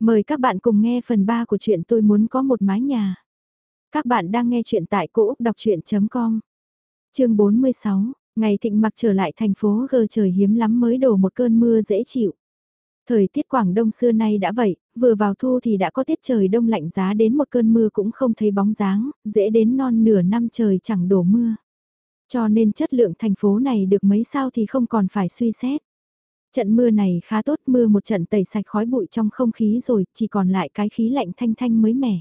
Mời các bạn cùng nghe phần 3 của chuyện tôi muốn có một mái nhà. Các bạn đang nghe chuyện tại cỗ đọc chuyện.com Chương 46, ngày thịnh mặc trở lại thành phố gờ trời hiếm lắm mới đổ một cơn mưa dễ chịu. Thời tiết Quảng Đông xưa nay đã vậy, vừa vào thu thì đã có tiết trời đông lạnh giá đến một cơn mưa cũng không thấy bóng dáng, dễ đến non nửa năm trời chẳng đổ mưa. Cho nên chất lượng thành phố này được mấy sao thì không còn phải suy xét. Trận mưa này khá tốt mưa một trận tẩy sạch khói bụi trong không khí rồi, chỉ còn lại cái khí lạnh thanh thanh mới mẻ.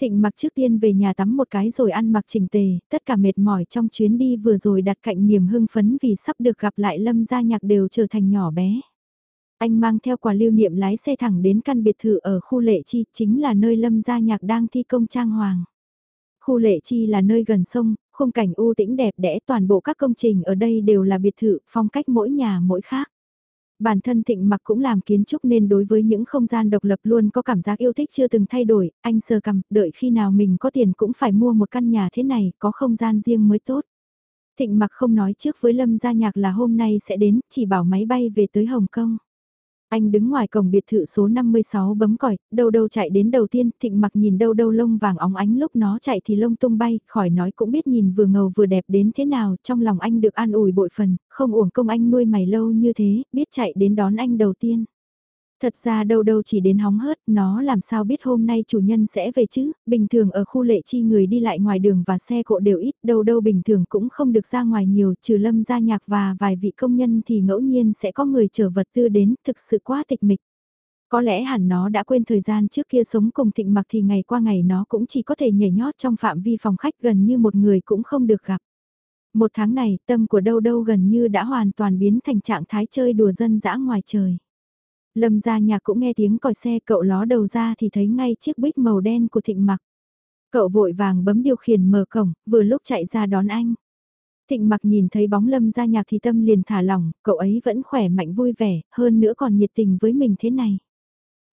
Thịnh mặc trước tiên về nhà tắm một cái rồi ăn mặc chỉnh tề, tất cả mệt mỏi trong chuyến đi vừa rồi đặt cạnh niềm hưng phấn vì sắp được gặp lại Lâm Gia Nhạc đều trở thành nhỏ bé. Anh mang theo quà lưu niệm lái xe thẳng đến căn biệt thự ở khu Lệ Chi, chính là nơi Lâm Gia Nhạc đang thi công trang hoàng. Khu Lệ Chi là nơi gần sông, khung cảnh u tĩnh đẹp đẽ toàn bộ các công trình ở đây đều là biệt thự, phong cách mỗi nhà mỗi khác. Bản thân thịnh mặc cũng làm kiến trúc nên đối với những không gian độc lập luôn có cảm giác yêu thích chưa từng thay đổi, anh sờ cầm, đợi khi nào mình có tiền cũng phải mua một căn nhà thế này, có không gian riêng mới tốt. Thịnh mặc không nói trước với Lâm Gia Nhạc là hôm nay sẽ đến, chỉ bảo máy bay về tới Hồng Kông. Anh đứng ngoài cổng biệt thự số 56 bấm còi, đâu đâu chạy đến đầu tiên, thịnh mặc nhìn đâu đâu lông vàng óng ánh lúc nó chạy thì lông tung bay, khỏi nói cũng biết nhìn vừa ngầu vừa đẹp đến thế nào, trong lòng anh được an ủi bội phần, không uổng công anh nuôi mày lâu như thế, biết chạy đến đón anh đầu tiên. Thật ra đâu đâu chỉ đến hóng hớt, nó làm sao biết hôm nay chủ nhân sẽ về chứ, bình thường ở khu lệ chi người đi lại ngoài đường và xe cộ đều ít, đâu đâu bình thường cũng không được ra ngoài nhiều, trừ lâm gia nhạc và vài vị công nhân thì ngẫu nhiên sẽ có người chở vật tư đến, thực sự quá tịch mịch. Có lẽ hẳn nó đã quên thời gian trước kia sống cùng thịnh mặc thì ngày qua ngày nó cũng chỉ có thể nhảy nhót trong phạm vi phòng khách gần như một người cũng không được gặp. Một tháng này, tâm của đâu đâu gần như đã hoàn toàn biến thành trạng thái chơi đùa dân dã ngoài trời. Lâm gia nhạc cũng nghe tiếng còi xe cậu ló đầu ra thì thấy ngay chiếc bích màu đen của thịnh mặc. Cậu vội vàng bấm điều khiển mở cổng, vừa lúc chạy ra đón anh. Thịnh mặc nhìn thấy bóng lâm gia nhạc thì tâm liền thả lỏng, cậu ấy vẫn khỏe mạnh vui vẻ, hơn nữa còn nhiệt tình với mình thế này.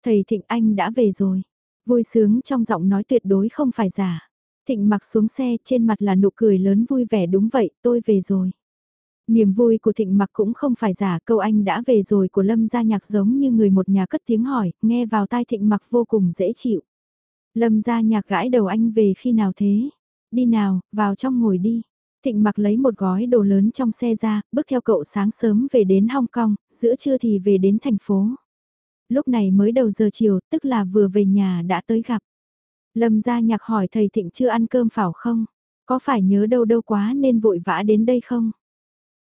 Thầy Thịnh anh đã về rồi. Vui sướng trong giọng nói tuyệt đối không phải giả. Thịnh mặc xuống xe trên mặt là nụ cười lớn vui vẻ đúng vậy tôi về rồi. Niềm vui của thịnh mặc cũng không phải giả câu anh đã về rồi của lâm gia nhạc giống như người một nhà cất tiếng hỏi, nghe vào tai thịnh mặc vô cùng dễ chịu. Lâm gia nhạc gãi đầu anh về khi nào thế? Đi nào, vào trong ngồi đi. Thịnh mặc lấy một gói đồ lớn trong xe ra, bước theo cậu sáng sớm về đến Hong Kong, giữa trưa thì về đến thành phố. Lúc này mới đầu giờ chiều, tức là vừa về nhà đã tới gặp. Lâm gia nhạc hỏi thầy Thịnh chưa ăn cơm phảo không? Có phải nhớ đâu đâu quá nên vội vã đến đây không?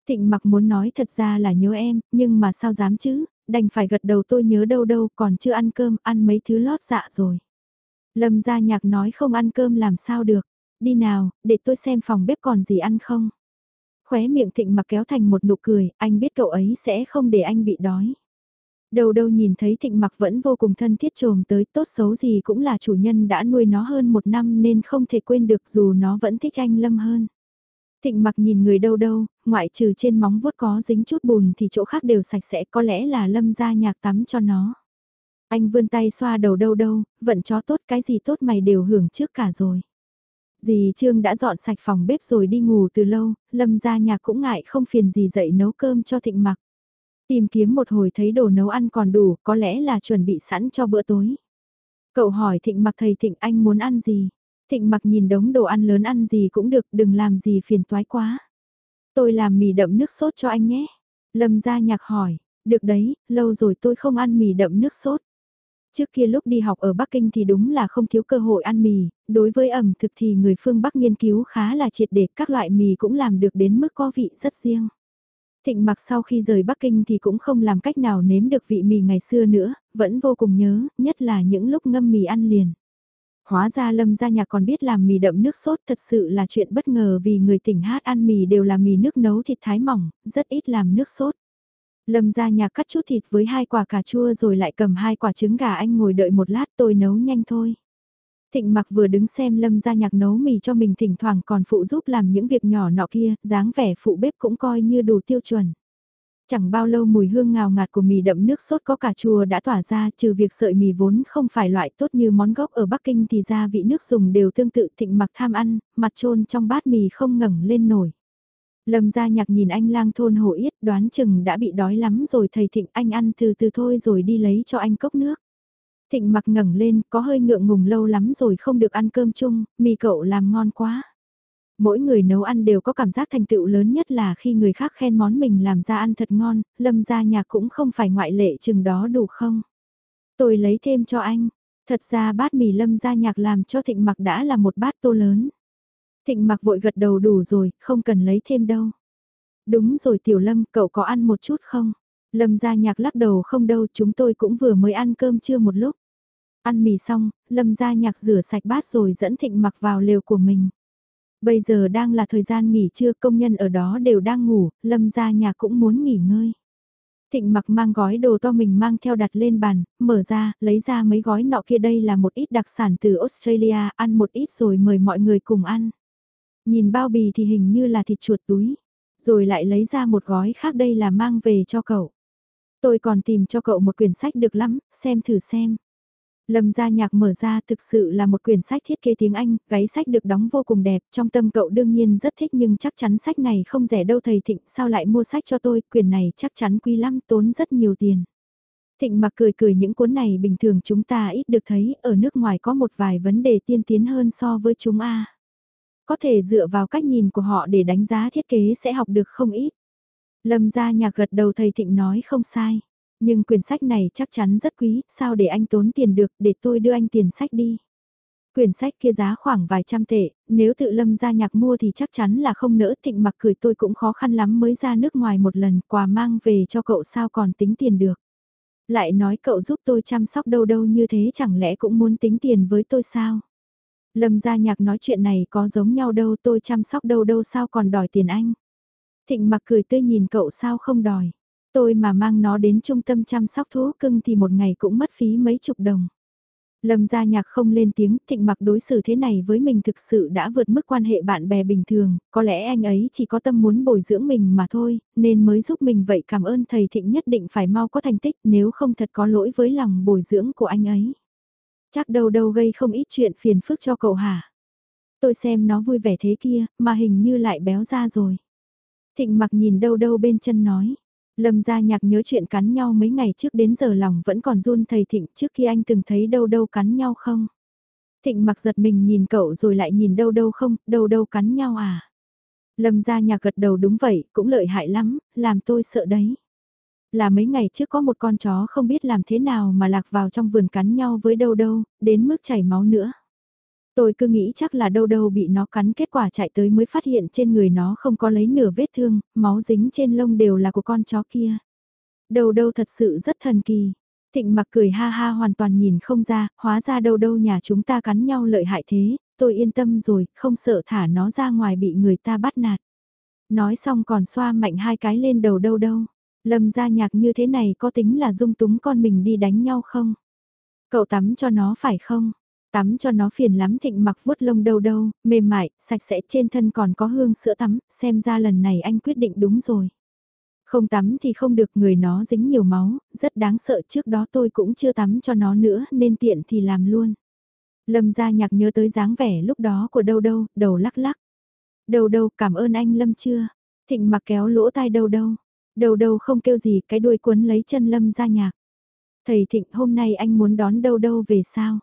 Thịnh mặc muốn nói thật ra là nhớ em, nhưng mà sao dám chứ, đành phải gật đầu tôi nhớ đâu đâu còn chưa ăn cơm, ăn mấy thứ lót dạ rồi. Lâm gia nhạc nói không ăn cơm làm sao được, đi nào, để tôi xem phòng bếp còn gì ăn không. Khóe miệng thịnh mặc kéo thành một nụ cười, anh biết cậu ấy sẽ không để anh bị đói. Đầu đâu nhìn thấy thịnh mặc vẫn vô cùng thân thiết trồm tới tốt xấu gì cũng là chủ nhân đã nuôi nó hơn một năm nên không thể quên được dù nó vẫn thích anh Lâm hơn. Thịnh mặc nhìn người đâu đâu, ngoại trừ trên móng vuốt có dính chút bùn thì chỗ khác đều sạch sẽ có lẽ là lâm ra nhạc tắm cho nó. Anh vươn tay xoa đầu đâu đâu, vận chó tốt cái gì tốt mày đều hưởng trước cả rồi. Dì Trương đã dọn sạch phòng bếp rồi đi ngủ từ lâu, lâm ra nhạc cũng ngại không phiền gì dậy nấu cơm cho thịnh mặc. Tìm kiếm một hồi thấy đồ nấu ăn còn đủ, có lẽ là chuẩn bị sẵn cho bữa tối. Cậu hỏi thịnh mặc thầy thịnh anh muốn ăn gì? Thịnh mặc nhìn đống đồ ăn lớn ăn gì cũng được, đừng làm gì phiền toái quá. Tôi làm mì đậm nước sốt cho anh nhé. Lâm gia nhạc hỏi, được đấy, lâu rồi tôi không ăn mì đậm nước sốt. Trước kia lúc đi học ở Bắc Kinh thì đúng là không thiếu cơ hội ăn mì, đối với ẩm thực thì người phương Bắc nghiên cứu khá là triệt để các loại mì cũng làm được đến mức có vị rất riêng. Thịnh mặc sau khi rời Bắc Kinh thì cũng không làm cách nào nếm được vị mì ngày xưa nữa, vẫn vô cùng nhớ, nhất là những lúc ngâm mì ăn liền. Hóa ra lâm gia nhạc còn biết làm mì đậm nước sốt thật sự là chuyện bất ngờ vì người tỉnh hát ăn mì đều là mì nước nấu thịt thái mỏng, rất ít làm nước sốt. Lâm gia nhạc cắt chút thịt với hai quả cà chua rồi lại cầm hai quả trứng gà anh ngồi đợi một lát tôi nấu nhanh thôi. Thịnh mặc vừa đứng xem lâm gia nhạc nấu mì cho mình thỉnh thoảng còn phụ giúp làm những việc nhỏ nọ kia, dáng vẻ phụ bếp cũng coi như đủ tiêu chuẩn. Chẳng bao lâu mùi hương ngào ngạt của mì đậm nước sốt có cà chua đã tỏa ra trừ việc sợi mì vốn không phải loại tốt như món gốc ở Bắc Kinh thì gia vị nước dùng đều tương tự thịnh mặc tham ăn, mặt trôn trong bát mì không ngẩng lên nổi. Lâm gia nhạc nhìn anh lang thôn hổ yết đoán chừng đã bị đói lắm rồi thầy thịnh anh ăn từ từ thôi rồi đi lấy cho anh cốc nước. Thịnh mặc ngẩng lên, có hơi ngượng ngùng lâu lắm rồi không được ăn cơm chung, mì cậu làm ngon quá. Mỗi người nấu ăn đều có cảm giác thành tựu lớn nhất là khi người khác khen món mình làm ra ăn thật ngon, lâm gia nhà cũng không phải ngoại lệ chừng đó đủ không. Tôi lấy thêm cho anh, thật ra bát mì lâm gia nhạc làm cho thịnh mặc đã là một bát tô lớn. Thịnh mặc vội gật đầu đủ rồi, không cần lấy thêm đâu. Đúng rồi tiểu lâm, cậu có ăn một chút không? Lâm gia nhạc lắc đầu không đâu, chúng tôi cũng vừa mới ăn cơm trưa một lúc. Ăn mì xong, Lâm gia nhạc rửa sạch bát rồi dẫn thịnh mặc vào lều của mình. Bây giờ đang là thời gian nghỉ trưa công nhân ở đó đều đang ngủ, Lâm ra nhà cũng muốn nghỉ ngơi. Thịnh mặc mang gói đồ to mình mang theo đặt lên bàn, mở ra, lấy ra mấy gói nọ kia đây là một ít đặc sản từ Australia, ăn một ít rồi mời mọi người cùng ăn. Nhìn bao bì thì hình như là thịt chuột túi, rồi lại lấy ra một gói khác đây là mang về cho cậu. Tôi còn tìm cho cậu một quyển sách được lắm, xem thử xem. Lâm gia nhạc mở ra thực sự là một quyển sách thiết kế tiếng Anh, gáy sách được đóng vô cùng đẹp, trong tâm cậu đương nhiên rất thích nhưng chắc chắn sách này không rẻ đâu thầy Thịnh, sao lại mua sách cho tôi, quyển này chắc chắn quý lắm, tốn rất nhiều tiền. Thịnh mặc cười cười những cuốn này bình thường chúng ta ít được thấy, ở nước ngoài có một vài vấn đề tiên tiến hơn so với chúng A. Có thể dựa vào cách nhìn của họ để đánh giá thiết kế sẽ học được không ít. Lâm gia nhạc gật đầu thầy Thịnh nói không sai. Nhưng quyển sách này chắc chắn rất quý, sao để anh tốn tiền được, để tôi đưa anh tiền sách đi. Quyển sách kia giá khoảng vài trăm tệ, nếu tự lâm ra nhạc mua thì chắc chắn là không nỡ thịnh mặc cười tôi cũng khó khăn lắm mới ra nước ngoài một lần, quà mang về cho cậu sao còn tính tiền được. Lại nói cậu giúp tôi chăm sóc đâu đâu như thế chẳng lẽ cũng muốn tính tiền với tôi sao? Lâm gia nhạc nói chuyện này có giống nhau đâu tôi chăm sóc đâu đâu sao còn đòi tiền anh. Thịnh mặc cười tươi nhìn cậu sao không đòi. Tôi mà mang nó đến trung tâm chăm sóc thú cưng thì một ngày cũng mất phí mấy chục đồng. Lâm gia nhạc không lên tiếng, thịnh mặc đối xử thế này với mình thực sự đã vượt mức quan hệ bạn bè bình thường, có lẽ anh ấy chỉ có tâm muốn bồi dưỡng mình mà thôi, nên mới giúp mình vậy cảm ơn thầy thịnh nhất định phải mau có thành tích nếu không thật có lỗi với lòng bồi dưỡng của anh ấy. Chắc đâu đâu gây không ít chuyện phiền phức cho cậu hả? Tôi xem nó vui vẻ thế kia, mà hình như lại béo ra rồi. Thịnh mặc nhìn đâu đâu bên chân nói. Lâm gia nhạc nhớ chuyện cắn nhau mấy ngày trước đến giờ lòng vẫn còn run thầy Thịnh trước khi anh từng thấy đâu đâu cắn nhau không? Thịnh mặc giật mình nhìn cậu rồi lại nhìn đâu đâu không, đâu đâu cắn nhau à? Lâm gia nhạc gật đầu đúng vậy, cũng lợi hại lắm, làm tôi sợ đấy. Là mấy ngày trước có một con chó không biết làm thế nào mà lạc vào trong vườn cắn nhau với đâu đâu, đến mức chảy máu nữa. Tôi cứ nghĩ chắc là đâu đâu bị nó cắn kết quả chạy tới mới phát hiện trên người nó không có lấy nửa vết thương, máu dính trên lông đều là của con chó kia. Đâu đâu thật sự rất thần kỳ. Thịnh mặc cười ha ha hoàn toàn nhìn không ra, hóa ra đâu đâu nhà chúng ta cắn nhau lợi hại thế, tôi yên tâm rồi, không sợ thả nó ra ngoài bị người ta bắt nạt. Nói xong còn xoa mạnh hai cái lên đầu đâu đâu. Lâm ra nhạc như thế này có tính là dung túng con mình đi đánh nhau không? Cậu tắm cho nó phải không? Tắm cho nó phiền lắm thịnh mặc vuốt lông đâu đâu, mềm mại, sạch sẽ trên thân còn có hương sữa tắm, xem ra lần này anh quyết định đúng rồi. Không tắm thì không được người nó dính nhiều máu, rất đáng sợ trước đó tôi cũng chưa tắm cho nó nữa nên tiện thì làm luôn. Lâm ra nhạc nhớ tới dáng vẻ lúc đó của đâu đâu, đầu lắc lắc. Đầu đâu cảm ơn anh Lâm chưa? Thịnh mặc kéo lỗ tai đâu đâu. Đầu đâu không kêu gì cái đuôi cuốn lấy chân Lâm ra nhạc. Thầy Thịnh hôm nay anh muốn đón đâu đâu về sao?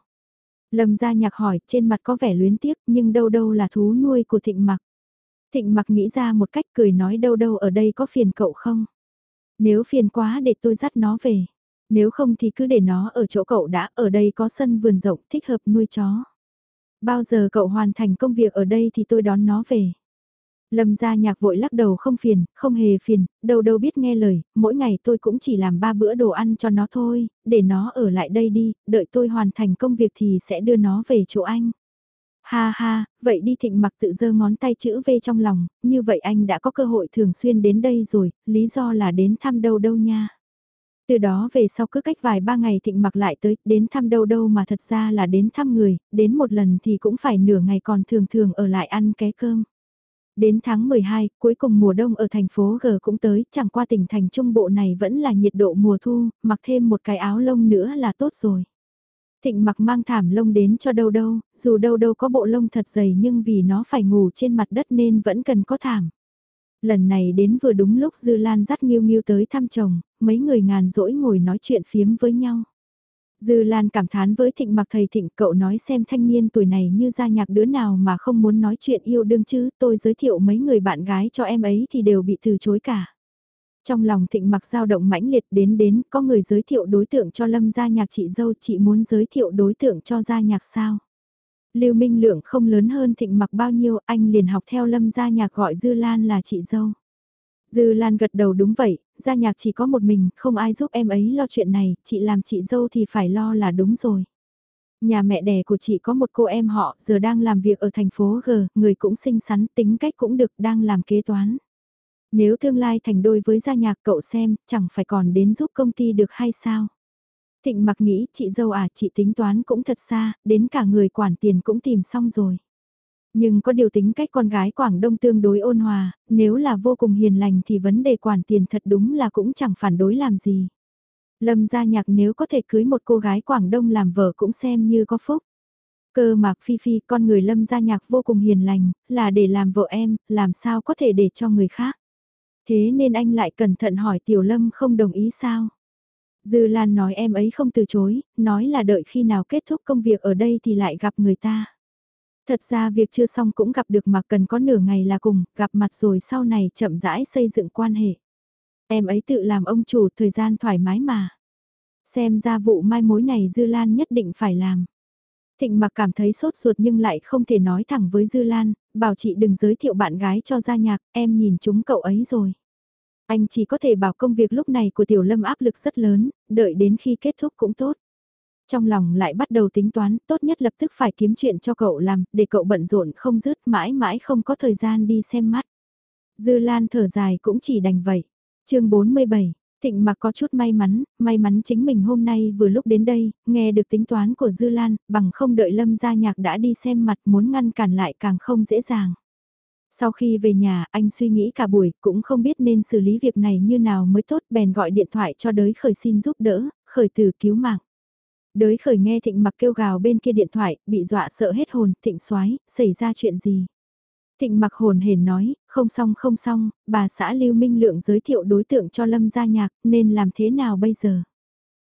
Lâm gia nhạc hỏi, trên mặt có vẻ luyến tiếc, nhưng đâu đâu là thú nuôi của thịnh mặc. Thịnh mặc nghĩ ra một cách cười nói đâu đâu ở đây có phiền cậu không? Nếu phiền quá để tôi dắt nó về. Nếu không thì cứ để nó ở chỗ cậu đã, ở đây có sân vườn rộng thích hợp nuôi chó. Bao giờ cậu hoàn thành công việc ở đây thì tôi đón nó về. Lâm gia nhạc vội lắc đầu không phiền, không hề phiền, đâu đâu biết nghe lời, mỗi ngày tôi cũng chỉ làm ba bữa đồ ăn cho nó thôi, để nó ở lại đây đi, đợi tôi hoàn thành công việc thì sẽ đưa nó về chỗ anh. Ha ha, vậy đi thịnh mặc tự giơ ngón tay chữ V trong lòng, như vậy anh đã có cơ hội thường xuyên đến đây rồi, lý do là đến thăm đâu đâu nha. Từ đó về sau cứ cách vài ba ngày thịnh mặc lại tới, đến thăm đâu đâu mà thật ra là đến thăm người, đến một lần thì cũng phải nửa ngày còn thường thường ở lại ăn ké cơm. Đến tháng 12, cuối cùng mùa đông ở thành phố G cũng tới, chẳng qua tỉnh thành trung bộ này vẫn là nhiệt độ mùa thu, mặc thêm một cái áo lông nữa là tốt rồi. Thịnh mặc mang thảm lông đến cho đâu đâu, dù đâu đâu có bộ lông thật dày nhưng vì nó phải ngủ trên mặt đất nên vẫn cần có thảm. Lần này đến vừa đúng lúc Dư Lan dắt Nghiêu Nghiêu tới thăm chồng, mấy người ngàn rỗi ngồi nói chuyện phiếm với nhau. Dư Lan cảm thán với thịnh mặc, thầy thịnh, cậu nói xem thanh niên tuổi này như gia nhạc đứa nào mà không muốn nói chuyện yêu đương chứ tôi giới thiệu mấy người bạn gái cho em ấy thì đều bị từ chối cả. Trong lòng thịnh mặc dao động mãnh liệt, đến đến, có người giới thiệu đối tượng cho lâm gia nhạc chị dâu, chị muốn giới thiệu đối tượng cho gia nhạc sao. Lưu Minh Lượng không lớn hơn thịnh mặc bao nhiêu, anh liền học theo lâm gia nhạc gọi Dư Lan là chị dâu. Dư Lan gật đầu đúng vậy, gia nhạc chỉ có một mình, không ai giúp em ấy lo chuyện này, chị làm chị dâu thì phải lo là đúng rồi. Nhà mẹ đẻ của chị có một cô em họ, giờ đang làm việc ở thành phố G, người cũng xinh xắn, tính cách cũng được, đang làm kế toán. Nếu tương lai thành đôi với gia nhạc cậu xem, chẳng phải còn đến giúp công ty được hay sao? Thịnh mặc nghĩ, chị dâu à, chị tính toán cũng thật xa, đến cả người quản tiền cũng tìm xong rồi. Nhưng có điều tính cách con gái Quảng Đông tương đối ôn hòa, nếu là vô cùng hiền lành thì vấn đề quản tiền thật đúng là cũng chẳng phản đối làm gì. Lâm gia nhạc nếu có thể cưới một cô gái Quảng Đông làm vợ cũng xem như có phúc. Cơ mạc phi phi con người lâm gia nhạc vô cùng hiền lành, là để làm vợ em, làm sao có thể để cho người khác. Thế nên anh lại cẩn thận hỏi tiểu lâm không đồng ý sao. Dư Lan nói em ấy không từ chối, nói là đợi khi nào kết thúc công việc ở đây thì lại gặp người ta. Thật ra việc chưa xong cũng gặp được mà cần có nửa ngày là cùng, gặp mặt rồi sau này chậm rãi xây dựng quan hệ. Em ấy tự làm ông chủ thời gian thoải mái mà. Xem ra vụ mai mối này Dư Lan nhất định phải làm. Thịnh mặc cảm thấy sốt ruột nhưng lại không thể nói thẳng với Dư Lan, bảo chị đừng giới thiệu bạn gái cho gia nhạc, em nhìn chúng cậu ấy rồi. Anh chỉ có thể bảo công việc lúc này của Tiểu Lâm áp lực rất lớn, đợi đến khi kết thúc cũng tốt. Trong lòng lại bắt đầu tính toán, tốt nhất lập tức phải kiếm chuyện cho cậu làm, để cậu bận rộn không dứt mãi mãi không có thời gian đi xem mắt. Dư Lan thở dài cũng chỉ đành vậy. chương 47, Thịnh mặc có chút may mắn, may mắn chính mình hôm nay vừa lúc đến đây, nghe được tính toán của Dư Lan, bằng không đợi Lâm gia nhạc đã đi xem mặt muốn ngăn cản lại càng không dễ dàng. Sau khi về nhà, anh suy nghĩ cả buổi, cũng không biết nên xử lý việc này như nào mới tốt, bèn gọi điện thoại cho đới khởi xin giúp đỡ, khởi từ cứu mạng. Đới khởi nghe thịnh mặc kêu gào bên kia điện thoại, bị dọa sợ hết hồn, thịnh xoái, xảy ra chuyện gì? Thịnh mặc hồn hển nói, không xong không xong, bà xã Lưu Minh Lượng giới thiệu đối tượng cho Lâm gia nhạc, nên làm thế nào bây giờ?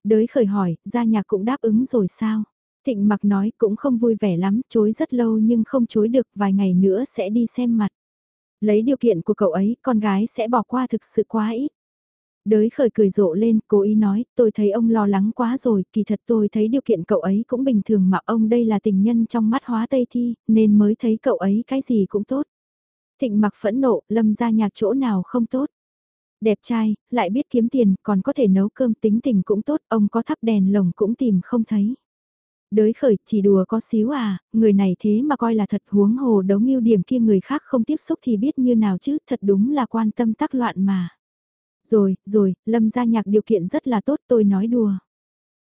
Đới khởi hỏi, gia nhạc cũng đáp ứng rồi sao? Thịnh mặc nói cũng không vui vẻ lắm, chối rất lâu nhưng không chối được, vài ngày nữa sẽ đi xem mặt. Lấy điều kiện của cậu ấy, con gái sẽ bỏ qua thực sự quá ít. Đới khởi cười rộ lên, cố ý nói, tôi thấy ông lo lắng quá rồi, kỳ thật tôi thấy điều kiện cậu ấy cũng bình thường mà ông đây là tình nhân trong mắt hóa Tây Thi, nên mới thấy cậu ấy cái gì cũng tốt. Thịnh mặc phẫn nộ, lâm ra nhạc chỗ nào không tốt. Đẹp trai, lại biết kiếm tiền, còn có thể nấu cơm tính tình cũng tốt, ông có thắp đèn lồng cũng tìm không thấy. Đới khởi chỉ đùa có xíu à, người này thế mà coi là thật huống hồ đấu nghiêu điểm kia người khác không tiếp xúc thì biết như nào chứ, thật đúng là quan tâm tác loạn mà. Rồi, rồi, Lâm gia nhạc điều kiện rất là tốt tôi nói đùa.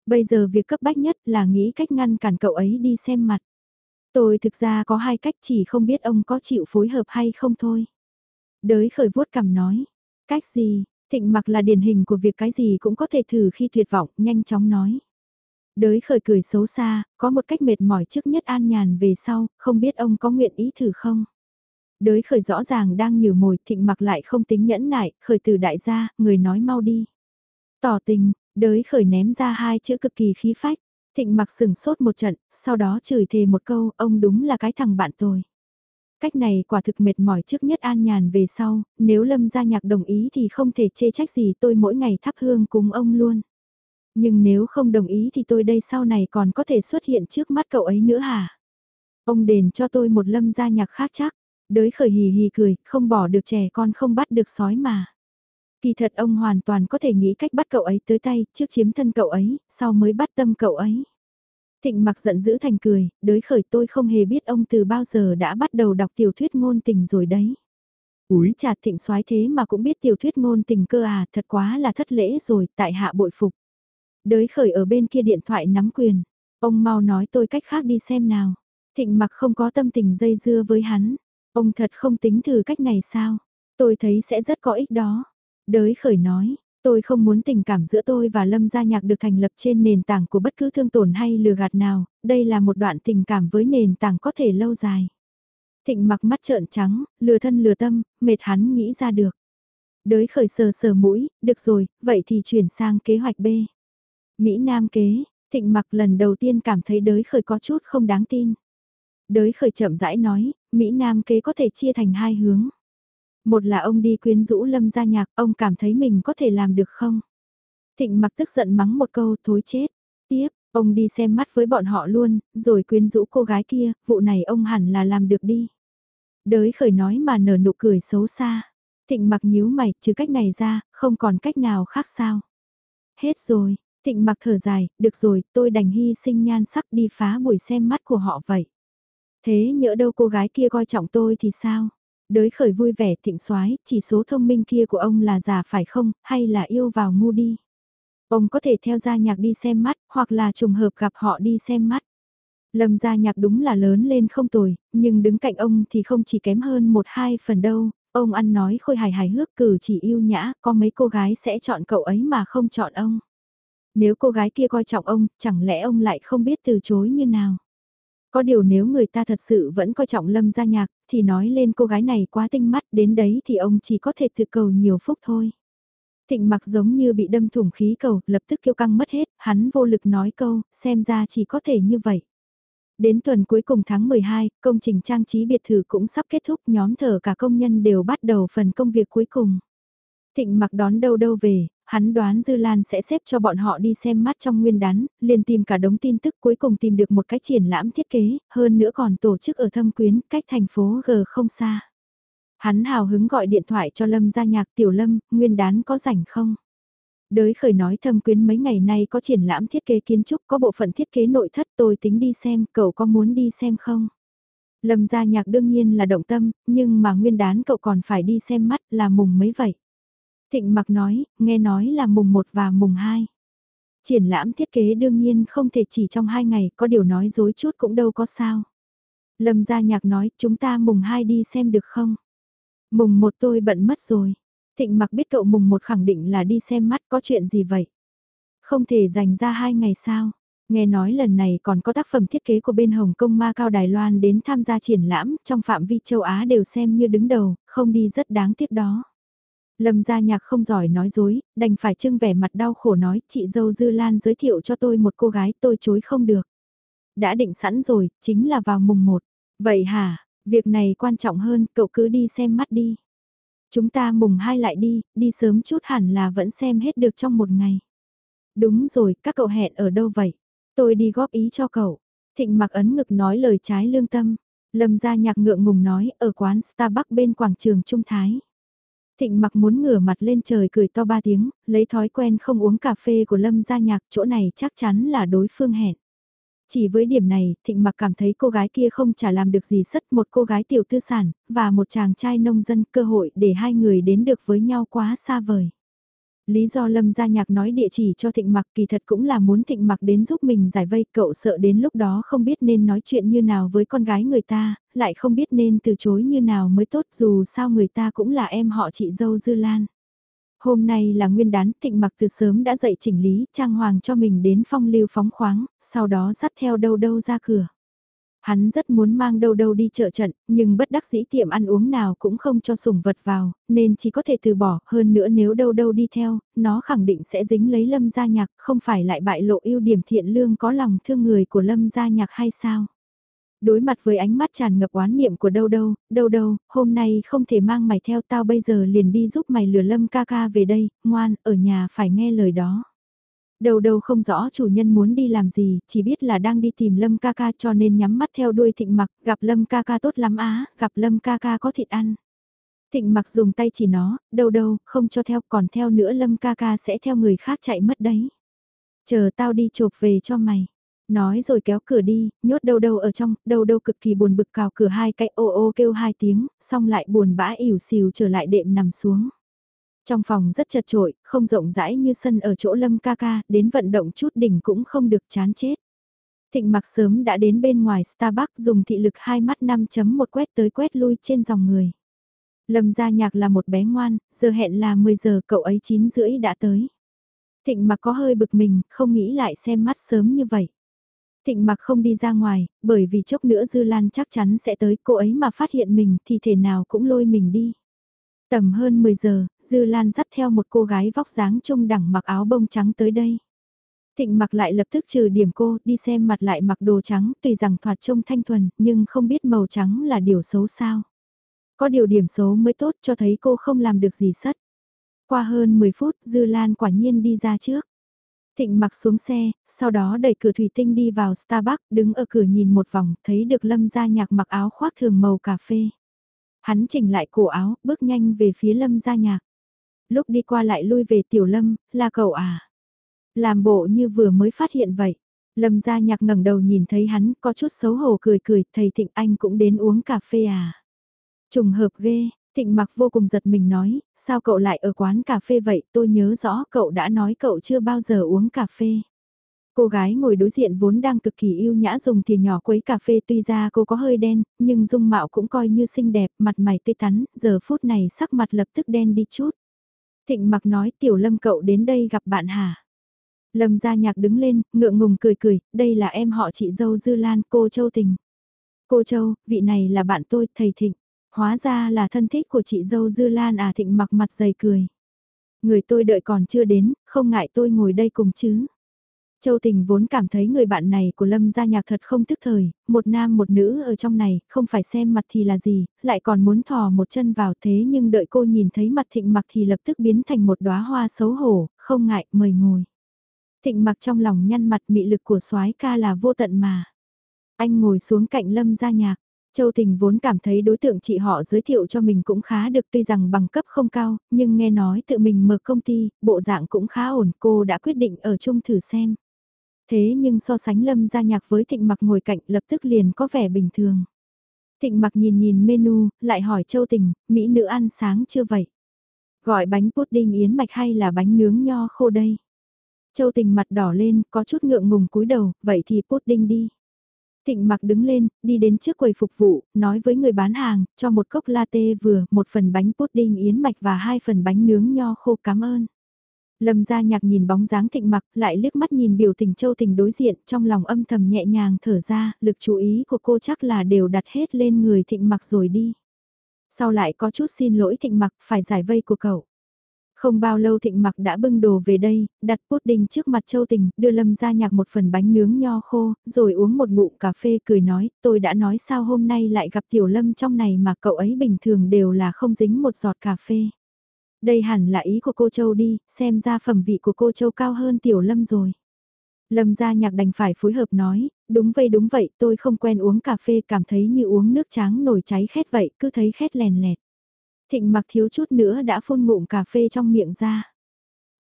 Bây giờ việc cấp bách nhất là nghĩ cách ngăn cản cậu ấy đi xem mặt. Tôi thực ra có hai cách chỉ không biết ông có chịu phối hợp hay không thôi. Đới khởi vuốt cằm nói. Cách gì, thịnh mặc là điển hình của việc cái gì cũng có thể thử khi tuyệt vọng, nhanh chóng nói. Đới khởi cười xấu xa, có một cách mệt mỏi trước nhất an nhàn về sau, không biết ông có nguyện ý thử không? Đới khởi rõ ràng đang nhử mồi, thịnh mặc lại không tính nhẫn nại, khởi từ đại gia, người nói mau đi. Tỏ tình, đới khởi ném ra hai chữ cực kỳ khí phách, thịnh mặc sừng sốt một trận, sau đó chửi thề một câu, ông đúng là cái thằng bạn tôi. Cách này quả thực mệt mỏi trước nhất an nhàn về sau, nếu lâm gia nhạc đồng ý thì không thể chê trách gì tôi mỗi ngày thắp hương cùng ông luôn. Nhưng nếu không đồng ý thì tôi đây sau này còn có thể xuất hiện trước mắt cậu ấy nữa hả? Ông đền cho tôi một lâm gia nhạc khác chắc. Đới khởi hì hì cười, không bỏ được trẻ con không bắt được sói mà. Kỳ thật ông hoàn toàn có thể nghĩ cách bắt cậu ấy tới tay, trước chiếm thân cậu ấy, sau mới bắt tâm cậu ấy. Thịnh mặc giận dữ thành cười, đới khởi tôi không hề biết ông từ bao giờ đã bắt đầu đọc tiểu thuyết ngôn tình rồi đấy. Úi chà thịnh soái thế mà cũng biết tiểu thuyết ngôn tình cơ à, thật quá là thất lễ rồi, tại hạ bội phục. Đới khởi ở bên kia điện thoại nắm quyền, ông mau nói tôi cách khác đi xem nào. Thịnh mặc không có tâm tình dây dưa với hắn. Ông thật không tính thử cách này sao? Tôi thấy sẽ rất có ích đó. Đới khởi nói, tôi không muốn tình cảm giữa tôi và Lâm Gia Nhạc được thành lập trên nền tảng của bất cứ thương tổn hay lừa gạt nào, đây là một đoạn tình cảm với nền tảng có thể lâu dài. Thịnh mặc mắt trợn trắng, lừa thân lừa tâm, mệt hắn nghĩ ra được. Đới khởi sờ sờ mũi, được rồi, vậy thì chuyển sang kế hoạch B. Mỹ Nam kế, Thịnh mặc lần đầu tiên cảm thấy đới khởi có chút không đáng tin. Đới khởi chậm rãi nói, Mỹ Nam kế có thể chia thành hai hướng. Một là ông đi quyến rũ lâm gia nhạc, ông cảm thấy mình có thể làm được không? Thịnh mặc tức giận mắng một câu thối chết. Tiếp, ông đi xem mắt với bọn họ luôn, rồi quyến rũ cô gái kia, vụ này ông hẳn là làm được đi. Đới khởi nói mà nở nụ cười xấu xa. Thịnh mặc nhíu mày, trừ cách này ra, không còn cách nào khác sao. Hết rồi, thịnh mặc thở dài, được rồi, tôi đành hy sinh nhan sắc đi phá buổi xem mắt của họ vậy. Thế nhỡ đâu cô gái kia coi trọng tôi thì sao? Đới khởi vui vẻ thịnh soái chỉ số thông minh kia của ông là già phải không, hay là yêu vào ngu đi? Ông có thể theo gia nhạc đi xem mắt, hoặc là trùng hợp gặp họ đi xem mắt. Lâm gia nhạc đúng là lớn lên không tồi, nhưng đứng cạnh ông thì không chỉ kém hơn một hai phần đâu, ông ăn nói khôi hài hài hước cử chỉ yêu nhã, có mấy cô gái sẽ chọn cậu ấy mà không chọn ông. Nếu cô gái kia coi trọng ông, chẳng lẽ ông lại không biết từ chối như nào? Có điều nếu người ta thật sự vẫn coi trọng lâm gia nhạc, thì nói lên cô gái này quá tinh mắt đến đấy thì ông chỉ có thể tự cầu nhiều phúc thôi. Thịnh mặc giống như bị đâm thủng khí cầu, lập tức kêu căng mất hết, hắn vô lực nói câu, xem ra chỉ có thể như vậy. Đến tuần cuối cùng tháng 12, công trình trang trí biệt thự cũng sắp kết thúc, nhóm thờ cả công nhân đều bắt đầu phần công việc cuối cùng. Thịnh mặc đón đâu đâu về, hắn đoán Dư Lan sẽ xếp cho bọn họ đi xem mắt trong nguyên đán, liền tìm cả đống tin tức cuối cùng tìm được một cái triển lãm thiết kế, hơn nữa còn tổ chức ở thâm quyến, cách thành phố G không xa. Hắn hào hứng gọi điện thoại cho Lâm gia nhạc tiểu Lâm, nguyên đán có rảnh không? Đới khởi nói thâm quyến mấy ngày nay có triển lãm thiết kế kiến trúc có bộ phận thiết kế nội thất tôi tính đi xem, cậu có muốn đi xem không? Lâm gia nhạc đương nhiên là động tâm, nhưng mà nguyên đán cậu còn phải đi xem mắt là mùng mấy vậy? Thịnh mặc nói, nghe nói là mùng 1 và mùng 2. Triển lãm thiết kế đương nhiên không thể chỉ trong hai ngày, có điều nói dối chút cũng đâu có sao. Lâm gia nhạc nói, chúng ta mùng 2 đi xem được không? Mùng 1 tôi bận mất rồi. Thịnh mặc biết cậu mùng 1 khẳng định là đi xem mắt có chuyện gì vậy? Không thể dành ra hai ngày sao? Nghe nói lần này còn có tác phẩm thiết kế của bên Hồng Kông Ma Cao Đài Loan đến tham gia triển lãm, trong phạm vi châu Á đều xem như đứng đầu, không đi rất đáng tiếc đó. Lâm gia nhạc không giỏi nói dối, đành phải trưng vẻ mặt đau khổ nói, chị dâu Dư Lan giới thiệu cho tôi một cô gái tôi chối không được. Đã định sẵn rồi, chính là vào mùng 1. Vậy hả, việc này quan trọng hơn, cậu cứ đi xem mắt đi. Chúng ta mùng 2 lại đi, đi sớm chút hẳn là vẫn xem hết được trong một ngày. Đúng rồi, các cậu hẹn ở đâu vậy? Tôi đi góp ý cho cậu. Thịnh mặc ấn ngực nói lời trái lương tâm. Lâm gia nhạc ngượng ngùng nói ở quán Starbucks bên quảng trường Trung Thái. Thịnh mặc muốn ngửa mặt lên trời cười to ba tiếng, lấy thói quen không uống cà phê của Lâm gia nhạc chỗ này chắc chắn là đối phương hẹn. Chỉ với điểm này, Thịnh mặc cảm thấy cô gái kia không trả làm được gì sất một cô gái tiểu tư sản, và một chàng trai nông dân cơ hội để hai người đến được với nhau quá xa vời. Lý do Lâm gia nhạc nói địa chỉ cho Thịnh Mặc kỳ thật cũng là muốn Thịnh Mặc đến giúp mình giải vây, cậu sợ đến lúc đó không biết nên nói chuyện như nào với con gái người ta, lại không biết nên từ chối như nào mới tốt dù sao người ta cũng là em họ chị dâu Dư Lan. Hôm nay là nguyên đán, Thịnh Mặc từ sớm đã dậy chỉnh lý, trang hoàng cho mình đến phong lưu phóng khoáng, sau đó dắt theo đâu đâu ra cửa. Hắn rất muốn mang đâu đâu đi chợ trận, nhưng bất đắc dĩ tiệm ăn uống nào cũng không cho sủng vật vào, nên chỉ có thể từ bỏ, hơn nữa nếu đâu đâu đi theo, nó khẳng định sẽ dính lấy lâm gia nhạc, không phải lại bại lộ ưu điểm thiện lương có lòng thương người của lâm gia nhạc hay sao? Đối mặt với ánh mắt tràn ngập oán niệm của đâu đâu, đâu đâu, hôm nay không thể mang mày theo tao bây giờ liền đi giúp mày lừa lâm ca ca về đây, ngoan, ở nhà phải nghe lời đó. Đầu đầu không rõ chủ nhân muốn đi làm gì, chỉ biết là đang đi tìm Lâm ca ca cho nên nhắm mắt theo đuôi thịnh mặc, gặp Lâm ca ca tốt lắm á, gặp Lâm ca ca có thịt ăn. Thịnh mặc dùng tay chỉ nó, đầu đầu không cho theo, còn theo nữa Lâm ca ca sẽ theo người khác chạy mất đấy. Chờ tao đi chộp về cho mày. Nói rồi kéo cửa đi, nhốt đầu đầu ở trong, đầu đầu cực kỳ buồn bực cào cửa hai cái ô ô kêu hai tiếng, xong lại buồn bã ỉu xìu trở lại đệm nằm xuống. Trong phòng rất chật trội, không rộng rãi như sân ở chỗ lâm ca ca, đến vận động chút đỉnh cũng không được chán chết. Thịnh mặc sớm đã đến bên ngoài Starbucks dùng thị lực hai mắt 5.1 quét tới quét lui trên dòng người. Lâm gia nhạc là một bé ngoan, giờ hẹn là 10 giờ cậu ấy 9 rưỡi đã tới. Thịnh mặc có hơi bực mình, không nghĩ lại xem mắt sớm như vậy. Thịnh mặc không đi ra ngoài, bởi vì chốc nữa Dư Lan chắc chắn sẽ tới cô ấy mà phát hiện mình thì thể nào cũng lôi mình đi. Tầm hơn 10 giờ, Dư Lan dắt theo một cô gái vóc dáng trông đẳng mặc áo bông trắng tới đây. Thịnh mặc lại lập tức trừ điểm cô, đi xem mặt lại mặc đồ trắng, tùy rằng thoạt trông thanh thuần, nhưng không biết màu trắng là điều xấu sao. Có điều điểm xấu mới tốt cho thấy cô không làm được gì sắt. Qua hơn 10 phút, Dư Lan quả nhiên đi ra trước. Thịnh mặc xuống xe, sau đó đẩy cửa thủy tinh đi vào Starbucks, đứng ở cửa nhìn một vòng, thấy được Lâm Gia Nhạc mặc áo khoác thường màu cà phê. Hắn chỉnh lại cổ áo, bước nhanh về phía Lâm Gia Nhạc. Lúc đi qua lại lui về Tiểu Lâm, là cậu à? Làm bộ như vừa mới phát hiện vậy. Lâm Gia Nhạc ngẩng đầu nhìn thấy hắn, có chút xấu hổ cười cười, thầy Thịnh anh cũng đến uống cà phê à? Trùng hợp ghê, Thịnh mặc vô cùng giật mình nói, sao cậu lại ở quán cà phê vậy, tôi nhớ rõ cậu đã nói cậu chưa bao giờ uống cà phê. Cô gái ngồi đối diện vốn đang cực kỳ yêu nhã dùng thìa nhỏ quấy cà phê tuy ra cô có hơi đen, nhưng dung mạo cũng coi như xinh đẹp, mặt mày tươi tắn, giờ phút này sắc mặt lập tức đen đi chút. Thịnh mặc nói tiểu lâm cậu đến đây gặp bạn hả? Lâm gia nhạc đứng lên, ngượng ngùng cười cười, đây là em họ chị dâu Dư Lan, cô Châu Tình. Cô Châu, vị này là bạn tôi, thầy Thịnh. Hóa ra là thân thích của chị dâu Dư Lan à Thịnh mặc mặt dày cười. Người tôi đợi còn chưa đến, không ngại tôi ngồi đây cùng chứ. Châu Tình vốn cảm thấy người bạn này của Lâm gia nhạc thật không tức thời, một nam một nữ ở trong này, không phải xem mặt thì là gì, lại còn muốn thò một chân vào thế nhưng đợi cô nhìn thấy mặt thịnh mặc thì lập tức biến thành một đóa hoa xấu hổ, không ngại, mời ngồi. Thịnh mặc trong lòng nhăn mặt mị lực của soái ca là vô tận mà. Anh ngồi xuống cạnh Lâm gia nhạc, Châu Tình vốn cảm thấy đối tượng chị họ giới thiệu cho mình cũng khá được tuy rằng bằng cấp không cao, nhưng nghe nói tự mình mở công ty, bộ dạng cũng khá ổn, cô đã quyết định ở chung thử xem. Thế nhưng so sánh Lâm gia nhạc với Thịnh Mặc ngồi cạnh lập tức liền có vẻ bình thường. Thịnh Mặc nhìn nhìn menu, lại hỏi Châu Tình, Mỹ nữ ăn sáng chưa vậy? Gọi bánh pudding yến mạch hay là bánh nướng nho khô đây? Châu Tình mặt đỏ lên, có chút ngượng ngùng cúi đầu, vậy thì pudding đi. Thịnh mặc đứng lên, đi đến trước quầy phục vụ, nói với người bán hàng, cho một cốc latte vừa, một phần bánh pudding yến mạch và hai phần bánh nướng nho khô cảm ơn. Lâm gia nhạc nhìn bóng dáng thịnh mặc, lại liếc mắt nhìn biểu tình châu tình đối diện, trong lòng âm thầm nhẹ nhàng thở ra, lực chú ý của cô chắc là đều đặt hết lên người thịnh mặc rồi đi. Sau lại có chút xin lỗi thịnh mặc, phải giải vây của cậu. Không bao lâu thịnh mặc đã bưng đồ về đây, đặt pudding trước mặt Châu Tình, đưa Lâm ra nhạc một phần bánh nướng nho khô, rồi uống một ngụm cà phê cười nói, tôi đã nói sao hôm nay lại gặp Tiểu Lâm trong này mà cậu ấy bình thường đều là không dính một giọt cà phê. Đây hẳn là ý của cô Châu đi, xem ra phẩm vị của cô Châu cao hơn Tiểu Lâm rồi. Lâm gia nhạc đành phải phối hợp nói, đúng vậy đúng vậy, tôi không quen uống cà phê cảm thấy như uống nước trắng nổi cháy khét vậy, cứ thấy khét lèn lẹt. Thịnh mặc thiếu chút nữa đã phun ngụm cà phê trong miệng ra.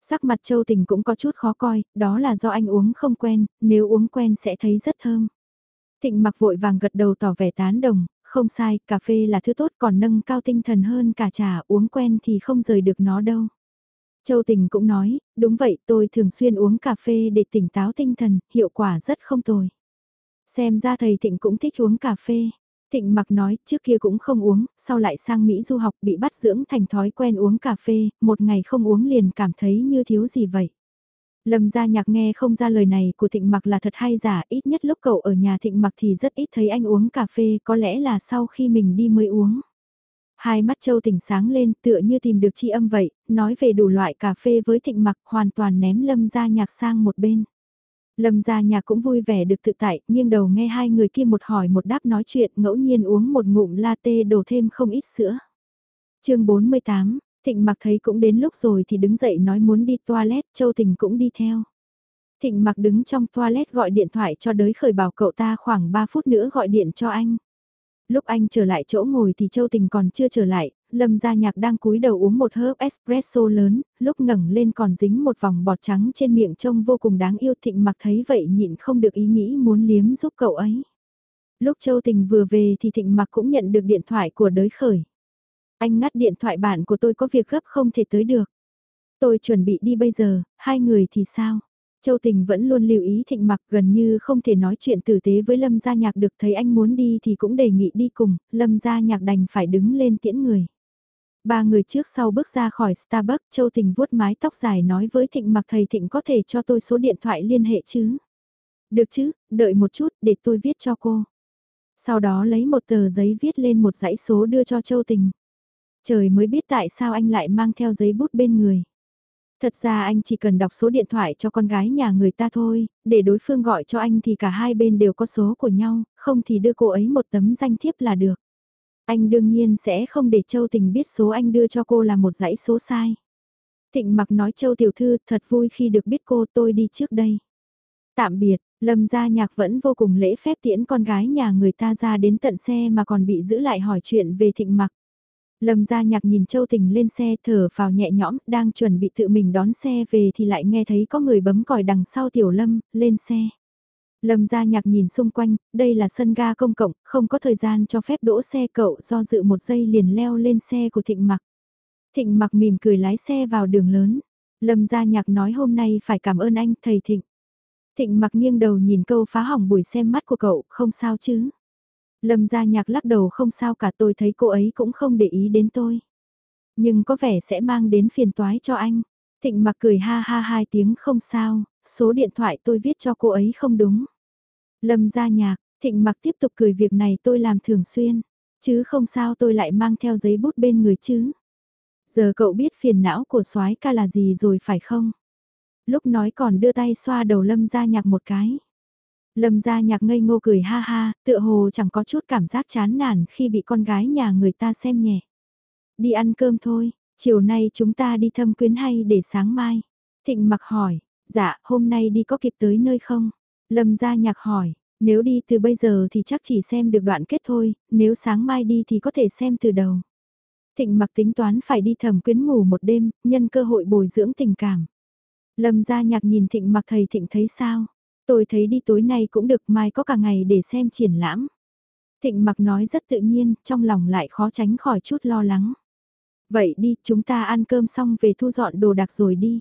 Sắc mặt châu tình cũng có chút khó coi, đó là do anh uống không quen, nếu uống quen sẽ thấy rất thơm. Thịnh mặc vội vàng gật đầu tỏ vẻ tán đồng, không sai, cà phê là thứ tốt còn nâng cao tinh thần hơn cả trà uống quen thì không rời được nó đâu. Châu Tình cũng nói, đúng vậy tôi thường xuyên uống cà phê để tỉnh táo tinh thần, hiệu quả rất không tồi. Xem ra thầy Thịnh cũng thích uống cà phê. Thịnh mặc nói, trước kia cũng không uống, sau lại sang Mỹ du học bị bắt dưỡng thành thói quen uống cà phê, một ngày không uống liền cảm thấy như thiếu gì vậy. Lâm gia nhạc nghe không ra lời này của thịnh mặc là thật hay giả, ít nhất lúc cậu ở nhà thịnh mặc thì rất ít thấy anh uống cà phê, có lẽ là sau khi mình đi mới uống. Hai mắt châu tỉnh sáng lên tựa như tìm được chi âm vậy, nói về đủ loại cà phê với thịnh mặc hoàn toàn ném lâm gia nhạc sang một bên. Lâm gia nhạc cũng vui vẻ được tự tại, nhưng đầu nghe hai người kia một hỏi một đáp nói chuyện ngẫu nhiên uống một ngụm latte đổ thêm không ít sữa. chương 48, Thịnh mặc thấy cũng đến lúc rồi thì đứng dậy nói muốn đi toilet, Châu Tình cũng đi theo. Thịnh mặc đứng trong toilet gọi điện thoại cho đới khởi bảo cậu ta khoảng 3 phút nữa gọi điện cho anh. Lúc anh trở lại chỗ ngồi thì Châu Tình còn chưa trở lại, Lâm Gia Nhạc đang cúi đầu uống một hớp espresso lớn, lúc ngẩng lên còn dính một vòng bọt trắng trên miệng trông vô cùng đáng yêu thịnh mặc thấy vậy nhịn không được ý nghĩ muốn liếm giúp cậu ấy. Lúc Châu Tình vừa về thì thịnh mặc cũng nhận được điện thoại của đới khởi. Anh ngắt điện thoại bạn của tôi có việc gấp không thể tới được. Tôi chuẩn bị đi bây giờ, hai người thì sao? Châu Tình vẫn luôn lưu ý thịnh mặc gần như không thể nói chuyện tử tế với Lâm Gia Nhạc được thấy anh muốn đi thì cũng đề nghị đi cùng, Lâm Gia Nhạc đành phải đứng lên tiễn người. Ba người trước sau bước ra khỏi Starbucks, Châu Tình vuốt mái tóc dài nói với Thịnh mặc thầy Thịnh có thể cho tôi số điện thoại liên hệ chứ. Được chứ, đợi một chút để tôi viết cho cô. Sau đó lấy một tờ giấy viết lên một dãy số đưa cho Châu Tình. Trời mới biết tại sao anh lại mang theo giấy bút bên người. Thật ra anh chỉ cần đọc số điện thoại cho con gái nhà người ta thôi, để đối phương gọi cho anh thì cả hai bên đều có số của nhau, không thì đưa cô ấy một tấm danh thiếp là được. Anh đương nhiên sẽ không để Châu Tình biết số anh đưa cho cô là một dãy số sai. Thịnh mặc nói Châu Tiểu Thư thật vui khi được biết cô tôi đi trước đây. Tạm biệt, Lâm gia nhạc vẫn vô cùng lễ phép tiễn con gái nhà người ta ra đến tận xe mà còn bị giữ lại hỏi chuyện về thịnh mặc. Lâm gia nhạc nhìn Châu Tình lên xe thở vào nhẹ nhõm, đang chuẩn bị tự mình đón xe về thì lại nghe thấy có người bấm còi đằng sau Tiểu Lâm, lên xe. Lâm gia nhạc nhìn xung quanh, đây là sân ga công cộng, không có thời gian cho phép đỗ xe cậu do dự một giây liền leo lên xe của Thịnh Mặc. Thịnh Mặc mỉm cười lái xe vào đường lớn. Lâm gia nhạc nói hôm nay phải cảm ơn anh thầy Thịnh. Thịnh Mặc nghiêng đầu nhìn câu phá hỏng buổi xem mắt của cậu, không sao chứ. Lâm gia nhạc lắc đầu không sao cả tôi thấy cô ấy cũng không để ý đến tôi. Nhưng có vẻ sẽ mang đến phiền toái cho anh. Thịnh mặc cười ha ha hai tiếng không sao, số điện thoại tôi viết cho cô ấy không đúng. Lâm gia nhạc, thịnh mặc tiếp tục cười việc này tôi làm thường xuyên, chứ không sao tôi lại mang theo giấy bút bên người chứ. Giờ cậu biết phiền não của soái ca là gì rồi phải không? Lúc nói còn đưa tay xoa đầu lâm gia nhạc một cái. Lâm gia nhạc ngây ngô cười ha ha, tựa hồ chẳng có chút cảm giác chán nản khi bị con gái nhà người ta xem nhẹ. Đi ăn cơm thôi, chiều nay chúng ta đi thâm quyến hay để sáng mai? Thịnh mặc hỏi, dạ, hôm nay đi có kịp tới nơi không? Lâm gia nhạc hỏi, nếu đi từ bây giờ thì chắc chỉ xem được đoạn kết thôi, nếu sáng mai đi thì có thể xem từ đầu. Thịnh mặc tính toán phải đi thẩm quyến ngủ một đêm, nhân cơ hội bồi dưỡng tình cảm. Lâm gia nhạc nhìn thịnh mặc thầy thịnh thấy sao? Tôi thấy đi tối nay cũng được mai có cả ngày để xem triển lãm. Thịnh mặc nói rất tự nhiên, trong lòng lại khó tránh khỏi chút lo lắng. Vậy đi, chúng ta ăn cơm xong về thu dọn đồ đạc rồi đi.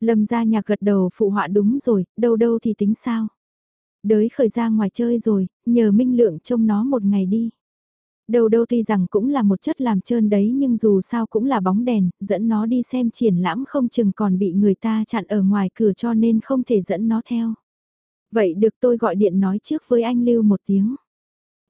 Lâm gia nhạc gật đầu phụ họa đúng rồi, đâu đâu thì tính sao. Đới khởi ra ngoài chơi rồi, nhờ Minh Lượng trông nó một ngày đi. Đâu đâu tuy rằng cũng là một chất làm trơn đấy nhưng dù sao cũng là bóng đèn, dẫn nó đi xem triển lãm không chừng còn bị người ta chặn ở ngoài cửa cho nên không thể dẫn nó theo. Vậy được tôi gọi điện nói trước với anh Lưu một tiếng.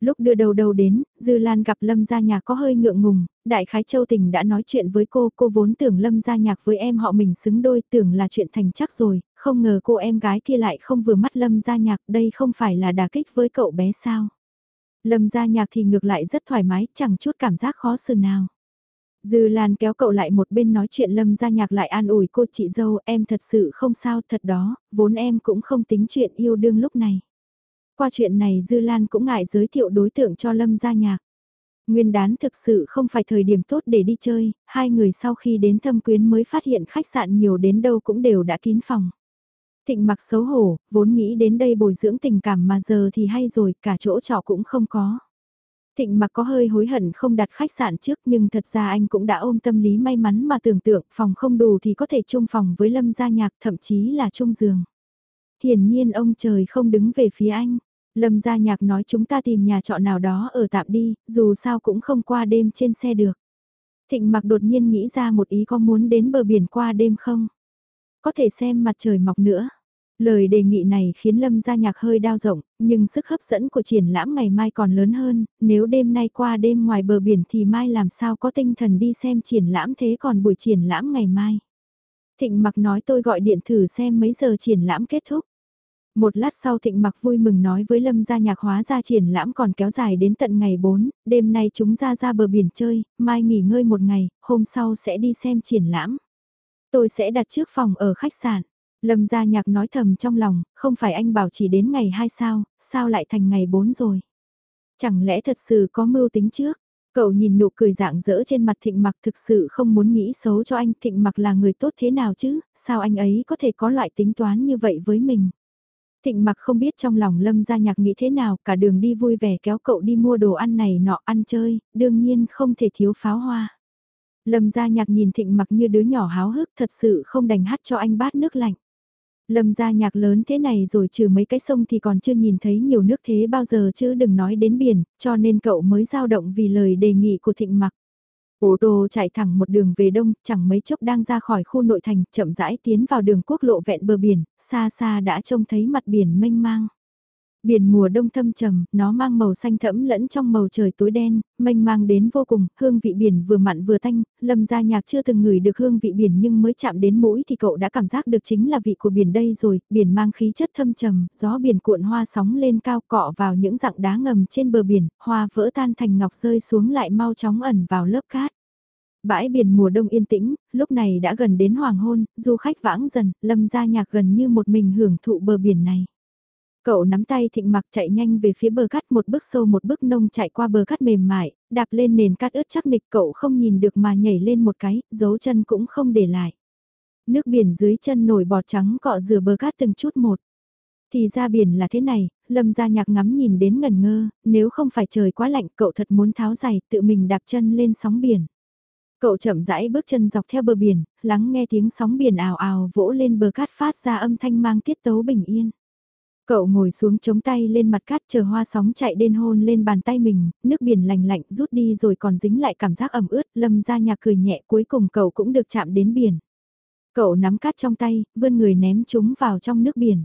Lúc đưa đầu đầu đến, Dư Lan gặp Lâm gia nhạc có hơi ngượng ngùng, Đại Khái Châu Tình đã nói chuyện với cô, cô vốn tưởng Lâm gia nhạc với em họ mình xứng đôi, tưởng là chuyện thành chắc rồi, không ngờ cô em gái kia lại không vừa mắt Lâm gia nhạc, đây không phải là đà kích với cậu bé sao. Lâm gia nhạc thì ngược lại rất thoải mái, chẳng chút cảm giác khó xử nào. Dư Lan kéo cậu lại một bên nói chuyện Lâm gia nhạc lại an ủi cô chị dâu em thật sự không sao thật đó, vốn em cũng không tính chuyện yêu đương lúc này. Qua chuyện này Dư Lan cũng ngại giới thiệu đối tượng cho Lâm gia nhạc. Nguyên đán thực sự không phải thời điểm tốt để đi chơi, hai người sau khi đến thâm quyến mới phát hiện khách sạn nhiều đến đâu cũng đều đã kín phòng. Thịnh mặc xấu hổ, vốn nghĩ đến đây bồi dưỡng tình cảm mà giờ thì hay rồi, cả chỗ trọ cũng không có. Thịnh mặc có hơi hối hận không đặt khách sạn trước nhưng thật ra anh cũng đã ôm tâm lý may mắn mà tưởng tượng phòng không đủ thì có thể chung phòng với Lâm gia nhạc thậm chí là chung giường. Hiển nhiên ông trời không đứng về phía anh. Lâm gia nhạc nói chúng ta tìm nhà trọ nào đó ở tạm đi, dù sao cũng không qua đêm trên xe được. Thịnh mặc đột nhiên nghĩ ra một ý có muốn đến bờ biển qua đêm không? Có thể xem mặt trời mọc nữa. Lời đề nghị này khiến Lâm gia nhạc hơi đau rộng, nhưng sức hấp dẫn của triển lãm ngày mai còn lớn hơn, nếu đêm nay qua đêm ngoài bờ biển thì mai làm sao có tinh thần đi xem triển lãm thế còn buổi triển lãm ngày mai. Thịnh mặc nói tôi gọi điện thử xem mấy giờ triển lãm kết thúc. Một lát sau Thịnh mặc vui mừng nói với Lâm gia nhạc hóa ra triển lãm còn kéo dài đến tận ngày 4, đêm nay chúng ra ra bờ biển chơi, mai nghỉ ngơi một ngày, hôm sau sẽ đi xem triển lãm. Tôi sẽ đặt trước phòng ở khách sạn. Lâm gia nhạc nói thầm trong lòng, không phải anh bảo chỉ đến ngày 2 sao, sao lại thành ngày 4 rồi. Chẳng lẽ thật sự có mưu tính trước? Cậu nhìn nụ cười dạng dỡ trên mặt thịnh mặc thực sự không muốn nghĩ xấu cho anh thịnh mặc là người tốt thế nào chứ, sao anh ấy có thể có loại tính toán như vậy với mình. Thịnh mặc không biết trong lòng lâm gia nhạc nghĩ thế nào cả đường đi vui vẻ kéo cậu đi mua đồ ăn này nọ ăn chơi, đương nhiên không thể thiếu pháo hoa. Lâm gia nhạc nhìn thịnh mặc như đứa nhỏ háo hức thật sự không đành hát cho anh bát nước lạnh. Lâm gia nhạc lớn thế này rồi trừ mấy cái sông thì còn chưa nhìn thấy nhiều nước thế bao giờ chứ đừng nói đến biển, cho nên cậu mới dao động vì lời đề nghị của thịnh mặc. Ô tô chạy thẳng một đường về đông, chẳng mấy chốc đang ra khỏi khu nội thành, chậm rãi tiến vào đường quốc lộ vẹn bờ biển, xa xa đã trông thấy mặt biển mênh mang. Biển mùa đông thâm trầm, nó mang màu xanh thẫm lẫn trong màu trời tối đen, mênh mang đến vô cùng, hương vị biển vừa mặn vừa tanh, lâm gia nhạc chưa từng ngửi được hương vị biển nhưng mới chạm đến mũi thì cậu đã cảm giác được chính là vị của biển đây rồi, biển mang khí chất thâm trầm, gió biển cuộn hoa sóng lên cao cọ vào những dạng đá ngầm trên bờ biển, hoa vỡ tan thành ngọc rơi xuống lại mau chóng ẩn vào lớp cát. Bãi biển mùa đông yên tĩnh, lúc này đã gần đến hoàng hôn, du khách vãng dần, lâm gia nhạc gần như một mình hưởng thụ bờ biển này. Cậu nắm tay thịnh mặc chạy nhanh về phía bờ cát một bước sâu một bước nông chạy qua bờ cát mềm mại, đạp lên nền cát ướt chắc nịch cậu không nhìn được mà nhảy lên một cái, dấu chân cũng không để lại. Nước biển dưới chân nổi bọt trắng cọ rửa bờ cát từng chút một. Thì ra biển là thế này, lâm ra nhạc ngắm nhìn đến ngần ngơ, nếu không phải trời quá lạnh cậu thật muốn tháo giày tự mình đạp chân lên sóng biển. Cậu chậm rãi bước chân dọc theo bờ biển, lắng nghe tiếng sóng biển ào ào vỗ lên bờ cát phát ra âm thanh mang tiết tấu bình yên. Cậu ngồi xuống chống tay lên mặt cát chờ hoa sóng chạy đen hôn lên bàn tay mình, nước biển lành lạnh rút đi rồi còn dính lại cảm giác ẩm ướt, lâm ra nhà cười nhẹ cuối cùng cậu cũng được chạm đến biển. Cậu nắm cát trong tay, vươn người ném chúng vào trong nước biển.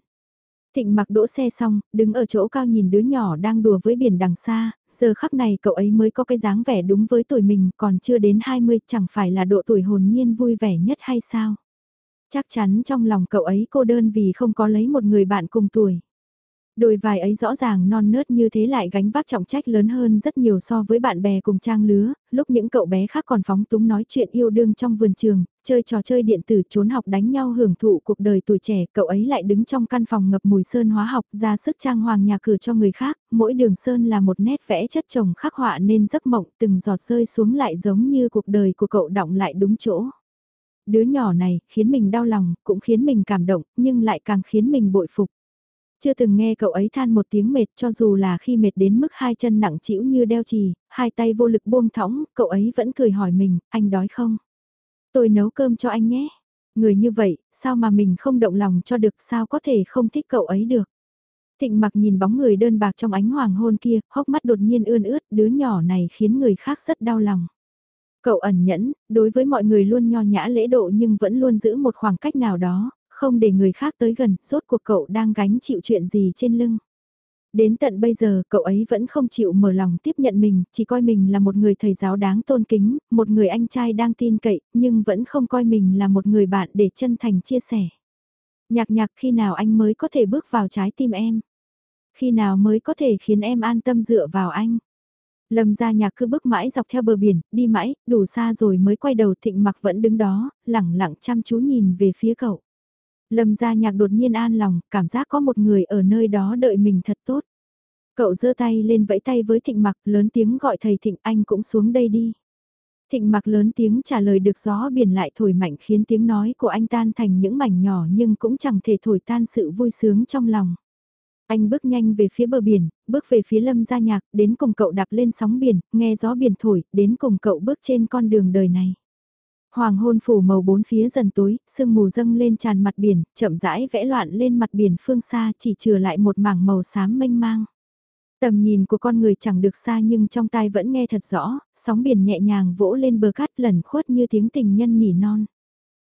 Thịnh mặc đỗ xe xong, đứng ở chỗ cao nhìn đứa nhỏ đang đùa với biển đằng xa, giờ khắc này cậu ấy mới có cái dáng vẻ đúng với tuổi mình còn chưa đến 20 chẳng phải là độ tuổi hồn nhiên vui vẻ nhất hay sao? Chắc chắn trong lòng cậu ấy cô đơn vì không có lấy một người bạn cùng tuổi. Đôi vai ấy rõ ràng non nớt như thế lại gánh vác trọng trách lớn hơn rất nhiều so với bạn bè cùng trang lứa, lúc những cậu bé khác còn phóng túng nói chuyện yêu đương trong vườn trường, chơi trò chơi điện tử trốn học đánh nhau hưởng thụ cuộc đời tuổi trẻ, cậu ấy lại đứng trong căn phòng ngập mùi sơn hóa học ra sức trang hoàng nhà cửa cho người khác, mỗi đường sơn là một nét vẽ chất chồng khắc họa nên giấc mộng từng giọt rơi xuống lại giống như cuộc đời của cậu động lại đúng chỗ. Đứa nhỏ này khiến mình đau lòng, cũng khiến mình cảm động, nhưng lại càng khiến mình bội phục. Chưa từng nghe cậu ấy than một tiếng mệt cho dù là khi mệt đến mức hai chân nặng trĩu như đeo chì, hai tay vô lực buông thõng, cậu ấy vẫn cười hỏi mình, anh đói không? Tôi nấu cơm cho anh nhé. Người như vậy, sao mà mình không động lòng cho được sao có thể không thích cậu ấy được? Thịnh mặc nhìn bóng người đơn bạc trong ánh hoàng hôn kia, hốc mắt đột nhiên ươn ướt, đứa nhỏ này khiến người khác rất đau lòng. Cậu ẩn nhẫn, đối với mọi người luôn nho nhã lễ độ nhưng vẫn luôn giữ một khoảng cách nào đó, không để người khác tới gần, rốt cuộc cậu đang gánh chịu chuyện gì trên lưng. Đến tận bây giờ cậu ấy vẫn không chịu mở lòng tiếp nhận mình, chỉ coi mình là một người thầy giáo đáng tôn kính, một người anh trai đang tin cậy, nhưng vẫn không coi mình là một người bạn để chân thành chia sẻ. Nhạc nhạc khi nào anh mới có thể bước vào trái tim em? Khi nào mới có thể khiến em an tâm dựa vào anh? Lâm ra nhạc cứ bước mãi dọc theo bờ biển, đi mãi, đủ xa rồi mới quay đầu thịnh mặc vẫn đứng đó, lẳng lặng chăm chú nhìn về phía cậu. Lâm gia nhạc đột nhiên an lòng, cảm giác có một người ở nơi đó đợi mình thật tốt. Cậu giơ tay lên vẫy tay với thịnh mặc lớn tiếng gọi thầy thịnh anh cũng xuống đây đi. Thịnh mặc lớn tiếng trả lời được gió biển lại thổi mạnh khiến tiếng nói của anh tan thành những mảnh nhỏ nhưng cũng chẳng thể thổi tan sự vui sướng trong lòng. Anh bước nhanh về phía bờ biển, bước về phía lâm gia nhạc, đến cùng cậu đạp lên sóng biển, nghe gió biển thổi, đến cùng cậu bước trên con đường đời này. Hoàng hôn phủ màu bốn phía dần tối, sương mù dâng lên tràn mặt biển, chậm rãi vẽ loạn lên mặt biển phương xa chỉ trừ lại một mảng màu xám mênh mang. Tầm nhìn của con người chẳng được xa nhưng trong tai vẫn nghe thật rõ, sóng biển nhẹ nhàng vỗ lên bờ cát lẩn khuất như tiếng tình nhân nỉ non.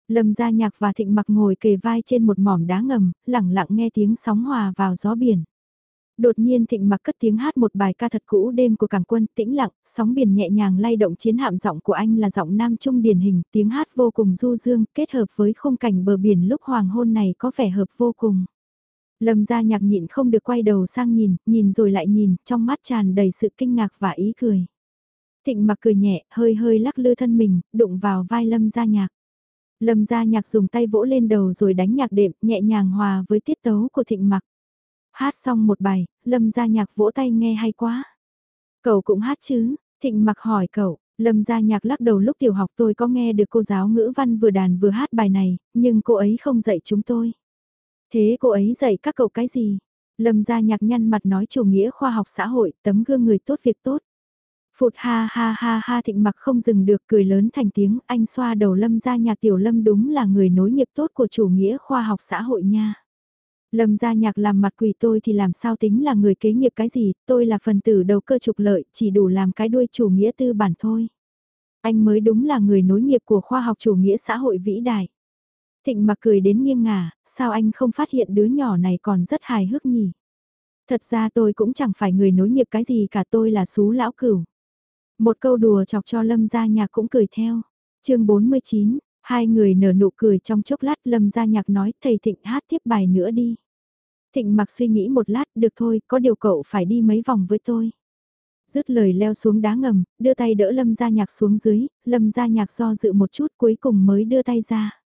Lâm gia nhạc và thịnh mặc ngồi kề vai trên một mỏm đá ngầm, lặng lặng nghe tiếng sóng hòa vào gió biển. Đột nhiên thịnh mặc cất tiếng hát một bài ca thật cũ đêm của cảng quân tĩnh lặng, sóng biển nhẹ nhàng lay động chiến hạm giọng của anh là giọng nam trung điển hình, tiếng hát vô cùng du dương, kết hợp với khung cảnh bờ biển lúc hoàng hôn này có vẻ hợp vô cùng. Lâm gia nhạc nhịn không được quay đầu sang nhìn, nhìn rồi lại nhìn, trong mắt tràn đầy sự kinh ngạc và ý cười. Thịnh mặc cười nhẹ, hơi hơi lắc lư thân mình, đụng vào vai lâm gia nhạc. Lâm gia nhạc dùng tay vỗ lên đầu rồi đánh nhạc đệm, nhẹ nhàng hòa với tiết tấu của thịnh mặc. Hát xong một bài, Lâm gia nhạc vỗ tay nghe hay quá. Cậu cũng hát chứ, Thịnh mặc hỏi cậu, Lâm gia nhạc lắc đầu lúc tiểu học tôi có nghe được cô giáo ngữ văn vừa đàn vừa hát bài này, nhưng cô ấy không dạy chúng tôi. Thế cô ấy dạy các cậu cái gì? Lâm gia nhạc nhăn mặt nói chủ nghĩa khoa học xã hội, tấm gương người tốt việc tốt. Phụt ha ha ha ha thịnh mặc không dừng được cười lớn thành tiếng, anh xoa đầu lâm gia nhạc tiểu lâm đúng là người nối nghiệp tốt của chủ nghĩa khoa học xã hội nha. Lâm gia nhạc làm mặt quỷ tôi thì làm sao tính là người kế nghiệp cái gì, tôi là phần tử đầu cơ trục lợi, chỉ đủ làm cái đuôi chủ nghĩa tư bản thôi. Anh mới đúng là người nối nghiệp của khoa học chủ nghĩa xã hội vĩ đại. Thịnh mặc cười đến nghiêng ngả, sao anh không phát hiện đứa nhỏ này còn rất hài hước nhỉ? Thật ra tôi cũng chẳng phải người nối nghiệp cái gì cả tôi là xú lão cửu. Một câu đùa chọc cho Lâm gia nhạc cũng cười theo. chương 49, hai người nở nụ cười trong chốc lát Lâm gia nhạc nói thầy Thịnh hát tiếp bài nữa đi. Thịnh mặc suy nghĩ một lát được thôi có điều cậu phải đi mấy vòng với tôi. Dứt lời leo xuống đá ngầm, đưa tay đỡ Lâm gia nhạc xuống dưới, Lâm gia nhạc do dự một chút cuối cùng mới đưa tay ra.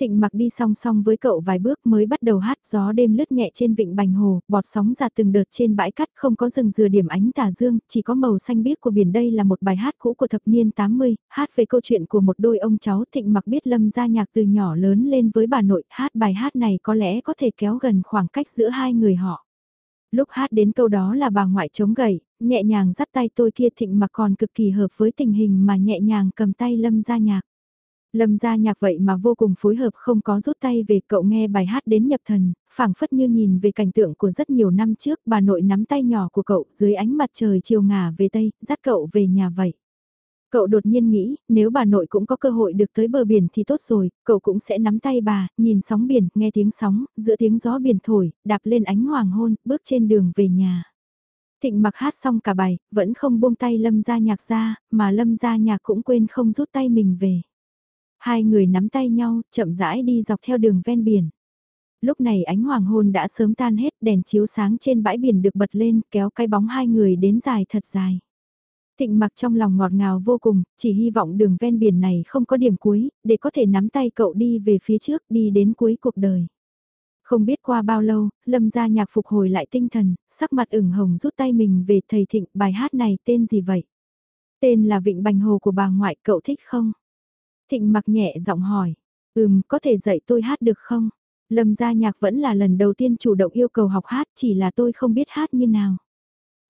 Thịnh mặc đi song song với cậu vài bước mới bắt đầu hát gió đêm lướt nhẹ trên vịnh bành hồ, bọt sóng ra từng đợt trên bãi cát không có rừng dừa điểm ánh tà dương, chỉ có màu xanh biếc của biển đây là một bài hát cũ của thập niên 80, hát về câu chuyện của một đôi ông cháu thịnh mặc biết lâm gia nhạc từ nhỏ lớn lên với bà nội, hát bài hát này có lẽ có thể kéo gần khoảng cách giữa hai người họ. Lúc hát đến câu đó là bà ngoại chống gậy, nhẹ nhàng dắt tay tôi kia thịnh mặc còn cực kỳ hợp với tình hình mà nhẹ nhàng cầm tay lâm gia nhạc. Lâm gia nhạc vậy mà vô cùng phối hợp không có rút tay về cậu nghe bài hát đến nhập thần, phảng phất như nhìn về cảnh tượng của rất nhiều năm trước bà nội nắm tay nhỏ của cậu dưới ánh mặt trời chiều ngả về Tây, dắt cậu về nhà vậy. Cậu đột nhiên nghĩ, nếu bà nội cũng có cơ hội được tới bờ biển thì tốt rồi, cậu cũng sẽ nắm tay bà, nhìn sóng biển, nghe tiếng sóng, giữa tiếng gió biển thổi, đạp lên ánh hoàng hôn, bước trên đường về nhà. Thịnh mặc hát xong cả bài, vẫn không buông tay lâm gia nhạc ra, mà lâm gia nhạc cũng quên không rút tay mình về. Hai người nắm tay nhau, chậm rãi đi dọc theo đường ven biển. Lúc này ánh hoàng hôn đã sớm tan hết, đèn chiếu sáng trên bãi biển được bật lên, kéo cái bóng hai người đến dài thật dài. Thịnh mặc trong lòng ngọt ngào vô cùng, chỉ hy vọng đường ven biển này không có điểm cuối, để có thể nắm tay cậu đi về phía trước, đi đến cuối cuộc đời. Không biết qua bao lâu, lâm gia nhạc phục hồi lại tinh thần, sắc mặt ửng hồng rút tay mình về thầy thịnh, bài hát này tên gì vậy? Tên là Vịnh Bành Hồ của bà ngoại, cậu thích không? Thịnh mặc nhẹ giọng hỏi, ừm, có thể dạy tôi hát được không? Lâm gia nhạc vẫn là lần đầu tiên chủ động yêu cầu học hát, chỉ là tôi không biết hát như nào.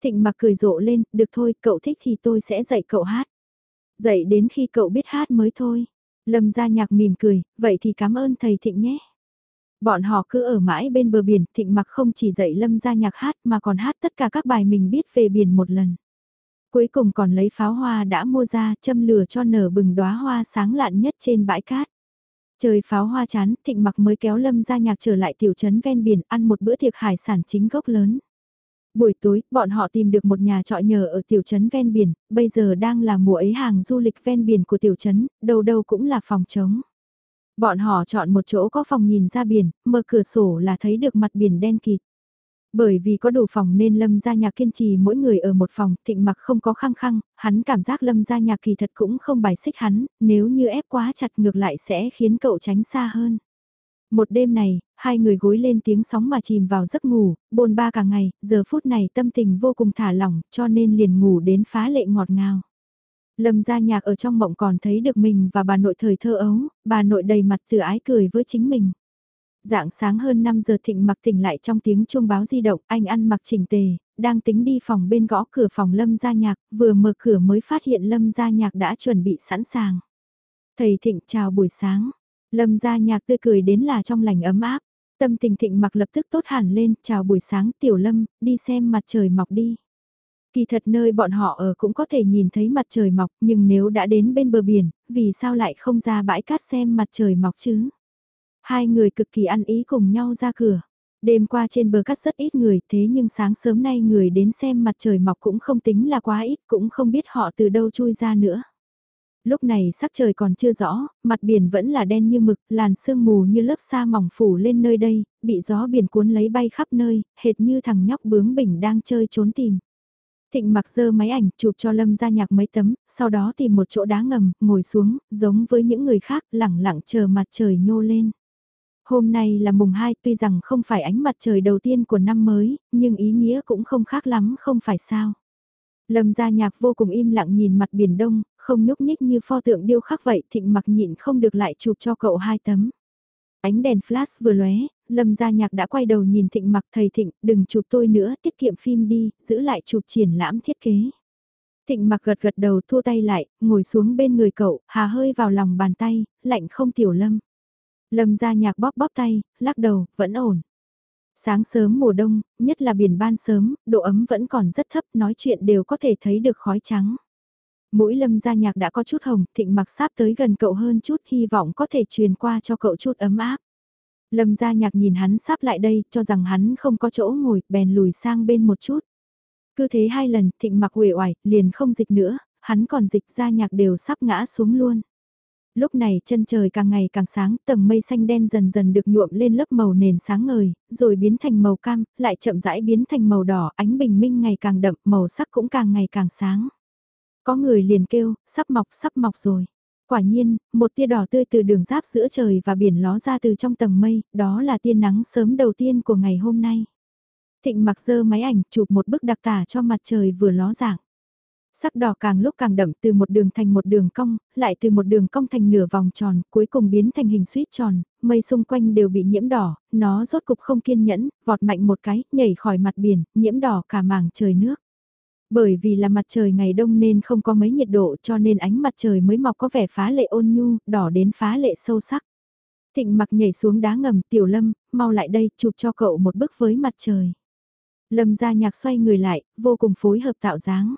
Thịnh mặc cười rộ lên, được thôi, cậu thích thì tôi sẽ dạy cậu hát. Dạy đến khi cậu biết hát mới thôi. Lâm gia nhạc mỉm cười, vậy thì cảm ơn thầy Thịnh nhé. Bọn họ cứ ở mãi bên bờ biển, Thịnh mặc không chỉ dạy Lâm gia nhạc hát mà còn hát tất cả các bài mình biết về biển một lần. Cuối cùng còn lấy pháo hoa đã mua ra châm lửa cho nở bừng đóa hoa sáng lạn nhất trên bãi cát. Trời pháo hoa chán, thịnh mặc mới kéo lâm ra nhạc trở lại tiểu trấn ven biển ăn một bữa tiệc hải sản chính gốc lớn. Buổi tối, bọn họ tìm được một nhà trọ nhờ ở tiểu trấn ven biển, bây giờ đang là mùa ấy hàng du lịch ven biển của tiểu trấn, đâu đâu cũng là phòng trống. Bọn họ chọn một chỗ có phòng nhìn ra biển, mở cửa sổ là thấy được mặt biển đen kịt. Bởi vì có đủ phòng nên Lâm Gia Nhạc kiên trì mỗi người ở một phòng, thịnh mặc không có khăng khăng, hắn cảm giác Lâm Gia Nhạc kỳ thật cũng không bài xích hắn, nếu như ép quá chặt ngược lại sẽ khiến cậu tránh xa hơn. Một đêm này, hai người gối lên tiếng sóng mà chìm vào giấc ngủ, bồn ba cả ngày, giờ phút này tâm tình vô cùng thả lỏng, cho nên liền ngủ đến phá lệ ngọt ngào. Lâm gia nhạc ở trong mộng còn thấy được mình và bà nội thời thơ ấu, bà nội đầy mặt từ ái cười với chính mình. Dạng sáng hơn 5 giờ thịnh mặc tỉnh lại trong tiếng chuông báo di động, anh ăn mặc chỉnh tề, đang tính đi phòng bên gõ cửa phòng Lâm Gia Nhạc, vừa mở cửa mới phát hiện Lâm Gia Nhạc đã chuẩn bị sẵn sàng. Thầy Thịnh chào buổi sáng, Lâm Gia Nhạc tươi cười đến là trong lành ấm áp, tâm tình Thịnh mặc lập tức tốt hẳn lên, chào buổi sáng Tiểu Lâm, đi xem mặt trời mọc đi. Kỳ thật nơi bọn họ ở cũng có thể nhìn thấy mặt trời mọc, nhưng nếu đã đến bên bờ biển, vì sao lại không ra bãi cát xem mặt trời mọc chứ? Hai người cực kỳ ăn ý cùng nhau ra cửa. Đêm qua trên bờ cát rất ít người thế nhưng sáng sớm nay người đến xem mặt trời mọc cũng không tính là quá ít cũng không biết họ từ đâu chui ra nữa. Lúc này sắc trời còn chưa rõ, mặt biển vẫn là đen như mực, làn sương mù như lớp sa mỏng phủ lên nơi đây, bị gió biển cuốn lấy bay khắp nơi, hệt như thằng nhóc bướng bỉnh đang chơi trốn tìm. Thịnh mặc dơ máy ảnh chụp cho Lâm ra nhạc mấy tấm, sau đó tìm một chỗ đá ngầm, ngồi xuống, giống với những người khác, lẳng lặng chờ mặt trời nhô lên. Hôm nay là mùng 2 tuy rằng không phải ánh mặt trời đầu tiên của năm mới, nhưng ý nghĩa cũng không khác lắm không phải sao. Lâm gia nhạc vô cùng im lặng nhìn mặt biển đông, không nhúc nhích như pho tượng điêu khắc vậy thịnh mặc nhịn không được lại chụp cho cậu hai tấm. Ánh đèn flash vừa lóe, Lâm gia nhạc đã quay đầu nhìn thịnh mặc thầy thịnh, đừng chụp tôi nữa, tiết kiệm phim đi, giữ lại chụp triển lãm thiết kế. Thịnh mặc gật gật đầu thua tay lại, ngồi xuống bên người cậu, hà hơi vào lòng bàn tay, lạnh không tiểu lâm. Lâm ra nhạc bóp bóp tay, lắc đầu, vẫn ổn. Sáng sớm mùa đông, nhất là biển ban sớm, độ ấm vẫn còn rất thấp, nói chuyện đều có thể thấy được khói trắng. Mũi lâm ra nhạc đã có chút hồng, thịnh mặc sáp tới gần cậu hơn chút, hy vọng có thể truyền qua cho cậu chút ấm áp. Lâm gia nhạc nhìn hắn sắp lại đây, cho rằng hắn không có chỗ ngồi, bèn lùi sang bên một chút. Cứ thế hai lần, thịnh mặc uể oải, liền không dịch nữa, hắn còn dịch gia nhạc đều sắp ngã xuống luôn. Lúc này chân trời càng ngày càng sáng, tầng mây xanh đen dần dần được nhuộm lên lớp màu nền sáng ngời, rồi biến thành màu cam, lại chậm rãi biến thành màu đỏ, ánh bình minh ngày càng đậm, màu sắc cũng càng ngày càng sáng. Có người liền kêu, sắp mọc sắp mọc rồi. Quả nhiên, một tia đỏ tươi từ đường giáp giữa trời và biển ló ra từ trong tầng mây, đó là tia nắng sớm đầu tiên của ngày hôm nay. Thịnh mặc dơ máy ảnh chụp một bức đặc tả cho mặt trời vừa ló dạng. Sắc đỏ càng lúc càng đậm từ một đường thành một đường cong, lại từ một đường cong thành nửa vòng tròn, cuối cùng biến thành hình suýt tròn, mây xung quanh đều bị nhiễm đỏ, nó rốt cục không kiên nhẫn, vọt mạnh một cái, nhảy khỏi mặt biển, nhiễm đỏ cả mảng trời nước. Bởi vì là mặt trời ngày đông nên không có mấy nhiệt độ cho nên ánh mặt trời mới mọc có vẻ phá lệ ôn nhu, đỏ đến phá lệ sâu sắc. Thịnh mặc nhảy xuống đá ngầm, tiểu lâm, mau lại đây, chụp cho cậu một bức với mặt trời. Lâm ra nhạc xoay người lại, vô cùng phối hợp tạo dáng.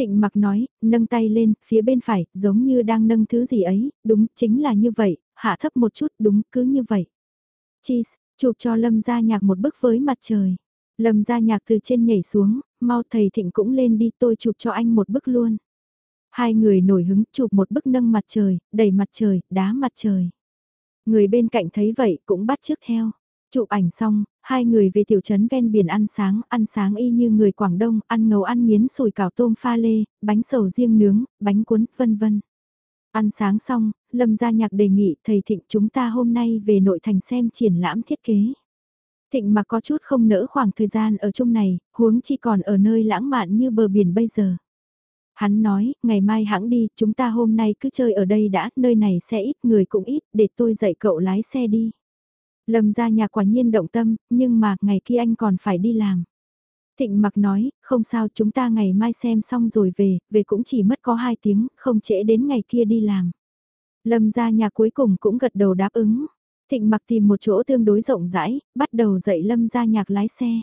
Thịnh mặc nói, nâng tay lên, phía bên phải, giống như đang nâng thứ gì ấy, đúng, chính là như vậy, hạ thấp một chút, đúng, cứ như vậy. Cheese, chụp cho Lâm ra nhạc một bức với mặt trời. Lâm ra nhạc từ trên nhảy xuống, mau thầy Thịnh cũng lên đi tôi chụp cho anh một bức luôn. Hai người nổi hứng chụp một bức nâng mặt trời, đầy mặt trời, đá mặt trời. Người bên cạnh thấy vậy cũng bắt trước theo. Chụp ảnh xong, hai người về tiểu trấn ven biển ăn sáng, ăn sáng y như người Quảng Đông, ăn ngấu ăn miến sủi cảo tôm pha lê, bánh sầu riêng nướng, bánh cuốn, vân vân. Ăn sáng xong, Lâm gia nhạc đề nghị thầy Thịnh chúng ta hôm nay về nội thành xem triển lãm thiết kế. Thịnh mà có chút không nỡ khoảng thời gian ở chung này, huống chi còn ở nơi lãng mạn như bờ biển bây giờ. Hắn nói, ngày mai hãng đi, chúng ta hôm nay cứ chơi ở đây đã, nơi này xe ít, người cũng ít, để tôi dạy cậu lái xe đi. Lâm ra nhà quả nhiên động tâm, nhưng mà ngày kia anh còn phải đi làm. Thịnh mặc nói, không sao chúng ta ngày mai xem xong rồi về, về cũng chỉ mất có 2 tiếng, không trễ đến ngày kia đi làm. Lâm ra nhà cuối cùng cũng gật đầu đáp ứng. Thịnh mặc tìm một chỗ tương đối rộng rãi, bắt đầu dạy Lâm ra nhạc lái xe.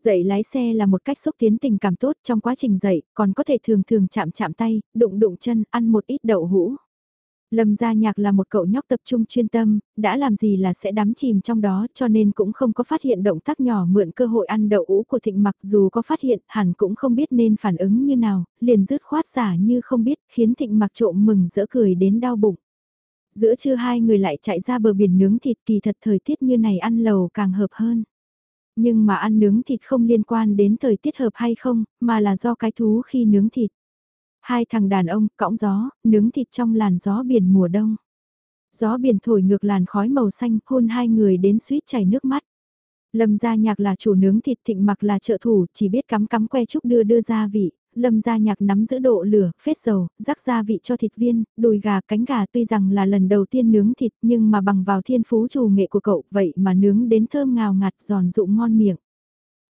Dạy lái xe là một cách xúc tiến tình cảm tốt trong quá trình dạy, còn có thể thường thường chạm chạm tay, đụng đụng chân, ăn một ít đậu hũ. Lâm gia nhạc là một cậu nhóc tập trung chuyên tâm, đã làm gì là sẽ đắm chìm trong đó cho nên cũng không có phát hiện động tác nhỏ mượn cơ hội ăn đậu ú của thịnh mặc dù có phát hiện hẳn cũng không biết nên phản ứng như nào, liền dứt khoát giả như không biết khiến thịnh mặc trộm mừng dỡ cười đến đau bụng. Giữa trưa hai người lại chạy ra bờ biển nướng thịt kỳ thật thời tiết như này ăn lầu càng hợp hơn. Nhưng mà ăn nướng thịt không liên quan đến thời tiết hợp hay không, mà là do cái thú khi nướng thịt. Hai thằng đàn ông cõng gió, nướng thịt trong làn gió biển mùa đông. Gió biển thổi ngược làn khói màu xanh hôn hai người đến suýt chảy nước mắt. Lâm gia nhạc là chủ nướng thịt thịnh mặc là trợ thủ, chỉ biết cắm cắm que trúc đưa đưa gia vị, lâm gia nhạc nắm giữ độ lửa, phết dầu, rắc gia vị cho thịt viên, đùi gà, cánh gà tuy rằng là lần đầu tiên nướng thịt nhưng mà bằng vào thiên phú chủ nghệ của cậu vậy mà nướng đến thơm ngào ngạt giòn rụng ngon miệng.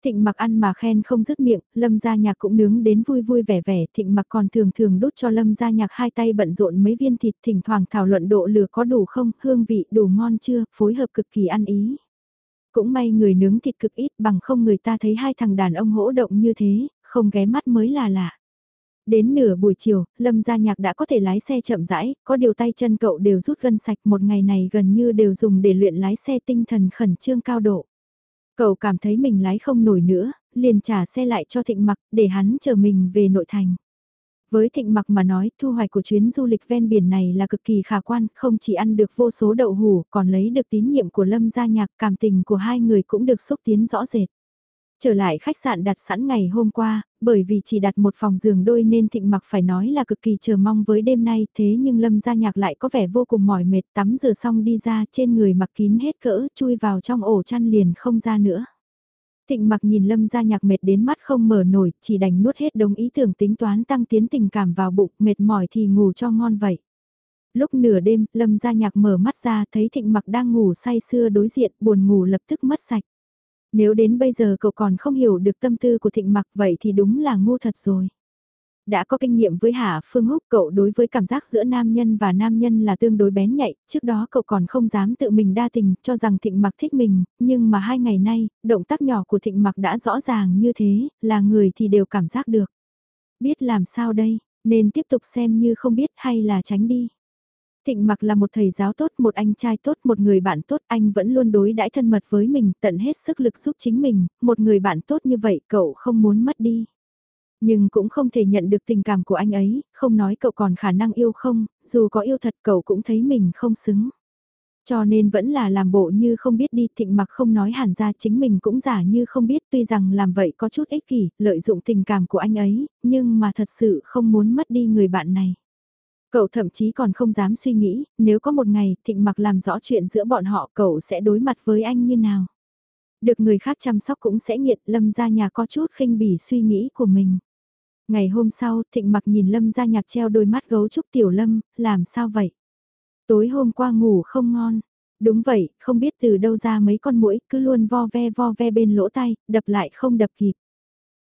Thịnh mặc ăn mà khen không dứt miệng, lâm gia nhạc cũng nướng đến vui vui vẻ vẻ, thịnh mặc còn thường thường đút cho lâm gia nhạc hai tay bận rộn mấy viên thịt thỉnh thoảng thảo luận độ lửa có đủ không, hương vị đủ ngon chưa, phối hợp cực kỳ ăn ý. Cũng may người nướng thịt cực ít bằng không người ta thấy hai thằng đàn ông hỗ động như thế, không ghé mắt mới là lạ. Đến nửa buổi chiều, Lâm Gia Nhạc đã có thể lái xe chậm rãi, có điều tay chân cậu đều rút gân sạch một ngày này gần như đều dùng để luyện lái xe tinh thần khẩn trương cao độ. Cậu cảm thấy mình lái không nổi nữa, liền trả xe lại cho thịnh mặc để hắn chờ mình về nội thành. Với thịnh mặc mà nói, thu hoạch của chuyến du lịch ven biển này là cực kỳ khả quan, không chỉ ăn được vô số đậu hủ, còn lấy được tín nhiệm của Lâm gia nhạc, cảm tình của hai người cũng được xúc tiến rõ rệt. Trở lại khách sạn đặt sẵn ngày hôm qua, bởi vì chỉ đặt một phòng giường đôi nên thịnh mặc phải nói là cực kỳ chờ mong với đêm nay, thế nhưng lâm gia nhạc lại có vẻ vô cùng mỏi mệt tắm rửa xong đi ra trên người mặc kín hết cỡ, chui vào trong ổ chăn liền không ra nữa. Thịnh mặc nhìn lâm gia nhạc mệt đến mắt không mở nổi, chỉ đành nuốt hết đống ý tưởng tính toán tăng tiến tình cảm vào bụng, mệt mỏi thì ngủ cho ngon vậy. Lúc nửa đêm, lâm gia nhạc mở mắt ra thấy thịnh mặc đang ngủ say sưa đối diện, buồn ngủ lập tức mất sạch. Nếu đến bây giờ cậu còn không hiểu được tâm tư của thịnh mặc vậy thì đúng là ngu thật rồi. Đã có kinh nghiệm với Hạ Phương Húc cậu đối với cảm giác giữa nam nhân và nam nhân là tương đối bén nhạy, trước đó cậu còn không dám tự mình đa tình cho rằng thịnh mặc thích mình, nhưng mà hai ngày nay, động tác nhỏ của thịnh mặc đã rõ ràng như thế, là người thì đều cảm giác được. Biết làm sao đây, nên tiếp tục xem như không biết hay là tránh đi. Thịnh mặc là một thầy giáo tốt, một anh trai tốt, một người bạn tốt, anh vẫn luôn đối đãi thân mật với mình, tận hết sức lực giúp chính mình, một người bạn tốt như vậy cậu không muốn mất đi. Nhưng cũng không thể nhận được tình cảm của anh ấy, không nói cậu còn khả năng yêu không, dù có yêu thật cậu cũng thấy mình không xứng. Cho nên vẫn là làm bộ như không biết đi thịnh mặc không nói hẳn ra chính mình cũng giả như không biết tuy rằng làm vậy có chút ích kỷ, lợi dụng tình cảm của anh ấy, nhưng mà thật sự không muốn mất đi người bạn này. Cậu thậm chí còn không dám suy nghĩ, nếu có một ngày thịnh mặc làm rõ chuyện giữa bọn họ cậu sẽ đối mặt với anh như nào. Được người khác chăm sóc cũng sẽ nghiện lâm ra nhà có chút khinh bỉ suy nghĩ của mình. Ngày hôm sau, thịnh mặc nhìn Lâm ra nhạc treo đôi mắt gấu trúc tiểu Lâm, làm sao vậy? Tối hôm qua ngủ không ngon. Đúng vậy, không biết từ đâu ra mấy con mũi cứ luôn vo ve vo ve bên lỗ tay, đập lại không đập kịp.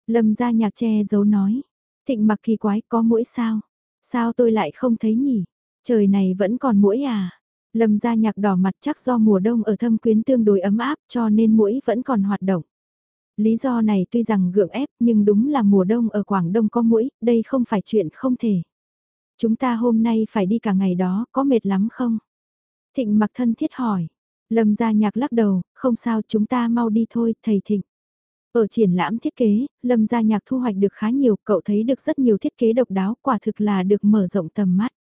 Lâm ra nhạc che giấu nói. Thịnh mặc kỳ quái có mũi sao? Sao tôi lại không thấy nhỉ? Trời này vẫn còn mũi à? Lâm ra nhạc đỏ mặt chắc do mùa đông ở thâm quyến tương đối ấm áp cho nên mũi vẫn còn hoạt động. Lý do này tuy rằng gượng ép nhưng đúng là mùa đông ở Quảng Đông có mũi, đây không phải chuyện không thể. Chúng ta hôm nay phải đi cả ngày đó, có mệt lắm không? Thịnh mặc thân thiết hỏi. Lâm gia nhạc lắc đầu, không sao chúng ta mau đi thôi, thầy Thịnh. Ở triển lãm thiết kế, Lâm gia nhạc thu hoạch được khá nhiều, cậu thấy được rất nhiều thiết kế độc đáo, quả thực là được mở rộng tầm mắt.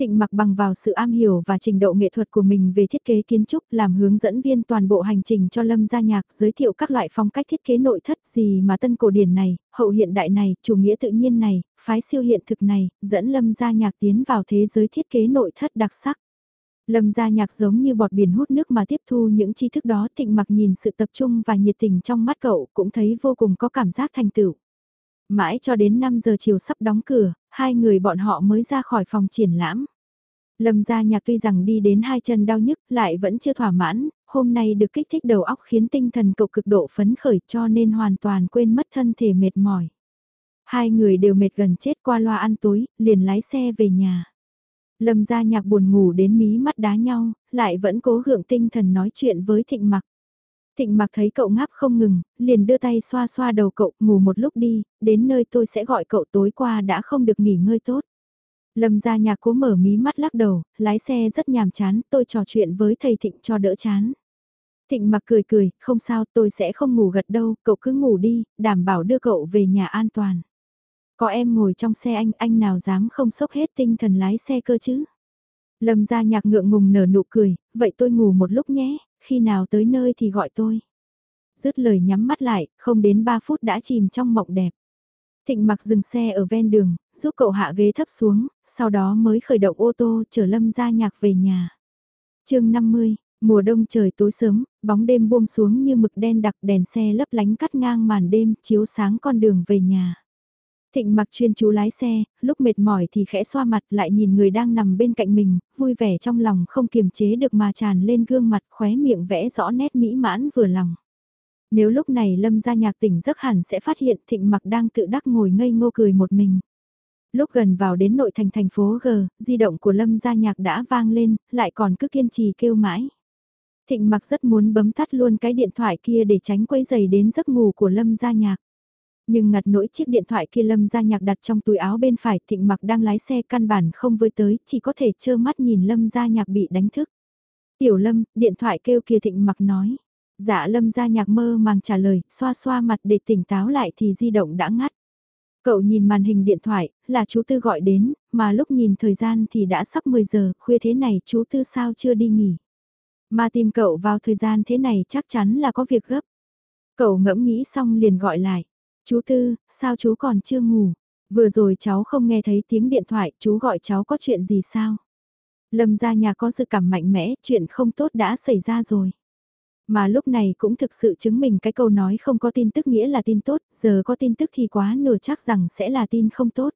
Thịnh mặc bằng vào sự am hiểu và trình độ nghệ thuật của mình về thiết kế kiến trúc làm hướng dẫn viên toàn bộ hành trình cho Lâm gia nhạc giới thiệu các loại phong cách thiết kế nội thất gì mà tân cổ điển này, hậu hiện đại này, chủ nghĩa tự nhiên này, phái siêu hiện thực này, dẫn Lâm gia nhạc tiến vào thế giới thiết kế nội thất đặc sắc. Lâm gia nhạc giống như bọt biển hút nước mà tiếp thu những tri thức đó thịnh mặc nhìn sự tập trung và nhiệt tình trong mắt cậu cũng thấy vô cùng có cảm giác thành tựu. Mãi cho đến 5 giờ chiều sắp đóng cửa, hai người bọn họ mới ra khỏi phòng triển lãm. Lâm gia nhạc tuy rằng đi đến hai chân đau nhức lại vẫn chưa thỏa mãn, hôm nay được kích thích đầu óc khiến tinh thần cậu cực độ phấn khởi cho nên hoàn toàn quên mất thân thể mệt mỏi. Hai người đều mệt gần chết qua loa ăn tối, liền lái xe về nhà. Lâm gia nhạc buồn ngủ đến mí mắt đá nhau, lại vẫn cố gượng tinh thần nói chuyện với thịnh mặc. Thịnh mặc thấy cậu ngáp không ngừng, liền đưa tay xoa xoa đầu cậu, ngủ một lúc đi, đến nơi tôi sẽ gọi cậu tối qua đã không được nghỉ ngơi tốt. Lâm gia nhạc cố mở mí mắt lắc đầu, lái xe rất nhàm chán, tôi trò chuyện với thầy Thịnh cho đỡ chán. Thịnh mặc cười cười, không sao tôi sẽ không ngủ gật đâu, cậu cứ ngủ đi, đảm bảo đưa cậu về nhà an toàn. Có em ngồi trong xe anh, anh nào dám không sốc hết tinh thần lái xe cơ chứ? Lâm gia nhạc ngượng ngùng nở nụ cười, vậy tôi ngủ một lúc nhé, khi nào tới nơi thì gọi tôi. Dứt lời nhắm mắt lại, không đến 3 phút đã chìm trong mộng đẹp. Thịnh mặc dừng xe ở ven đường, giúp cậu hạ ghế thấp xuống, sau đó mới khởi động ô tô chở Lâm gia nhạc về nhà. chương 50, mùa đông trời tối sớm, bóng đêm buông xuống như mực đen đặc đèn xe lấp lánh cắt ngang màn đêm chiếu sáng con đường về nhà. Thịnh mặc chuyên chú lái xe, lúc mệt mỏi thì khẽ xoa mặt lại nhìn người đang nằm bên cạnh mình, vui vẻ trong lòng không kiềm chế được mà tràn lên gương mặt khóe miệng vẽ rõ nét mỹ mãn vừa lòng. Nếu lúc này Lâm gia nhạc tỉnh giấc hẳn sẽ phát hiện Thịnh mặc đang tự đắc ngồi ngây ngô cười một mình. Lúc gần vào đến nội thành thành phố G, di động của Lâm gia nhạc đã vang lên, lại còn cứ kiên trì kêu mãi. Thịnh mặc rất muốn bấm tắt luôn cái điện thoại kia để tránh quấy giày đến giấc ngủ của Lâm gia nhạc. Nhưng ngặt nỗi chiếc điện thoại kia Lâm gia nhạc đặt trong túi áo bên phải thịnh mặc đang lái xe căn bản không với tới, chỉ có thể trơ mắt nhìn Lâm gia nhạc bị đánh thức. Tiểu Lâm, điện thoại kêu kia thịnh mặc nói. Dạ Lâm gia nhạc mơ màng trả lời, xoa xoa mặt để tỉnh táo lại thì di động đã ngắt. Cậu nhìn màn hình điện thoại, là chú Tư gọi đến, mà lúc nhìn thời gian thì đã sắp 10 giờ, khuya thế này chú Tư sao chưa đi nghỉ. Mà tìm cậu vào thời gian thế này chắc chắn là có việc gấp. Cậu ngẫm nghĩ xong liền gọi lại. Chú Tư, sao chú còn chưa ngủ? Vừa rồi cháu không nghe thấy tiếng điện thoại, chú gọi cháu có chuyện gì sao? Lâm ra nhà có dự cảm mạnh mẽ, chuyện không tốt đã xảy ra rồi. Mà lúc này cũng thực sự chứng minh cái câu nói không có tin tức nghĩa là tin tốt, giờ có tin tức thì quá nửa chắc rằng sẽ là tin không tốt.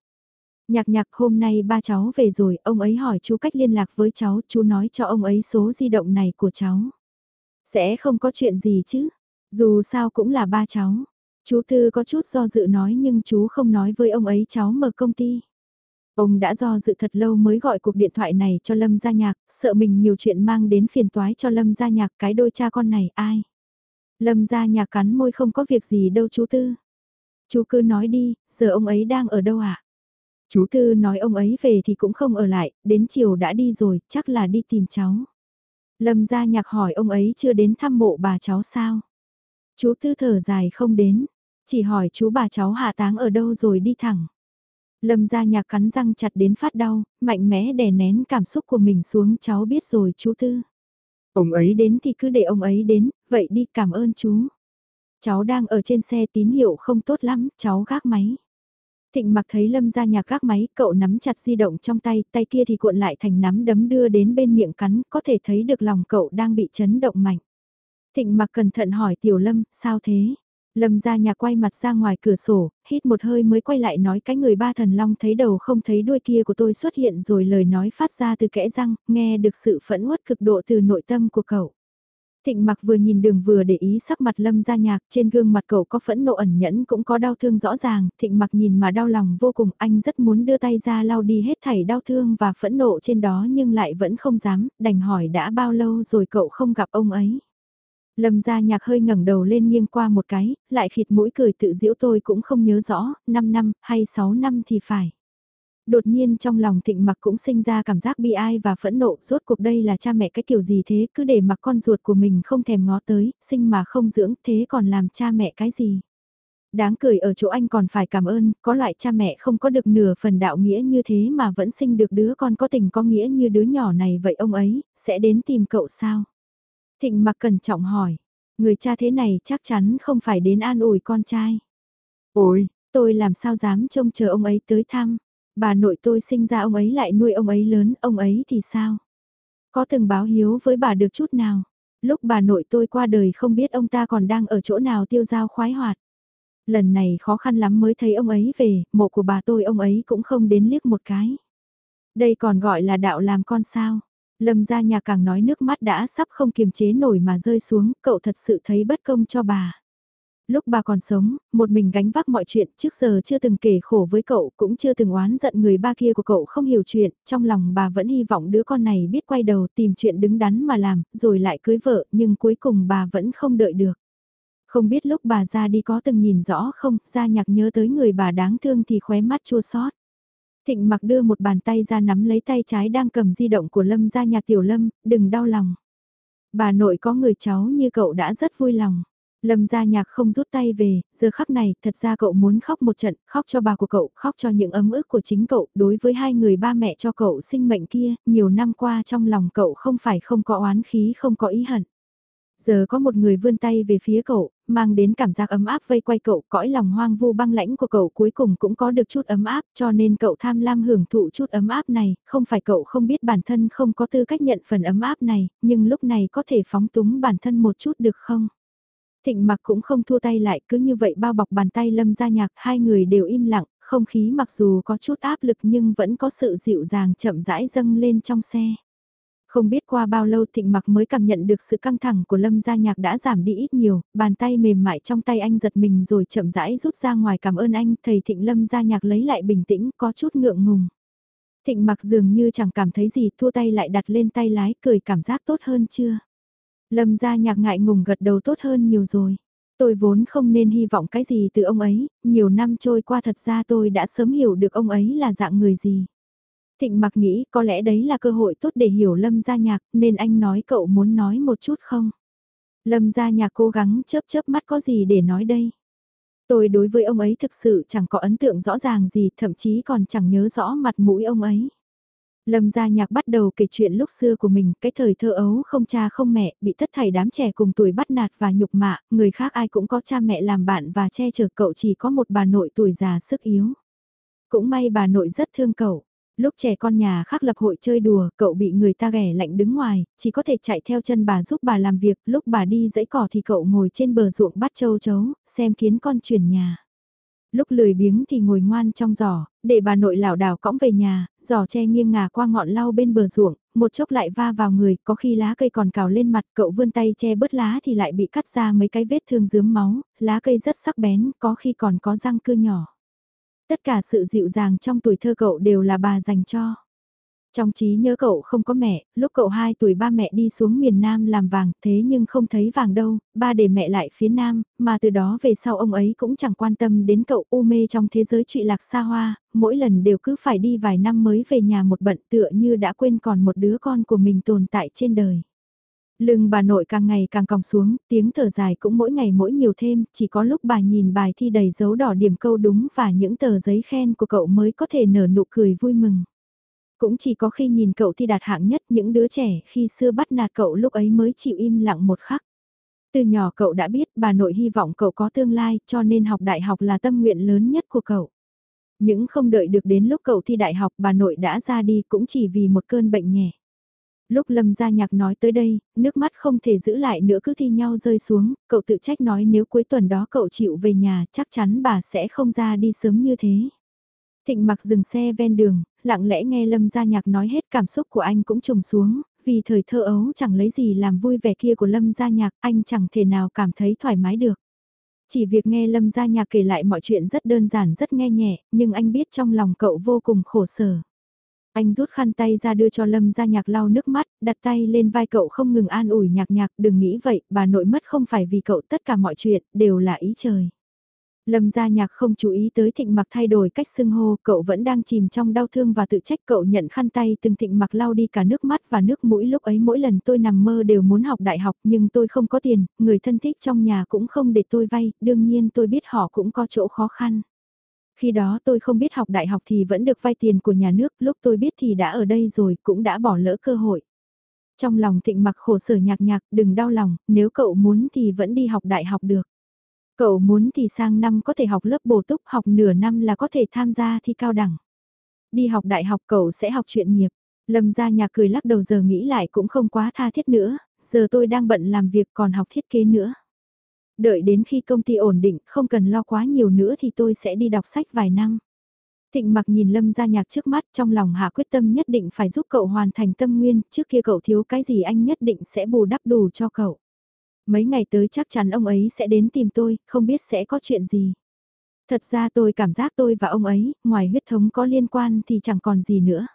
Nhạc nhạc hôm nay ba cháu về rồi, ông ấy hỏi chú cách liên lạc với cháu, chú nói cho ông ấy số di động này của cháu. Sẽ không có chuyện gì chứ, dù sao cũng là ba cháu. Chú Tư có chút do dự nói nhưng chú không nói với ông ấy cháu mở công ty. Ông đã do dự thật lâu mới gọi cuộc điện thoại này cho Lâm Gia Nhạc, sợ mình nhiều chuyện mang đến phiền toái cho Lâm Gia Nhạc cái đôi cha con này ai. Lâm Gia Nhạc cắn môi không có việc gì đâu chú Tư. Chú cứ nói đi, giờ ông ấy đang ở đâu ạ? À? Chú Tư nói ông ấy về thì cũng không ở lại, đến chiều đã đi rồi, chắc là đi tìm cháu. Lâm gia nhạc hỏi ông ấy chưa đến thăm mộ bà cháu sao? Chú Tư thở dài không đến, chỉ hỏi chú bà cháu hạ táng ở đâu rồi đi thẳng. Lâm gia nhạc cắn răng chặt đến phát đau, mạnh mẽ đè nén cảm xúc của mình xuống cháu biết rồi chú Tư. Ông ấy đến thì cứ để ông ấy đến, vậy đi cảm ơn chú. Cháu đang ở trên xe tín hiệu không tốt lắm, cháu gác máy. Thịnh mặc thấy Lâm ra nhà gác máy, cậu nắm chặt di động trong tay, tay kia thì cuộn lại thành nắm đấm đưa đến bên miệng cắn, có thể thấy được lòng cậu đang bị chấn động mạnh. Thịnh mặc cẩn thận hỏi Tiểu Lâm, sao thế? Lâm ra nhà quay mặt ra ngoài cửa sổ, hít một hơi mới quay lại nói cái người ba thần long thấy đầu không thấy đuôi kia của tôi xuất hiện rồi lời nói phát ra từ kẽ răng, nghe được sự phẫn uất cực độ từ nội tâm của cậu. Thịnh mặc vừa nhìn đường vừa để ý sắc mặt lâm ra nhạc, trên gương mặt cậu có phẫn nộ ẩn nhẫn cũng có đau thương rõ ràng, thịnh mặc nhìn mà đau lòng vô cùng, anh rất muốn đưa tay ra lau đi hết thảy đau thương và phẫn nộ trên đó nhưng lại vẫn không dám, đành hỏi đã bao lâu rồi cậu không gặp ông ấy. Lâm gia nhạc hơi ngẩng đầu lên nghiêng qua một cái, lại khịt mũi cười tự giễu tôi cũng không nhớ rõ, 5 năm hay 6 năm thì phải. Đột nhiên trong lòng thịnh mặc cũng sinh ra cảm giác bi ai và phẫn nộ, rốt cuộc đây là cha mẹ cái kiểu gì thế, cứ để mặc con ruột của mình không thèm ngó tới, sinh mà không dưỡng, thế còn làm cha mẹ cái gì. Đáng cười ở chỗ anh còn phải cảm ơn, có loại cha mẹ không có được nửa phần đạo nghĩa như thế mà vẫn sinh được đứa con có tình có nghĩa như đứa nhỏ này vậy ông ấy, sẽ đến tìm cậu sao? Thịnh mặc cẩn trọng hỏi, người cha thế này chắc chắn không phải đến an ủi con trai. Ôi, tôi làm sao dám trông chờ ông ấy tới thăm, bà nội tôi sinh ra ông ấy lại nuôi ông ấy lớn, ông ấy thì sao? Có từng báo hiếu với bà được chút nào? Lúc bà nội tôi qua đời không biết ông ta còn đang ở chỗ nào tiêu giao khoái hoạt. Lần này khó khăn lắm mới thấy ông ấy về, mộ của bà tôi ông ấy cũng không đến liếc một cái. Đây còn gọi là đạo làm con sao? Lâm ra nhà càng nói nước mắt đã sắp không kiềm chế nổi mà rơi xuống, cậu thật sự thấy bất công cho bà. Lúc bà còn sống, một mình gánh vác mọi chuyện trước giờ chưa từng kể khổ với cậu, cũng chưa từng oán giận người ba kia của cậu không hiểu chuyện, trong lòng bà vẫn hy vọng đứa con này biết quay đầu tìm chuyện đứng đắn mà làm, rồi lại cưới vợ, nhưng cuối cùng bà vẫn không đợi được. Không biết lúc bà ra đi có từng nhìn rõ không, ra nhạc nhớ tới người bà đáng thương thì khóe mắt chua xót. Thịnh mặc đưa một bàn tay ra nắm lấy tay trái đang cầm di động của Lâm ra nhạc tiểu Lâm, đừng đau lòng. Bà nội có người cháu như cậu đã rất vui lòng. Lâm gia nhạc không rút tay về, giờ khắc này, thật ra cậu muốn khóc một trận, khóc cho bà của cậu, khóc cho những ấm ức của chính cậu, đối với hai người ba mẹ cho cậu sinh mệnh kia, nhiều năm qua trong lòng cậu không phải không có oán khí không có ý hận. Giờ có một người vươn tay về phía cậu, mang đến cảm giác ấm áp vây quay cậu, cõi lòng hoang vu băng lãnh của cậu cuối cùng cũng có được chút ấm áp, cho nên cậu tham lam hưởng thụ chút ấm áp này, không phải cậu không biết bản thân không có tư cách nhận phần ấm áp này, nhưng lúc này có thể phóng túng bản thân một chút được không? Thịnh mặc cũng không thua tay lại, cứ như vậy bao bọc bàn tay lâm ra nhạc, hai người đều im lặng, không khí mặc dù có chút áp lực nhưng vẫn có sự dịu dàng chậm rãi dâng lên trong xe. Không biết qua bao lâu thịnh mặc mới cảm nhận được sự căng thẳng của lâm gia nhạc đã giảm đi ít nhiều, bàn tay mềm mại trong tay anh giật mình rồi chậm rãi rút ra ngoài cảm ơn anh, thầy thịnh lâm gia nhạc lấy lại bình tĩnh, có chút ngượng ngùng. Thịnh mặc dường như chẳng cảm thấy gì, thua tay lại đặt lên tay lái, cười cảm giác tốt hơn chưa? Lâm gia nhạc ngại ngùng gật đầu tốt hơn nhiều rồi. Tôi vốn không nên hy vọng cái gì từ ông ấy, nhiều năm trôi qua thật ra tôi đã sớm hiểu được ông ấy là dạng người gì. Thịnh mặc nghĩ có lẽ đấy là cơ hội tốt để hiểu Lâm gia nhạc nên anh nói cậu muốn nói một chút không? Lâm gia nhạc cố gắng chớp chớp mắt có gì để nói đây? Tôi đối với ông ấy thực sự chẳng có ấn tượng rõ ràng gì thậm chí còn chẳng nhớ rõ mặt mũi ông ấy. Lâm gia nhạc bắt đầu kể chuyện lúc xưa của mình, cái thời thơ ấu không cha không mẹ, bị tất thảy đám trẻ cùng tuổi bắt nạt và nhục mạ, người khác ai cũng có cha mẹ làm bạn và che chở cậu chỉ có một bà nội tuổi già sức yếu. Cũng may bà nội rất thương cậu. Lúc trẻ con nhà khác lập hội chơi đùa, cậu bị người ta ghẻ lạnh đứng ngoài, chỉ có thể chạy theo chân bà giúp bà làm việc, lúc bà đi dãy cỏ thì cậu ngồi trên bờ ruộng bắt châu chấu, xem kiến con chuyển nhà lúc lười biếng thì ngồi ngoan trong giỏ, để bà nội lảo đảo cõng về nhà, giỏ che nghiêng ngả qua ngọn lau bên bờ ruộng, một chốc lại va vào người, có khi lá cây còn cào lên mặt, cậu vươn tay che bớt lá thì lại bị cắt ra mấy cái vết thương dướm máu, lá cây rất sắc bén, có khi còn có răng cưa nhỏ. Tất cả sự dịu dàng trong tuổi thơ cậu đều là bà dành cho. Trong trí nhớ cậu không có mẹ, lúc cậu 2 tuổi ba mẹ đi xuống miền Nam làm vàng, thế nhưng không thấy vàng đâu, ba để mẹ lại phía Nam, mà từ đó về sau ông ấy cũng chẳng quan tâm đến cậu u mê trong thế giới trụy lạc xa hoa, mỗi lần đều cứ phải đi vài năm mới về nhà một bận tựa như đã quên còn một đứa con của mình tồn tại trên đời. Lưng bà nội càng ngày càng còng xuống, tiếng thở dài cũng mỗi ngày mỗi nhiều thêm, chỉ có lúc bà nhìn bài thi đầy dấu đỏ điểm câu đúng và những tờ giấy khen của cậu mới có thể nở nụ cười vui mừng. Cũng chỉ có khi nhìn cậu thi đạt hạng nhất những đứa trẻ khi xưa bắt nạt cậu lúc ấy mới chịu im lặng một khắc. Từ nhỏ cậu đã biết bà nội hy vọng cậu có tương lai cho nên học đại học là tâm nguyện lớn nhất của cậu. Những không đợi được đến lúc cậu thi đại học bà nội đã ra đi cũng chỉ vì một cơn bệnh nhẹ. Lúc Lâm Gia Nhạc nói tới đây, nước mắt không thể giữ lại nữa cứ thi nhau rơi xuống, cậu tự trách nói nếu cuối tuần đó cậu chịu về nhà chắc chắn bà sẽ không ra đi sớm như thế. Thịnh mặc dừng xe ven đường, lặng lẽ nghe Lâm Gia Nhạc nói hết cảm xúc của anh cũng trùng xuống, vì thời thơ ấu chẳng lấy gì làm vui vẻ kia của Lâm Gia Nhạc, anh chẳng thể nào cảm thấy thoải mái được. Chỉ việc nghe Lâm Gia Nhạc kể lại mọi chuyện rất đơn giản rất nghe nhẹ, nhưng anh biết trong lòng cậu vô cùng khổ sở. Anh rút khăn tay ra đưa cho Lâm Gia Nhạc lau nước mắt, đặt tay lên vai cậu không ngừng an ủi nhạc nhạc, đừng nghĩ vậy, bà nội mất không phải vì cậu tất cả mọi chuyện, đều là ý trời. Lâm gia nhạc không chú ý tới thịnh mặc thay đổi cách xưng hô, cậu vẫn đang chìm trong đau thương và tự trách cậu nhận khăn tay từng thịnh mặc lau đi cả nước mắt và nước mũi lúc ấy mỗi lần tôi nằm mơ đều muốn học đại học nhưng tôi không có tiền, người thân thích trong nhà cũng không để tôi vay, đương nhiên tôi biết họ cũng có chỗ khó khăn. Khi đó tôi không biết học đại học thì vẫn được vay tiền của nhà nước, lúc tôi biết thì đã ở đây rồi, cũng đã bỏ lỡ cơ hội. Trong lòng thịnh mặc khổ sở nhạc nhạc, đừng đau lòng, nếu cậu muốn thì vẫn đi học đại học được. Cậu muốn thì sang năm có thể học lớp bổ túc, học nửa năm là có thể tham gia thi cao đẳng. Đi học đại học cậu sẽ học chuyện nghiệp. Lâm gia nhạc cười lắc đầu giờ nghĩ lại cũng không quá tha thiết nữa, giờ tôi đang bận làm việc còn học thiết kế nữa. Đợi đến khi công ty ổn định, không cần lo quá nhiều nữa thì tôi sẽ đi đọc sách vài năm. Thịnh mặc nhìn Lâm gia nhạc trước mắt trong lòng hạ quyết tâm nhất định phải giúp cậu hoàn thành tâm nguyên, trước kia cậu thiếu cái gì anh nhất định sẽ bù đắp đủ cho cậu. Mấy ngày tới chắc chắn ông ấy sẽ đến tìm tôi, không biết sẽ có chuyện gì. Thật ra tôi cảm giác tôi và ông ấy, ngoài huyết thống có liên quan thì chẳng còn gì nữa.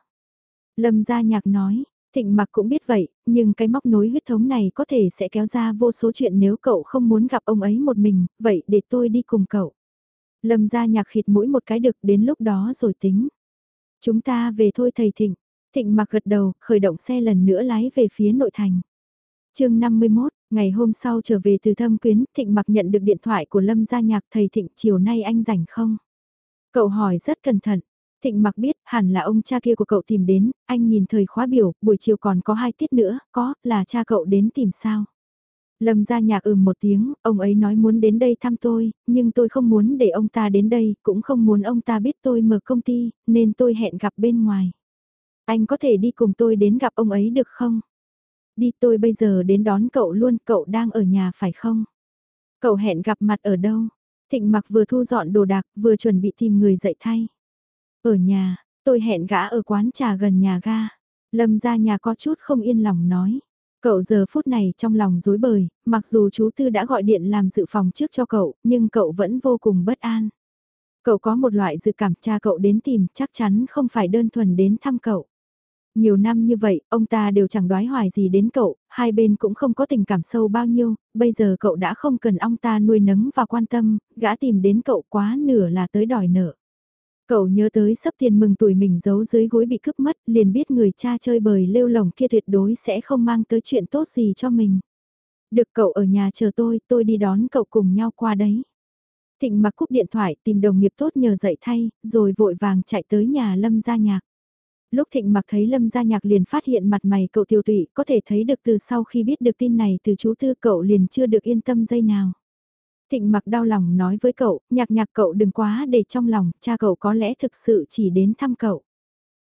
Lâm gia nhạc nói, thịnh mặc cũng biết vậy, nhưng cái móc nối huyết thống này có thể sẽ kéo ra vô số chuyện nếu cậu không muốn gặp ông ấy một mình, vậy để tôi đi cùng cậu. Lâm gia nhạc khịt mũi một cái được đến lúc đó rồi tính. Chúng ta về thôi thầy thịnh. Thịnh mặc gật đầu, khởi động xe lần nữa lái về phía nội thành. chương 51, Ngày hôm sau trở về từ thâm quyến, Thịnh mặc nhận được điện thoại của Lâm gia nhạc thầy Thịnh chiều nay anh rảnh không? Cậu hỏi rất cẩn thận. Thịnh mặc biết hẳn là ông cha kia của cậu tìm đến, anh nhìn thời khóa biểu, buổi chiều còn có hai tiết nữa, có, là cha cậu đến tìm sao? Lâm ra nhạc ừm một tiếng, ông ấy nói muốn đến đây thăm tôi, nhưng tôi không muốn để ông ta đến đây, cũng không muốn ông ta biết tôi mở công ty, nên tôi hẹn gặp bên ngoài. Anh có thể đi cùng tôi đến gặp ông ấy được không? Đi tôi bây giờ đến đón cậu luôn, cậu đang ở nhà phải không? Cậu hẹn gặp mặt ở đâu? Thịnh mặc vừa thu dọn đồ đạc, vừa chuẩn bị tìm người dạy thay. Ở nhà, tôi hẹn gã ở quán trà gần nhà ga. Lâm ra nhà có chút không yên lòng nói. Cậu giờ phút này trong lòng dối bời, mặc dù chú Tư đã gọi điện làm dự phòng trước cho cậu, nhưng cậu vẫn vô cùng bất an. Cậu có một loại dự cảm cha cậu đến tìm chắc chắn không phải đơn thuần đến thăm cậu. Nhiều năm như vậy, ông ta đều chẳng đoái hoài gì đến cậu, hai bên cũng không có tình cảm sâu bao nhiêu, bây giờ cậu đã không cần ông ta nuôi nấng và quan tâm, gã tìm đến cậu quá nửa là tới đòi nợ. Cậu nhớ tới sắp tiền mừng tuổi mình giấu dưới gối bị cướp mất, liền biết người cha chơi bời lêu lồng kia tuyệt đối sẽ không mang tới chuyện tốt gì cho mình. Được cậu ở nhà chờ tôi, tôi đi đón cậu cùng nhau qua đấy. Thịnh mặc cúp điện thoại tìm đồng nghiệp tốt nhờ dậy thay, rồi vội vàng chạy tới nhà Lâm gia nhạc. Lúc Thịnh mặc thấy Lâm Gia Nhạc liền phát hiện mặt mày cậu tiêu tụy, có thể thấy được từ sau khi biết được tin này từ chú Tư cậu liền chưa được yên tâm dây nào. Thịnh mặc đau lòng nói với cậu, nhạc nhạc cậu đừng quá để trong lòng, cha cậu có lẽ thực sự chỉ đến thăm cậu.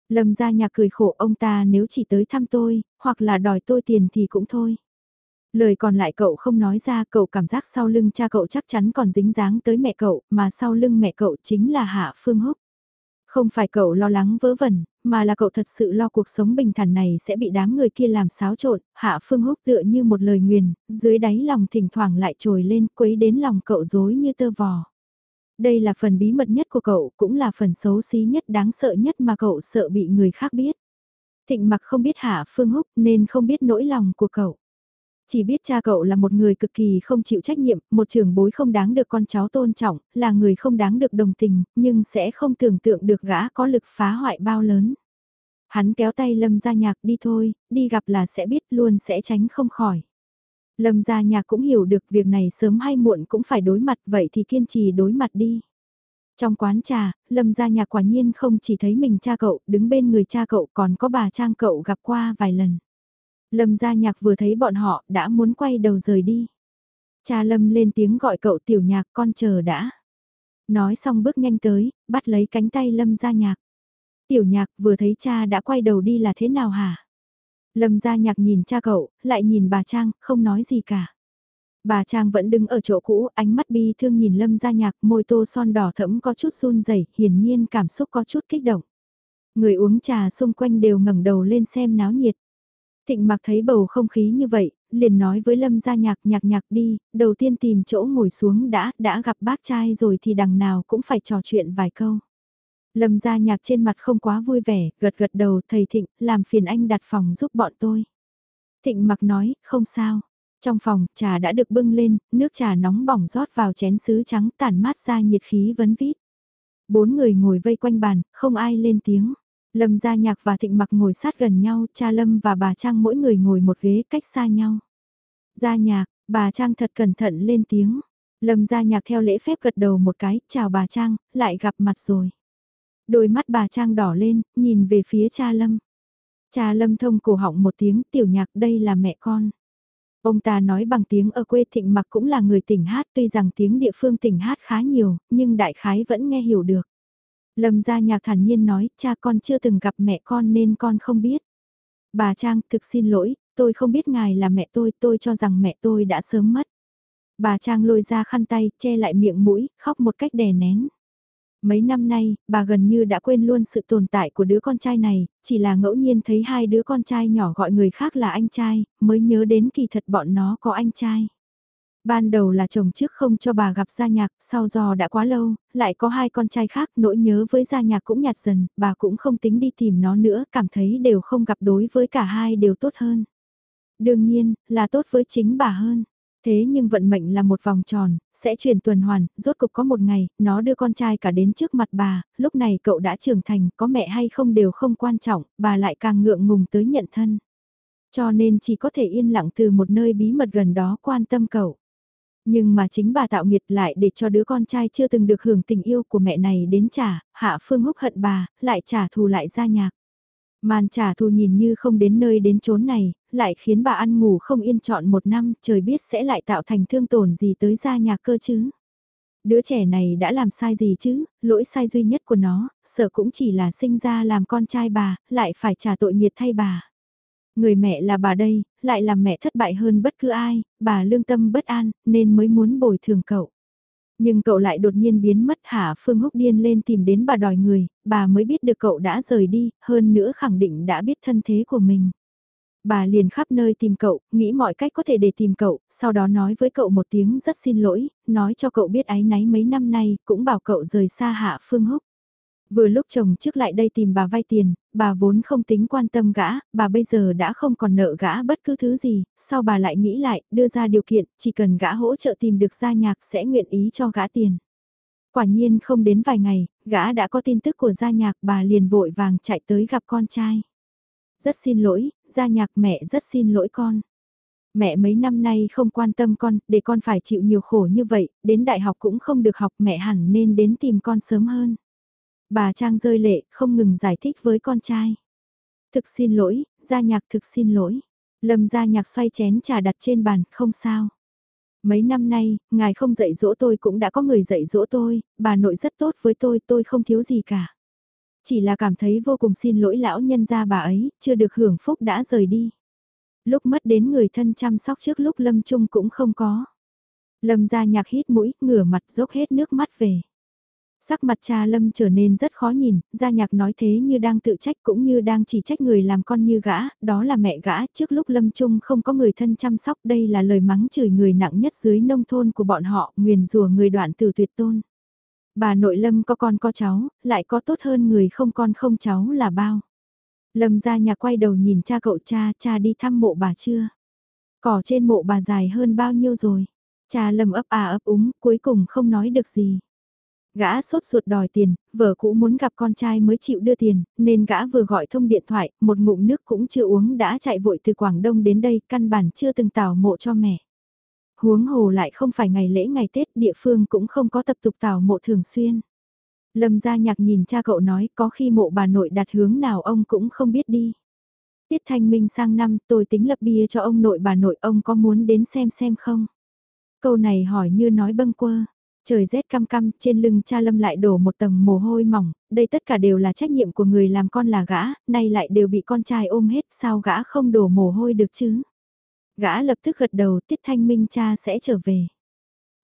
Lâm Gia Nhạc cười khổ ông ta nếu chỉ tới thăm tôi, hoặc là đòi tôi tiền thì cũng thôi. Lời còn lại cậu không nói ra cậu cảm giác sau lưng cha cậu chắc chắn còn dính dáng tới mẹ cậu, mà sau lưng mẹ cậu chính là Hạ Phương Húc. Không phải cậu lo lắng vớ vẩn, mà là cậu thật sự lo cuộc sống bình thản này sẽ bị đám người kia làm xáo trộn, hạ phương húc tựa như một lời nguyền, dưới đáy lòng thỉnh thoảng lại trồi lên quấy đến lòng cậu dối như tơ vò. Đây là phần bí mật nhất của cậu, cũng là phần xấu xí nhất đáng sợ nhất mà cậu sợ bị người khác biết. Thịnh mặc không biết Hạ Phương Húc nên không biết nỗi lòng của cậu. Chỉ biết cha cậu là một người cực kỳ không chịu trách nhiệm, một trưởng bối không đáng được con cháu tôn trọng, là người không đáng được đồng tình, nhưng sẽ không tưởng tượng được gã có lực phá hoại bao lớn. Hắn kéo tay Lâm Gia Nhạc đi thôi, đi gặp là sẽ biết luôn sẽ tránh không khỏi. Lâm Gia Nhạc cũng hiểu được việc này sớm hay muộn cũng phải đối mặt vậy thì kiên trì đối mặt đi. Trong quán trà, Lâm Gia Nhạc quả nhiên không chỉ thấy mình cha cậu, đứng bên người cha cậu còn có bà Trang cậu gặp qua vài lần. Lâm Gia Nhạc vừa thấy bọn họ đã muốn quay đầu rời đi. Cha Lâm lên tiếng gọi cậu tiểu nhạc con chờ đã. Nói xong bước nhanh tới, bắt lấy cánh tay Lâm Gia Nhạc. Tiểu nhạc vừa thấy cha đã quay đầu đi là thế nào hả? Lâm Gia Nhạc nhìn cha cậu, lại nhìn bà Trang, không nói gì cả. Bà Trang vẫn đứng ở chỗ cũ, ánh mắt bi thương nhìn Lâm Gia Nhạc, môi tô son đỏ thẫm có chút run rẩy, hiển nhiên cảm xúc có chút kích động. Người uống trà xung quanh đều ngẩng đầu lên xem náo nhiệt. Thịnh mặc thấy bầu không khí như vậy, liền nói với Lâm gia nhạc nhạc nhạc đi, đầu tiên tìm chỗ ngồi xuống đã, đã gặp bác trai rồi thì đằng nào cũng phải trò chuyện vài câu. Lâm gia nhạc trên mặt không quá vui vẻ, gật gật đầu thầy Thịnh, làm phiền anh đặt phòng giúp bọn tôi. Thịnh mặc nói, không sao. Trong phòng, trà đã được bưng lên, nước trà nóng bỏng rót vào chén sứ trắng tản mát ra nhiệt khí vấn vít. Bốn người ngồi vây quanh bàn, không ai lên tiếng. Lâm Gia Nhạc và Thịnh Mặc ngồi sát gần nhau, cha Lâm và bà Trang mỗi người ngồi một ghế cách xa nhau. Gia Nhạc, bà Trang thật cẩn thận lên tiếng. Lâm Gia Nhạc theo lễ phép gật đầu một cái, chào bà Trang, lại gặp mặt rồi. Đôi mắt bà Trang đỏ lên, nhìn về phía cha Lâm. Cha Lâm thông cổ họng một tiếng, tiểu nhạc đây là mẹ con. Ông ta nói bằng tiếng ở quê Thịnh Mặc cũng là người tỉnh hát tuy rằng tiếng địa phương tỉnh hát khá nhiều, nhưng đại khái vẫn nghe hiểu được. Lâm gia nhạc thản nhiên nói, cha con chưa từng gặp mẹ con nên con không biết. Bà Trang, thực xin lỗi, tôi không biết ngài là mẹ tôi, tôi cho rằng mẹ tôi đã sớm mất. Bà Trang lôi ra khăn tay, che lại miệng mũi, khóc một cách đè nén. Mấy năm nay, bà gần như đã quên luôn sự tồn tại của đứa con trai này, chỉ là ngẫu nhiên thấy hai đứa con trai nhỏ gọi người khác là anh trai, mới nhớ đến kỳ thật bọn nó có anh trai. Ban đầu là chồng trước không cho bà gặp gia nhạc, sau do đã quá lâu, lại có hai con trai khác, nỗi nhớ với gia nhạc cũng nhạt dần, bà cũng không tính đi tìm nó nữa, cảm thấy đều không gặp đối với cả hai đều tốt hơn. Đương nhiên, là tốt với chính bà hơn. Thế nhưng vận mệnh là một vòng tròn, sẽ chuyển tuần hoàn, rốt cục có một ngày, nó đưa con trai cả đến trước mặt bà, lúc này cậu đã trưởng thành, có mẹ hay không đều không quan trọng, bà lại càng ngượng ngùng tới nhận thân. Cho nên chỉ có thể yên lặng từ một nơi bí mật gần đó quan tâm cậu. Nhưng mà chính bà tạo nghiệt lại để cho đứa con trai chưa từng được hưởng tình yêu của mẹ này đến trả, hạ phương húc hận bà, lại trả thù lại ra nhạc. Màn trả thù nhìn như không đến nơi đến chốn này, lại khiến bà ăn ngủ không yên trọn một năm, trời biết sẽ lại tạo thành thương tổn gì tới gia nhạc cơ chứ. Đứa trẻ này đã làm sai gì chứ, lỗi sai duy nhất của nó, sợ cũng chỉ là sinh ra làm con trai bà, lại phải trả tội nghiệt thay bà. Người mẹ là bà đây, lại làm mẹ thất bại hơn bất cứ ai, bà lương tâm bất an, nên mới muốn bồi thường cậu. Nhưng cậu lại đột nhiên biến mất hả Phương Húc điên lên tìm đến bà đòi người, bà mới biết được cậu đã rời đi, hơn nữa khẳng định đã biết thân thế của mình. Bà liền khắp nơi tìm cậu, nghĩ mọi cách có thể để tìm cậu, sau đó nói với cậu một tiếng rất xin lỗi, nói cho cậu biết ái náy mấy năm nay, cũng bảo cậu rời xa hạ Phương Húc. Vừa lúc chồng trước lại đây tìm bà vay tiền, bà vốn không tính quan tâm gã, bà bây giờ đã không còn nợ gã bất cứ thứ gì, sau bà lại nghĩ lại, đưa ra điều kiện, chỉ cần gã hỗ trợ tìm được gia nhạc sẽ nguyện ý cho gã tiền. Quả nhiên không đến vài ngày, gã đã có tin tức của gia nhạc bà liền vội vàng chạy tới gặp con trai. Rất xin lỗi, gia nhạc mẹ rất xin lỗi con. Mẹ mấy năm nay không quan tâm con, để con phải chịu nhiều khổ như vậy, đến đại học cũng không được học mẹ hẳn nên đến tìm con sớm hơn. Bà Trang rơi lệ, không ngừng giải thích với con trai. Thực xin lỗi, gia nhạc thực xin lỗi. Lâm gia nhạc xoay chén trà đặt trên bàn, không sao. Mấy năm nay, ngài không dạy dỗ tôi cũng đã có người dạy dỗ tôi, bà nội rất tốt với tôi, tôi không thiếu gì cả. Chỉ là cảm thấy vô cùng xin lỗi lão nhân gia bà ấy, chưa được hưởng phúc đã rời đi. Lúc mất đến người thân chăm sóc trước lúc Lâm Trung cũng không có. Lâm gia nhạc hít mũi, ngửa mặt dốc hết nước mắt về. Sắc mặt cha Lâm trở nên rất khó nhìn, gia nhạc nói thế như đang tự trách cũng như đang chỉ trách người làm con như gã, đó là mẹ gã trước lúc Lâm Trung không có người thân chăm sóc đây là lời mắng chửi người nặng nhất dưới nông thôn của bọn họ, nguyền rùa người đoạn từ tuyệt tôn. Bà nội Lâm có con có cháu, lại có tốt hơn người không con không cháu là bao. Lâm gia nhà quay đầu nhìn cha cậu cha, cha đi thăm mộ bà chưa? Cỏ trên mộ bà dài hơn bao nhiêu rồi? Cha Lâm ấp à ấp úng, cuối cùng không nói được gì. Gã sốt ruột đòi tiền, vợ cũ muốn gặp con trai mới chịu đưa tiền, nên gã vừa gọi thông điện thoại, một ngụm nước cũng chưa uống đã chạy vội từ Quảng Đông đến đây, căn bản chưa từng tảo mộ cho mẹ. Huống hồ lại không phải ngày lễ ngày Tết, địa phương cũng không có tập tục tảo mộ thường xuyên. Lâm gia nhạc nhìn cha cậu nói có khi mộ bà nội đặt hướng nào ông cũng không biết đi. Tiết thanh minh sang năm tôi tính lập bia cho ông nội bà nội ông có muốn đến xem xem không? Câu này hỏi như nói bâng quơ. Trời rét căm căm, trên lưng cha Lâm lại đổ một tầng mồ hôi mỏng, đây tất cả đều là trách nhiệm của người làm con là gã, nay lại đều bị con trai ôm hết, sao gã không đổ mồ hôi được chứ? Gã lập tức gật đầu, tiết thanh minh cha sẽ trở về.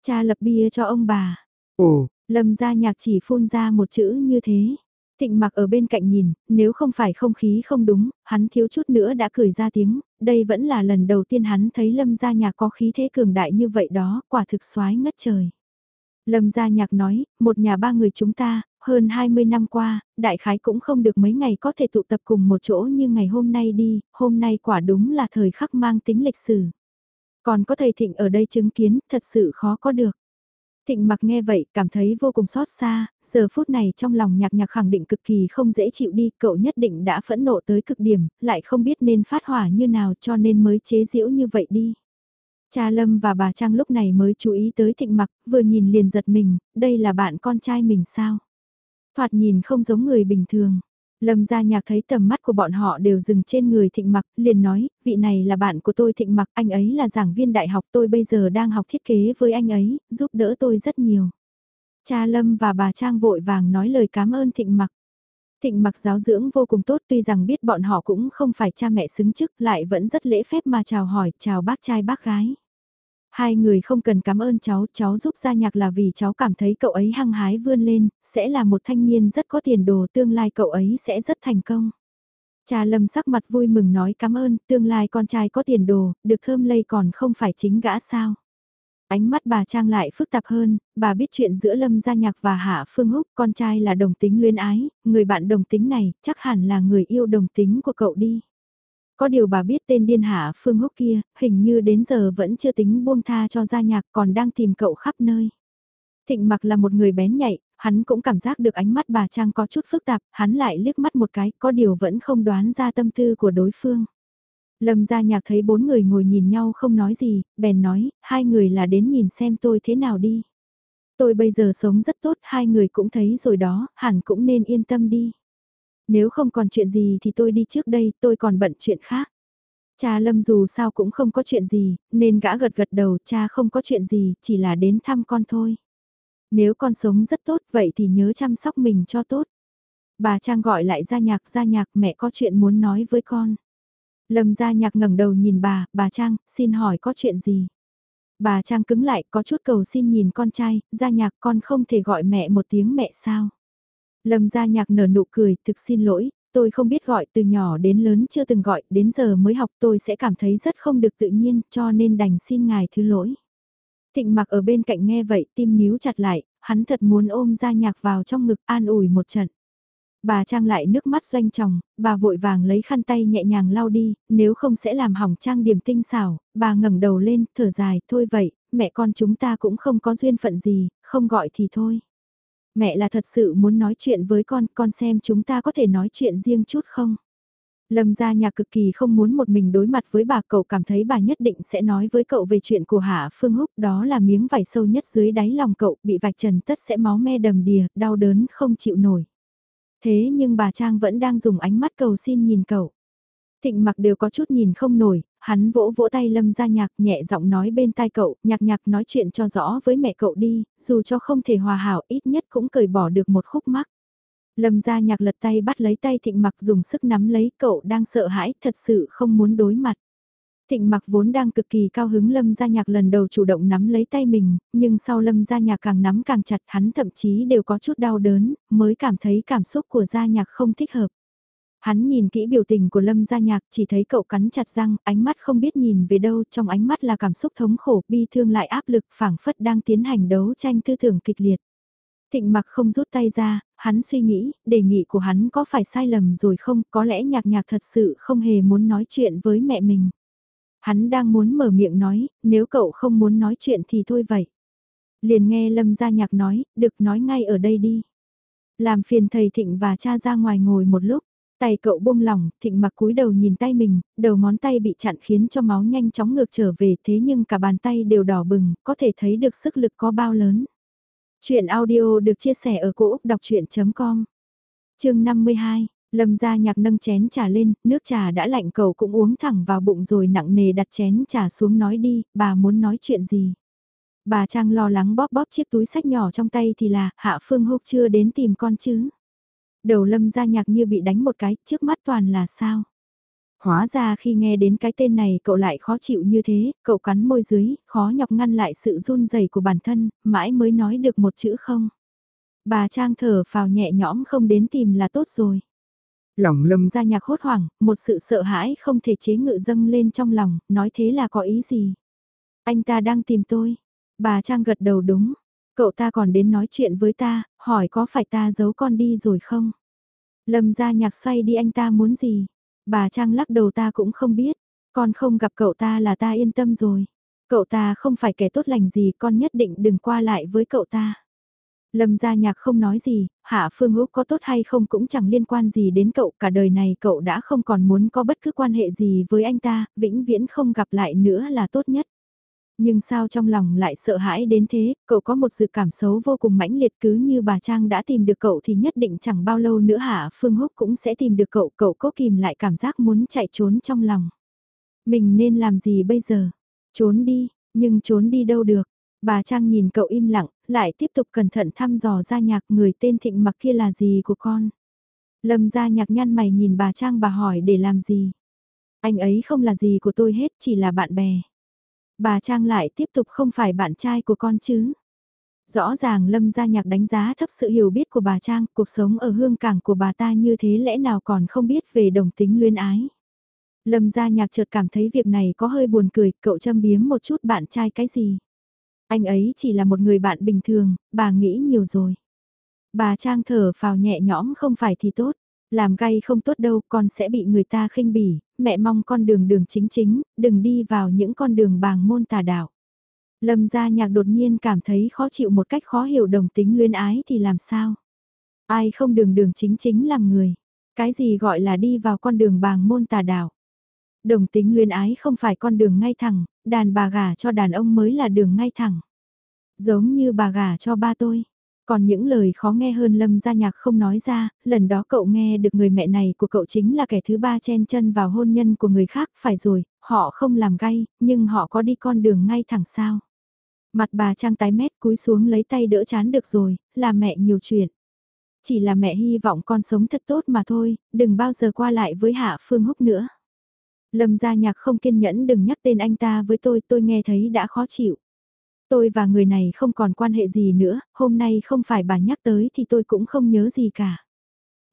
Cha lập bia cho ông bà. Ồ, Lâm gia nhạc chỉ phun ra một chữ như thế. Thịnh mặc ở bên cạnh nhìn, nếu không phải không khí không đúng, hắn thiếu chút nữa đã cười ra tiếng, đây vẫn là lần đầu tiên hắn thấy lâm gia nhạc có khí thế cường đại như vậy đó, quả thực xoái ngất trời. Lâm gia nhạc nói, một nhà ba người chúng ta, hơn 20 năm qua, đại khái cũng không được mấy ngày có thể tụ tập cùng một chỗ như ngày hôm nay đi, hôm nay quả đúng là thời khắc mang tính lịch sử. Còn có thầy Thịnh ở đây chứng kiến, thật sự khó có được. Thịnh mặc nghe vậy, cảm thấy vô cùng xót xa, giờ phút này trong lòng nhạc nhạc khẳng định cực kỳ không dễ chịu đi, cậu nhất định đã phẫn nộ tới cực điểm, lại không biết nên phát hỏa như nào cho nên mới chế giễu như vậy đi. Cha Lâm và bà Trang lúc này mới chú ý tới thịnh mặc, vừa nhìn liền giật mình, đây là bạn con trai mình sao? Thoạt nhìn không giống người bình thường. Lâm gia nhạc thấy tầm mắt của bọn họ đều dừng trên người thịnh mặc, liền nói, vị này là bạn của tôi thịnh mặc, anh ấy là giảng viên đại học tôi bây giờ đang học thiết kế với anh ấy, giúp đỡ tôi rất nhiều. Cha Lâm và bà Trang vội vàng nói lời cảm ơn thịnh mặc. Thịnh mặc giáo dưỡng vô cùng tốt tuy rằng biết bọn họ cũng không phải cha mẹ xứng chức lại vẫn rất lễ phép mà chào hỏi, chào bác trai bác gái. Hai người không cần cảm ơn cháu, cháu giúp gia nhạc là vì cháu cảm thấy cậu ấy hăng hái vươn lên, sẽ là một thanh niên rất có tiền đồ tương lai cậu ấy sẽ rất thành công. Cha Lâm sắc mặt vui mừng nói cảm ơn, tương lai con trai có tiền đồ, được thơm lây còn không phải chính gã sao. Ánh mắt bà Trang lại phức tạp hơn, bà biết chuyện giữa Lâm Gia Nhạc và Hạ Phương Húc, con trai là đồng tính luyến ái, người bạn đồng tính này chắc hẳn là người yêu đồng tính của cậu đi. Có điều bà biết tên điên hạ Phương Húc kia, hình như đến giờ vẫn chưa tính buông tha cho gia nhạc còn đang tìm cậu khắp nơi. Thịnh mặc là một người bén nhạy, hắn cũng cảm giác được ánh mắt bà Trang có chút phức tạp, hắn lại liếc mắt một cái, có điều vẫn không đoán ra tâm tư của đối phương. Lâm gia nhạc thấy bốn người ngồi nhìn nhau không nói gì, bèn nói, hai người là đến nhìn xem tôi thế nào đi. Tôi bây giờ sống rất tốt, hai người cũng thấy rồi đó, hẳn cũng nên yên tâm đi. Nếu không còn chuyện gì thì tôi đi trước đây, tôi còn bận chuyện khác. Cha Lâm dù sao cũng không có chuyện gì, nên gã gật gật đầu cha không có chuyện gì, chỉ là đến thăm con thôi. Nếu con sống rất tốt vậy thì nhớ chăm sóc mình cho tốt. Bà Trang gọi lại gia nhạc gia nhạc mẹ có chuyện muốn nói với con. Lâm gia nhạc ngẩng đầu nhìn bà, bà Trang, xin hỏi có chuyện gì? Bà Trang cứng lại có chút cầu xin nhìn con trai, gia nhạc con không thể gọi mẹ một tiếng mẹ sao? Lâm gia nhạc nở nụ cười, thực xin lỗi, tôi không biết gọi từ nhỏ đến lớn chưa từng gọi, đến giờ mới học tôi sẽ cảm thấy rất không được tự nhiên, cho nên đành xin ngài thứ lỗi. Thịnh mặc ở bên cạnh nghe vậy, tim níu chặt lại, hắn thật muốn ôm gia nhạc vào trong ngực an ủi một trận. Bà trang lại nước mắt doanh tròng, bà vội vàng lấy khăn tay nhẹ nhàng lau đi, nếu không sẽ làm hỏng trang điểm tinh xảo, bà ngẩng đầu lên, thở dài, thôi vậy, mẹ con chúng ta cũng không có duyên phận gì, không gọi thì thôi. Mẹ là thật sự muốn nói chuyện với con, con xem chúng ta có thể nói chuyện riêng chút không? Lâm gia nhà cực kỳ không muốn một mình đối mặt với bà cậu cảm thấy bà nhất định sẽ nói với cậu về chuyện của Hạ Phương Húc đó là miếng vải sâu nhất dưới đáy lòng cậu bị vạch trần tất sẽ máu me đầm đìa, đau đớn không chịu nổi. Thế nhưng bà Trang vẫn đang dùng ánh mắt cầu xin nhìn cậu. Thịnh mặc đều có chút nhìn không nổi, hắn vỗ vỗ tay lâm ra nhạc nhẹ giọng nói bên tai cậu, nhạc nhạc nói chuyện cho rõ với mẹ cậu đi, dù cho không thể hòa hảo ít nhất cũng cởi bỏ được một khúc mắc. Lâm ra nhạc lật tay bắt lấy tay thịnh mặc dùng sức nắm lấy cậu đang sợ hãi, thật sự không muốn đối mặt. Thịnh mặc vốn đang cực kỳ cao hứng Lâm Gia Nhạc lần đầu chủ động nắm lấy tay mình, nhưng sau Lâm Gia Nhạc càng nắm càng chặt hắn thậm chí đều có chút đau đớn, mới cảm thấy cảm xúc của Gia Nhạc không thích hợp. Hắn nhìn kỹ biểu tình của Lâm Gia Nhạc chỉ thấy cậu cắn chặt răng, ánh mắt không biết nhìn về đâu, trong ánh mắt là cảm xúc thống khổ, bi thương lại áp lực phảng phất đang tiến hành đấu tranh tư tưởng kịch liệt. Thịnh mặc không rút tay ra, hắn suy nghĩ, đề nghị của hắn có phải sai lầm rồi không, có lẽ nhạc nhạc thật sự không hề muốn nói chuyện với mẹ mình. Hắn đang muốn mở miệng nói, nếu cậu không muốn nói chuyện thì thôi vậy. Liền nghe Lâm gia nhạc nói, được nói ngay ở đây đi. Làm phiền thầy Thịnh và cha ra ngoài ngồi một lúc. Tay cậu buông lỏng, thịnh mặc cúi đầu nhìn tay mình, đầu ngón tay bị chặn khiến cho máu nhanh chóng ngược trở về thế nhưng cả bàn tay đều đỏ bừng, có thể thấy được sức lực có bao lớn. Chuyện audio được chia sẻ ở cỗ đọc chuyện.com Trường 52, Lâm gia nhạc nâng chén trà lên, nước trà đã lạnh cầu cũng uống thẳng vào bụng rồi nặng nề đặt chén trà xuống nói đi, bà muốn nói chuyện gì. Bà Trang lo lắng bóp bóp chiếc túi sách nhỏ trong tay thì là, Hạ Phương Húc chưa đến tìm con chứ. Đầu lâm gia nhạc như bị đánh một cái, trước mắt toàn là sao. Hóa ra khi nghe đến cái tên này cậu lại khó chịu như thế, cậu cắn môi dưới, khó nhọc ngăn lại sự run rẩy của bản thân, mãi mới nói được một chữ không. Bà Trang thở phào nhẹ nhõm không đến tìm là tốt rồi. Lòng lâm ra nhạc hốt hoảng, một sự sợ hãi không thể chế ngự dâng lên trong lòng, nói thế là có ý gì. Anh ta đang tìm tôi. Bà Trang gật đầu đúng. Cậu ta còn đến nói chuyện với ta, hỏi có phải ta giấu con đi rồi không? Lâm ra nhạc xoay đi anh ta muốn gì? Bà Trang lắc đầu ta cũng không biết. Con không gặp cậu ta là ta yên tâm rồi. Cậu ta không phải kẻ tốt lành gì con nhất định đừng qua lại với cậu ta. Lâm gia nhạc không nói gì, Hạ Phương Húc có tốt hay không cũng chẳng liên quan gì đến cậu, cả đời này cậu đã không còn muốn có bất cứ quan hệ gì với anh ta, vĩnh viễn không gặp lại nữa là tốt nhất. Nhưng sao trong lòng lại sợ hãi đến thế, cậu có một sự cảm xấu vô cùng mãnh liệt cứ như bà Trang đã tìm được cậu thì nhất định chẳng bao lâu nữa Hạ Phương Húc cũng sẽ tìm được cậu, cậu cố kìm lại cảm giác muốn chạy trốn trong lòng. Mình nên làm gì bây giờ? Trốn đi, nhưng trốn đi đâu được? Bà Trang nhìn cậu im lặng, lại tiếp tục cẩn thận thăm dò ra nhạc người tên thịnh mặc kia là gì của con. Lâm ra nhạc nhăn mày nhìn bà Trang bà hỏi để làm gì. Anh ấy không là gì của tôi hết, chỉ là bạn bè. Bà Trang lại tiếp tục không phải bạn trai của con chứ. Rõ ràng Lâm Gia Nhạc đánh giá thấp sự hiểu biết của bà Trang, cuộc sống ở hương cảng của bà ta như thế lẽ nào còn không biết về đồng tính luyến ái. Lâm Gia Nhạc chợt cảm thấy việc này có hơi buồn cười, cậu châm biếm một chút bạn trai cái gì. Anh ấy chỉ là một người bạn bình thường, bà nghĩ nhiều rồi. Bà Trang thở phào nhẹ nhõm không phải thì tốt. Làm gay không tốt đâu, con sẽ bị người ta khinh bỉ, mẹ mong con đường đường chính chính, đừng đi vào những con đường bàng môn tà đạo. Lâm gia nhạc đột nhiên cảm thấy khó chịu một cách khó hiểu đồng tính luyến ái thì làm sao? Ai không đường đường chính chính làm người? Cái gì gọi là đi vào con đường bàng môn tà đạo? Đồng tính luyến ái không phải con đường ngay thẳng, đàn bà gả cho đàn ông mới là đường ngay thẳng. Giống như bà gả cho ba tôi. Còn những lời khó nghe hơn Lâm gia nhạc không nói ra, lần đó cậu nghe được người mẹ này của cậu chính là kẻ thứ ba chen chân vào hôn nhân của người khác, phải rồi, họ không làm gay, nhưng họ có đi con đường ngay thẳng sao. Mặt bà trang tái mét cúi xuống lấy tay đỡ chán được rồi, là mẹ nhiều chuyện. Chỉ là mẹ hy vọng con sống thật tốt mà thôi, đừng bao giờ qua lại với Hạ Phương Húc nữa. Lâm gia nhạc không kiên nhẫn đừng nhắc tên anh ta với tôi, tôi nghe thấy đã khó chịu. Tôi và người này không còn quan hệ gì nữa, hôm nay không phải bà nhắc tới thì tôi cũng không nhớ gì cả.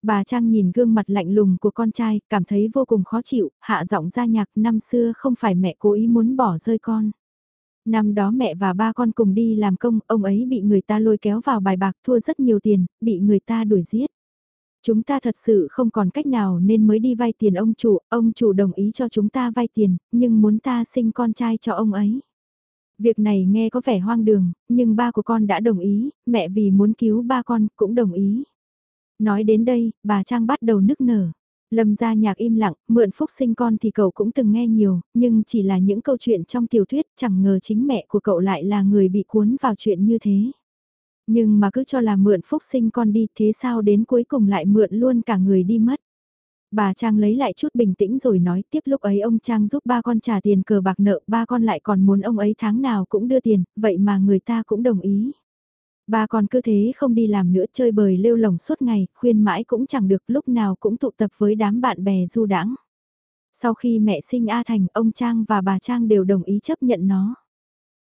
Bà Trang nhìn gương mặt lạnh lùng của con trai, cảm thấy vô cùng khó chịu, hạ giọng ra nhạc năm xưa không phải mẹ cố ý muốn bỏ rơi con. Năm đó mẹ và ba con cùng đi làm công, ông ấy bị người ta lôi kéo vào bài bạc thua rất nhiều tiền, bị người ta đuổi giết. Chúng ta thật sự không còn cách nào nên mới đi vay tiền ông chủ, ông chủ đồng ý cho chúng ta vay tiền, nhưng muốn ta sinh con trai cho ông ấy. Việc này nghe có vẻ hoang đường, nhưng ba của con đã đồng ý, mẹ vì muốn cứu ba con cũng đồng ý. Nói đến đây, bà Trang bắt đầu nức nở. Lâm gia nhạc im lặng, mượn phúc sinh con thì cậu cũng từng nghe nhiều, nhưng chỉ là những câu chuyện trong tiểu thuyết chẳng ngờ chính mẹ của cậu lại là người bị cuốn vào chuyện như thế. Nhưng mà cứ cho là mượn phúc sinh con đi thế sao đến cuối cùng lại mượn luôn cả người đi mất. Bà Trang lấy lại chút bình tĩnh rồi nói tiếp lúc ấy ông Trang giúp ba con trả tiền cờ bạc nợ, ba con lại còn muốn ông ấy tháng nào cũng đưa tiền, vậy mà người ta cũng đồng ý. Ba con cứ thế không đi làm nữa chơi bời lêu lồng suốt ngày, khuyên mãi cũng chẳng được lúc nào cũng tụ tập với đám bạn bè du đãng. Sau khi mẹ sinh A Thành, ông Trang và bà Trang đều đồng ý chấp nhận nó.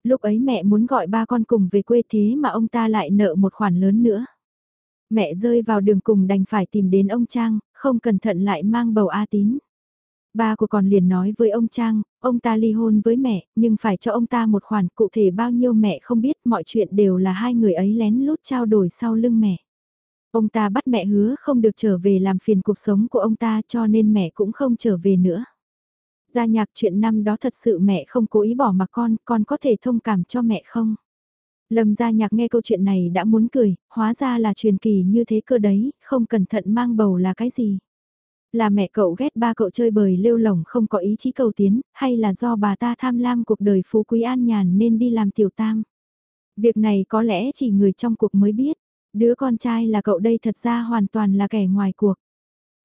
Lúc ấy mẹ muốn gọi ba con cùng về quê thế mà ông ta lại nợ một khoản lớn nữa. Mẹ rơi vào đường cùng đành phải tìm đến ông Trang, không cẩn thận lại mang bầu A tín. Ba của còn liền nói với ông Trang, ông ta ly hôn với mẹ, nhưng phải cho ông ta một khoản cụ thể bao nhiêu mẹ không biết mọi chuyện đều là hai người ấy lén lút trao đổi sau lưng mẹ. Ông ta bắt mẹ hứa không được trở về làm phiền cuộc sống của ông ta cho nên mẹ cũng không trở về nữa. Gia nhạc chuyện năm đó thật sự mẹ không cố ý bỏ mà con, con có thể thông cảm cho mẹ không? Lâm gia nhạc nghe câu chuyện này đã muốn cười, hóa ra là truyền kỳ như thế cơ đấy, không cẩn thận mang bầu là cái gì? Là mẹ cậu ghét ba cậu chơi bời lêu lỏng không có ý chí cầu tiến, hay là do bà ta tham lam cuộc đời phú quý an nhàn nên đi làm tiểu tam? Việc này có lẽ chỉ người trong cuộc mới biết, đứa con trai là cậu đây thật ra hoàn toàn là kẻ ngoài cuộc.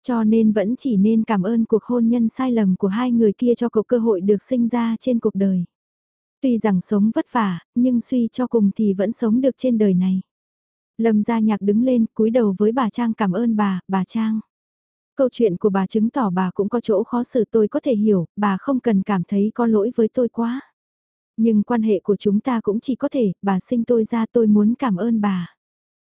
Cho nên vẫn chỉ nên cảm ơn cuộc hôn nhân sai lầm của hai người kia cho cậu cơ hội được sinh ra trên cuộc đời. Tuy rằng sống vất vả, nhưng suy cho cùng thì vẫn sống được trên đời này. Lâm gia nhạc đứng lên cúi đầu với bà Trang cảm ơn bà, bà Trang. Câu chuyện của bà chứng tỏ bà cũng có chỗ khó xử tôi có thể hiểu, bà không cần cảm thấy có lỗi với tôi quá. Nhưng quan hệ của chúng ta cũng chỉ có thể, bà sinh tôi ra tôi muốn cảm ơn bà.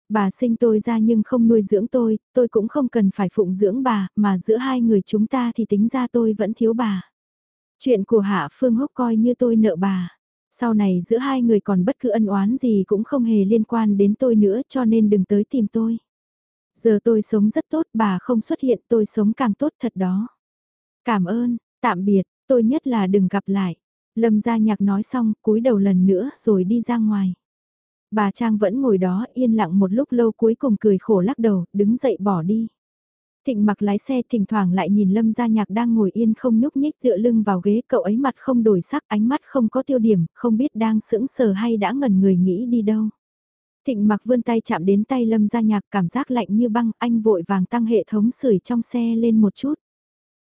Bà sinh tôi ra nhưng không nuôi dưỡng tôi, tôi cũng không cần phải phụng dưỡng bà, mà giữa hai người chúng ta thì tính ra tôi vẫn thiếu bà. Chuyện của Hạ Phương Húc coi như tôi nợ bà. Sau này giữa hai người còn bất cứ ân oán gì cũng không hề liên quan đến tôi nữa cho nên đừng tới tìm tôi. Giờ tôi sống rất tốt bà không xuất hiện tôi sống càng tốt thật đó. Cảm ơn, tạm biệt, tôi nhất là đừng gặp lại. Lâm gia nhạc nói xong cúi đầu lần nữa rồi đi ra ngoài. Bà Trang vẫn ngồi đó yên lặng một lúc lâu cuối cùng cười khổ lắc đầu, đứng dậy bỏ đi. Thịnh mặc lái xe thỉnh thoảng lại nhìn Lâm Gia Nhạc đang ngồi yên không nhúc nhích tựa lưng vào ghế cậu ấy mặt không đổi sắc ánh mắt không có tiêu điểm, không biết đang sững sờ hay đã ngẩn người nghĩ đi đâu. Thịnh mặc vươn tay chạm đến tay Lâm Gia Nhạc cảm giác lạnh như băng anh vội vàng tăng hệ thống sưởi trong xe lên một chút.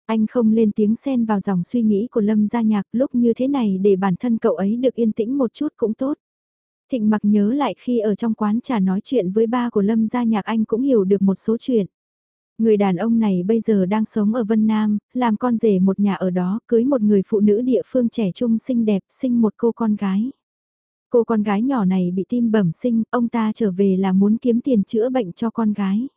Anh không lên tiếng xen vào dòng suy nghĩ của Lâm Gia Nhạc lúc như thế này để bản thân cậu ấy được yên tĩnh một chút cũng tốt. Thịnh mặc nhớ lại khi ở trong quán trà nói chuyện với ba của Lâm Gia Nhạc anh cũng hiểu được một số chuyện. Người đàn ông này bây giờ đang sống ở Vân Nam, làm con rể một nhà ở đó, cưới một người phụ nữ địa phương trẻ trung xinh đẹp, sinh một cô con gái. Cô con gái nhỏ này bị tim bẩm sinh, ông ta trở về là muốn kiếm tiền chữa bệnh cho con gái.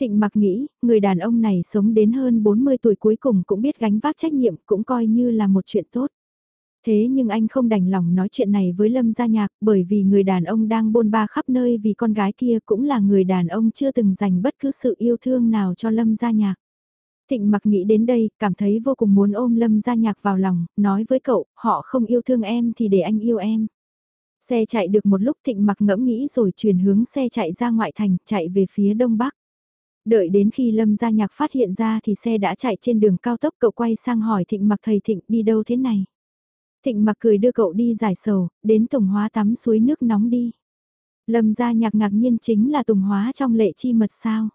Thịnh mặc nghĩ, người đàn ông này sống đến hơn 40 tuổi cuối cùng cũng biết gánh vác trách nhiệm, cũng coi như là một chuyện tốt. Thế nhưng anh không đành lòng nói chuyện này với Lâm Gia Nhạc bởi vì người đàn ông đang bôn ba khắp nơi vì con gái kia cũng là người đàn ông chưa từng dành bất cứ sự yêu thương nào cho Lâm Gia Nhạc. Thịnh mặc nghĩ đến đây, cảm thấy vô cùng muốn ôm Lâm Gia Nhạc vào lòng, nói với cậu, họ không yêu thương em thì để anh yêu em. Xe chạy được một lúc thịnh mặc ngẫm nghĩ rồi chuyển hướng xe chạy ra ngoại thành, chạy về phía đông bắc. Đợi đến khi Lâm Gia Nhạc phát hiện ra thì xe đã chạy trên đường cao tốc cậu quay sang hỏi thịnh mặc thầy thịnh đi đâu thế này. Thịnh mặc cười đưa cậu đi giải sầu, đến Tùng Hóa tắm suối nước nóng đi. Lâm gia nhạc ngạc nhiên chính là Tùng Hóa trong lệ chi mật sao.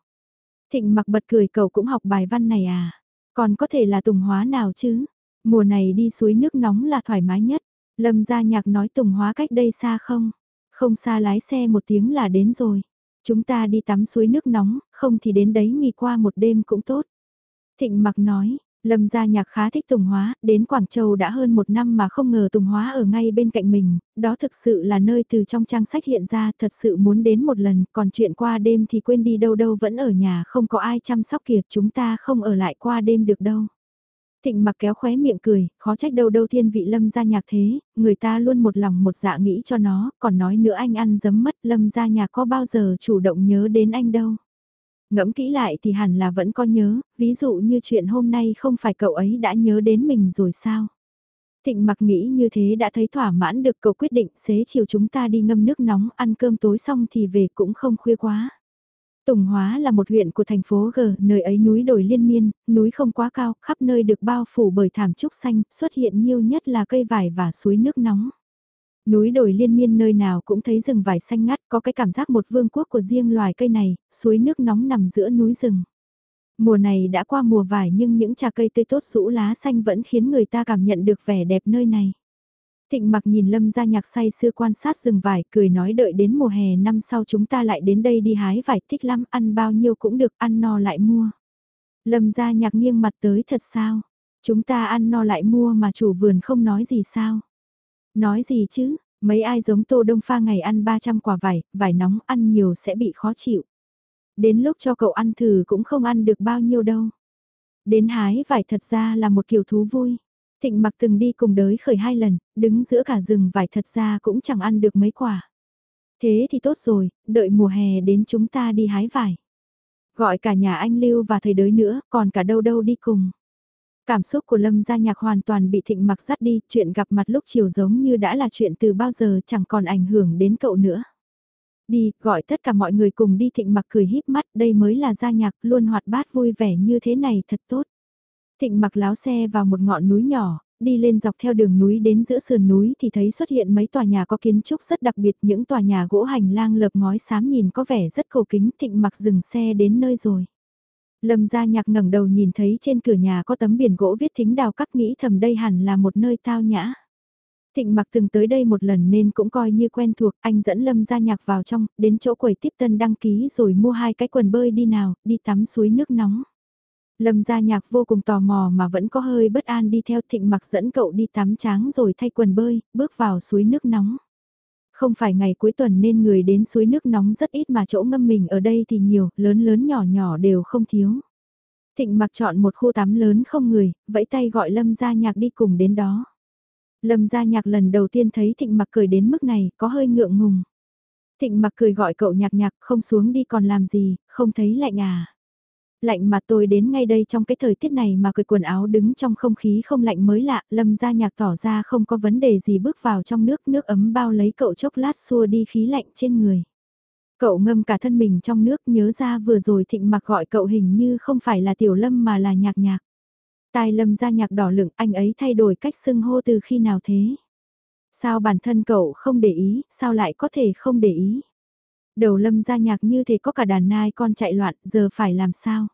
Thịnh mặc bật cười cậu cũng học bài văn này à. Còn có thể là Tùng Hóa nào chứ? Mùa này đi suối nước nóng là thoải mái nhất. Lâm gia nhạc nói Tùng Hóa cách đây xa không? Không xa lái xe một tiếng là đến rồi. Chúng ta đi tắm suối nước nóng, không thì đến đấy nghỉ qua một đêm cũng tốt. Thịnh mặc nói, Lâm gia nhạc khá thích Tùng Hóa, đến Quảng Châu đã hơn một năm mà không ngờ Tùng Hóa ở ngay bên cạnh mình, đó thực sự là nơi từ trong trang sách hiện ra thật sự muốn đến một lần, còn chuyện qua đêm thì quên đi đâu đâu vẫn ở nhà không có ai chăm sóc kìa, chúng ta không ở lại qua đêm được đâu. Thịnh mặc kéo khóe miệng cười, khó trách đâu đâu thiên vị lâm gia nhạc thế, người ta luôn một lòng một dạ nghĩ cho nó, còn nói nữa anh ăn dấm mất lâm gia nhạc có bao giờ chủ động nhớ đến anh đâu. Ngẫm kỹ lại thì hẳn là vẫn có nhớ, ví dụ như chuyện hôm nay không phải cậu ấy đã nhớ đến mình rồi sao? Thịnh mặc nghĩ như thế đã thấy thỏa mãn được cậu quyết định xế chiều chúng ta đi ngâm nước nóng ăn cơm tối xong thì về cũng không khuya quá. Tùng Hóa là một huyện của thành phố G, nơi ấy núi đồi liên miên, núi không quá cao, khắp nơi được bao phủ bởi thảm trúc xanh, xuất hiện nhiều nhất là cây vải và suối nước nóng. Núi đồi liên miên nơi nào cũng thấy rừng vải xanh ngắt có cái cảm giác một vương quốc của riêng loài cây này, suối nước nóng nằm giữa núi rừng. Mùa này đã qua mùa vải nhưng những trà cây tươi tốt rũ lá xanh vẫn khiến người ta cảm nhận được vẻ đẹp nơi này. Thịnh mặc nhìn lâm ra nhạc say xưa quan sát rừng vải cười nói đợi đến mùa hè năm sau chúng ta lại đến đây đi hái vải thích lắm ăn bao nhiêu cũng được ăn no lại mua. Lâm ra nhạc nghiêng mặt tới thật sao? Chúng ta ăn no lại mua mà chủ vườn không nói gì sao? Nói gì chứ, mấy ai giống tô đông pha ngày ăn 300 quả vải, vải nóng ăn nhiều sẽ bị khó chịu. Đến lúc cho cậu ăn thử cũng không ăn được bao nhiêu đâu. Đến hái vải thật ra là một kiểu thú vui. Thịnh mặc từng đi cùng đới khởi hai lần, đứng giữa cả rừng vải thật ra cũng chẳng ăn được mấy quả. Thế thì tốt rồi, đợi mùa hè đến chúng ta đi hái vải. Gọi cả nhà anh Lưu và thầy đới nữa, còn cả đâu đâu đi cùng. Cảm xúc của Lâm Gia Nhạc hoàn toàn bị thịnh mặc dắt đi, chuyện gặp mặt lúc chiều giống như đã là chuyện từ bao giờ chẳng còn ảnh hưởng đến cậu nữa. Đi, gọi tất cả mọi người cùng đi thịnh mặc cười híp mắt, đây mới là Gia Nhạc, luôn hoạt bát vui vẻ như thế này thật tốt. Thịnh mặc láo xe vào một ngọn núi nhỏ, đi lên dọc theo đường núi đến giữa sườn núi thì thấy xuất hiện mấy tòa nhà có kiến trúc rất đặc biệt, những tòa nhà gỗ hành lang lợp ngói xám nhìn có vẻ rất cổ kính, thịnh mặc dừng xe đến nơi rồi. Lâm gia nhạc ngẩng đầu nhìn thấy trên cửa nhà có tấm biển gỗ viết thính đào các nghĩ thầm đây hẳn là một nơi tao nhã. Thịnh mặc từng tới đây một lần nên cũng coi như quen thuộc, anh dẫn Lâm gia nhạc vào trong, đến chỗ quầy tiếp tân đăng ký rồi mua hai cái quần bơi đi nào, đi tắm suối nước nóng. Lâm gia nhạc vô cùng tò mò mà vẫn có hơi bất an đi theo thịnh mặc dẫn cậu đi tắm tráng rồi thay quần bơi, bước vào suối nước nóng. Không phải ngày cuối tuần nên người đến suối nước nóng rất ít mà chỗ ngâm mình ở đây thì nhiều, lớn lớn nhỏ nhỏ đều không thiếu. Thịnh mặc chọn một khu tắm lớn không người, vẫy tay gọi Lâm gia nhạc đi cùng đến đó. Lâm gia nhạc lần đầu tiên thấy thịnh mặc cười đến mức này, có hơi ngượng ngùng. Thịnh mặc cười gọi cậu nhạc nhạc không xuống đi còn làm gì, không thấy lạnh à. Lạnh mà tôi đến ngay đây trong cái thời tiết này mà cười quần áo đứng trong không khí không lạnh mới lạ, lâm gia nhạc tỏ ra không có vấn đề gì bước vào trong nước, nước ấm bao lấy cậu chốc lát xua đi khí lạnh trên người. Cậu ngâm cả thân mình trong nước nhớ ra vừa rồi thịnh mặc gọi cậu hình như không phải là tiểu lâm mà là nhạc nhạc. Tai lâm gia nhạc đỏ lửng anh ấy thay đổi cách xưng hô từ khi nào thế? Sao bản thân cậu không để ý, sao lại có thể không để ý? Đầu lâm gia nhạc như thế có cả đàn nai con chạy loạn, giờ phải làm sao?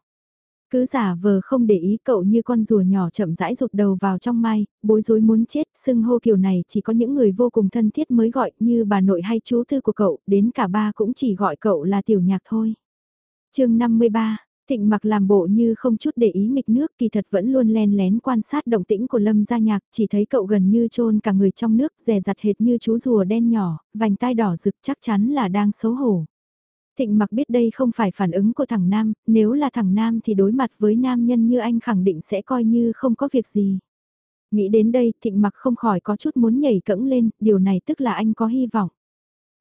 Cứ giả vờ không để ý cậu như con rùa nhỏ chậm rãi rụt đầu vào trong mai, bối rối muốn chết, xưng hô kiểu này chỉ có những người vô cùng thân thiết mới gọi như bà nội hay chú thư của cậu, đến cả ba cũng chỉ gọi cậu là tiểu nhạc thôi. chương 53 Thịnh mặc làm bộ như không chút để ý nghịch nước kỳ thật vẫn luôn len lén quan sát động tĩnh của lâm gia nhạc chỉ thấy cậu gần như trôn cả người trong nước rè rặt hệt như chú rùa đen nhỏ, vành tai đỏ rực chắc chắn là đang xấu hổ. Thịnh mặc biết đây không phải phản ứng của thằng Nam, nếu là thằng Nam thì đối mặt với nam nhân như anh khẳng định sẽ coi như không có việc gì. Nghĩ đến đây thịnh mặc không khỏi có chút muốn nhảy cẫng lên, điều này tức là anh có hy vọng.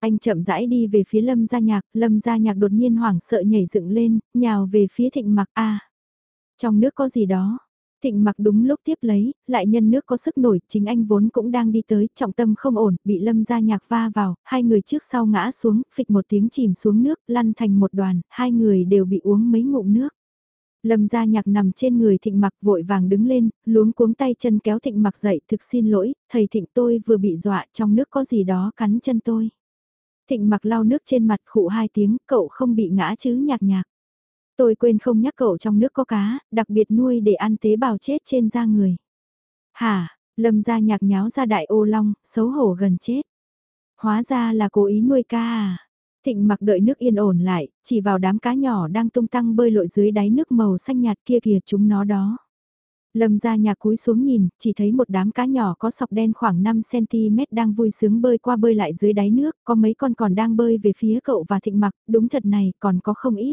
Anh chậm rãi đi về phía lâm gia nhạc, lâm gia nhạc đột nhiên hoảng sợ nhảy dựng lên, nhào về phía thịnh mặc a Trong nước có gì đó, Thịnh mặc đúng lúc tiếp lấy, lại nhân nước có sức nổi, chính anh vốn cũng đang đi tới, trọng tâm không ổn, bị lâm gia nhạc va vào, hai người trước sau ngã xuống, phịch một tiếng chìm xuống nước, lăn thành một đoàn, hai người đều bị uống mấy ngụm nước. Lâm gia nhạc nằm trên người thịnh mặc vội vàng đứng lên, luống cuống tay chân kéo thịnh mặc dậy, thực xin lỗi, thầy thịnh tôi vừa bị dọa trong nước có gì đó cắn chân tôi. Thịnh mặc lau nước trên mặt khụ hai tiếng, cậu không bị ngã chứ nhạc nhạc. Tôi quên không nhắc cậu trong nước có cá, đặc biệt nuôi để ăn tế bào chết trên da người. Hả, lâm ra nhạc nháo ra đại ô long, xấu hổ gần chết. Hóa ra là cố ý nuôi cá à. Thịnh mặc đợi nước yên ổn lại, chỉ vào đám cá nhỏ đang tung tăng bơi lội dưới đáy nước màu xanh nhạt kia kìa chúng nó đó. Lâm ra nhà cúi xuống nhìn, chỉ thấy một đám cá nhỏ có sọc đen khoảng 5cm đang vui sướng bơi qua bơi lại dưới đáy nước, có mấy con còn đang bơi về phía cậu và thịnh mặc, đúng thật này, còn có không ít.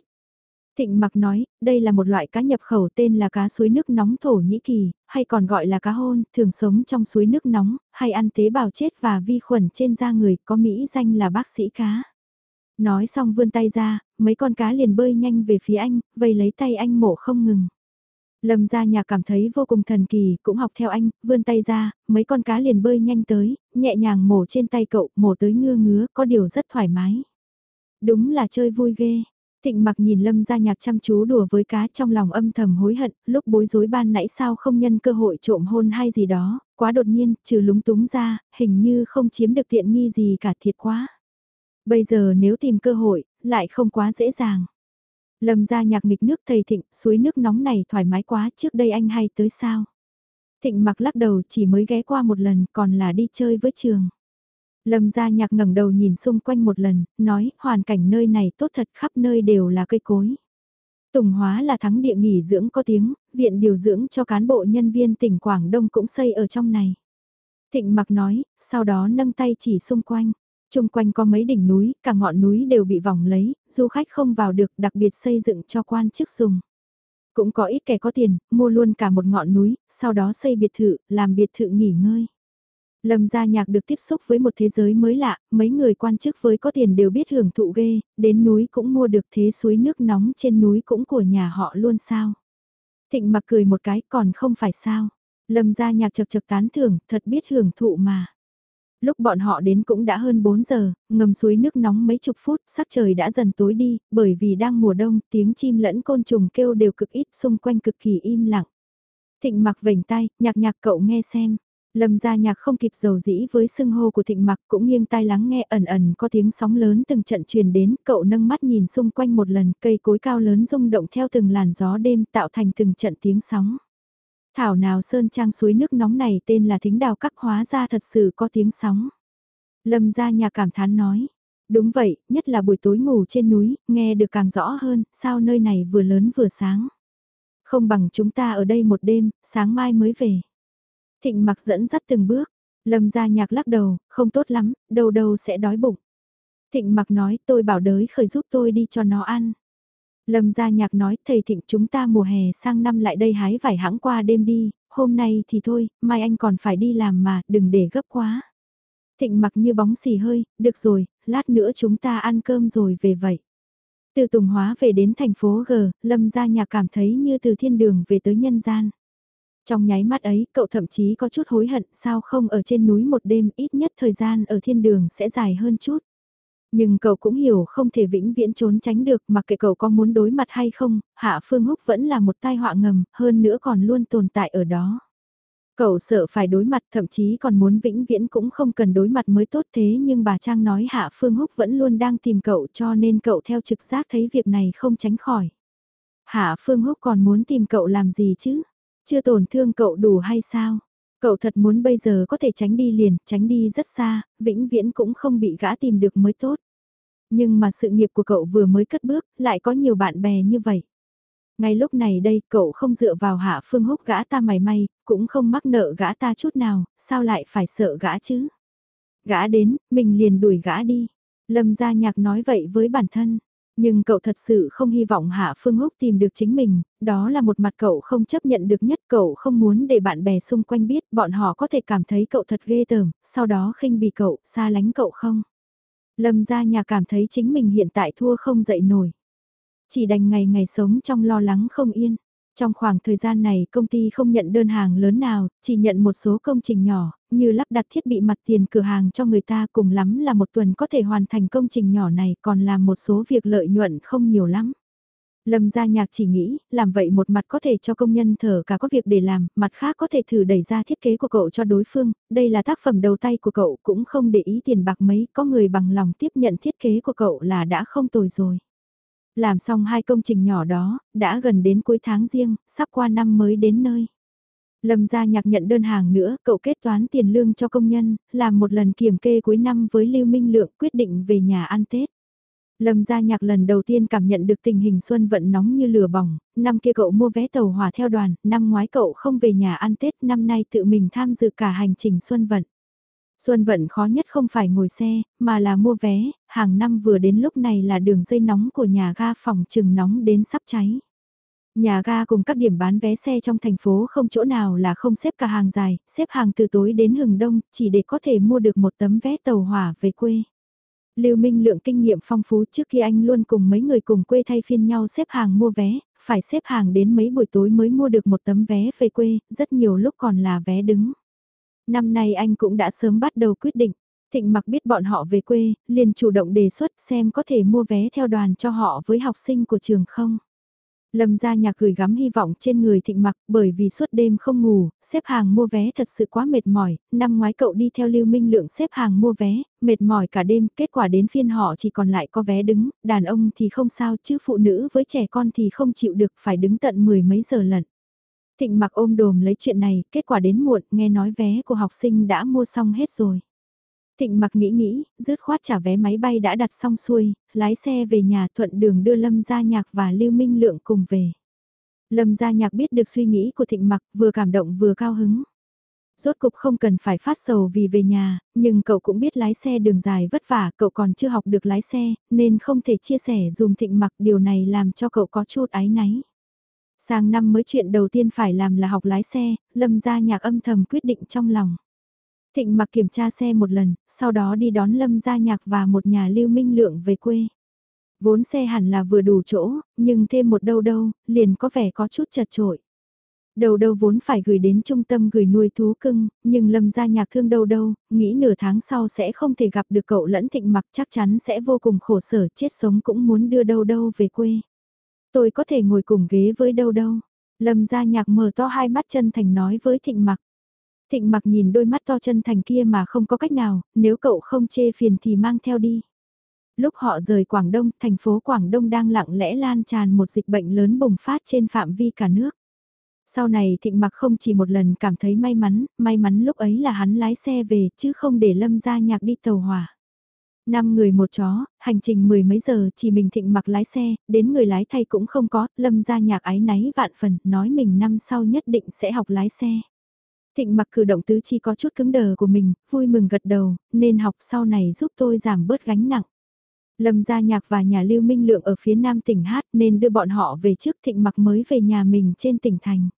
Thịnh mặc nói, đây là một loại cá nhập khẩu tên là cá suối nước nóng Thổ Nhĩ Kỳ, hay còn gọi là cá hôn, thường sống trong suối nước nóng, hay ăn tế bào chết và vi khuẩn trên da người, có mỹ danh là bác sĩ cá. Nói xong vươn tay ra, mấy con cá liền bơi nhanh về phía anh, vây lấy tay anh mổ không ngừng. Lâm gia nhà cảm thấy vô cùng thần kỳ, cũng học theo anh, vươn tay ra, mấy con cá liền bơi nhanh tới, nhẹ nhàng mổ trên tay cậu, mổ tới ngưa ngứa, có điều rất thoải mái. Đúng là chơi vui ghê. Thịnh mặc nhìn lâm gia nhạc chăm chú đùa với cá trong lòng âm thầm hối hận, lúc bối rối ban nãy sao không nhân cơ hội trộm hôn hay gì đó, quá đột nhiên, trừ lúng túng ra, hình như không chiếm được tiện nghi gì cả thiệt quá. Bây giờ nếu tìm cơ hội, lại không quá dễ dàng. Lâm gia nhạc nghịch nước thầy thịnh, suối nước nóng này thoải mái quá, trước đây anh hay tới sao? Thịnh mặc lắc đầu chỉ mới ghé qua một lần, còn là đi chơi với trường. Lâm gia nhạc ngẩng đầu nhìn xung quanh một lần, nói, hoàn cảnh nơi này tốt thật khắp nơi đều là cây cối. Tùng Hóa là thắng địa nghỉ dưỡng có tiếng, viện điều dưỡng cho cán bộ nhân viên tỉnh Quảng Đông cũng xây ở trong này. Thịnh mặc nói, sau đó nâng tay chỉ xung quanh. Trung quanh có mấy đỉnh núi, cả ngọn núi đều bị vòng lấy, du khách không vào được đặc biệt xây dựng cho quan chức dùng. Cũng có ít kẻ có tiền, mua luôn cả một ngọn núi, sau đó xây biệt thự, làm biệt thự nghỉ ngơi. Lâm gia nhạc được tiếp xúc với một thế giới mới lạ, mấy người quan chức với có tiền đều biết hưởng thụ ghê, đến núi cũng mua được thế suối nước nóng trên núi cũng của nhà họ luôn sao. Thịnh mặc cười một cái còn không phải sao. Lâm gia nhạc chật chật tán thưởng, thật biết hưởng thụ mà. Lúc bọn họ đến cũng đã hơn 4 giờ, ngầm suối nước nóng mấy chục phút, sắc trời đã dần tối đi, bởi vì đang mùa đông, tiếng chim lẫn côn trùng kêu đều cực ít, xung quanh cực kỳ im lặng. Thịnh mặc vểnh tay, nhạc nhạc cậu nghe xem. Lâm gia nhạc không kịp dầu dĩ với sưng hô của thịnh mặc cũng nghiêng tai lắng nghe ẩn ẩn có tiếng sóng lớn từng trận truyền đến, cậu nâng mắt nhìn xung quanh một lần, cây cối cao lớn rung động theo từng làn gió đêm tạo thành từng trận tiếng sóng. Thảo nào sơn trang suối nước nóng này tên là thính đào các hóa ra thật sự có tiếng sóng. Lâm gia nhạc cảm thán nói. Đúng vậy, nhất là buổi tối ngủ trên núi, nghe được càng rõ hơn, sao nơi này vừa lớn vừa sáng. Không bằng chúng ta ở đây một đêm, sáng mai mới về. Thịnh mặc dẫn dắt từng bước, lâm gia nhạc lắc đầu, không tốt lắm, đầu đầu sẽ đói bụng. Thịnh mặc nói tôi bảo đới khởi giúp tôi đi cho nó ăn. Lâm gia nhạc nói thầy thịnh chúng ta mùa hè sang năm lại đây hái vải hãng qua đêm đi, hôm nay thì thôi, mai anh còn phải đi làm mà, đừng để gấp quá. Thịnh mặc như bóng xì hơi, được rồi, lát nữa chúng ta ăn cơm rồi về vậy. Từ Tùng Hóa về đến thành phố G, Lâm gia nhạc cảm thấy như từ thiên đường về tới nhân gian. Trong nháy mắt ấy, cậu thậm chí có chút hối hận sao không ở trên núi một đêm ít nhất thời gian ở thiên đường sẽ dài hơn chút. Nhưng cậu cũng hiểu không thể vĩnh viễn trốn tránh được mặc kệ cậu có muốn đối mặt hay không, Hạ Phương Húc vẫn là một tai họa ngầm, hơn nữa còn luôn tồn tại ở đó. Cậu sợ phải đối mặt thậm chí còn muốn vĩnh viễn cũng không cần đối mặt mới tốt thế nhưng bà Trang nói Hạ Phương Húc vẫn luôn đang tìm cậu cho nên cậu theo trực giác thấy việc này không tránh khỏi. Hạ Phương Húc còn muốn tìm cậu làm gì chứ? Chưa tổn thương cậu đủ hay sao? Cậu thật muốn bây giờ có thể tránh đi liền, tránh đi rất xa, vĩnh viễn cũng không bị gã tìm được mới tốt. Nhưng mà sự nghiệp của cậu vừa mới cất bước, lại có nhiều bạn bè như vậy. Ngay lúc này đây, cậu không dựa vào hạ phương húc gã ta mày may, cũng không mắc nợ gã ta chút nào, sao lại phải sợ gã chứ? Gã đến, mình liền đuổi gã đi. Lâm gia nhạc nói vậy với bản thân. Nhưng cậu thật sự không hy vọng Hạ Phương Húc tìm được chính mình, đó là một mặt cậu không chấp nhận được nhất cậu không muốn để bạn bè xung quanh biết bọn họ có thể cảm thấy cậu thật ghê tởm, sau đó khinh bỉ cậu, xa lánh cậu không. Lâm gia nhà cảm thấy chính mình hiện tại thua không dậy nổi. Chỉ đành ngày ngày sống trong lo lắng không yên. Trong khoảng thời gian này công ty không nhận đơn hàng lớn nào, chỉ nhận một số công trình nhỏ, như lắp đặt thiết bị mặt tiền cửa hàng cho người ta cùng lắm là một tuần có thể hoàn thành công trình nhỏ này còn làm một số việc lợi nhuận không nhiều lắm. Lâm gia nhạc chỉ nghĩ, làm vậy một mặt có thể cho công nhân thở cả có việc để làm, mặt khác có thể thử đẩy ra thiết kế của cậu cho đối phương, đây là tác phẩm đầu tay của cậu cũng không để ý tiền bạc mấy, có người bằng lòng tiếp nhận thiết kế của cậu là đã không tồi rồi. Làm xong hai công trình nhỏ đó, đã gần đến cuối tháng riêng, sắp qua năm mới đến nơi. Lâm gia nhạc nhận đơn hàng nữa, cậu kết toán tiền lương cho công nhân, làm một lần kiểm kê cuối năm với Lưu Minh Lượng quyết định về nhà ăn Tết. Lâm gia nhạc lần đầu tiên cảm nhận được tình hình xuân vận nóng như lửa bỏng, năm kia cậu mua vé tàu hỏa theo đoàn, năm ngoái cậu không về nhà ăn Tết, năm nay tự mình tham dự cả hành trình xuân vận. Xuân vận khó nhất không phải ngồi xe, mà là mua vé, hàng năm vừa đến lúc này là đường dây nóng của nhà ga phòng trừng nóng đến sắp cháy. Nhà ga cùng các điểm bán vé xe trong thành phố không chỗ nào là không xếp cả hàng dài, xếp hàng từ tối đến hừng đông, chỉ để có thể mua được một tấm vé tàu hỏa về quê. Lưu Minh lượng kinh nghiệm phong phú trước khi anh luôn cùng mấy người cùng quê thay phiên nhau xếp hàng mua vé, phải xếp hàng đến mấy buổi tối mới mua được một tấm vé về quê, rất nhiều lúc còn là vé đứng. Năm nay anh cũng đã sớm bắt đầu quyết định. Thịnh mặc biết bọn họ về quê, liền chủ động đề xuất xem có thể mua vé theo đoàn cho họ với học sinh của trường không. Lâm gia nhạc gửi gắm hy vọng trên người thịnh mặc bởi vì suốt đêm không ngủ, xếp hàng mua vé thật sự quá mệt mỏi, năm ngoái cậu đi theo Lưu Minh Lượng xếp hàng mua vé, mệt mỏi cả đêm, kết quả đến phiên họ chỉ còn lại có vé đứng, đàn ông thì không sao chứ phụ nữ với trẻ con thì không chịu được phải đứng tận mười mấy giờ lận. Thịnh mặc ôm đồm lấy chuyện này, kết quả đến muộn, nghe nói vé của học sinh đã mua xong hết rồi. Thịnh mặc nghĩ nghĩ, dứt khoát trả vé máy bay đã đặt xong xuôi, lái xe về nhà thuận đường đưa Lâm Gia Nhạc và Lưu Minh Lượng cùng về. Lâm Gia Nhạc biết được suy nghĩ của thịnh mặc vừa cảm động vừa cao hứng. Rốt cục không cần phải phát sầu vì về nhà, nhưng cậu cũng biết lái xe đường dài vất vả, cậu còn chưa học được lái xe, nên không thể chia sẻ dùm thịnh mặc điều này làm cho cậu có chút áy náy. Sang năm mới chuyện đầu tiên phải làm là học lái xe, Lâm gia nhạc âm thầm quyết định trong lòng. Thịnh mặc kiểm tra xe một lần, sau đó đi đón Lâm gia nhạc và một nhà lưu minh lượng về quê. Vốn xe hẳn là vừa đủ chỗ, nhưng thêm một đâu đâu, liền có vẻ có chút chật trội. Đầu đâu vốn phải gửi đến trung tâm gửi nuôi thú cưng, nhưng lâm gia nhạc thương đâu đâu, nghĩ nửa tháng sau sẽ không thể gặp được cậu lẫn thịnh mặc chắc chắn sẽ vô cùng khổ sở chết sống cũng muốn đưa đâu đâu về quê. Tôi có thể ngồi cùng ghế với đâu đâu. Lâm gia nhạc mở to hai mắt chân thành nói với thịnh mặc. Thịnh mặc nhìn đôi mắt to chân thành kia mà không có cách nào, nếu cậu không chê phiền thì mang theo đi. Lúc họ rời Quảng Đông, thành phố Quảng Đông đang lặng lẽ lan tràn một dịch bệnh lớn bùng phát trên phạm vi cả nước. Sau này thịnh mặc không chỉ một lần cảm thấy may mắn, may mắn lúc ấy là hắn lái xe về chứ không để lâm ra nhạc đi tàu hỏa. Năm người một chó, hành trình mười mấy giờ chỉ mình thịnh mặc lái xe, đến người lái thay cũng không có, lâm ra nhạc ái náy vạn phần, nói mình năm sau nhất định sẽ học lái xe. Thịnh mặc cử động tứ chi có chút cứng đờ của mình, vui mừng gật đầu, nên học sau này giúp tôi giảm bớt gánh nặng. Lâm gia nhạc và nhà lưu minh lượng ở phía nam tỉnh hát nên đưa bọn họ về trước thịnh mặc mới về nhà mình trên tỉnh thành.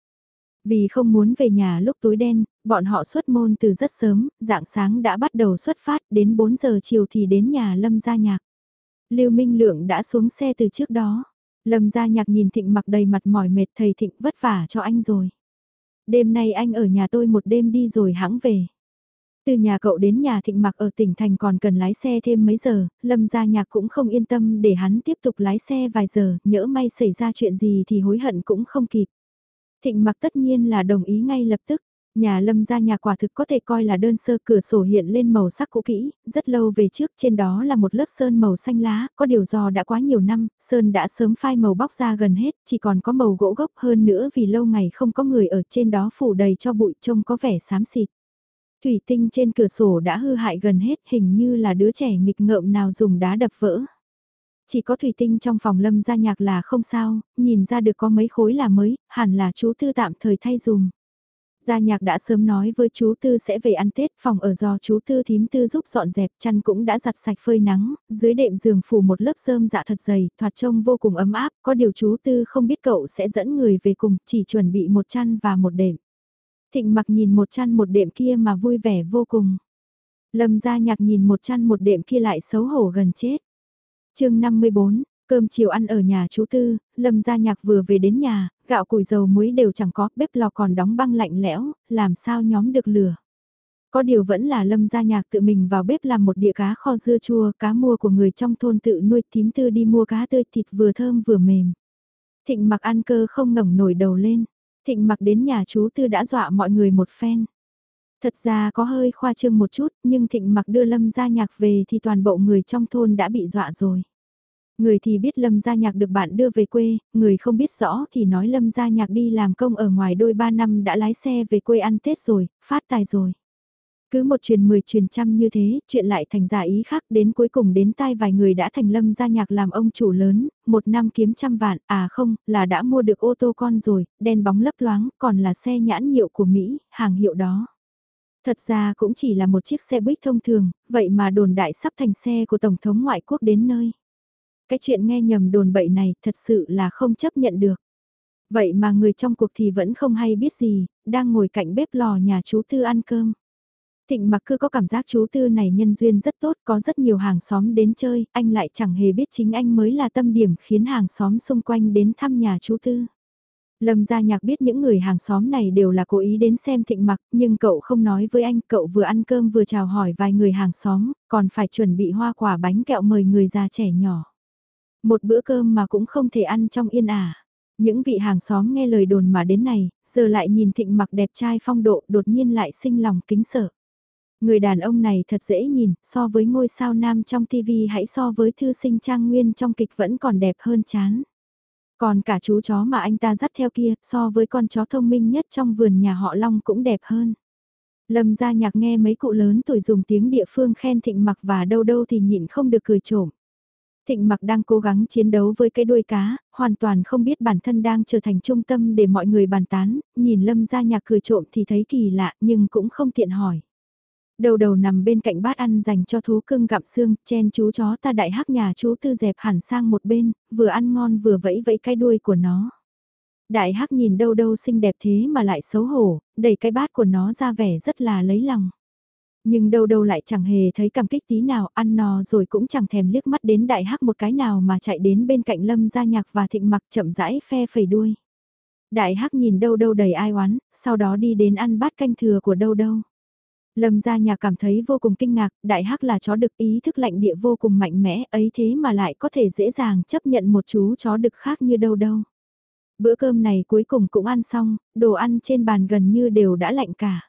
Vì không muốn về nhà lúc tối đen, bọn họ xuất môn từ rất sớm, dạng sáng đã bắt đầu xuất phát, đến 4 giờ chiều thì đến nhà Lâm Gia Nhạc. Lưu Minh Lượng đã xuống xe từ trước đó. Lâm Gia Nhạc nhìn Thịnh mặc đầy mặt mỏi mệt thầy Thịnh vất vả cho anh rồi. Đêm nay anh ở nhà tôi một đêm đi rồi hãng về. Từ nhà cậu đến nhà Thịnh mặc ở tỉnh thành còn cần lái xe thêm mấy giờ, Lâm Gia Nhạc cũng không yên tâm để hắn tiếp tục lái xe vài giờ, nhỡ may xảy ra chuyện gì thì hối hận cũng không kịp. Thịnh mặc tất nhiên là đồng ý ngay lập tức. Nhà lâm gia nhà quả thực có thể coi là đơn sơ cửa sổ hiện lên màu sắc cũ kỹ, rất lâu về trước trên đó là một lớp sơn màu xanh lá, có điều do đã quá nhiều năm, sơn đã sớm phai màu bóc ra gần hết, chỉ còn có màu gỗ gốc hơn nữa vì lâu ngày không có người ở trên đó phủ đầy cho bụi trông có vẻ xám xịt. Thủy tinh trên cửa sổ đã hư hại gần hết hình như là đứa trẻ nghịch ngợm nào dùng đá đập vỡ. Chỉ có thủy tinh trong phòng lâm gia nhạc là không sao, nhìn ra được có mấy khối là mới, hẳn là chú Tư tạm thời thay dùng Gia nhạc đã sớm nói với chú Tư sẽ về ăn Tết, phòng ở do chú Tư thím Tư giúp dọn dẹp, chăn cũng đã giặt sạch phơi nắng, dưới đệm giường phủ một lớp rơm dạ thật dày, thoạt trông vô cùng ấm áp, có điều chú Tư không biết cậu sẽ dẫn người về cùng, chỉ chuẩn bị một chăn và một đệm. Thịnh mặc nhìn một chăn một đệm kia mà vui vẻ vô cùng. Lâm gia nhạc nhìn một chăn một đệm kia lại xấu hổ gần chết chương 54, cơm chiều ăn ở nhà chú Tư, Lâm gia nhạc vừa về đến nhà, gạo củi dầu muối đều chẳng có, bếp lò còn đóng băng lạnh lẽo, làm sao nhóm được lửa. Có điều vẫn là Lâm gia nhạc tự mình vào bếp làm một đĩa cá kho dưa chua, cá mua của người trong thôn tự nuôi tím tư đi mua cá tươi thịt vừa thơm vừa mềm. Thịnh mặc ăn cơ không ngẩng nổi đầu lên, thịnh mặc đến nhà chú Tư đã dọa mọi người một phen. Thật ra có hơi khoa trương một chút, nhưng thịnh mặc đưa Lâm gia nhạc về thì toàn bộ người trong thôn đã bị dọa rồi. Người thì biết Lâm Gia Nhạc được bạn đưa về quê, người không biết rõ thì nói Lâm Gia Nhạc đi làm công ở ngoài đôi ba năm đã lái xe về quê ăn Tết rồi, phát tài rồi. Cứ một truyền mười truyền trăm như thế, chuyện lại thành giả ý khác đến cuối cùng đến tai vài người đã thành Lâm Gia Nhạc làm ông chủ lớn, một năm kiếm trăm vạn, à không, là đã mua được ô tô con rồi, đen bóng lấp loáng, còn là xe nhãn hiệu của Mỹ, hàng hiệu đó. Thật ra cũng chỉ là một chiếc xe buýt thông thường, vậy mà đồn đại sắp thành xe của Tổng thống ngoại quốc đến nơi. Cái chuyện nghe nhầm đồn bậy này thật sự là không chấp nhận được. Vậy mà người trong cuộc thì vẫn không hay biết gì, đang ngồi cạnh bếp lò nhà chú Tư ăn cơm. Thịnh mặc cứ có cảm giác chú Tư này nhân duyên rất tốt, có rất nhiều hàng xóm đến chơi, anh lại chẳng hề biết chính anh mới là tâm điểm khiến hàng xóm xung quanh đến thăm nhà chú Tư. Lâm gia nhạc biết những người hàng xóm này đều là cố ý đến xem thịnh mặc, nhưng cậu không nói với anh, cậu vừa ăn cơm vừa chào hỏi vài người hàng xóm, còn phải chuẩn bị hoa quả bánh kẹo mời người già trẻ nhỏ. Một bữa cơm mà cũng không thể ăn trong yên ả. Những vị hàng xóm nghe lời đồn mà đến này, giờ lại nhìn thịnh mặc đẹp trai phong độ đột nhiên lại sinh lòng kính sợ. Người đàn ông này thật dễ nhìn, so với ngôi sao nam trong TV hãy so với thư sinh trang nguyên trong kịch vẫn còn đẹp hơn chán. Còn cả chú chó mà anh ta dắt theo kia, so với con chó thông minh nhất trong vườn nhà họ Long cũng đẹp hơn. Lâm gia nhạc nghe mấy cụ lớn tuổi dùng tiếng địa phương khen thịnh mặc và đâu đâu thì nhịn không được cười trộm. Thịnh mặc đang cố gắng chiến đấu với cái đuôi cá, hoàn toàn không biết bản thân đang trở thành trung tâm để mọi người bàn tán, nhìn lâm ra nhạc cười trộm thì thấy kỳ lạ nhưng cũng không tiện hỏi. Đầu đầu nằm bên cạnh bát ăn dành cho thú cưng gặm xương, chen chú chó ta đại hắc nhà chú tư dẹp hẳn sang một bên, vừa ăn ngon vừa vẫy vẫy cái đuôi của nó. Đại hắc nhìn đâu đâu xinh đẹp thế mà lại xấu hổ, đẩy cái bát của nó ra vẻ rất là lấy lòng. Nhưng đâu đâu lại chẳng hề thấy cảm kích tí nào, ăn no rồi cũng chẳng thèm liếc mắt đến đại hắc một cái nào mà chạy đến bên cạnh lâm gia nhạc và thịnh mặc chậm rãi phe phẩy đuôi. Đại hắc nhìn đâu đâu đầy ai oán, sau đó đi đến ăn bát canh thừa của đâu đâu. Lâm gia nhà cảm thấy vô cùng kinh ngạc, đại hắc là chó đực ý thức lạnh địa vô cùng mạnh mẽ ấy thế mà lại có thể dễ dàng chấp nhận một chú chó đực khác như đâu đâu. Bữa cơm này cuối cùng cũng ăn xong, đồ ăn trên bàn gần như đều đã lạnh cả.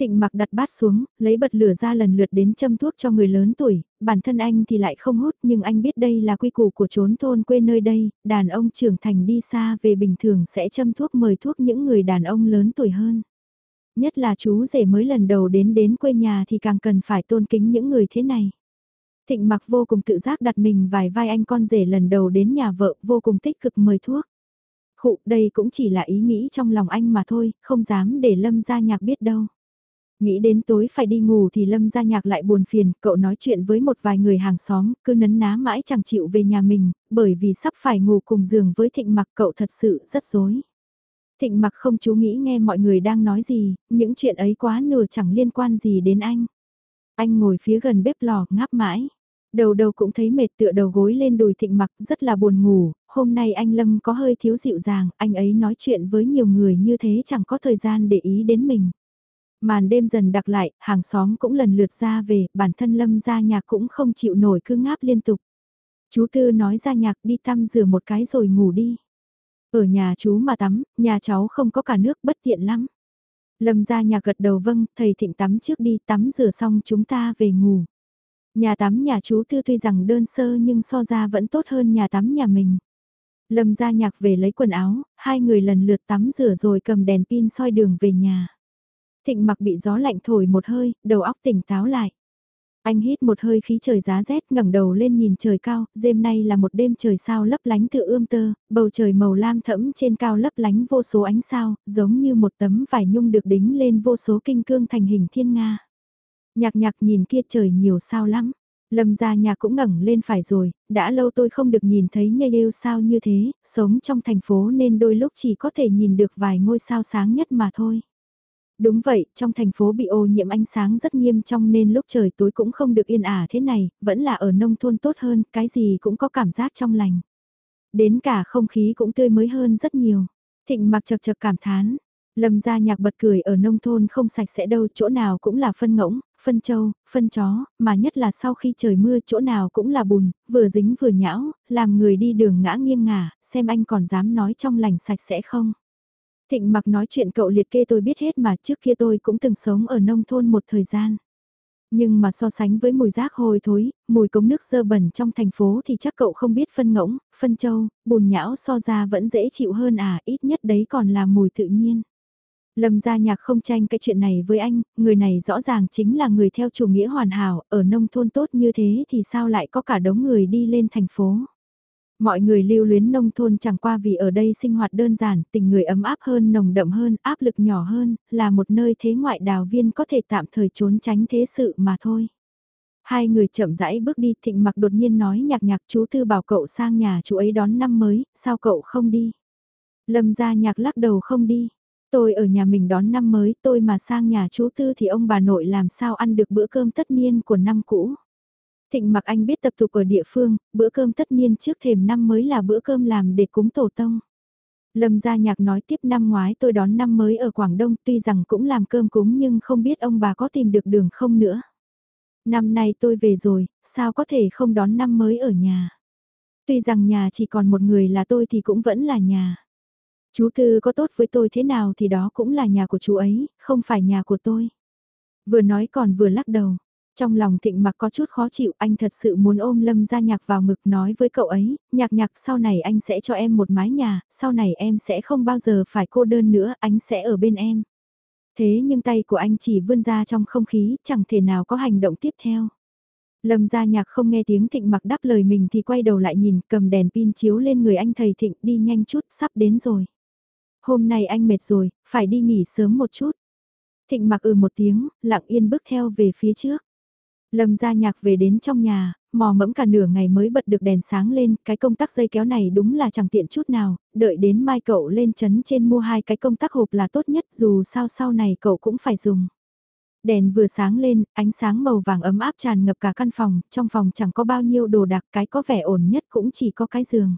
Thịnh mặc đặt bát xuống, lấy bật lửa ra lần lượt đến châm thuốc cho người lớn tuổi, bản thân anh thì lại không hút nhưng anh biết đây là quy củ của chốn thôn quê nơi đây, đàn ông trưởng thành đi xa về bình thường sẽ châm thuốc mời thuốc những người đàn ông lớn tuổi hơn. Nhất là chú rể mới lần đầu đến đến quê nhà thì càng cần phải tôn kính những người thế này. Thịnh mặc vô cùng tự giác đặt mình vài vai anh con rể lần đầu đến nhà vợ vô cùng tích cực mời thuốc. Khụ đây cũng chỉ là ý nghĩ trong lòng anh mà thôi, không dám để Lâm gia nhạc biết đâu. Nghĩ đến tối phải đi ngủ thì Lâm gia nhạc lại buồn phiền, cậu nói chuyện với một vài người hàng xóm, cứ nấn ná mãi chẳng chịu về nhà mình, bởi vì sắp phải ngủ cùng giường với thịnh mặc cậu thật sự rất dối. Thịnh mặc không chú nghĩ nghe mọi người đang nói gì, những chuyện ấy quá nửa chẳng liên quan gì đến anh. Anh ngồi phía gần bếp lò ngáp mãi. Đầu đầu cũng thấy mệt tựa đầu gối lên đùi thịnh mặc rất là buồn ngủ, hôm nay anh Lâm có hơi thiếu dịu dàng, anh ấy nói chuyện với nhiều người như thế chẳng có thời gian để ý đến mình. Màn đêm dần đặc lại, hàng xóm cũng lần lượt ra về, bản thân Lâm ra nhạc cũng không chịu nổi cứ ngáp liên tục. Chú Tư nói ra nhạc đi tăm rửa một cái rồi ngủ đi. Ở nhà chú mà tắm, nhà cháu không có cả nước bất tiện lắm. Lâm ra nhà gật đầu vâng, thầy thịnh tắm trước đi tắm rửa xong chúng ta về ngủ. Nhà tắm nhà chú Tư tuy rằng đơn sơ nhưng so ra vẫn tốt hơn nhà tắm nhà mình. Lâm ra nhạc về lấy quần áo, hai người lần lượt tắm rửa rồi cầm đèn pin soi đường về nhà. Thịnh mặc bị gió lạnh thổi một hơi, đầu óc tỉnh táo lại. Anh hít một hơi khí trời giá rét ngẩng đầu lên nhìn trời cao, đêm nay là một đêm trời sao lấp lánh tự ươm tơ, bầu trời màu lam thẫm trên cao lấp lánh vô số ánh sao, giống như một tấm vải nhung được đính lên vô số kinh cương thành hình thiên nga. Nhạc nhạc nhìn kia trời nhiều sao lắm. Lâm gia nhà cũng ngẩng lên phải rồi, đã lâu tôi không được nhìn thấy nhây yêu sao như thế, sống trong thành phố nên đôi lúc chỉ có thể nhìn được vài ngôi sao sáng nhất mà thôi. Đúng vậy, trong thành phố bị ô nhiễm ánh sáng rất nghiêm trọng nên lúc trời tối cũng không được yên ả thế này, vẫn là ở nông thôn tốt hơn, cái gì cũng có cảm giác trong lành. Đến cả không khí cũng tươi mới hơn rất nhiều. Thịnh mặc chật chật cảm thán. Lâm gia nhạc bật cười ở nông thôn không sạch sẽ đâu, chỗ nào cũng là phân ngỗng, phân trâu, phân chó, mà nhất là sau khi trời mưa chỗ nào cũng là bùn, vừa dính vừa nhão, làm người đi đường ngã nghiêng ngả, xem anh còn dám nói trong lành sạch sẽ không. Thịnh mặc nói chuyện cậu liệt kê tôi biết hết mà trước kia tôi cũng từng sống ở nông thôn một thời gian. Nhưng mà so sánh với mùi rác hôi thối, mùi cống nước dơ bẩn trong thành phố thì chắc cậu không biết phân ngỗng, phân châu, bùn nhão so ra vẫn dễ chịu hơn à, ít nhất đấy còn là mùi tự nhiên. Lâm gia nhạc không tranh cái chuyện này với anh, người này rõ ràng chính là người theo chủ nghĩa hoàn hảo, ở nông thôn tốt như thế thì sao lại có cả đống người đi lên thành phố. Mọi người lưu luyến nông thôn chẳng qua vì ở đây sinh hoạt đơn giản, tình người ấm áp hơn, nồng đậm hơn, áp lực nhỏ hơn, là một nơi thế ngoại đào viên có thể tạm thời trốn tránh thế sự mà thôi. Hai người chậm rãi bước đi, thịnh mặc đột nhiên nói nhạc nhạc chú Tư bảo cậu sang nhà chú ấy đón năm mới, sao cậu không đi? Lâm ra nhạc lắc đầu không đi. Tôi ở nhà mình đón năm mới, tôi mà sang nhà chú Tư thì ông bà nội làm sao ăn được bữa cơm tất niên của năm cũ. Thịnh mặc anh biết tập tục ở địa phương, bữa cơm tất niên trước thềm năm mới là bữa cơm làm để cúng tổ tông. Lâm gia nhạc nói tiếp năm ngoái tôi đón năm mới ở Quảng Đông tuy rằng cũng làm cơm cúng nhưng không biết ông bà có tìm được đường không nữa. Năm nay tôi về rồi, sao có thể không đón năm mới ở nhà. Tuy rằng nhà chỉ còn một người là tôi thì cũng vẫn là nhà. Chú Tư có tốt với tôi thế nào thì đó cũng là nhà của chú ấy, không phải nhà của tôi. Vừa nói còn vừa lắc đầu. Trong lòng thịnh mặc có chút khó chịu, anh thật sự muốn ôm lâm ra nhạc vào ngực nói với cậu ấy, nhạc nhạc sau này anh sẽ cho em một mái nhà, sau này em sẽ không bao giờ phải cô đơn nữa, anh sẽ ở bên em. Thế nhưng tay của anh chỉ vươn ra trong không khí, chẳng thể nào có hành động tiếp theo. Lâm gia nhạc không nghe tiếng thịnh mặc đáp lời mình thì quay đầu lại nhìn, cầm đèn pin chiếu lên người anh thầy thịnh đi nhanh chút, sắp đến rồi. Hôm nay anh mệt rồi, phải đi nghỉ sớm một chút. Thịnh mặc ừ một tiếng, lặng yên bước theo về phía trước. Lâm gia nhạc về đến trong nhà, mò mẫm cả nửa ngày mới bật được đèn sáng lên, cái công tắc dây kéo này đúng là chẳng tiện chút nào, đợi đến mai cậu lên chấn trên mua hai cái công tắc hộp là tốt nhất dù sao sau này cậu cũng phải dùng. Đèn vừa sáng lên, ánh sáng màu vàng ấm áp tràn ngập cả căn phòng, trong phòng chẳng có bao nhiêu đồ đạc cái có vẻ ổn nhất cũng chỉ có cái giường.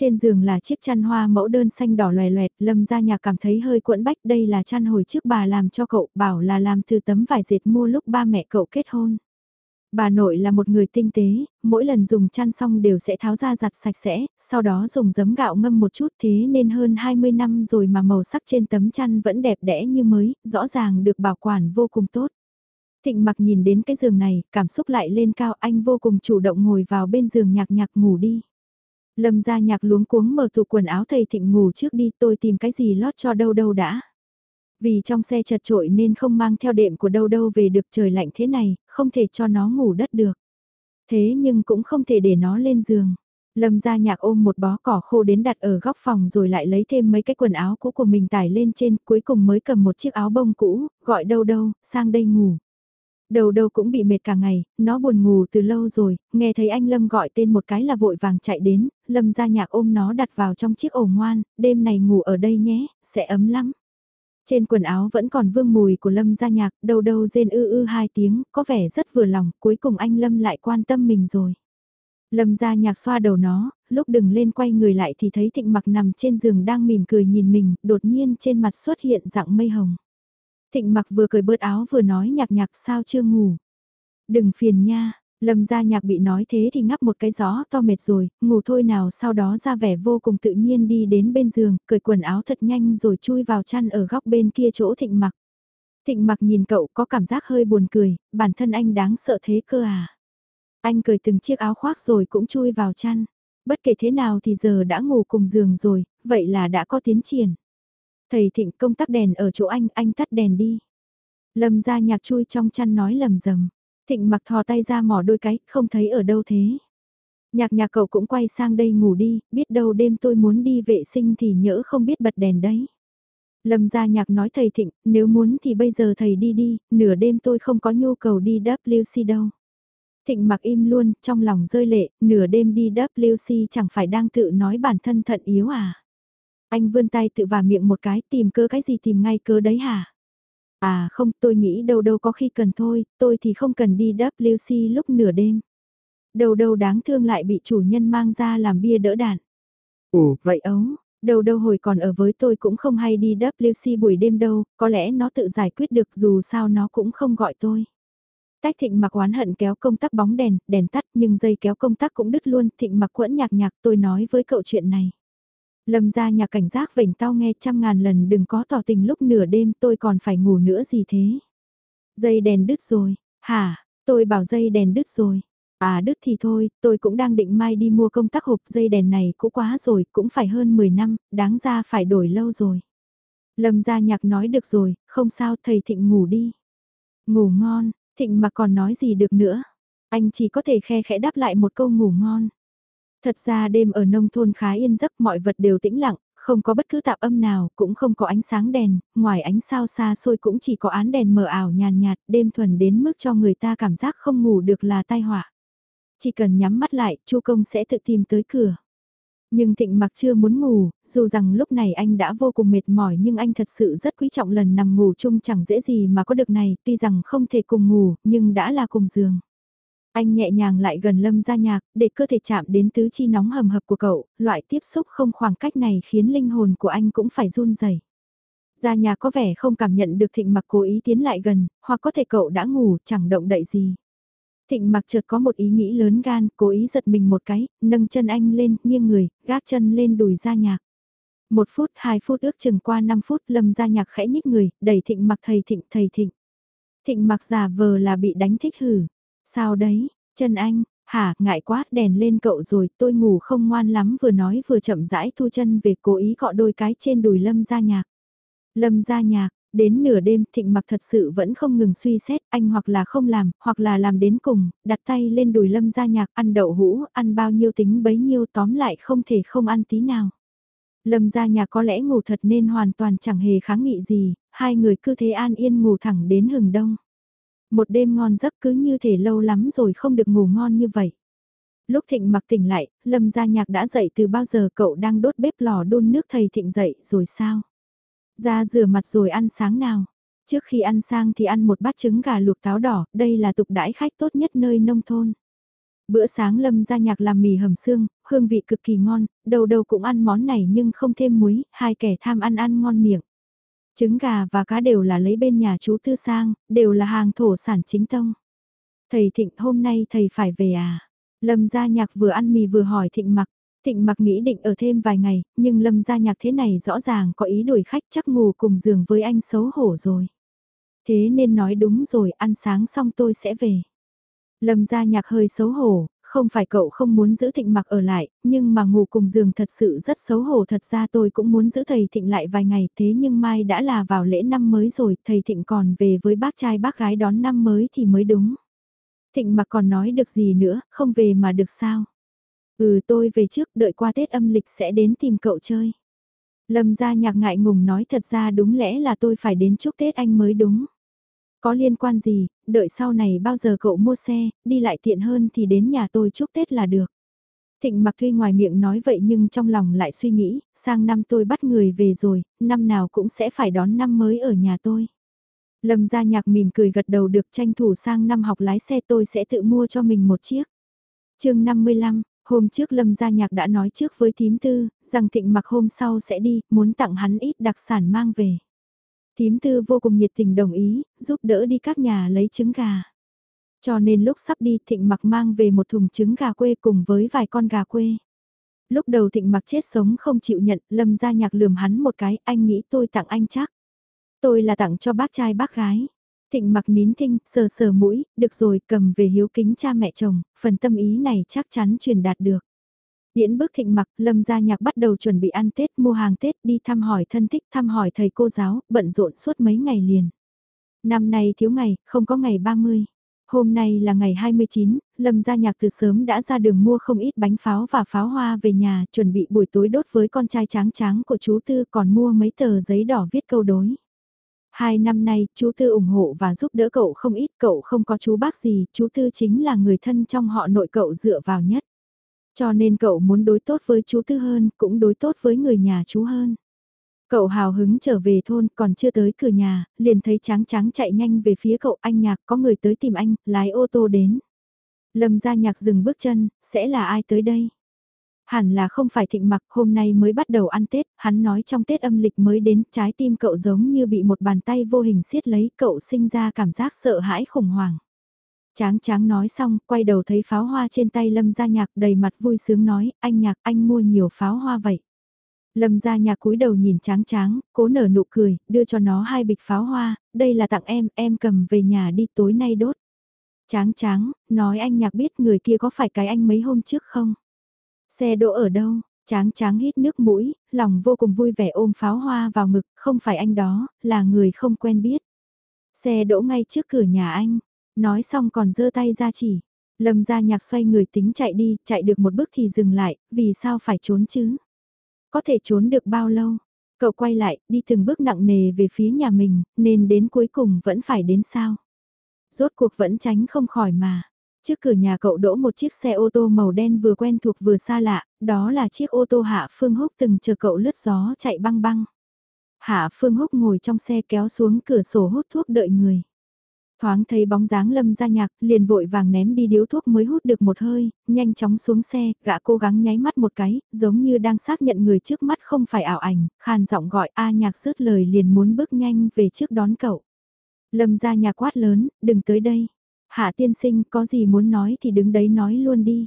Trên giường là chiếc chăn hoa mẫu đơn xanh đỏ loè loẹt, lâm ra nhà cảm thấy hơi cuộn bách đây là chăn hồi trước bà làm cho cậu, bảo là làm từ tấm vải dệt mua lúc ba mẹ cậu kết hôn. Bà nội là một người tinh tế, mỗi lần dùng chăn xong đều sẽ tháo ra giặt sạch sẽ, sau đó dùng giấm gạo ngâm một chút thế nên hơn 20 năm rồi mà màu sắc trên tấm chăn vẫn đẹp đẽ như mới, rõ ràng được bảo quản vô cùng tốt. Thịnh mặc nhìn đến cái giường này, cảm xúc lại lên cao anh vô cùng chủ động ngồi vào bên giường nhạc nhạc ngủ đi. Lâm ra nhạc luống cuống mở tủ quần áo thầy thịnh ngủ trước đi tôi tìm cái gì lót cho đâu đâu đã. Vì trong xe chật trội nên không mang theo đệm của đâu đâu về được trời lạnh thế này, không thể cho nó ngủ đất được. Thế nhưng cũng không thể để nó lên giường. Lâm ra nhạc ôm một bó cỏ khô đến đặt ở góc phòng rồi lại lấy thêm mấy cái quần áo cũ của mình tải lên trên cuối cùng mới cầm một chiếc áo bông cũ, gọi đâu đâu, sang đây ngủ. Đầu đầu cũng bị mệt cả ngày, nó buồn ngủ từ lâu rồi, nghe thấy anh Lâm gọi tên một cái là vội vàng chạy đến, Lâm ra nhạc ôm nó đặt vào trong chiếc ổ ngoan, đêm này ngủ ở đây nhé, sẽ ấm lắm. Trên quần áo vẫn còn vương mùi của Lâm gia nhạc, đầu đầu rên ư ư hai tiếng, có vẻ rất vừa lòng, cuối cùng anh Lâm lại quan tâm mình rồi. Lâm gia nhạc xoa đầu nó, lúc đừng lên quay người lại thì thấy thịnh mặc nằm trên giường đang mỉm cười nhìn mình, đột nhiên trên mặt xuất hiện dạng mây hồng. Thịnh mặc vừa cười bớt áo vừa nói nhạc nhạc sao chưa ngủ. Đừng phiền nha, Lâm gia nhạc bị nói thế thì ngắp một cái gió to mệt rồi, ngủ thôi nào sau đó ra vẻ vô cùng tự nhiên đi đến bên giường, cởi quần áo thật nhanh rồi chui vào chăn ở góc bên kia chỗ thịnh mặc. Thịnh mặc nhìn cậu có cảm giác hơi buồn cười, bản thân anh đáng sợ thế cơ à. Anh cởi từng chiếc áo khoác rồi cũng chui vào chăn. Bất kể thế nào thì giờ đã ngủ cùng giường rồi, vậy là đã có tiến triển. Thầy thịnh công tắc đèn ở chỗ anh, anh tắt đèn đi. Lâm ra nhạc chui trong chăn nói lầm rầm. Thịnh mặc thò tay ra mỏ đôi cái, không thấy ở đâu thế. Nhạc nhạc cậu cũng quay sang đây ngủ đi, biết đâu đêm tôi muốn đi vệ sinh thì nhỡ không biết bật đèn đấy. Lâm gia nhạc nói thầy Thịnh, nếu muốn thì bây giờ thầy đi đi, nửa đêm tôi không có nhu cầu đi WC đâu. Thịnh mặc im luôn, trong lòng rơi lệ, nửa đêm đi WC chẳng phải đang tự nói bản thân thận yếu à. Anh vươn tay tự vào miệng một cái, tìm cơ cái gì tìm ngay cơ đấy hả? À không, tôi nghĩ đâu đâu có khi cần thôi, tôi thì không cần đi WC lúc nửa đêm. Đầu đầu đáng thương lại bị chủ nhân mang ra làm bia đỡ đạn. Ồ, vậy ấu, đầu đầu hồi còn ở với tôi cũng không hay đi WC buổi đêm đâu, có lẽ nó tự giải quyết được dù sao nó cũng không gọi tôi. Tách thịnh mặc oán hận kéo công tắc bóng đèn, đèn tắt nhưng dây kéo công tắc cũng đứt luôn, thịnh mặc quẫn nhạc nhạc tôi nói với cậu chuyện này. Lâm ra nhà cảnh giác vểnh tao nghe trăm ngàn lần đừng có tỏ tình lúc nửa đêm tôi còn phải ngủ nữa gì thế. Dây đèn đứt rồi, hả, tôi bảo dây đèn đứt rồi. À đứt thì thôi, tôi cũng đang định mai đi mua công tắc hộp dây đèn này cũ quá rồi, cũng phải hơn 10 năm, đáng ra phải đổi lâu rồi. Lâm gia nhạc nói được rồi, không sao thầy Thịnh ngủ đi. Ngủ ngon, Thịnh mà còn nói gì được nữa. Anh chỉ có thể khe khẽ đáp lại một câu ngủ ngon. Thật ra đêm ở nông thôn khá yên giấc mọi vật đều tĩnh lặng, không có bất cứ tạp âm nào, cũng không có ánh sáng đèn, ngoài ánh sao xa xôi cũng chỉ có án đèn mờ ảo nhàn nhạt, đêm thuần đến mức cho người ta cảm giác không ngủ được là tai họa. Chỉ cần nhắm mắt lại, Chu công sẽ tự tìm tới cửa. Nhưng Thịnh mặc chưa muốn ngủ, dù rằng lúc này anh đã vô cùng mệt mỏi nhưng anh thật sự rất quý trọng lần nằm ngủ chung chẳng dễ gì mà có được này, tuy rằng không thể cùng ngủ, nhưng đã là cùng giường. Anh nhẹ nhàng lại gần lâm gia nhạc, để cơ thể chạm đến tứ chi nóng hầm hập của cậu, loại tiếp xúc không khoảng cách này khiến linh hồn của anh cũng phải run rẩy. Gia nhạc có vẻ không cảm nhận được thịnh mặc cố ý tiến lại gần, hoặc có thể cậu đã ngủ, chẳng động đậy gì. Thịnh mặc chợt có một ý nghĩ lớn gan, cố ý giật mình một cái, nâng chân anh lên, nghiêng người, gác chân lên đùi gia nhạc. Một phút, hai phút ước chừng qua năm phút lâm gia nhạc khẽ nhích người, đẩy thịnh mặc thầy thịnh thầy thịnh. Thịnh mặc giả vờ là bị đánh thích hử, Sao đấy, chân anh, hả, ngại quá, đèn lên cậu rồi, tôi ngủ không ngoan lắm vừa nói vừa chậm rãi thu chân về cố ý cọ đôi cái trên đùi lâm gia nhạc. Lâm gia nhạc, đến nửa đêm thịnh mặc thật sự vẫn không ngừng suy xét, anh hoặc là không làm, hoặc là làm đến cùng, đặt tay lên đùi lâm gia nhạc, ăn đậu hũ, ăn bao nhiêu tính bấy nhiêu tóm lại không thể không ăn tí nào. Lâm gia nhạc có lẽ ngủ thật nên hoàn toàn chẳng hề kháng nghị gì, hai người cứ thế an yên ngủ thẳng đến hừng đông. Một đêm ngon giấc cứ như thể lâu lắm rồi không được ngủ ngon như vậy. Lúc Thịnh mặc tỉnh lại, Lâm Gia Nhạc đã dậy từ bao giờ cậu đang đốt bếp lò đun nước thầy Thịnh dậy rồi sao? Ra rửa mặt rồi ăn sáng nào? Trước khi ăn sang thì ăn một bát trứng gà luộc táo đỏ, đây là tục đãi khách tốt nhất nơi nông thôn. Bữa sáng Lâm Gia Nhạc làm mì hầm xương, hương vị cực kỳ ngon, đầu đầu cũng ăn món này nhưng không thêm muối, hai kẻ tham ăn ăn ngon miệng. Trứng gà và cá đều là lấy bên nhà chú Tư Sang, đều là hàng thổ sản chính tông. Thầy Thịnh hôm nay thầy phải về à? Lâm Gia Nhạc vừa ăn mì vừa hỏi Thịnh Mặc. Thịnh Mặc nghĩ định ở thêm vài ngày, nhưng Lâm Gia Nhạc thế này rõ ràng có ý đuổi khách chắc ngủ cùng giường với anh xấu hổ rồi. Thế nên nói đúng rồi, ăn sáng xong tôi sẽ về. Lâm Gia Nhạc hơi xấu hổ, không phải cậu không muốn giữ Thịnh Mặc ở lại, nhưng mà ngủ cùng giường thật sự rất xấu hổ thật ra tôi cũng muốn giữ thầy Thịnh lại vài ngày thế nhưng mai đã là vào lễ năm mới rồi, thầy Thịnh còn về với bác trai bác gái đón năm mới thì mới đúng. Thịnh mặc còn nói được gì nữa, không về mà được sao? Ừ tôi về trước đợi qua Tết âm lịch sẽ đến tìm cậu chơi. Lâm gia nhạc ngại ngùng nói thật ra đúng lẽ là tôi phải đến chúc Tết anh mới đúng. Có liên quan gì, đợi sau này bao giờ cậu mua xe, đi lại tiện hơn thì đến nhà tôi chúc Tết là được. Thịnh mặc tuy ngoài miệng nói vậy nhưng trong lòng lại suy nghĩ, sang năm tôi bắt người về rồi, năm nào cũng sẽ phải đón năm mới ở nhà tôi. Lâm gia nhạc mỉm cười gật đầu được tranh thủ sang năm học lái xe tôi sẽ tự mua cho mình một chiếc. chương 55, hôm trước Lâm gia nhạc đã nói trước với thím tư, rằng thịnh mặc hôm sau sẽ đi, muốn tặng hắn ít đặc sản mang về. Thím tư vô cùng nhiệt tình đồng ý, giúp đỡ đi các nhà lấy trứng gà. Cho nên lúc sắp đi thịnh mặc mang về một thùng trứng gà quê cùng với vài con gà quê. Lúc đầu thịnh mặc chết sống không chịu nhận, lâm gia nhạc lườm hắn một cái, anh nghĩ tôi tặng anh chắc. Tôi là tặng cho bác trai bác gái. Thịnh mặc nín thinh, sờ sờ mũi, được rồi cầm về hiếu kính cha mẹ chồng, phần tâm ý này chắc chắn truyền đạt được. Điễn bước thịnh mặc, lâm gia nhạc bắt đầu chuẩn bị ăn Tết, mua hàng Tết, đi thăm hỏi thân thích, thăm hỏi thầy cô giáo, bận rộn suốt mấy ngày liền. Năm nay thiếu ngày, không có ngày 30. Hôm nay là ngày 29, Lâm gia nhạc từ sớm đã ra đường mua không ít bánh pháo và pháo hoa về nhà, chuẩn bị buổi tối đốt với con trai tráng tráng của chú Tư còn mua mấy tờ giấy đỏ viết câu đối. Hai năm nay, chú Tư ủng hộ và giúp đỡ cậu không ít, cậu không có chú bác gì, chú Tư chính là người thân trong họ nội cậu dựa vào nhất. Cho nên cậu muốn đối tốt với chú Tư hơn, cũng đối tốt với người nhà chú hơn. Cậu hào hứng trở về thôn, còn chưa tới cửa nhà, liền thấy tráng tráng chạy nhanh về phía cậu anh nhạc có người tới tìm anh, lái ô tô đến. Lâm ra nhạc dừng bước chân, sẽ là ai tới đây? Hẳn là không phải thịnh mặc, hôm nay mới bắt đầu ăn Tết, hắn nói trong Tết âm lịch mới đến, trái tim cậu giống như bị một bàn tay vô hình siết lấy, cậu sinh ra cảm giác sợ hãi khủng hoảng. Tráng tráng nói xong, quay đầu thấy pháo hoa trên tay Lâm Gia Nhạc đầy mặt vui sướng nói, anh Nhạc anh mua nhiều pháo hoa vậy. Lâm Gia Nhạc cúi đầu nhìn tráng tráng, cố nở nụ cười, đưa cho nó hai bịch pháo hoa, đây là tặng em, em cầm về nhà đi tối nay đốt. Tráng tráng, nói anh Nhạc biết người kia có phải cái anh mấy hôm trước không? Xe đỗ ở đâu? Tráng tráng hít nước mũi, lòng vô cùng vui vẻ ôm pháo hoa vào ngực, không phải anh đó, là người không quen biết. Xe đỗ ngay trước cửa nhà anh, nói xong còn giơ tay ra chỉ. Lâm gia nhạc xoay người tính chạy đi, chạy được một bước thì dừng lại, vì sao phải trốn chứ? Có thể trốn được bao lâu? Cậu quay lại, đi từng bước nặng nề về phía nhà mình, nên đến cuối cùng vẫn phải đến sao? Rốt cuộc vẫn tránh không khỏi mà. Trước cửa nhà cậu đỗ một chiếc xe ô tô màu đen vừa quen thuộc vừa xa lạ, đó là chiếc ô tô Hạ Phương Húc từng chờ cậu lướt gió chạy băng băng. Hạ Phương Húc ngồi trong xe kéo xuống cửa sổ hút thuốc đợi người. Thoáng thấy bóng dáng lâm ra nhạc, liền vội vàng ném đi điếu thuốc mới hút được một hơi, nhanh chóng xuống xe, gã cố gắng nháy mắt một cái, giống như đang xác nhận người trước mắt không phải ảo ảnh, khàn giọng gọi A nhạc rớt lời liền muốn bước nhanh về trước đón cậu. Lâm ra nhà quát lớn, đừng tới đây. Hạ tiên sinh có gì muốn nói thì đứng đấy nói luôn đi.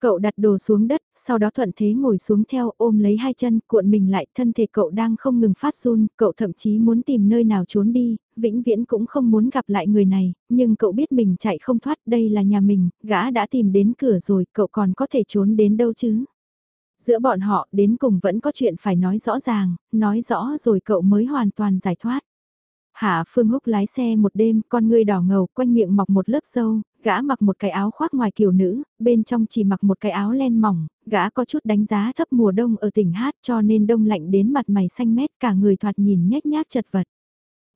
Cậu đặt đồ xuống đất, sau đó thuận thế ngồi xuống theo ôm lấy hai chân cuộn mình lại thân thể cậu đang không ngừng phát run, cậu thậm chí muốn tìm nơi nào trốn đi, vĩnh viễn cũng không muốn gặp lại người này, nhưng cậu biết mình chạy không thoát đây là nhà mình, gã đã tìm đến cửa rồi, cậu còn có thể trốn đến đâu chứ. Giữa bọn họ đến cùng vẫn có chuyện phải nói rõ ràng, nói rõ rồi cậu mới hoàn toàn giải thoát. Hạ Phương Húc lái xe một đêm, con người đỏ ngầu, quanh miệng mọc một lớp sâu, gã mặc một cái áo khoác ngoài kiểu nữ, bên trong chỉ mặc một cái áo len mỏng, gã có chút đánh giá thấp mùa đông ở tỉnh Hát cho nên đông lạnh đến mặt mày xanh mét cả người thoạt nhìn nhếch nhác chật vật.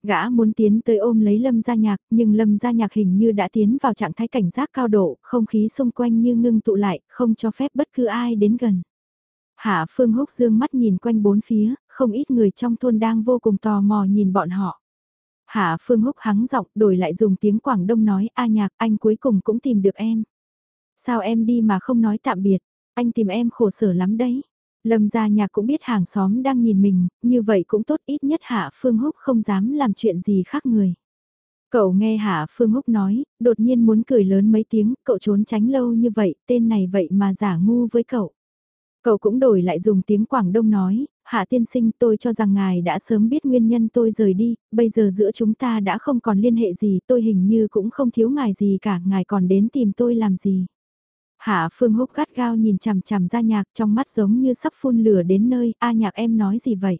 Gã muốn tiến tới ôm lấy Lâm Gia Nhạc, nhưng Lâm Gia Nhạc hình như đã tiến vào trạng thái cảnh giác cao độ, không khí xung quanh như ngưng tụ lại, không cho phép bất cứ ai đến gần. Hạ Phương Húc dương mắt nhìn quanh bốn phía, không ít người trong thôn đang vô cùng tò mò nhìn bọn họ. Hạ Phương Húc hắng giọng đổi lại dùng tiếng Quảng Đông nói A nhạc anh cuối cùng cũng tìm được em. Sao em đi mà không nói tạm biệt, anh tìm em khổ sở lắm đấy. Lâm gia nhạc cũng biết hàng xóm đang nhìn mình, như vậy cũng tốt ít nhất Hạ Phương Húc không dám làm chuyện gì khác người. Cậu nghe Hạ Phương Húc nói, đột nhiên muốn cười lớn mấy tiếng, cậu trốn tránh lâu như vậy, tên này vậy mà giả ngu với cậu. Cậu cũng đổi lại dùng tiếng Quảng Đông nói, Hạ tiên sinh tôi cho rằng ngài đã sớm biết nguyên nhân tôi rời đi, bây giờ giữa chúng ta đã không còn liên hệ gì, tôi hình như cũng không thiếu ngài gì cả, ngài còn đến tìm tôi làm gì. Hạ Phương Húc gắt gao nhìn chằm chằm ra nhạc trong mắt giống như sắp phun lửa đến nơi, a nhạc em nói gì vậy?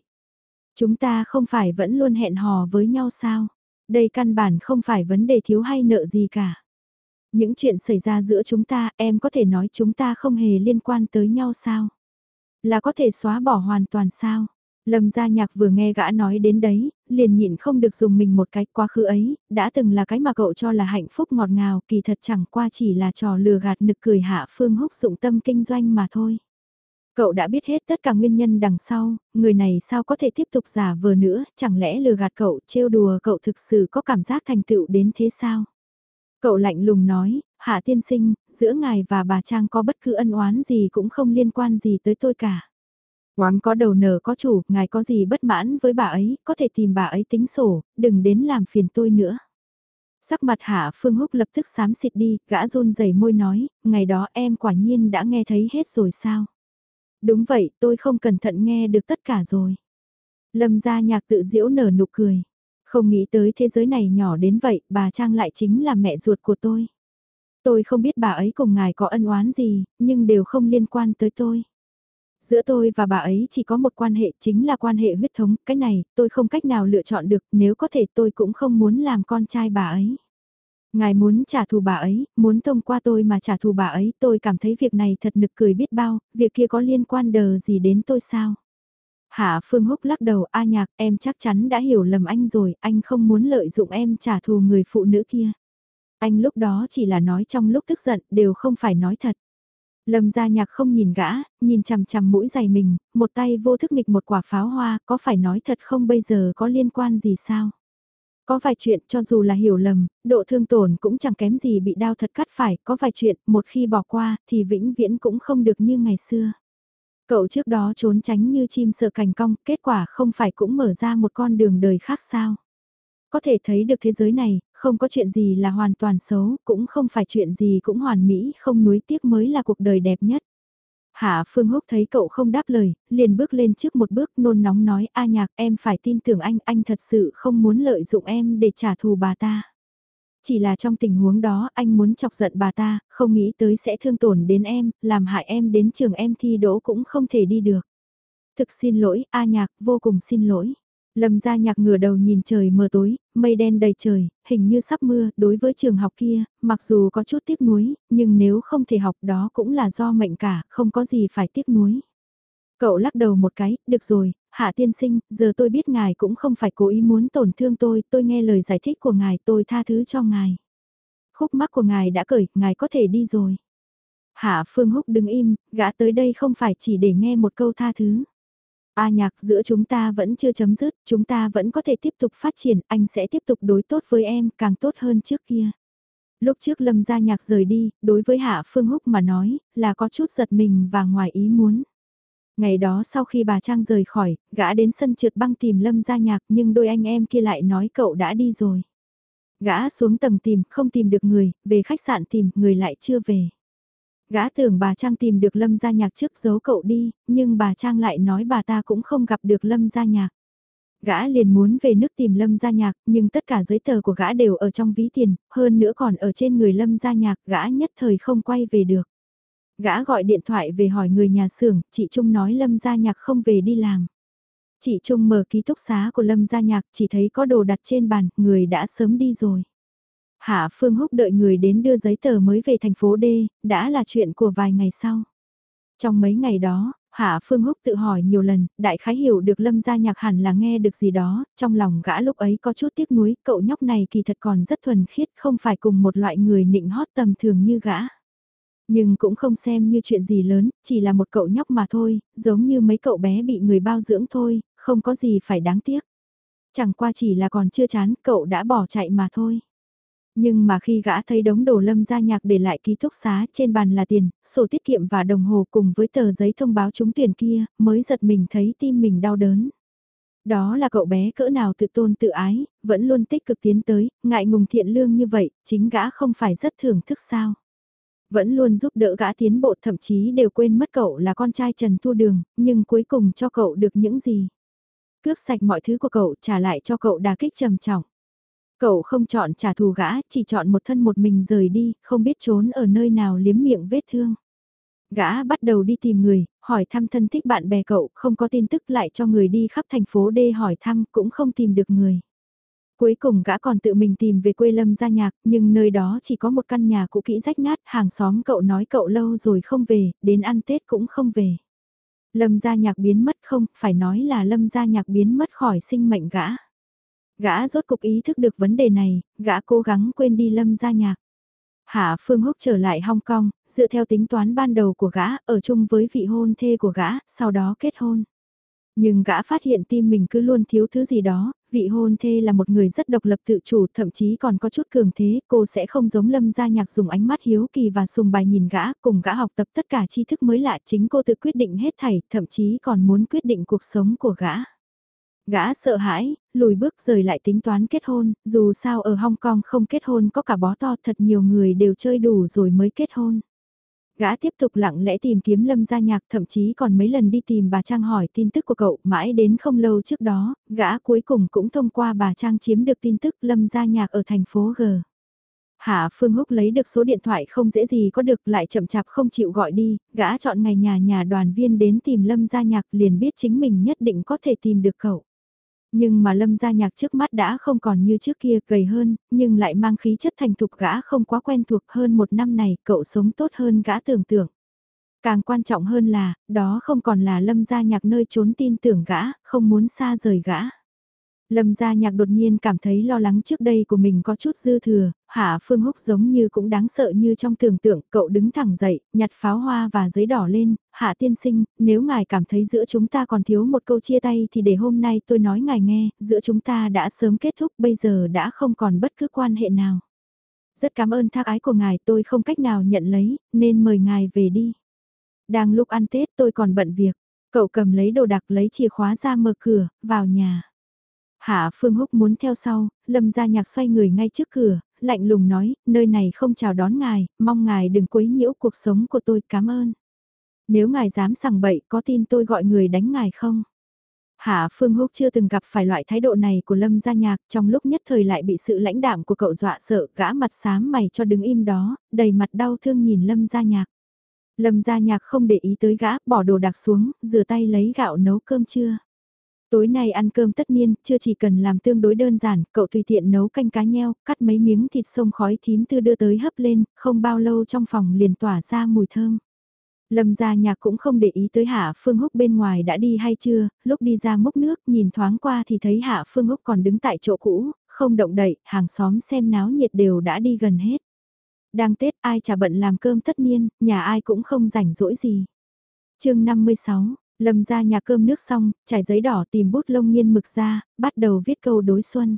Chúng ta không phải vẫn luôn hẹn hò với nhau sao? Đây căn bản không phải vấn đề thiếu hay nợ gì cả. Những chuyện xảy ra giữa chúng ta, em có thể nói chúng ta không hề liên quan tới nhau sao? Là có thể xóa bỏ hoàn toàn sao? Lâm gia nhạc vừa nghe gã nói đến đấy, liền nhịn không được dùng mình một cái quá khứ ấy, đã từng là cái mà cậu cho là hạnh phúc ngọt ngào, kỳ thật chẳng qua chỉ là trò lừa gạt nực cười hạ phương húc dụng tâm kinh doanh mà thôi. Cậu đã biết hết tất cả nguyên nhân đằng sau, người này sao có thể tiếp tục giả vờ nữa, chẳng lẽ lừa gạt cậu, trêu đùa cậu thực sự có cảm giác thành tựu đến thế sao? Cậu lạnh lùng nói, hạ tiên sinh, giữa ngài và bà Trang có bất cứ ân oán gì cũng không liên quan gì tới tôi cả. Oán có đầu nở có chủ, ngài có gì bất mãn với bà ấy, có thể tìm bà ấy tính sổ, đừng đến làm phiền tôi nữa. Sắc mặt hạ Phương Húc lập tức xám xịt đi, gã run rẩy môi nói, ngày đó em quả nhiên đã nghe thấy hết rồi sao? Đúng vậy, tôi không cẩn thận nghe được tất cả rồi. Lâm gia nhạc tự diễu nở nụ cười. Không nghĩ tới thế giới này nhỏ đến vậy, bà Trang lại chính là mẹ ruột của tôi. Tôi không biết bà ấy cùng ngài có ân oán gì, nhưng đều không liên quan tới tôi. Giữa tôi và bà ấy chỉ có một quan hệ chính là quan hệ huyết thống, cái này tôi không cách nào lựa chọn được, nếu có thể tôi cũng không muốn làm con trai bà ấy. Ngài muốn trả thù bà ấy, muốn thông qua tôi mà trả thù bà ấy, tôi cảm thấy việc này thật nực cười biết bao, việc kia có liên quan đờ gì đến tôi sao? Hạ Phương Húc lắc đầu, A nhạc, em chắc chắn đã hiểu lầm anh rồi, anh không muốn lợi dụng em trả thù người phụ nữ kia. Anh lúc đó chỉ là nói trong lúc tức giận, đều không phải nói thật. Lâm gia nhạc không nhìn gã, nhìn chằm chằm mũi giày mình, một tay vô thức nghịch một quả pháo hoa, có phải nói thật không bây giờ có liên quan gì sao? Có vài chuyện cho dù là hiểu lầm, độ thương tổn cũng chẳng kém gì bị đau thật cắt phải, có vài chuyện một khi bỏ qua thì vĩnh viễn cũng không được như ngày xưa. Cậu trước đó trốn tránh như chim sợ cành cong, kết quả không phải cũng mở ra một con đường đời khác sao? Có thể thấy được thế giới này, không có chuyện gì là hoàn toàn xấu, cũng không phải chuyện gì cũng hoàn mỹ, không nuối tiếc mới là cuộc đời đẹp nhất. Hạ Phương Húc thấy cậu không đáp lời, liền bước lên trước một bước nôn nóng nói A nhạc em phải tin tưởng anh, anh thật sự không muốn lợi dụng em để trả thù bà ta. Chỉ là trong tình huống đó anh muốn chọc giận bà ta, không nghĩ tới sẽ thương tổn đến em, làm hại em đến trường em thi đỗ cũng không thể đi được. Thực xin lỗi, A nhạc, vô cùng xin lỗi. Lâm gia nhạc ngửa đầu nhìn trời mờ tối, mây đen đầy trời, hình như sắp mưa, đối với trường học kia, mặc dù có chút tiếc nuối, nhưng nếu không thể học đó cũng là do mệnh cả, không có gì phải tiếc nuối. Cậu lắc đầu một cái, được rồi, hạ tiên sinh, giờ tôi biết ngài cũng không phải cố ý muốn tổn thương tôi, tôi nghe lời giải thích của ngài, tôi tha thứ cho ngài. Khúc mắc của ngài đã cởi, ngài có thể đi rồi. Hạ Phương Húc đứng im, gã tới đây không phải chỉ để nghe một câu tha thứ. A nhạc giữa chúng ta vẫn chưa chấm dứt, chúng ta vẫn có thể tiếp tục phát triển, anh sẽ tiếp tục đối tốt với em, càng tốt hơn trước kia. Lúc trước Lâm gia nhạc rời đi, đối với Hạ Phương Húc mà nói, là có chút giật mình và ngoài ý muốn. Ngày đó sau khi bà Trang rời khỏi, gã đến sân trượt băng tìm Lâm gia nhạc nhưng đôi anh em kia lại nói cậu đã đi rồi. Gã xuống tầng tìm, không tìm được người, về khách sạn tìm, người lại chưa về. Gã tưởng bà Trang tìm được Lâm Gia Nhạc trước giấu cậu đi, nhưng bà Trang lại nói bà ta cũng không gặp được Lâm Gia Nhạc. Gã liền muốn về nước tìm Lâm Gia Nhạc, nhưng tất cả giấy tờ của gã đều ở trong ví tiền, hơn nữa còn ở trên người Lâm Gia Nhạc, gã nhất thời không quay về được. Gã gọi điện thoại về hỏi người nhà xưởng, chị Trung nói Lâm Gia Nhạc không về đi làm. Chị Trung mở ký túc xá của Lâm Gia Nhạc, chỉ thấy có đồ đặt trên bàn, người đã sớm đi rồi. Hạ Phương Húc đợi người đến đưa giấy tờ mới về thành phố D, đã là chuyện của vài ngày sau. Trong mấy ngày đó, Hạ Phương Húc tự hỏi nhiều lần, đại khái hiểu được lâm gia nhạc hẳn là nghe được gì đó, trong lòng gã lúc ấy có chút tiếc nuối, cậu nhóc này kỳ thật còn rất thuần khiết, không phải cùng một loại người nịnh hót tầm thường như gã. Nhưng cũng không xem như chuyện gì lớn, chỉ là một cậu nhóc mà thôi, giống như mấy cậu bé bị người bao dưỡng thôi, không có gì phải đáng tiếc. Chẳng qua chỉ là còn chưa chán, cậu đã bỏ chạy mà thôi. Nhưng mà khi gã thấy đống đồ lâm gia nhạc để lại ký túc xá trên bàn là tiền, sổ tiết kiệm và đồng hồ cùng với tờ giấy thông báo trúng tuyển kia, mới giật mình thấy tim mình đau đớn. Đó là cậu bé cỡ nào tự tôn tự ái, vẫn luôn tích cực tiến tới, ngại ngùng thiện lương như vậy, chính gã không phải rất thưởng thức sao. Vẫn luôn giúp đỡ gã tiến bộ thậm chí đều quên mất cậu là con trai Trần Thu Đường, nhưng cuối cùng cho cậu được những gì. Cướp sạch mọi thứ của cậu trả lại cho cậu đà kích trầm trọng. Cậu không chọn trả thù gã, chỉ chọn một thân một mình rời đi, không biết trốn ở nơi nào liếm miệng vết thương. Gã bắt đầu đi tìm người, hỏi thăm thân thích bạn bè cậu, không có tin tức lại cho người đi khắp thành phố D hỏi thăm, cũng không tìm được người. Cuối cùng gã còn tự mình tìm về quê lâm gia nhạc, nhưng nơi đó chỉ có một căn nhà cũ kỹ rách nát, hàng xóm cậu nói cậu lâu rồi không về, đến ăn Tết cũng không về. Lâm gia nhạc biến mất không, phải nói là lâm gia nhạc biến mất khỏi sinh mệnh gã. Gã rốt cục ý thức được vấn đề này, gã cố gắng quên đi lâm gia nhạc. Hạ Phương Húc trở lại Hong Kong, dựa theo tính toán ban đầu của gã, ở chung với vị hôn thê của gã, sau đó kết hôn. Nhưng gã phát hiện tim mình cứ luôn thiếu thứ gì đó, vị hôn thê là một người rất độc lập tự chủ, thậm chí còn có chút cường thế, cô sẽ không giống lâm gia nhạc dùng ánh mắt hiếu kỳ và sùng bài nhìn gã, cùng gã học tập tất cả tri thức mới lạ chính cô tự quyết định hết thảy, thậm chí còn muốn quyết định cuộc sống của gã. Gã sợ hãi, lùi bước rời lại tính toán kết hôn, dù sao ở Hong Kong không kết hôn có cả bó to thật nhiều người đều chơi đủ rồi mới kết hôn. Gã tiếp tục lặng lẽ tìm kiếm Lâm Gia Nhạc thậm chí còn mấy lần đi tìm bà Trang hỏi tin tức của cậu mãi đến không lâu trước đó, gã cuối cùng cũng thông qua bà Trang chiếm được tin tức Lâm Gia Nhạc ở thành phố G. Hạ Phương Húc lấy được số điện thoại không dễ gì có được lại chậm chạp không chịu gọi đi, gã chọn ngày nhà nhà đoàn viên đến tìm Lâm Gia Nhạc liền biết chính mình nhất định có thể tìm được cậu. Nhưng mà lâm gia nhạc trước mắt đã không còn như trước kia gầy hơn, nhưng lại mang khí chất thành thục gã không quá quen thuộc hơn một năm này, cậu sống tốt hơn gã tưởng tượng. Càng quan trọng hơn là, đó không còn là lâm gia nhạc nơi trốn tin tưởng gã, không muốn xa rời gã. Lâm gia nhạc đột nhiên cảm thấy lo lắng trước đây của mình có chút dư thừa, Hạ Phương Húc giống như cũng đáng sợ như trong tưởng tượng, cậu đứng thẳng dậy, nhặt pháo hoa và giấy đỏ lên, Hạ tiên sinh, nếu ngài cảm thấy giữa chúng ta còn thiếu một câu chia tay thì để hôm nay tôi nói ngài nghe, giữa chúng ta đã sớm kết thúc bây giờ đã không còn bất cứ quan hệ nào. Rất cảm ơn thác ái của ngài tôi không cách nào nhận lấy, nên mời ngài về đi. Đang lúc ăn Tết tôi còn bận việc, cậu cầm lấy đồ đặc lấy chìa khóa ra mở cửa, vào nhà. Hạ Phương Húc muốn theo sau, Lâm Gia Nhạc xoay người ngay trước cửa, lạnh lùng nói, nơi này không chào đón ngài, mong ngài đừng quấy nhiễu cuộc sống của tôi, cảm ơn. Nếu ngài dám sằng bậy, có tin tôi gọi người đánh ngài không? Hạ Phương Húc chưa từng gặp phải loại thái độ này của Lâm Gia Nhạc, trong lúc nhất thời lại bị sự lãnh đạm của cậu dọa sợ, gã mặt xám mày cho đứng im đó, đầy mặt đau thương nhìn Lâm Gia Nhạc. Lâm Gia Nhạc không để ý tới gã, bỏ đồ đạc xuống, rửa tay lấy gạo nấu cơm trưa. Tối nay ăn cơm tất niên, chưa chỉ cần làm tương đối đơn giản, cậu tùy tiện nấu canh cá nheo, cắt mấy miếng thịt sông khói thím tư đưa tới hấp lên, không bao lâu trong phòng liền tỏa ra mùi thơm. Lâm gia nhạc cũng không để ý tới Hạ Phương Húc bên ngoài đã đi hay chưa, lúc đi ra múc nước nhìn thoáng qua thì thấy Hạ Phương Húc còn đứng tại chỗ cũ, không động đậy, hàng xóm xem náo nhiệt đều đã đi gần hết. Đang Tết ai chả bận làm cơm tất niên, nhà ai cũng không rảnh rỗi gì. chương 56, Lâm ra nhà cơm nước xong, trải giấy đỏ tìm bút lông nghiên mực ra, bắt đầu viết câu đối xuân.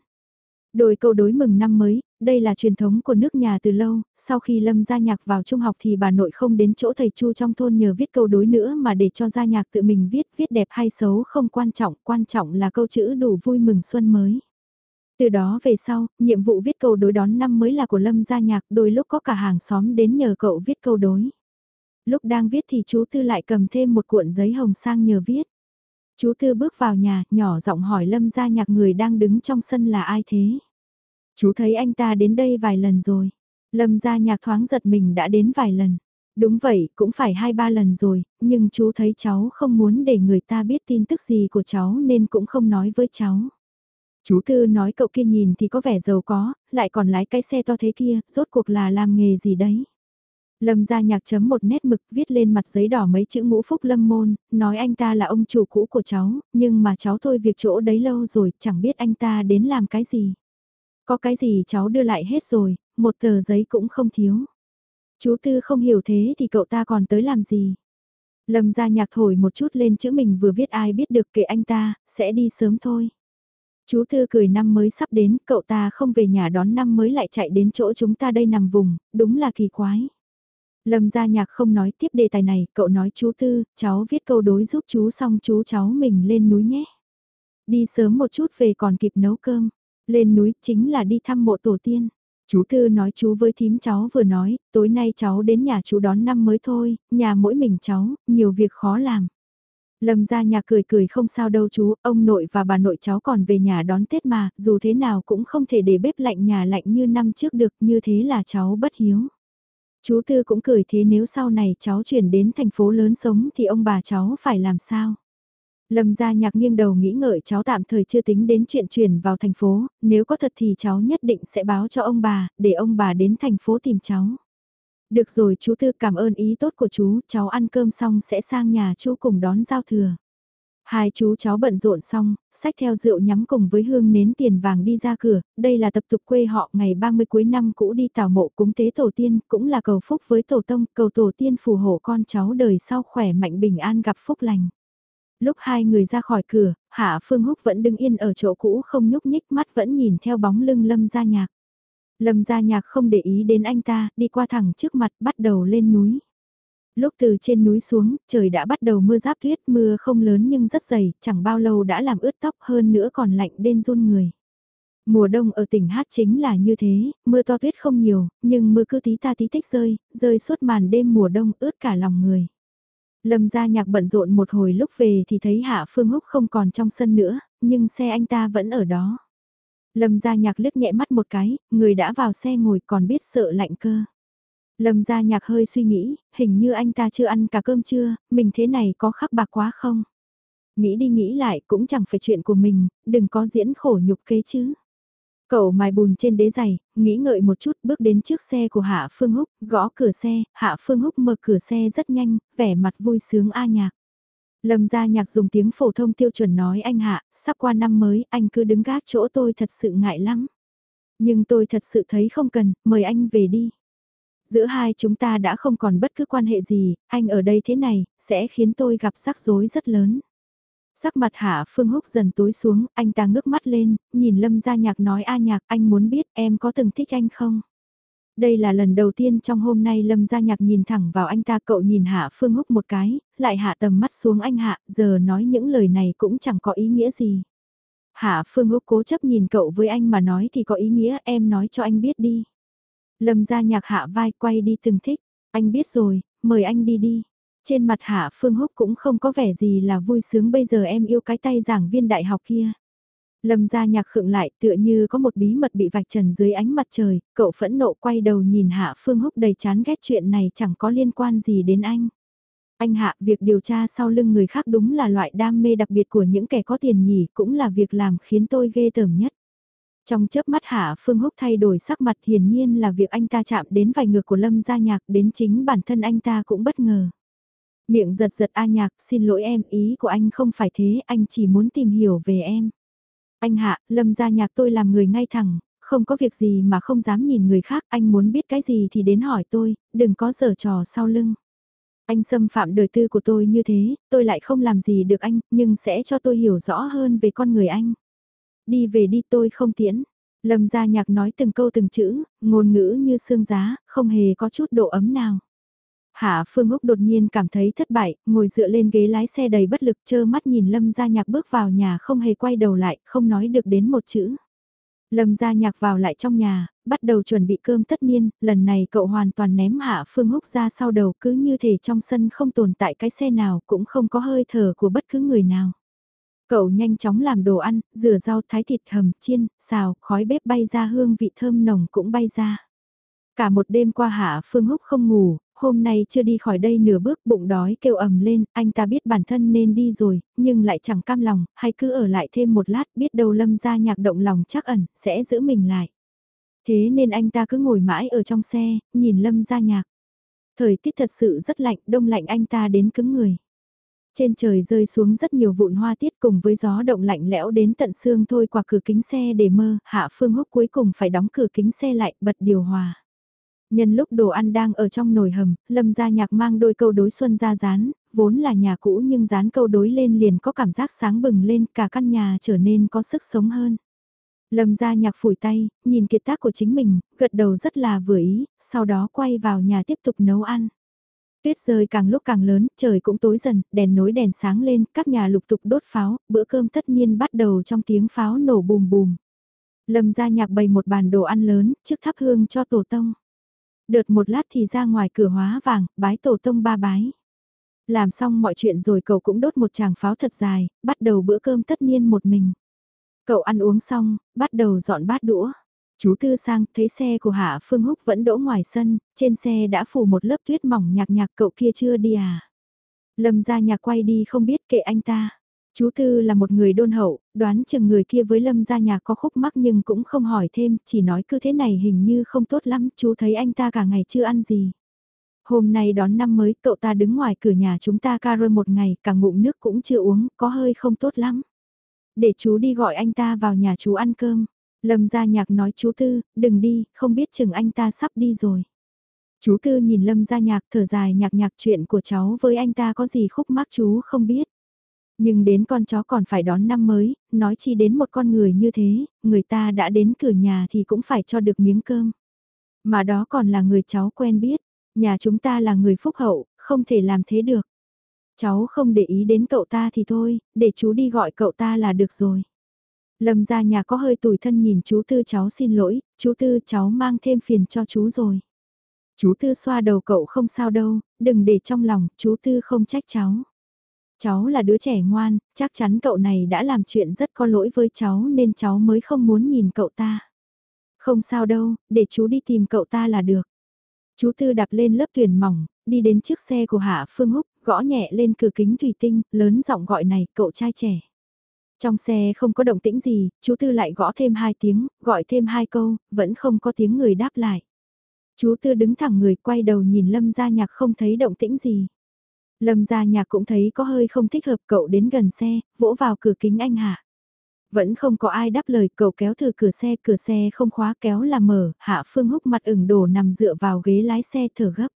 Đôi câu đối mừng năm mới, đây là truyền thống của nước nhà từ lâu, sau khi Lâm gia nhạc vào trung học thì bà nội không đến chỗ thầy Chu trong thôn nhờ viết câu đối nữa mà để cho gia nhạc tự mình viết, viết đẹp hay xấu không quan trọng, quan trọng là câu chữ đủ vui mừng xuân mới. Từ đó về sau, nhiệm vụ viết câu đối đón năm mới là của Lâm gia nhạc, đôi lúc có cả hàng xóm đến nhờ cậu viết câu đối. Lúc đang viết thì chú Tư lại cầm thêm một cuộn giấy hồng sang nhờ viết. Chú Tư bước vào nhà, nhỏ giọng hỏi Lâm gia nhạc người đang đứng trong sân là ai thế? Chú thấy anh ta đến đây vài lần rồi. Lâm gia nhạc thoáng giật mình đã đến vài lần. Đúng vậy, cũng phải hai ba lần rồi, nhưng chú thấy cháu không muốn để người ta biết tin tức gì của cháu nên cũng không nói với cháu. Chú Tư nói cậu kia nhìn thì có vẻ giàu có, lại còn lái cái xe to thế kia, rốt cuộc là làm nghề gì đấy. Lâm gia nhạc chấm một nét mực viết lên mặt giấy đỏ mấy chữ ngũ phúc lâm môn, nói anh ta là ông chủ cũ của cháu, nhưng mà cháu thôi việc chỗ đấy lâu rồi, chẳng biết anh ta đến làm cái gì. Có cái gì cháu đưa lại hết rồi, một tờ giấy cũng không thiếu. Chú Tư không hiểu thế thì cậu ta còn tới làm gì. Lâm gia nhạc thổi một chút lên chữ mình vừa viết ai biết được kệ anh ta, sẽ đi sớm thôi. Chú Tư cười năm mới sắp đến, cậu ta không về nhà đón năm mới lại chạy đến chỗ chúng ta đây nằm vùng, đúng là kỳ quái. Lâm gia nhạc không nói tiếp đề tài này, cậu nói chú Tư, cháu viết câu đối giúp chú xong chú cháu mình lên núi nhé. Đi sớm một chút về còn kịp nấu cơm, lên núi chính là đi thăm mộ tổ tiên. Chú Tư nói chú với thím cháu vừa nói, tối nay cháu đến nhà chú đón năm mới thôi, nhà mỗi mình cháu, nhiều việc khó làm. Lâm ra nhà cười cười không sao đâu chú, ông nội và bà nội cháu còn về nhà đón Tết mà, dù thế nào cũng không thể để bếp lạnh nhà lạnh như năm trước được, như thế là cháu bất hiếu. Chú Tư cũng cười thế nếu sau này cháu chuyển đến thành phố lớn sống thì ông bà cháu phải làm sao? Lâm gia nhạc nghiêng đầu nghĩ ngợi cháu tạm thời chưa tính đến chuyện chuyển vào thành phố, nếu có thật thì cháu nhất định sẽ báo cho ông bà, để ông bà đến thành phố tìm cháu. Được rồi chú Tư cảm ơn ý tốt của chú, cháu ăn cơm xong sẽ sang nhà chú cùng đón giao thừa. Hai chú cháu bận rộn xong, sách theo rượu nhắm cùng với hương nến tiền vàng đi ra cửa, đây là tập tục quê họ ngày 30 cuối năm cũ đi tảo mộ cúng tế tổ tiên, cũng là cầu phúc với tổ tông, cầu tổ tiên phù hộ con cháu đời sau khỏe mạnh bình an gặp phúc lành. Lúc hai người ra khỏi cửa, Hạ Phương Húc vẫn đứng yên ở chỗ cũ không nhúc nhích mắt vẫn nhìn theo bóng lưng Lâm Gia Nhạc. Lâm Gia Nhạc không để ý đến anh ta, đi qua thẳng trước mặt bắt đầu lên núi. Lúc từ trên núi xuống, trời đã bắt đầu mưa giáp tuyết, mưa không lớn nhưng rất dày, chẳng bao lâu đã làm ướt tóc hơn nữa còn lạnh đến run người. Mùa đông ở tỉnh Hát chính là như thế, mưa to tuyết không nhiều, nhưng mưa cứ tí ta tí tích rơi, rơi suốt màn đêm mùa đông ướt cả lòng người. Lâm gia nhạc bận rộn một hồi lúc về thì thấy Hạ Phương Húc không còn trong sân nữa, nhưng xe anh ta vẫn ở đó. Lâm gia nhạc liếc nhẹ mắt một cái, người đã vào xe ngồi còn biết sợ lạnh cơ. Lâm gia nhạc hơi suy nghĩ, hình như anh ta chưa ăn cả cơm trưa, mình thế này có khắc bạc quá không? Nghĩ đi nghĩ lại cũng chẳng phải chuyện của mình, đừng có diễn khổ nhục kế chứ. Cậu mài bùn trên đế giày, nghĩ ngợi một chút bước đến trước xe của Hạ Phương Húc, gõ cửa xe, Hạ Phương Húc mở cửa xe rất nhanh, vẻ mặt vui sướng a nhạc. Lâm gia nhạc dùng tiếng phổ thông tiêu chuẩn nói anh Hạ, sắp qua năm mới, anh cứ đứng gác chỗ tôi thật sự ngại lắm. Nhưng tôi thật sự thấy không cần, mời anh về đi. Giữa hai chúng ta đã không còn bất cứ quan hệ gì, anh ở đây thế này, sẽ khiến tôi gặp rắc rối rất lớn. Sắc mặt Hạ Phương Húc dần tối xuống, anh ta ngước mắt lên, nhìn Lâm Gia Nhạc nói A Nhạc anh muốn biết em có từng thích anh không? Đây là lần đầu tiên trong hôm nay Lâm Gia Nhạc nhìn thẳng vào anh ta cậu nhìn Hạ Phương Húc một cái, lại hạ tầm mắt xuống anh Hạ, giờ nói những lời này cũng chẳng có ý nghĩa gì. Hạ Phương Húc cố chấp nhìn cậu với anh mà nói thì có ý nghĩa em nói cho anh biết đi. Lâm Gia Nhạc hạ vai quay đi từng thích, anh biết rồi, mời anh đi đi. Trên mặt Hạ Phương Húc cũng không có vẻ gì là vui sướng bây giờ em yêu cái tay giảng viên đại học kia. Lâm gia nhạc khựng lại tựa như có một bí mật bị vạch trần dưới ánh mặt trời, cậu phẫn nộ quay đầu nhìn Hạ Phương Húc đầy chán ghét chuyện này chẳng có liên quan gì đến anh. Anh Hạ, việc điều tra sau lưng người khác đúng là loại đam mê đặc biệt của những kẻ có tiền nhỉ, cũng là việc làm khiến tôi ghê tởm nhất. Trong chớp mắt Hạ Phương Húc thay đổi sắc mặt hiển nhiên là việc anh ta chạm đến vài ngược của Lâm gia nhạc đến chính bản thân anh ta cũng bất ngờ. Miệng giật giật A nhạc, xin lỗi em, ý của anh không phải thế, anh chỉ muốn tìm hiểu về em. Anh Hạ, Lâm gia nhạc tôi làm người ngay thẳng, không có việc gì mà không dám nhìn người khác, anh muốn biết cái gì thì đến hỏi tôi, đừng có giở trò sau lưng. Anh xâm phạm đời tư của tôi như thế, tôi lại không làm gì được anh, nhưng sẽ cho tôi hiểu rõ hơn về con người anh. Đi về đi tôi không tiễn. Lâm gia nhạc nói từng câu từng chữ, ngôn ngữ như xương giá, không hề có chút độ ấm nào. Hạ Phương Úc đột nhiên cảm thấy thất bại, ngồi dựa lên ghế lái xe đầy bất lực chơ mắt nhìn Lâm Gia Nhạc bước vào nhà không hề quay đầu lại, không nói được đến một chữ. Lâm Gia Nhạc vào lại trong nhà, bắt đầu chuẩn bị cơm tất niên, lần này cậu hoàn toàn ném Hạ Phương Húc ra sau đầu cứ như thể trong sân không tồn tại cái xe nào cũng không có hơi thở của bất cứ người nào. Cậu nhanh chóng làm đồ ăn, rửa rau thái thịt hầm, chiên, xào, khói bếp bay ra hương vị thơm nồng cũng bay ra. Cả một đêm qua Hạ Phương Húc không ngủ, hôm nay chưa đi khỏi đây nửa bước bụng đói kêu ầm lên, anh ta biết bản thân nên đi rồi, nhưng lại chẳng cam lòng, hay cứ ở lại thêm một lát biết đâu lâm ra nhạc động lòng chắc ẩn, sẽ giữ mình lại. Thế nên anh ta cứ ngồi mãi ở trong xe, nhìn lâm ra nhạc. Thời tiết thật sự rất lạnh, đông lạnh anh ta đến cứng người. Trên trời rơi xuống rất nhiều vụn hoa tiết cùng với gió động lạnh lẽo đến tận xương thôi qua cửa kính xe để mơ, Hạ Phương Húc cuối cùng phải đóng cửa kính xe lại, bật điều hòa. Nhân lúc đồ ăn đang ở trong nồi hầm, Lâm Gia Nhạc mang đôi câu đối xuân ra dán, vốn là nhà cũ nhưng dán câu đối lên liền có cảm giác sáng bừng lên cả căn nhà trở nên có sức sống hơn. Lâm Gia Nhạc phủi tay, nhìn kiệt tác của chính mình, gật đầu rất là vừa ý, sau đó quay vào nhà tiếp tục nấu ăn. Tuyết rơi càng lúc càng lớn, trời cũng tối dần, đèn nối đèn sáng lên, các nhà lục tục đốt pháo, bữa cơm tất nhiên bắt đầu trong tiếng pháo nổ bùm bùm. Lâm ra nhạc bày một bàn đồ ăn lớn, trước thắp hương cho tổ tông. Đợt một lát thì ra ngoài cửa hóa vàng, bái tổ tông ba bái. Làm xong mọi chuyện rồi cậu cũng đốt một tràng pháo thật dài, bắt đầu bữa cơm tất nhiên một mình. Cậu ăn uống xong, bắt đầu dọn bát đũa. Chú Tư sang thấy xe của Hạ Phương Húc vẫn đỗ ngoài sân, trên xe đã phủ một lớp tuyết mỏng nhạc nhạc cậu kia chưa đi à. Lâm gia nhạc quay đi không biết kệ anh ta. Chú Tư là một người đôn hậu, đoán chừng người kia với Lâm gia nhạc có khúc mắc nhưng cũng không hỏi thêm, chỉ nói cứ thế này hình như không tốt lắm, chú thấy anh ta cả ngày chưa ăn gì. Hôm nay đón năm mới, cậu ta đứng ngoài cửa nhà chúng ta ca rơi một ngày, cả ngụm nước cũng chưa uống, có hơi không tốt lắm. Để chú đi gọi anh ta vào nhà chú ăn cơm. Lâm gia nhạc nói chú Tư, đừng đi, không biết chừng anh ta sắp đi rồi. Chú Tư nhìn Lâm gia nhạc thở dài nhạc nhạc chuyện của cháu với anh ta có gì khúc mắc chú không biết. Nhưng đến con chó còn phải đón năm mới, nói chi đến một con người như thế, người ta đã đến cửa nhà thì cũng phải cho được miếng cơm. Mà đó còn là người cháu quen biết, nhà chúng ta là người phúc hậu, không thể làm thế được. Cháu không để ý đến cậu ta thì thôi, để chú đi gọi cậu ta là được rồi. Lâm ra nhà có hơi tủi thân nhìn chú Tư cháu xin lỗi, chú Tư cháu mang thêm phiền cho chú rồi. Chú Tư xoa đầu cậu không sao đâu, đừng để trong lòng, chú Tư không trách cháu. Cháu là đứa trẻ ngoan, chắc chắn cậu này đã làm chuyện rất có lỗi với cháu nên cháu mới không muốn nhìn cậu ta. Không sao đâu, để chú đi tìm cậu ta là được. Chú Tư đạp lên lớp thuyền mỏng, đi đến chiếc xe của Hạ Phương Húc, gõ nhẹ lên cửa kính thủy tinh, lớn giọng gọi này, cậu trai trẻ. Trong xe không có động tĩnh gì, chú Tư lại gõ thêm hai tiếng, gọi thêm hai câu, vẫn không có tiếng người đáp lại. Chú Tư đứng thẳng người quay đầu nhìn Lâm Gia Nhạc không thấy động tĩnh gì. Lâm Gia Nhạc cũng thấy có hơi không thích hợp cậu đến gần xe, vỗ vào cửa kính anh Hạ. Vẫn không có ai đáp lời cậu kéo thử cửa xe, cửa xe không khóa kéo là mở, Hạ Phương húc mặt ửng đổ nằm dựa vào ghế lái xe thở gấp.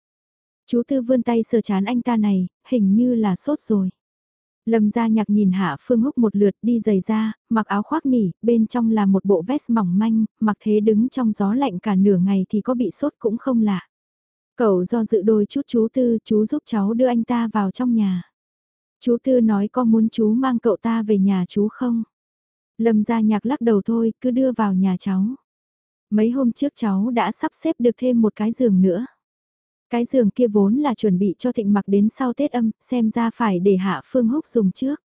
Chú Tư vươn tay sờ chán anh ta này, hình như là sốt rồi. Lâm gia nhạc nhìn Hạ Phương Húc một lượt đi giày ra, mặc áo khoác nỉ, bên trong là một bộ vest mỏng manh, mặc thế đứng trong gió lạnh cả nửa ngày thì có bị sốt cũng không lạ. Cậu do dự đôi chút chú Tư, chú giúp cháu đưa anh ta vào trong nhà. Chú Tư nói có muốn chú mang cậu ta về nhà chú không? Lâm gia nhạc lắc đầu thôi, cứ đưa vào nhà cháu. Mấy hôm trước cháu đã sắp xếp được thêm một cái giường nữa. Cái giường kia vốn là chuẩn bị cho thịnh mặc đến sau Tết âm, xem ra phải để Hạ Phương Húc dùng trước.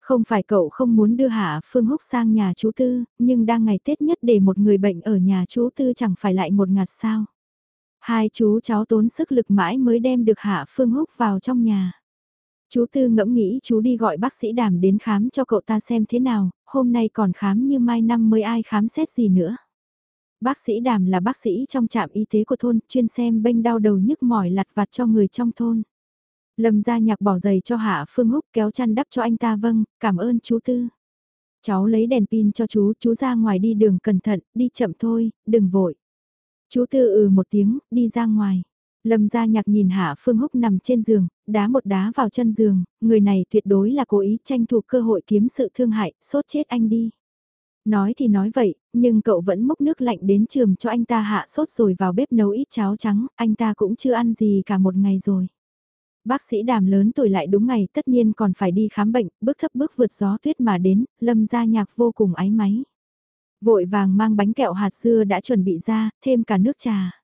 Không phải cậu không muốn đưa Hạ Phương Húc sang nhà chú Tư, nhưng đang ngày Tết nhất để một người bệnh ở nhà chú Tư chẳng phải lại một ngạt sao. Hai chú cháu tốn sức lực mãi mới đem được Hạ Phương Húc vào trong nhà. Chú Tư ngẫm nghĩ chú đi gọi bác sĩ đàm đến khám cho cậu ta xem thế nào, hôm nay còn khám như mai năm mới ai khám xét gì nữa. Bác sĩ Đàm là bác sĩ trong trạm y tế của thôn, chuyên xem bênh đau đầu nhức mỏi lặt vặt cho người trong thôn. Lâm gia nhạc bỏ giày cho Hạ Phương Húc kéo chăn đắp cho anh ta vâng, cảm ơn chú Tư. Cháu lấy đèn pin cho chú, chú ra ngoài đi đường cẩn thận, đi chậm thôi, đừng vội. Chú Tư ừ một tiếng, đi ra ngoài. Lâm gia nhạc nhìn Hạ Phương Húc nằm trên giường, đá một đá vào chân giường, người này tuyệt đối là cố ý tranh thủ cơ hội kiếm sự thương hại, sốt chết anh đi. Nói thì nói vậy, nhưng cậu vẫn múc nước lạnh đến trường cho anh ta hạ sốt rồi vào bếp nấu ít cháo trắng, anh ta cũng chưa ăn gì cả một ngày rồi. Bác sĩ đàm lớn tuổi lại đúng ngày tất nhiên còn phải đi khám bệnh, bước thấp bước vượt gió tuyết mà đến, lâm ra nhạc vô cùng ái máy. Vội vàng mang bánh kẹo hạt dưa đã chuẩn bị ra, thêm cả nước trà.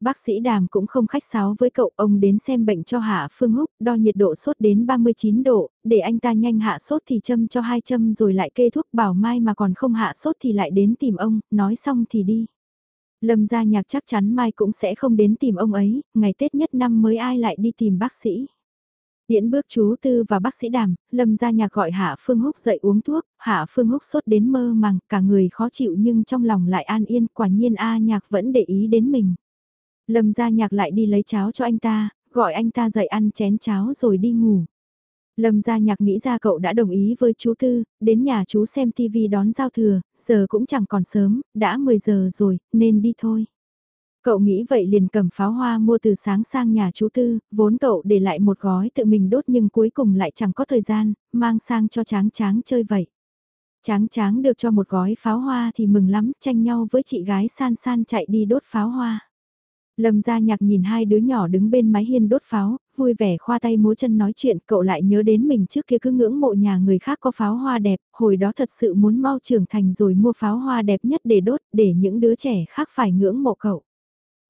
Bác sĩ Đàm cũng không khách sáo với cậu, ông đến xem bệnh cho Hạ Phương Húc, đo nhiệt độ sốt đến 39 độ, để anh ta nhanh hạ sốt thì châm cho hai châm rồi lại kê thuốc bảo mai mà còn không hạ sốt thì lại đến tìm ông, nói xong thì đi. Lâm gia nhạc chắc chắn mai cũng sẽ không đến tìm ông ấy, ngày Tết nhất năm mới ai lại đi tìm bác sĩ. Điễn bước chú Tư và bác sĩ Đàm, Lâm gia nhạc gọi Hạ Phương Húc dậy uống thuốc, Hạ Phương Húc sốt đến mơ màng, cả người khó chịu nhưng trong lòng lại an yên, quả nhiên A nhạc vẫn để ý đến mình. Lâm gia nhạc lại đi lấy cháo cho anh ta, gọi anh ta dậy ăn chén cháo rồi đi ngủ. Lâm gia nhạc nghĩ ra cậu đã đồng ý với chú Tư, đến nhà chú xem TV đón giao thừa, giờ cũng chẳng còn sớm, đã 10 giờ rồi, nên đi thôi. Cậu nghĩ vậy liền cầm pháo hoa mua từ sáng sang nhà chú Tư, vốn cậu để lại một gói tự mình đốt nhưng cuối cùng lại chẳng có thời gian, mang sang cho tráng tráng chơi vậy. Tráng tráng được cho một gói pháo hoa thì mừng lắm, tranh nhau với chị gái san san chạy đi đốt pháo hoa. Lâm gia nhạc nhìn hai đứa nhỏ đứng bên mái hiên đốt pháo, vui vẻ khoa tay múa chân nói chuyện, cậu lại nhớ đến mình trước kia cứ ngưỡng mộ nhà người khác có pháo hoa đẹp, hồi đó thật sự muốn mau trưởng thành rồi mua pháo hoa đẹp nhất để đốt, để những đứa trẻ khác phải ngưỡng mộ cậu.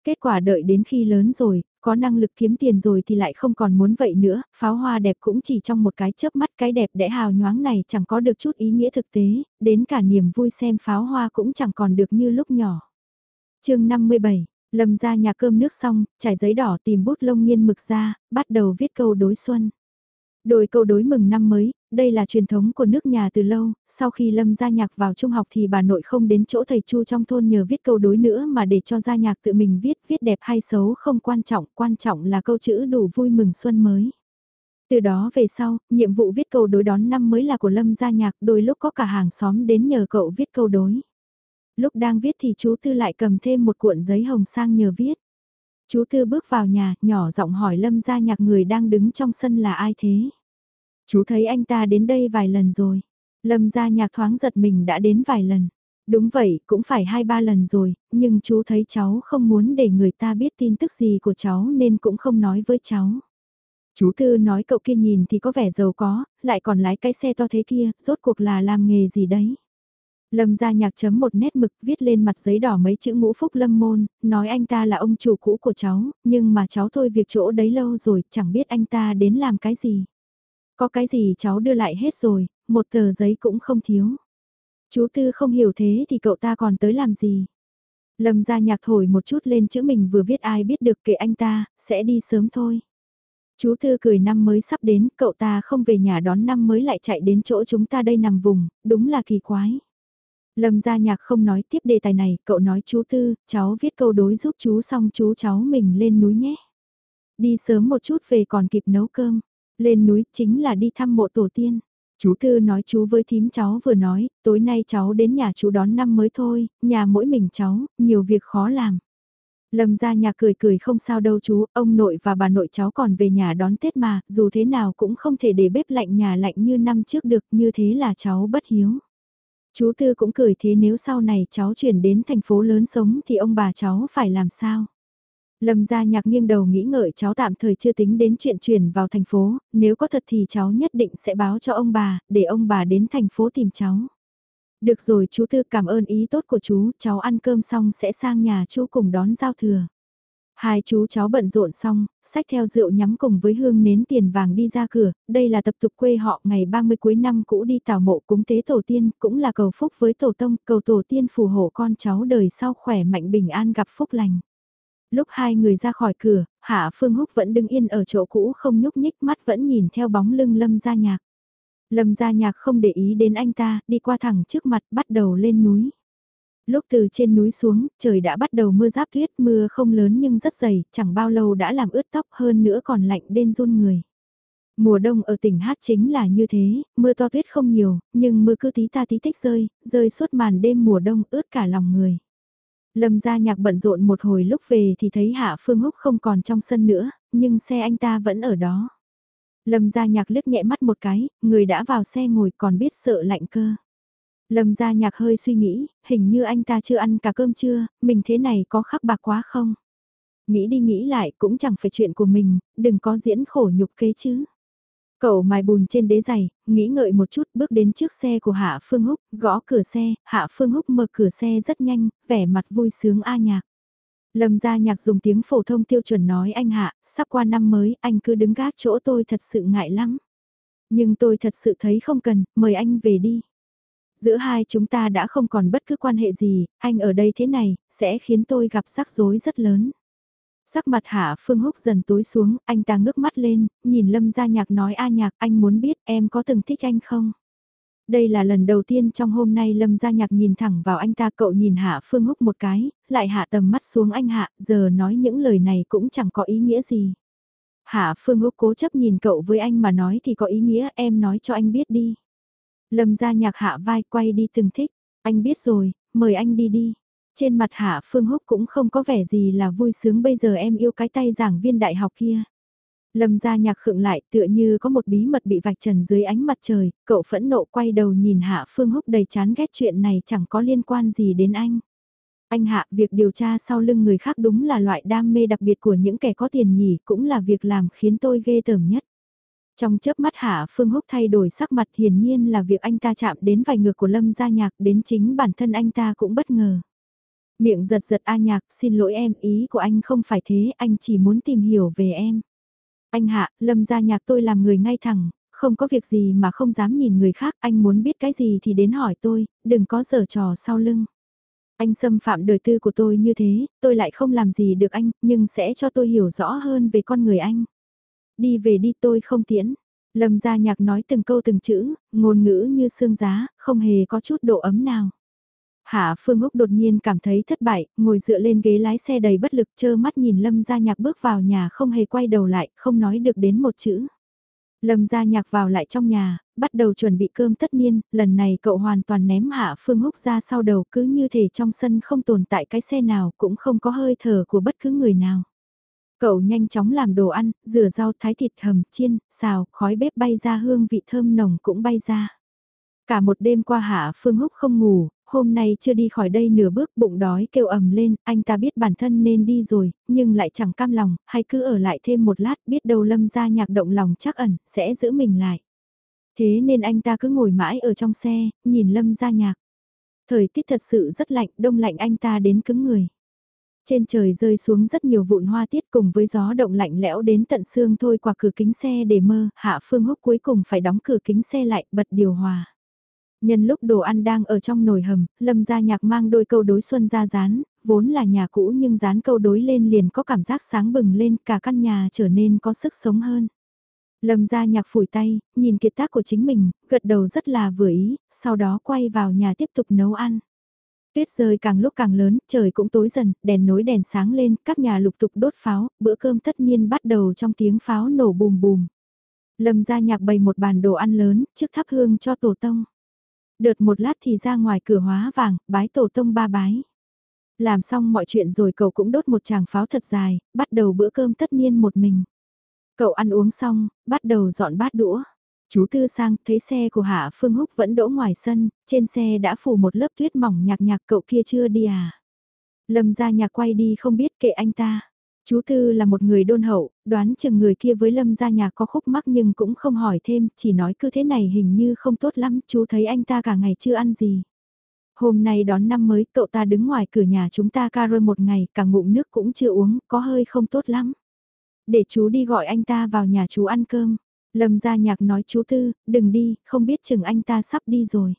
Kết quả đợi đến khi lớn rồi, có năng lực kiếm tiền rồi thì lại không còn muốn vậy nữa, pháo hoa đẹp cũng chỉ trong một cái chớp mắt cái đẹp đẽ hào nhoáng này chẳng có được chút ý nghĩa thực tế, đến cả niềm vui xem pháo hoa cũng chẳng còn được như lúc nhỏ. chương 57 Lâm ra nhà cơm nước xong, trải giấy đỏ tìm bút lông nghiên mực ra, bắt đầu viết câu đối xuân. Đôi câu đối mừng năm mới, đây là truyền thống của nước nhà từ lâu, sau khi Lâm gia nhạc vào trung học thì bà nội không đến chỗ thầy Chu trong thôn nhờ viết câu đối nữa mà để cho gia nhạc tự mình viết, viết đẹp hay xấu không quan trọng, quan trọng là câu chữ đủ vui mừng xuân mới. Từ đó về sau, nhiệm vụ viết câu đối đón năm mới là của Lâm gia nhạc, đôi lúc có cả hàng xóm đến nhờ cậu viết câu đối lúc đang viết thì chú Tư lại cầm thêm một cuộn giấy hồng sang nhờ viết. Chú Tư bước vào nhà, nhỏ giọng hỏi Lâm gia nhạc người đang đứng trong sân là ai thế? Chú thấy anh ta đến đây vài lần rồi. Lâm gia nhạc thoáng giật mình đã đến vài lần. Đúng vậy, cũng phải hai ba lần rồi, nhưng chú thấy cháu không muốn để người ta biết tin tức gì của cháu nên cũng không nói với cháu. Chú Tư nói cậu kia nhìn thì có vẻ giàu có, lại còn lái cái xe to thế kia, rốt cuộc là làm nghề gì đấy. Lâm gia nhạc chấm một nét mực viết lên mặt giấy đỏ mấy chữ ngũ phúc lâm môn, nói anh ta là ông chủ cũ của cháu, nhưng mà cháu thôi việc chỗ đấy lâu rồi, chẳng biết anh ta đến làm cái gì. Có cái gì cháu đưa lại hết rồi, một tờ giấy cũng không thiếu. Chú Tư không hiểu thế thì cậu ta còn tới làm gì. Lâm gia nhạc thổi một chút lên chữ mình vừa viết ai biết được kệ anh ta, sẽ đi sớm thôi. Chú Tư cười năm mới sắp đến, cậu ta không về nhà đón năm mới lại chạy đến chỗ chúng ta đây nằm vùng, đúng là kỳ quái. Lâm gia nhạc không nói tiếp đề tài này, cậu nói chú Tư, cháu viết câu đối giúp chú xong chú cháu mình lên núi nhé. Đi sớm một chút về còn kịp nấu cơm, lên núi chính là đi thăm mộ tổ tiên. Chú Tư nói chú với thím cháu vừa nói, tối nay cháu đến nhà chú đón năm mới thôi, nhà mỗi mình cháu, nhiều việc khó làm. Lâm gia nhạc cười cười không sao đâu chú, ông nội và bà nội cháu còn về nhà đón Tết mà, dù thế nào cũng không thể để bếp lạnh nhà lạnh như năm trước được, như thế là cháu bất hiếu. Chú Tư cũng cười thế nếu sau này cháu chuyển đến thành phố lớn sống thì ông bà cháu phải làm sao? Lâm gia nhạc nghiêng đầu nghĩ ngợi cháu tạm thời chưa tính đến chuyện chuyển vào thành phố, nếu có thật thì cháu nhất định sẽ báo cho ông bà, để ông bà đến thành phố tìm cháu. Được rồi chú Tư cảm ơn ý tốt của chú, cháu ăn cơm xong sẽ sang nhà chú cùng đón giao thừa. Hai chú cháu bận rộn xong, sách theo rượu nhắm cùng với hương nến tiền vàng đi ra cửa, đây là tập tục quê họ ngày 30 cuối năm cũ đi tảo mộ cúng tế tổ tiên, cũng là cầu phúc với tổ tông, cầu tổ tiên phù hộ con cháu đời sau khỏe mạnh bình an gặp phúc lành. Lúc hai người ra khỏi cửa, Hạ Phương Húc vẫn đứng yên ở chỗ cũ không nhúc nhích mắt vẫn nhìn theo bóng lưng Lâm Gia Nhạc. Lâm Gia Nhạc không để ý đến anh ta, đi qua thẳng trước mặt bắt đầu lên núi. Lúc từ trên núi xuống, trời đã bắt đầu mưa giáp tuyết, mưa không lớn nhưng rất dày, chẳng bao lâu đã làm ướt tóc hơn nữa còn lạnh đến run người. Mùa đông ở tỉnh Hát chính là như thế, mưa to tuyết không nhiều, nhưng mưa cứ tí ta tí tích rơi, rơi suốt màn đêm mùa đông ướt cả lòng người. Lâm gia nhạc bận rộn một hồi lúc về thì thấy Hạ Phương Húc không còn trong sân nữa, nhưng xe anh ta vẫn ở đó. Lâm gia nhạc liếc nhẹ mắt một cái, người đã vào xe ngồi còn biết sợ lạnh cơ. Lâm gia nhạc hơi suy nghĩ, hình như anh ta chưa ăn cả cơm trưa, mình thế này có khắc bạc quá không? Nghĩ đi nghĩ lại cũng chẳng phải chuyện của mình, đừng có diễn khổ nhục kế chứ. Cậu mài bùn trên đế giày, nghĩ ngợi một chút bước đến trước xe của Hạ Phương Húc, gõ cửa xe, Hạ Phương Húc mở cửa xe rất nhanh, vẻ mặt vui sướng a nhạc. Lâm gia nhạc dùng tiếng phổ thông tiêu chuẩn nói anh Hạ, sắp qua năm mới, anh cứ đứng gác chỗ tôi thật sự ngại lắm. Nhưng tôi thật sự thấy không cần, mời anh về đi. Giữa hai chúng ta đã không còn bất cứ quan hệ gì, anh ở đây thế này, sẽ khiến tôi gặp rắc rối rất lớn. Sắc mặt Hạ Phương Húc dần tối xuống, anh ta ngước mắt lên, nhìn Lâm Gia Nhạc nói A Nhạc anh muốn biết em có từng thích anh không? Đây là lần đầu tiên trong hôm nay Lâm Gia Nhạc nhìn thẳng vào anh ta cậu nhìn Hạ Phương Húc một cái, lại hạ tầm mắt xuống anh Hạ, giờ nói những lời này cũng chẳng có ý nghĩa gì. Hạ Phương Húc cố chấp nhìn cậu với anh mà nói thì có ý nghĩa em nói cho anh biết đi. Lâm Gia Nhạc hạ vai quay đi từng thích, anh biết rồi, mời anh đi đi. Trên mặt Hạ Phương Húc cũng không có vẻ gì là vui sướng bây giờ em yêu cái tay giảng viên đại học kia. Lâm gia nhạc khựng lại tựa như có một bí mật bị vạch trần dưới ánh mặt trời, cậu phẫn nộ quay đầu nhìn Hạ Phương Húc đầy chán ghét chuyện này chẳng có liên quan gì đến anh. Anh Hạ, việc điều tra sau lưng người khác đúng là loại đam mê đặc biệt của những kẻ có tiền nhỉ, cũng là việc làm khiến tôi ghê tởm nhất. Trong chớp mắt Hạ Phương Húc thay đổi sắc mặt hiển nhiên là việc anh ta chạm đến vài ngược của Lâm gia nhạc đến chính bản thân anh ta cũng bất ngờ. Miệng giật giật A nhạc, xin lỗi em, ý của anh không phải thế, anh chỉ muốn tìm hiểu về em. Anh Hạ, Lâm gia nhạc tôi làm người ngay thẳng, không có việc gì mà không dám nhìn người khác, anh muốn biết cái gì thì đến hỏi tôi, đừng có giở trò sau lưng. Anh xâm phạm đời tư của tôi như thế, tôi lại không làm gì được anh, nhưng sẽ cho tôi hiểu rõ hơn về con người anh. Đi về đi tôi không tiễn. Lâm gia nhạc nói từng câu từng chữ, ngôn ngữ như xương giá, không hề có chút độ ấm nào. Hạ Phương Úc đột nhiên cảm thấy thất bại, ngồi dựa lên ghế lái xe đầy bất lực chơ mắt nhìn Lâm Gia Nhạc bước vào nhà không hề quay đầu lại, không nói được đến một chữ. Lâm Gia Nhạc vào lại trong nhà, bắt đầu chuẩn bị cơm tất niên, lần này cậu hoàn toàn ném Hạ Phương Húc ra sau đầu cứ như thể trong sân không tồn tại cái xe nào cũng không có hơi thở của bất cứ người nào. Cậu nhanh chóng làm đồ ăn, rửa rau thái thịt hầm, chiên, xào, khói bếp bay ra hương vị thơm nồng cũng bay ra. Cả một đêm qua Hạ Phương Húc không ngủ, hôm nay chưa đi khỏi đây nửa bước bụng đói kêu ầm lên, anh ta biết bản thân nên đi rồi, nhưng lại chẳng cam lòng, hay cứ ở lại thêm một lát biết đâu lâm ra nhạc động lòng chắc ẩn, sẽ giữ mình lại. Thế nên anh ta cứ ngồi mãi ở trong xe, nhìn lâm ra nhạc. Thời tiết thật sự rất lạnh, đông lạnh anh ta đến cứng người. Trên trời rơi xuống rất nhiều vụn hoa tiết cùng với gió động lạnh lẽo đến tận xương thôi qua cửa kính xe để mơ, Hạ Phương Húc cuối cùng phải đóng cửa kính xe lại, bật điều hòa. Nhân lúc đồ ăn đang ở trong nồi hầm, Lâm gia nhạc mang đôi câu đối xuân ra dán, vốn là nhà cũ nhưng dán câu đối lên liền có cảm giác sáng bừng lên cả căn nhà trở nên có sức sống hơn. Lâm gia nhạc phủi tay, nhìn kiệt tác của chính mình, gật đầu rất là vừa ý, sau đó quay vào nhà tiếp tục nấu ăn. Tuyết rơi càng lúc càng lớn, trời cũng tối dần, đèn nối đèn sáng lên, các nhà lục tục đốt pháo, bữa cơm tất nhiên bắt đầu trong tiếng pháo nổ bùm bùm. Lâm gia nhạc bày một bàn đồ ăn lớn, trước thắp hương cho tổ tông. Đợt một lát thì ra ngoài cửa hóa vàng, bái tổ tông ba bái. Làm xong mọi chuyện rồi cậu cũng đốt một tràng pháo thật dài, bắt đầu bữa cơm tất niên một mình. Cậu ăn uống xong, bắt đầu dọn bát đũa. Chú Tư sang thấy xe của Hạ Phương Húc vẫn đỗ ngoài sân, trên xe đã phủ một lớp tuyết mỏng nhạc nhạc cậu kia chưa đi à. Lâm ra nhà quay đi không biết kệ anh ta. Chú Tư là một người đôn hậu, đoán chừng người kia với Lâm gia nhà có khúc mắc nhưng cũng không hỏi thêm, chỉ nói cứ thế này hình như không tốt lắm, chú thấy anh ta cả ngày chưa ăn gì. Hôm nay đón năm mới, cậu ta đứng ngoài cửa nhà chúng ta ca rơi một ngày, cả ngụm nước cũng chưa uống, có hơi không tốt lắm. Để chú đi gọi anh ta vào nhà chú ăn cơm. Lâm gia nhạc nói chú Tư, đừng đi, không biết chừng anh ta sắp đi rồi.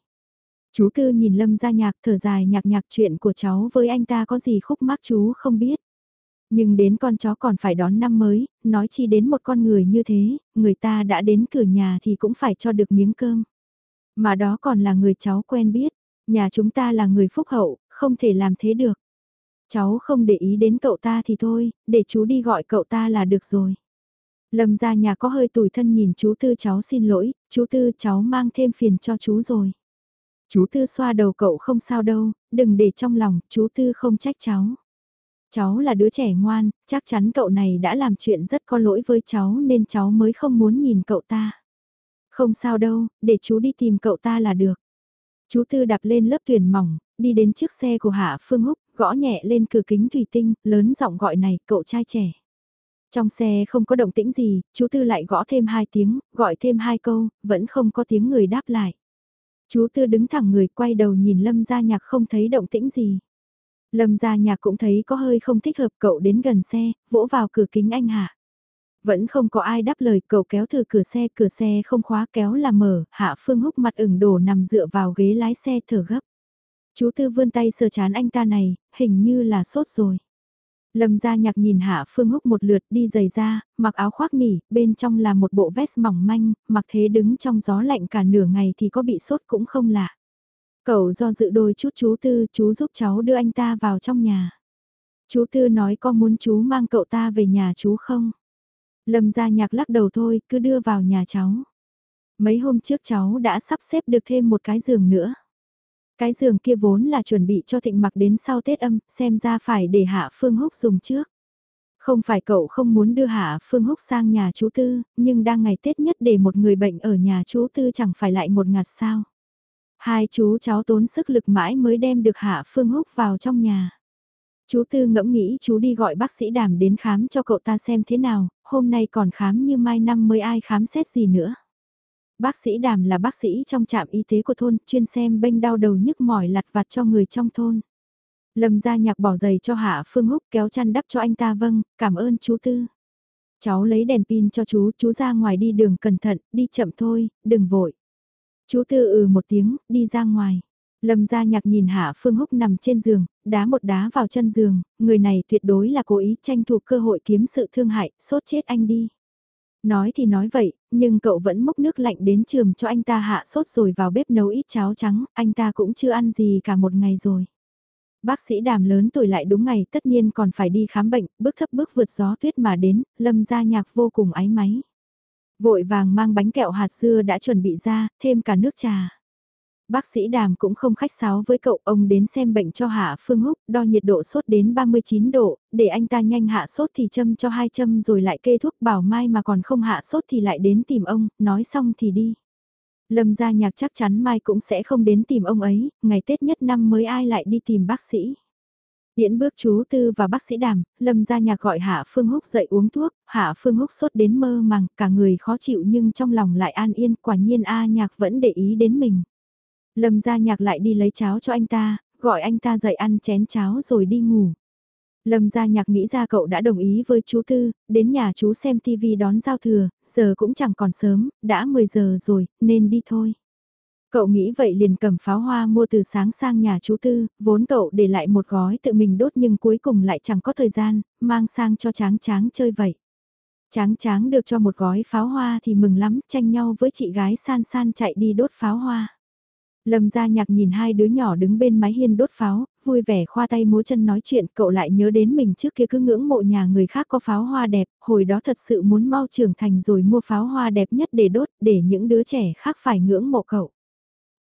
Chú Tư nhìn Lâm gia nhạc thở dài nhạc nhạc chuyện của cháu với anh ta có gì khúc mắc chú không biết. Nhưng đến con chó còn phải đón năm mới, nói chi đến một con người như thế, người ta đã đến cửa nhà thì cũng phải cho được miếng cơm. Mà đó còn là người cháu quen biết, nhà chúng ta là người phúc hậu, không thể làm thế được. Cháu không để ý đến cậu ta thì thôi, để chú đi gọi cậu ta là được rồi. Lâm ra nhà có hơi tủi thân nhìn chú Tư cháu xin lỗi, chú Tư cháu mang thêm phiền cho chú rồi. Chú Tư xoa đầu cậu không sao đâu, đừng để trong lòng, chú Tư không trách cháu. Cháu là đứa trẻ ngoan, chắc chắn cậu này đã làm chuyện rất có lỗi với cháu nên cháu mới không muốn nhìn cậu ta. Không sao đâu, để chú đi tìm cậu ta là được. Chú Tư đạp lên lớp thuyền mỏng, đi đến chiếc xe của Hạ Phương Húc, gõ nhẹ lên cửa kính thủy tinh, lớn giọng gọi này, cậu trai trẻ. Trong xe không có động tĩnh gì, chú Tư lại gõ thêm hai tiếng, gọi thêm hai câu, vẫn không có tiếng người đáp lại. Chú Tư đứng thẳng người quay đầu nhìn Lâm gia nhạc không thấy động tĩnh gì. Lâm gia nhạc cũng thấy có hơi không thích hợp cậu đến gần xe, vỗ vào cửa kính anh Hạ. Vẫn không có ai đáp lời cậu kéo thử cửa xe, cửa xe không khóa kéo là mở, Hạ Phương húc mặt ửng đổ nằm dựa vào ghế lái xe thở gấp. Chú Tư vươn tay sờ chán anh ta này, hình như là sốt rồi. Lâm gia nhạc nhìn Hạ Phương Húc một lượt đi giày ra, mặc áo khoác nỉ, bên trong là một bộ vest mỏng manh, mặc thế đứng trong gió lạnh cả nửa ngày thì có bị sốt cũng không lạ. Cậu do dự đôi chút chú Tư, chú giúp cháu đưa anh ta vào trong nhà. Chú Tư nói có muốn chú mang cậu ta về nhà chú không? Lâm gia nhạc lắc đầu thôi, cứ đưa vào nhà cháu. Mấy hôm trước cháu đã sắp xếp được thêm một cái giường nữa. Cái giường kia vốn là chuẩn bị cho thịnh mặc đến sau Tết âm, xem ra phải để Hạ Phương Húc dùng trước. Không phải cậu không muốn đưa Hạ Phương Húc sang nhà chú Tư, nhưng đang ngày Tết nhất để một người bệnh ở nhà chú Tư chẳng phải lại một ngạt sao. Hai chú cháu tốn sức lực mãi mới đem được Hạ Phương Húc vào trong nhà. Chú Tư ngẫm nghĩ chú đi gọi bác sĩ đàm đến khám cho cậu ta xem thế nào, hôm nay còn khám như mai năm mới ai khám xét gì nữa. Bác sĩ đàm là bác sĩ trong trạm y tế của thôn, chuyên xem bênh đau đầu nhức mỏi lặt vặt cho người trong thôn. Lâm ra nhạc bỏ giày cho Hạ Phương Húc kéo chăn đắp cho anh ta vâng, cảm ơn chú Tư. Cháu lấy đèn pin cho chú, chú ra ngoài đi đường cẩn thận, đi chậm thôi, đừng vội. Chú Tư ừ một tiếng, đi ra ngoài. Lâm gia nhạc nhìn Hạ Phương Húc nằm trên giường, đá một đá vào chân giường, người này tuyệt đối là cố ý tranh thủ cơ hội kiếm sự thương hại, sốt chết anh đi. Nói thì nói vậy, nhưng cậu vẫn múc nước lạnh đến trường cho anh ta hạ sốt rồi vào bếp nấu ít cháo trắng, anh ta cũng chưa ăn gì cả một ngày rồi. Bác sĩ đàm lớn tuổi lại đúng ngày tất nhiên còn phải đi khám bệnh, bước thấp bước vượt gió tuyết mà đến, lâm gia nhạc vô cùng ái máy. Vội vàng mang bánh kẹo hạt dưa đã chuẩn bị ra, thêm cả nước trà. Bác sĩ Đàm cũng không khách sáo với cậu, ông đến xem bệnh cho Hạ Phương Húc, đo nhiệt độ sốt đến 39 độ, để anh ta nhanh hạ sốt thì châm cho hai châm rồi lại kê thuốc bảo mai mà còn không hạ sốt thì lại đến tìm ông, nói xong thì đi. Lâm gia nhạc chắc chắn mai cũng sẽ không đến tìm ông ấy, ngày Tết nhất năm mới ai lại đi tìm bác sĩ. Điễn bước chú Tư và bác sĩ Đàm, Lâm gia nhạc gọi Hạ Phương Húc dậy uống thuốc, Hạ Phương Húc sốt đến mơ màng, cả người khó chịu nhưng trong lòng lại an yên, quả nhiên A nhạc vẫn để ý đến mình. Lâm gia nhạc lại đi lấy cháo cho anh ta, gọi anh ta dậy ăn chén cháo rồi đi ngủ. Lâm gia nhạc nghĩ ra cậu đã đồng ý với chú Tư, đến nhà chú xem TV đón giao thừa, giờ cũng chẳng còn sớm, đã 10 giờ rồi, nên đi thôi. Cậu nghĩ vậy liền cầm pháo hoa mua từ sáng sang nhà chú Tư, vốn cậu để lại một gói tự mình đốt nhưng cuối cùng lại chẳng có thời gian, mang sang cho tráng tráng chơi vậy. Tráng tráng được cho một gói pháo hoa thì mừng lắm, tranh nhau với chị gái san san chạy đi đốt pháo hoa. Lâm gia nhạc nhìn hai đứa nhỏ đứng bên mái hiên đốt pháo, vui vẻ khoa tay múa chân nói chuyện, cậu lại nhớ đến mình trước kia cứ ngưỡng mộ nhà người khác có pháo hoa đẹp, hồi đó thật sự muốn mau trưởng thành rồi mua pháo hoa đẹp nhất để đốt, để những đứa trẻ khác phải ngưỡng mộ cậu.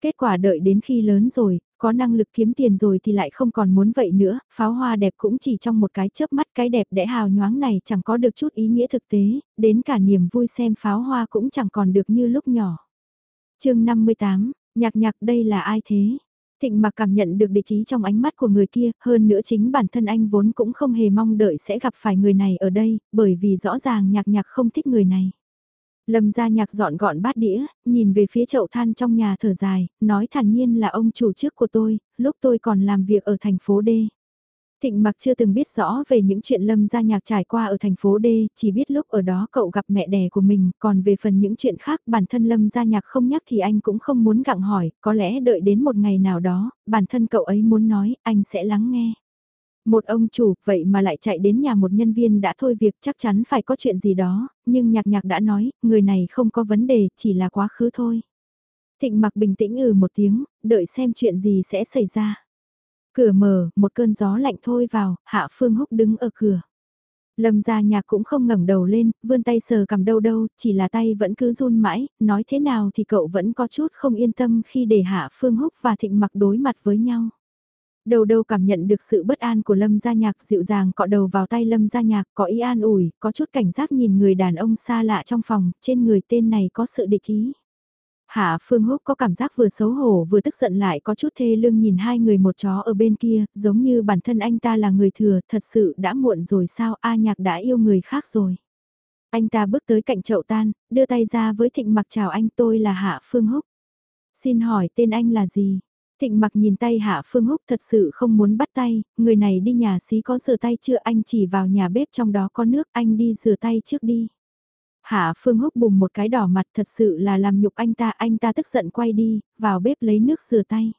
Kết quả đợi đến khi lớn rồi, có năng lực kiếm tiền rồi thì lại không còn muốn vậy nữa, pháo hoa đẹp cũng chỉ trong một cái chớp mắt cái đẹp đẽ hào nhoáng này chẳng có được chút ý nghĩa thực tế, đến cả niềm vui xem pháo hoa cũng chẳng còn được như lúc nhỏ. chương 58, Nhạc nhạc đây là ai thế? Thịnh mặc cảm nhận được địch ý trong ánh mắt của người kia, hơn nữa chính bản thân anh vốn cũng không hề mong đợi sẽ gặp phải người này ở đây, bởi vì rõ ràng nhạc nhạc không thích người này. Lâm ra nhạc dọn gọn bát đĩa, nhìn về phía chậu than trong nhà thở dài, nói thản nhiên là ông chủ trước của tôi, lúc tôi còn làm việc ở thành phố D. Thịnh mặc chưa từng biết rõ về những chuyện Lâm gia nhạc trải qua ở thành phố D, chỉ biết lúc ở đó cậu gặp mẹ đẻ của mình, còn về phần những chuyện khác bản thân Lâm gia nhạc không nhắc thì anh cũng không muốn gặng hỏi, có lẽ đợi đến một ngày nào đó, bản thân cậu ấy muốn nói, anh sẽ lắng nghe. Một ông chủ, vậy mà lại chạy đến nhà một nhân viên đã thôi việc chắc chắn phải có chuyện gì đó, nhưng nhạc nhạc đã nói, người này không có vấn đề, chỉ là quá khứ thôi. Thịnh mặc bình tĩnh ừ một tiếng, đợi xem chuyện gì sẽ xảy ra. Cửa mở, một cơn gió lạnh thôi vào, Hạ Phương Húc đứng ở cửa. Lâm gia nhạc cũng không ngẩng đầu lên, vươn tay sờ cầm đâu đâu, chỉ là tay vẫn cứ run mãi, nói thế nào thì cậu vẫn có chút không yên tâm khi để Hạ Phương Húc và Thịnh mặc đối mặt với nhau. Đầu đầu cảm nhận được sự bất an của Lâm Gia Nhạc dịu dàng cọ đầu vào tay Lâm Gia Nhạc có ý an ủi, có chút cảnh giác nhìn người đàn ông xa lạ trong phòng, trên người tên này có sự địch ý. Hạ Phương Húc có cảm giác vừa xấu hổ vừa tức giận lại có chút thê lương nhìn hai người một chó ở bên kia, giống như bản thân anh ta là người thừa, thật sự đã muộn rồi sao, A Nhạc đã yêu người khác rồi. Anh ta bước tới cạnh chậu tan, đưa tay ra với Thịnh Mặc chào anh tôi là Hạ Phương Húc. Xin hỏi tên anh là gì? Thịnh Mặc nhìn tay Hạ Phương Húc thật sự không muốn bắt tay, người này đi nhà xí có rửa tay chưa anh chỉ vào nhà bếp trong đó có nước anh đi rửa tay trước đi. Hạ Phương Húc bùng một cái đỏ mặt thật sự là làm nhục anh ta, anh ta tức giận quay đi, vào bếp lấy nước rửa tay.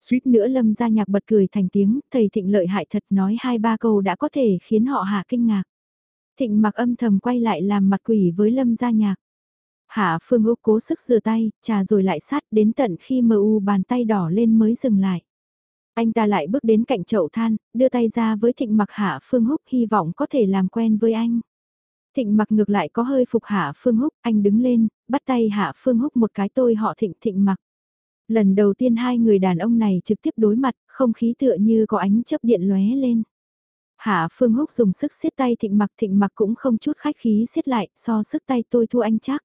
Suýt nữa lâm gia nhạc bật cười thành tiếng, thầy thịnh lợi hại thật nói hai ba câu đã có thể khiến họ hạ kinh ngạc. Thịnh mặc âm thầm quay lại làm mặt quỷ với lâm gia nhạc. Hạ Phương Úc cố sức rửa tay, trà rồi lại sát đến tận khi mờ u bàn tay đỏ lên mới dừng lại. Anh ta lại bước đến cạnh chậu than, đưa tay ra với thịnh mặc Hạ Phương Húc hy vọng có thể làm quen với anh. Thịnh mặc ngược lại có hơi phục Hạ Phương Húc, anh đứng lên, bắt tay Hạ Phương Húc một cái tôi họ thịnh thịnh mặc. Lần đầu tiên hai người đàn ông này trực tiếp đối mặt, không khí tựa như có ánh chớp điện lóe lên. Hạ Phương Húc dùng sức siết tay thịnh mặc thịnh mặc cũng không chút khách khí siết lại, so sức tay tôi thua anh chắc.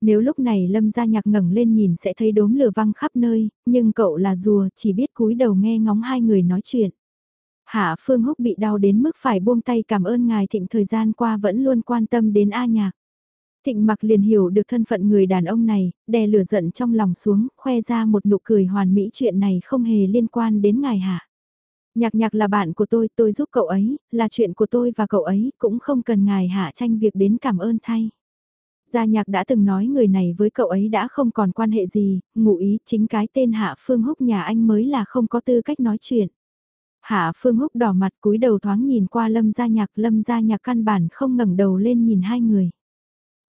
Nếu lúc này Lâm Gia Nhạc ngẩng lên nhìn sẽ thấy đốm lửa văng khắp nơi, nhưng cậu là rùa chỉ biết cúi đầu nghe ngóng hai người nói chuyện. Hạ Phương Húc bị đau đến mức phải buông tay cảm ơn ngài thịnh thời gian qua vẫn luôn quan tâm đến A Nhạc. Thịnh mặc liền hiểu được thân phận người đàn ông này, đè lửa giận trong lòng xuống, khoe ra một nụ cười hoàn mỹ chuyện này không hề liên quan đến ngài hạ. Nhạc nhạc là bạn của tôi, tôi giúp cậu ấy, là chuyện của tôi và cậu ấy, cũng không cần ngài hạ tranh việc đến cảm ơn thay. Gia nhạc đã từng nói người này với cậu ấy đã không còn quan hệ gì, ngụ ý chính cái tên Hạ Phương Húc nhà anh mới là không có tư cách nói chuyện. Hạ Phương Húc đỏ mặt cúi đầu thoáng nhìn qua Lâm Gia Nhạc, Lâm Gia Nhạc căn bản không ngẩng đầu lên nhìn hai người.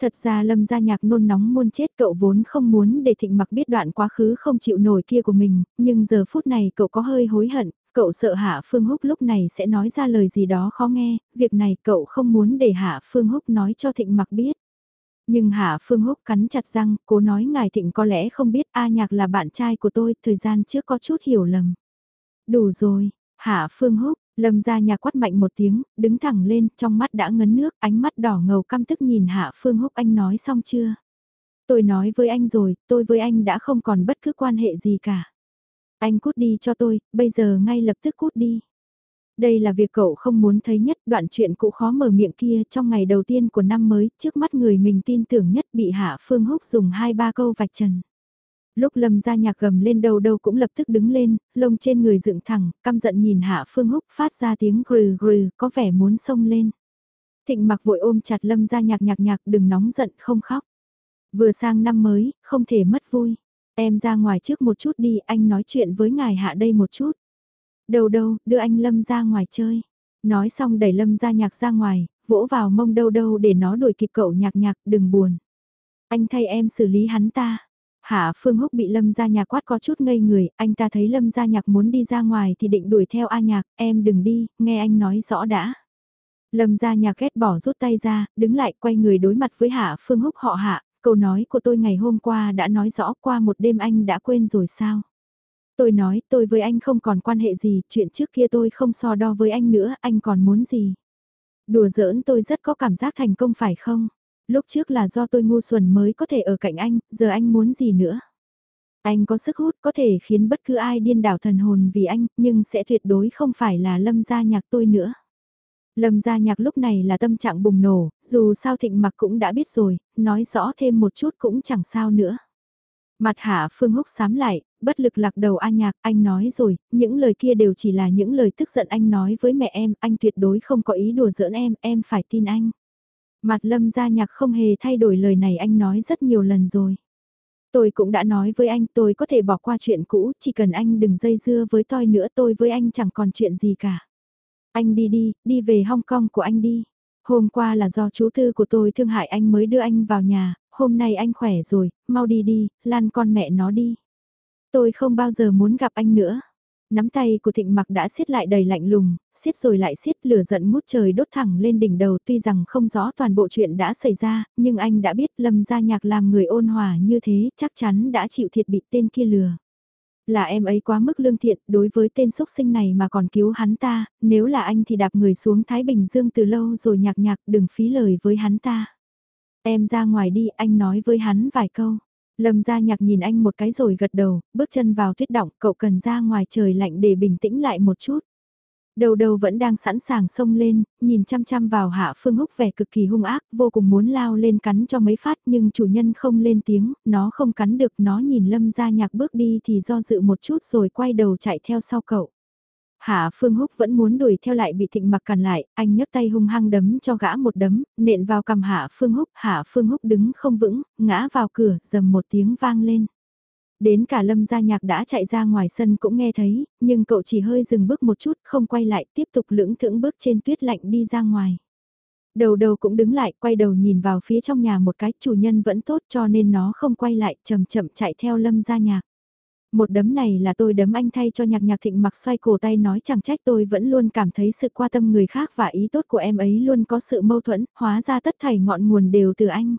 Thật ra Lâm Gia Nhạc nôn nóng muôn chết cậu vốn không muốn để Thịnh Mặc biết đoạn quá khứ không chịu nổi kia của mình, nhưng giờ phút này cậu có hơi hối hận, cậu sợ Hạ Phương Húc lúc này sẽ nói ra lời gì đó khó nghe, việc này cậu không muốn để Hạ Phương Húc nói cho Thịnh Mặc biết. Nhưng Hạ Phương Húc cắn chặt răng, cố nói ngài Thịnh có lẽ không biết A Nhạc là bạn trai của tôi, thời gian trước có chút hiểu lầm. Đủ rồi, Hạ Phương Húc, Lâm ra nhà quát mạnh một tiếng, đứng thẳng lên, trong mắt đã ngấn nước, ánh mắt đỏ ngầu căm tức nhìn Hạ Phương Húc anh nói xong chưa? Tôi nói với anh rồi, tôi với anh đã không còn bất cứ quan hệ gì cả. Anh cút đi cho tôi, bây giờ ngay lập tức cút đi. Đây là việc cậu không muốn thấy nhất đoạn chuyện cũ khó mở miệng kia trong ngày đầu tiên của năm mới, trước mắt người mình tin tưởng nhất bị Hạ Phương Húc dùng hai ba câu vạch trần. Lúc Lâm ra nhạc gầm lên đầu đâu cũng lập tức đứng lên, lông trên người dựng thẳng, căm giận nhìn Hạ Phương Húc phát ra tiếng grừ grừ, có vẻ muốn xông lên. Thịnh mặc vội ôm chặt Lâm ra nhạc nhạc nhạc đừng nóng giận không khóc. Vừa sang năm mới, không thể mất vui. Em ra ngoài trước một chút đi, anh nói chuyện với ngài hạ đây một chút. Đâu đâu, đưa anh Lâm ra ngoài chơi. Nói xong đẩy Lâm ra nhạc ra ngoài, vỗ vào mông đâu đâu để nó đuổi kịp cậu nhạc nhạc, đừng buồn. Anh thay em xử lý hắn ta. Hạ Phương Húc bị Lâm Gia Nhạc quát có chút ngây người, anh ta thấy Lâm Gia Nhạc muốn đi ra ngoài thì định đuổi theo A Nhạc, em đừng đi, nghe anh nói rõ đã. Lâm Gia Nhạc ghét bỏ rút tay ra, đứng lại quay người đối mặt với Hạ Phương Húc họ Hạ, câu nói của tôi ngày hôm qua đã nói rõ qua một đêm anh đã quên rồi sao. Tôi nói tôi với anh không còn quan hệ gì, chuyện trước kia tôi không so đo với anh nữa, anh còn muốn gì. Đùa giỡn tôi rất có cảm giác thành công phải không? Lúc trước là do tôi ngu xuẩn mới có thể ở cạnh anh, giờ anh muốn gì nữa? Anh có sức hút có thể khiến bất cứ ai điên đảo thần hồn vì anh, nhưng sẽ tuyệt đối không phải là lâm gia nhạc tôi nữa. Lâm gia nhạc lúc này là tâm trạng bùng nổ, dù sao thịnh mặc cũng đã biết rồi, nói rõ thêm một chút cũng chẳng sao nữa. Mặt hạ phương húc sám lại, bất lực lạc đầu A nhạc, anh nói rồi, những lời kia đều chỉ là những lời tức giận anh nói với mẹ em, anh tuyệt đối không có ý đùa giỡn em, em phải tin anh. Mặt lâm gia nhạc không hề thay đổi lời này anh nói rất nhiều lần rồi. Tôi cũng đã nói với anh tôi có thể bỏ qua chuyện cũ, chỉ cần anh đừng dây dưa với tôi nữa tôi với anh chẳng còn chuyện gì cả. Anh đi đi, đi về Hong Kong của anh đi. Hôm qua là do chú tư của tôi thương hại anh mới đưa anh vào nhà, hôm nay anh khỏe rồi, mau đi đi, lan con mẹ nó đi. Tôi không bao giờ muốn gặp anh nữa. Nắm tay của thịnh mặc đã siết lại đầy lạnh lùng, siết rồi lại siết lửa giận ngút trời đốt thẳng lên đỉnh đầu tuy rằng không rõ toàn bộ chuyện đã xảy ra, nhưng anh đã biết lâm gia nhạc làm người ôn hòa như thế chắc chắn đã chịu thiệt bị tên kia lừa. Là em ấy quá mức lương thiện đối với tên xúc sinh này mà còn cứu hắn ta, nếu là anh thì đạp người xuống Thái Bình Dương từ lâu rồi nhạc nhạc đừng phí lời với hắn ta. Em ra ngoài đi anh nói với hắn vài câu. Lâm gia nhạc nhìn anh một cái rồi gật đầu, bước chân vào tuyết động, cậu cần ra ngoài trời lạnh để bình tĩnh lại một chút. Đầu đầu vẫn đang sẵn sàng xông lên, nhìn chăm chăm vào hạ phương húc vẻ cực kỳ hung ác, vô cùng muốn lao lên cắn cho mấy phát nhưng chủ nhân không lên tiếng, nó không cắn được, nó nhìn lâm gia nhạc bước đi thì do dự một chút rồi quay đầu chạy theo sau cậu. Hạ Phương Húc vẫn muốn đuổi theo lại bị thịnh mặc cản lại, anh nhấc tay hung hăng đấm cho gã một đấm, nện vào cầm Hạ Phương Húc, Hạ Phương Húc đứng không vững, ngã vào cửa, dầm một tiếng vang lên. Đến cả lâm gia nhạc đã chạy ra ngoài sân cũng nghe thấy, nhưng cậu chỉ hơi dừng bước một chút không quay lại tiếp tục lưỡng thưởng bước trên tuyết lạnh đi ra ngoài. Đầu đầu cũng đứng lại quay đầu nhìn vào phía trong nhà một cái chủ nhân vẫn tốt cho nên nó không quay lại chậm chậm chạy theo lâm gia nhạc. Một đấm này là tôi đấm anh thay cho nhạc nhạc thịnh mặc xoay cổ tay nói chẳng trách tôi vẫn luôn cảm thấy sự qua tâm người khác và ý tốt của em ấy luôn có sự mâu thuẫn, hóa ra tất thảy ngọn nguồn đều từ anh.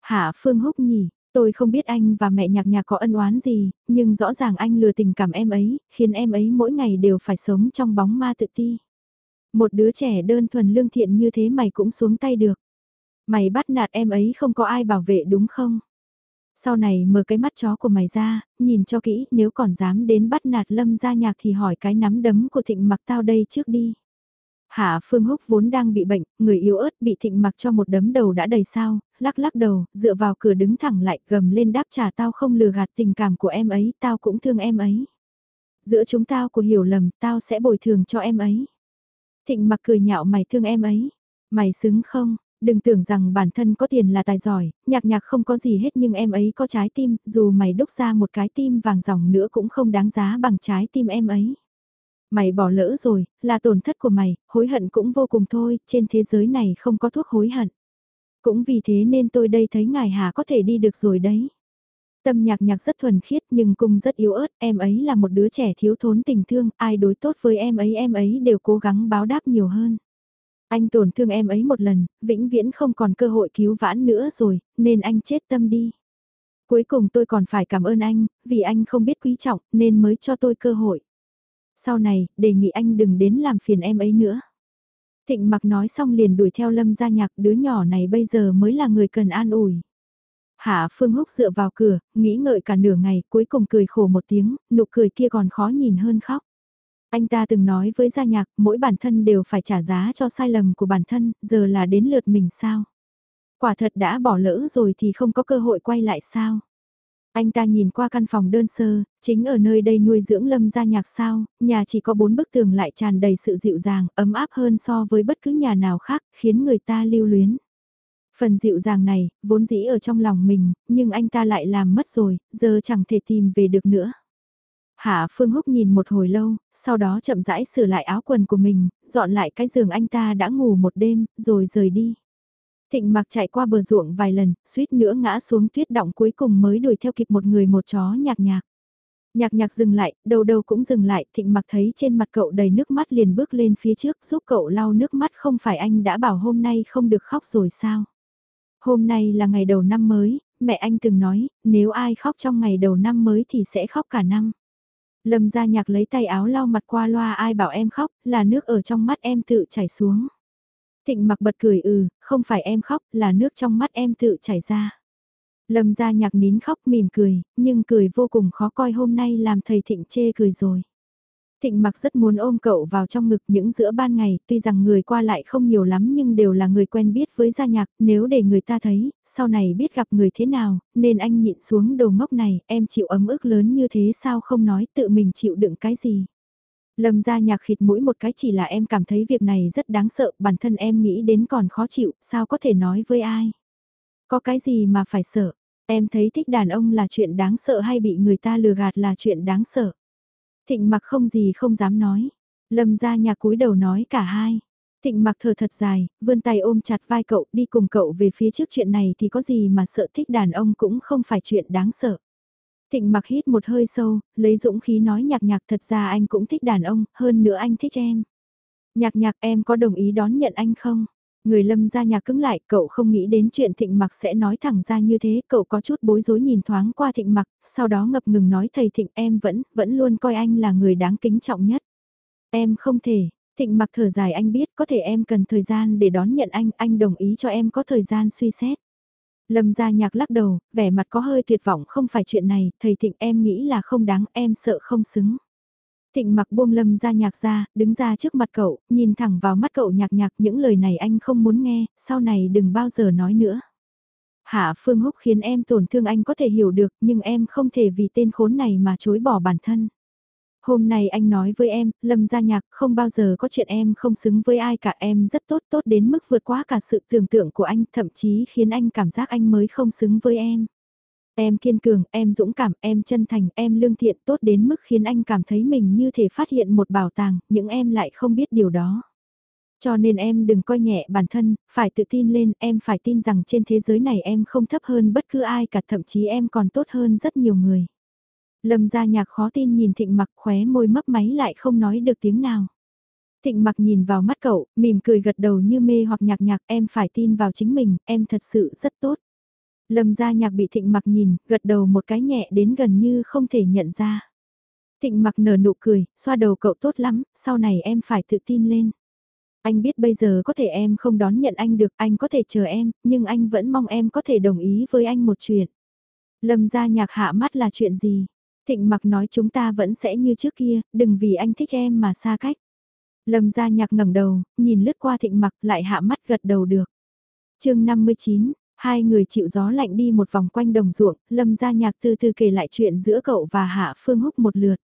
Hạ Phương Húc nhỉ, tôi không biết anh và mẹ nhạc nhạc có ân oán gì, nhưng rõ ràng anh lừa tình cảm em ấy, khiến em ấy mỗi ngày đều phải sống trong bóng ma tự ti. Một đứa trẻ đơn thuần lương thiện như thế mày cũng xuống tay được. Mày bắt nạt em ấy không có ai bảo vệ đúng không? Sau này mở cái mắt chó của mày ra, nhìn cho kỹ, nếu còn dám đến bắt nạt lâm gia nhạc thì hỏi cái nắm đấm của thịnh mặc tao đây trước đi. Hạ Phương Húc vốn đang bị bệnh, người yếu ớt bị thịnh mặc cho một đấm đầu đã đầy sao, lắc lắc đầu, dựa vào cửa đứng thẳng lại gầm lên đáp trả tao không lừa gạt tình cảm của em ấy, tao cũng thương em ấy. Giữa chúng tao của hiểu lầm, tao sẽ bồi thường cho em ấy. Thịnh mặc cười nhạo mày thương em ấy. Mày xứng không, đừng tưởng rằng bản thân có tiền là tài giỏi, nhạc nhạc không có gì hết nhưng em ấy có trái tim, dù mày đúc ra một cái tim vàng dòng nữa cũng không đáng giá bằng trái tim em ấy. Mày bỏ lỡ rồi, là tổn thất của mày, hối hận cũng vô cùng thôi, trên thế giới này không có thuốc hối hận. Cũng vì thế nên tôi đây thấy ngài Hà có thể đi được rồi đấy. Tâm nhạc nhạc rất thuần khiết nhưng cung rất yếu ớt, em ấy là một đứa trẻ thiếu thốn tình thương, ai đối tốt với em ấy em ấy đều cố gắng báo đáp nhiều hơn. Anh tổn thương em ấy một lần, vĩnh viễn không còn cơ hội cứu vãn nữa rồi, nên anh chết tâm đi. Cuối cùng tôi còn phải cảm ơn anh, vì anh không biết quý trọng nên mới cho tôi cơ hội. Sau này, đề nghị anh đừng đến làm phiền em ấy nữa. Thịnh mặc nói xong liền đuổi theo lâm gia nhạc đứa nhỏ này bây giờ mới là người cần an ủi. Hạ Phương Húc dựa vào cửa, nghĩ ngợi cả nửa ngày, cuối cùng cười khổ một tiếng, nụ cười kia còn khó nhìn hơn khóc. Anh ta từng nói với gia nhạc, mỗi bản thân đều phải trả giá cho sai lầm của bản thân, giờ là đến lượt mình sao? Quả thật đã bỏ lỡ rồi thì không có cơ hội quay lại sao? Anh ta nhìn qua căn phòng đơn sơ, chính ở nơi đây nuôi dưỡng lâm gia nhạc sao, nhà chỉ có bốn bức tường lại tràn đầy sự dịu dàng, ấm áp hơn so với bất cứ nhà nào khác, khiến người ta lưu luyến. Phần dịu dàng này, vốn dĩ ở trong lòng mình, nhưng anh ta lại làm mất rồi, giờ chẳng thể tìm về được nữa. Hạ Phương Húc nhìn một hồi lâu, sau đó chậm rãi sửa lại áo quần của mình, dọn lại cái giường anh ta đã ngủ một đêm, rồi rời đi. Thịnh mặc chạy qua bờ ruộng vài lần, suýt nữa ngã xuống tuyết động cuối cùng mới đuổi theo kịp một người một chó nhạc nhạc. Nhạc nhạc dừng lại, đầu đầu cũng dừng lại, thịnh mặc thấy trên mặt cậu đầy nước mắt liền bước lên phía trước giúp cậu lau nước mắt không phải anh đã bảo hôm nay không được khóc rồi sao. Hôm nay là ngày đầu năm mới, mẹ anh từng nói, nếu ai khóc trong ngày đầu năm mới thì sẽ khóc cả năm. Lâm gia nhạc lấy tay áo lau mặt qua loa ai bảo em khóc, là nước ở trong mắt em tự chảy xuống. Thịnh mặc bật cười ừ, không phải em khóc, là nước trong mắt em tự chảy ra. Lâm gia nhạc nín khóc mỉm cười, nhưng cười vô cùng khó coi hôm nay làm thầy thịnh chê cười rồi. Thịnh mặc rất muốn ôm cậu vào trong ngực những giữa ban ngày, tuy rằng người qua lại không nhiều lắm nhưng đều là người quen biết với gia nhạc, nếu để người ta thấy, sau này biết gặp người thế nào, nên anh nhịn xuống đồ ngốc này, em chịu ấm ức lớn như thế sao không nói tự mình chịu đựng cái gì. Lâm gia nhạc khịt mũi một cái chỉ là em cảm thấy việc này rất đáng sợ, bản thân em nghĩ đến còn khó chịu, sao có thể nói với ai. Có cái gì mà phải sợ, em thấy thích đàn ông là chuyện đáng sợ hay bị người ta lừa gạt là chuyện đáng sợ. Thịnh mặc không gì không dám nói. Lâm ra nhà cúi đầu nói cả hai. Thịnh mặc thở thật dài, vươn tay ôm chặt vai cậu đi cùng cậu về phía trước chuyện này thì có gì mà sợ thích đàn ông cũng không phải chuyện đáng sợ. Thịnh mặc hít một hơi sâu, lấy dũng khí nói nhạc nhạc thật ra anh cũng thích đàn ông, hơn nữa anh thích em. Nhạc nhạc em có đồng ý đón nhận anh không? Người lâm ra nhà cứng lại, cậu không nghĩ đến chuyện thịnh mặc sẽ nói thẳng ra như thế, cậu có chút bối rối nhìn thoáng qua thịnh mặc, sau đó ngập ngừng nói thầy thịnh em vẫn, vẫn luôn coi anh là người đáng kính trọng nhất. Em không thể, thịnh mặc thở dài anh biết có thể em cần thời gian để đón nhận anh, anh đồng ý cho em có thời gian suy xét. Lâm gia nhạc lắc đầu, vẻ mặt có hơi tuyệt vọng không phải chuyện này, thầy thịnh em nghĩ là không đáng, em sợ không xứng. Thịnh mặc buông lâm ra nhạc ra, đứng ra trước mặt cậu, nhìn thẳng vào mắt cậu nhạc nhạc những lời này anh không muốn nghe, sau này đừng bao giờ nói nữa. Hạ Phương Húc khiến em tổn thương anh có thể hiểu được nhưng em không thể vì tên khốn này mà chối bỏ bản thân. Hôm nay anh nói với em, Lâm gia nhạc không bao giờ có chuyện em không xứng với ai cả em rất tốt tốt đến mức vượt quá cả sự tưởng tượng của anh thậm chí khiến anh cảm giác anh mới không xứng với em. Em kiên cường, em dũng cảm, em chân thành, em lương thiện tốt đến mức khiến anh cảm thấy mình như thể phát hiện một bảo tàng, những em lại không biết điều đó. Cho nên em đừng coi nhẹ bản thân, phải tự tin lên, em phải tin rằng trên thế giới này em không thấp hơn bất cứ ai cả, thậm chí em còn tốt hơn rất nhiều người. Lâm gia nhạc khó tin nhìn thịnh mặc khóe môi mấp máy lại không nói được tiếng nào. Thịnh mặc nhìn vào mắt cậu, mỉm cười gật đầu như mê hoặc nhạc nhạc em phải tin vào chính mình, em thật sự rất tốt. Lâm gia nhạc bị thịnh mặc nhìn, gật đầu một cái nhẹ đến gần như không thể nhận ra. Thịnh mặc nở nụ cười, xoa đầu cậu tốt lắm, sau này em phải tự tin lên. Anh biết bây giờ có thể em không đón nhận anh được, anh có thể chờ em, nhưng anh vẫn mong em có thể đồng ý với anh một chuyện. Lâm gia nhạc hạ mắt là chuyện gì? Thịnh mặc nói chúng ta vẫn sẽ như trước kia, đừng vì anh thích em mà xa cách. Lâm gia nhạc ngẩng đầu, nhìn lướt qua thịnh mặc lại hạ mắt gật đầu được. chương 59, hai người chịu gió lạnh đi một vòng quanh đồng ruộng, lâm gia nhạc từ từ kể lại chuyện giữa cậu và Hạ Phương Húc một lượt.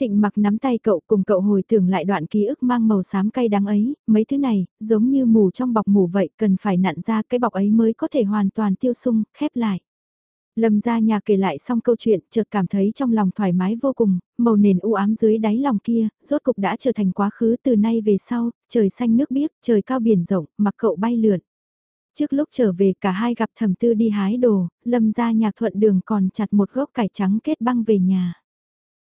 Thịnh mặc nắm tay cậu cùng cậu hồi tưởng lại đoạn ký ức mang màu xám cay đắng ấy, mấy thứ này, giống như mù trong bọc mù vậy, cần phải nặn ra cái bọc ấy mới có thể hoàn toàn tiêu sung, khép lại. Lâm ra nhà kể lại xong câu chuyện, chợt cảm thấy trong lòng thoải mái vô cùng, màu nền u ám dưới đáy lòng kia, rốt cục đã trở thành quá khứ từ nay về sau, trời xanh nước biếc, trời cao biển rộng, mặc cậu bay lượn. Trước lúc trở về cả hai gặp thẩm tư đi hái đồ, lâm ra nhạc thuận đường còn chặt một gốc cải trắng kết băng về nhà.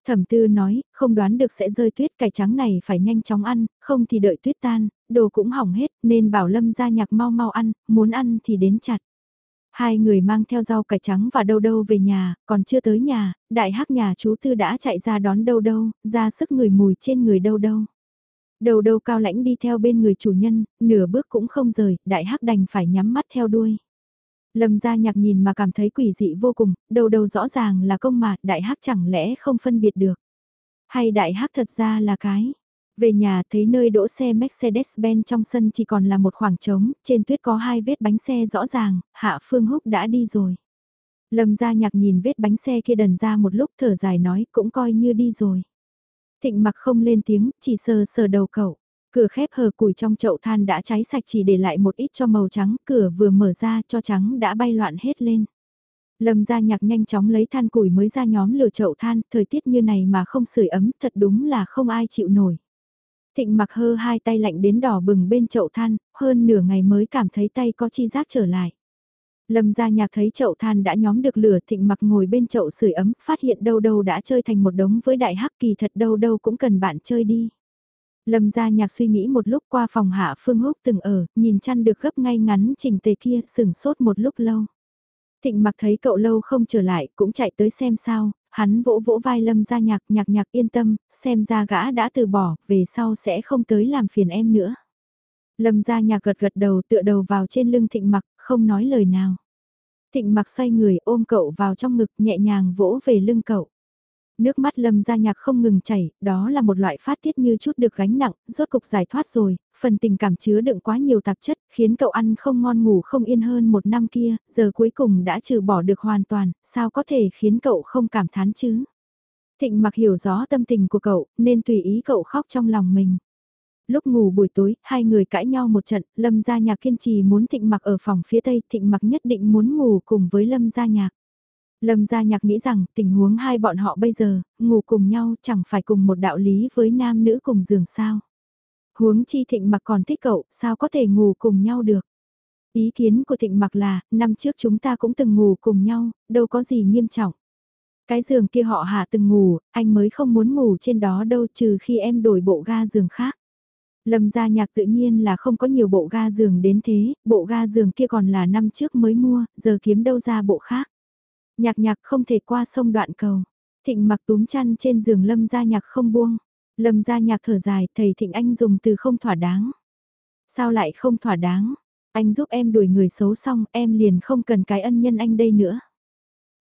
Thẩm tư nói, không đoán được sẽ rơi tuyết cải trắng này phải nhanh chóng ăn, không thì đợi tuyết tan, đồ cũng hỏng hết nên bảo lâm ra nhạc mau mau ăn, muốn ăn thì đến chặt. Hai người mang theo rau cải trắng và đâu đâu về nhà, còn chưa tới nhà, đại hắc nhà chú Tư đã chạy ra đón đâu đâu, ra sức người mùi trên người đâu đâu. Đầu đầu cao lãnh đi theo bên người chủ nhân, nửa bước cũng không rời, đại hắc đành phải nhắm mắt theo đuôi. Lâm gia nhạc nhìn mà cảm thấy quỷ dị vô cùng, đầu đầu rõ ràng là công mà đại hắc chẳng lẽ không phân biệt được. Hay đại hắc thật ra là cái. Về nhà thấy nơi đỗ xe Mercedes-Benz trong sân chỉ còn là một khoảng trống, trên tuyết có hai vết bánh xe rõ ràng, Hạ Phương Húc đã đi rồi. Lâm gia nhạc nhìn vết bánh xe kia đần ra một lúc thở dài nói cũng coi như đi rồi. Thịnh mặc không lên tiếng, chỉ sờ sờ đầu cậu. Cửa khép hờ củi trong chậu than đã cháy sạch chỉ để lại một ít cho màu trắng, cửa vừa mở ra cho trắng đã bay loạn hết lên. Lâm gia nhạc nhanh chóng lấy than củi mới ra nhóm lửa chậu than, thời tiết như này mà không sưởi ấm thật đúng là không ai chịu nổi. Thịnh mặc hơ hai tay lạnh đến đỏ bừng bên chậu than, hơn nửa ngày mới cảm thấy tay có chi giác trở lại. Lâm gia nhạc thấy chậu than đã nhóm được lửa thịnh mặc ngồi bên chậu sưởi ấm, phát hiện đâu đâu đã chơi thành một đống với đại hắc kỳ thật đâu đâu cũng cần bạn chơi đi. Lâm gia nhạc suy nghĩ một lúc qua phòng hạ phương húc từng ở, nhìn chăn được gấp ngay ngắn chỉnh tề kia, sừng sốt một lúc lâu. Thịnh mặc thấy cậu lâu không trở lại, cũng chạy tới xem sao, hắn vỗ vỗ vai lâm gia nhạc nhạc nhạc yên tâm, xem ra gã đã từ bỏ, về sau sẽ không tới làm phiền em nữa. Lâm gia nhạc gật gật đầu tựa đầu vào trên lưng thịnh mặc, không nói lời nào. Thịnh mặc xoay người ôm cậu vào trong ngực nhẹ nhàng vỗ về lưng cậu. Nước mắt lâm ra nhạc không ngừng chảy, đó là một loại phát tiết như chút được gánh nặng, rốt cục giải thoát rồi, phần tình cảm chứa đựng quá nhiều tạp chất, khiến cậu ăn không ngon ngủ không yên hơn một năm kia, giờ cuối cùng đã trừ bỏ được hoàn toàn, sao có thể khiến cậu không cảm thán chứ? Thịnh mặc hiểu rõ tâm tình của cậu, nên tùy ý cậu khóc trong lòng mình. Lúc ngủ buổi tối, hai người cãi nhau một trận, Lâm Gia Nhạc kiên trì muốn Thịnh Mặc ở phòng phía Tây, Thịnh Mặc nhất định muốn ngủ cùng với Lâm Gia Nhạc. Lâm Gia Nhạc nghĩ rằng tình huống hai bọn họ bây giờ, ngủ cùng nhau chẳng phải cùng một đạo lý với nam nữ cùng giường sao. Huống chi Thịnh Mặc còn thích cậu, sao có thể ngủ cùng nhau được. Ý kiến của Thịnh Mặc là, năm trước chúng ta cũng từng ngủ cùng nhau, đâu có gì nghiêm trọng. Cái giường kia họ hạ từng ngủ, anh mới không muốn ngủ trên đó đâu trừ khi em đổi bộ ga giường khác. Lâm gia nhạc tự nhiên là không có nhiều bộ ga giường đến thế, bộ ga giường kia còn là năm trước mới mua, giờ kiếm đâu ra bộ khác. Nhạc nhạc không thể qua sông đoạn cầu. Thịnh mặc túm chăn trên giường lâm gia nhạc không buông. Lâm gia nhạc thở dài, thầy thịnh anh dùng từ không thỏa đáng. Sao lại không thỏa đáng? Anh giúp em đuổi người xấu xong, em liền không cần cái ân nhân anh đây nữa.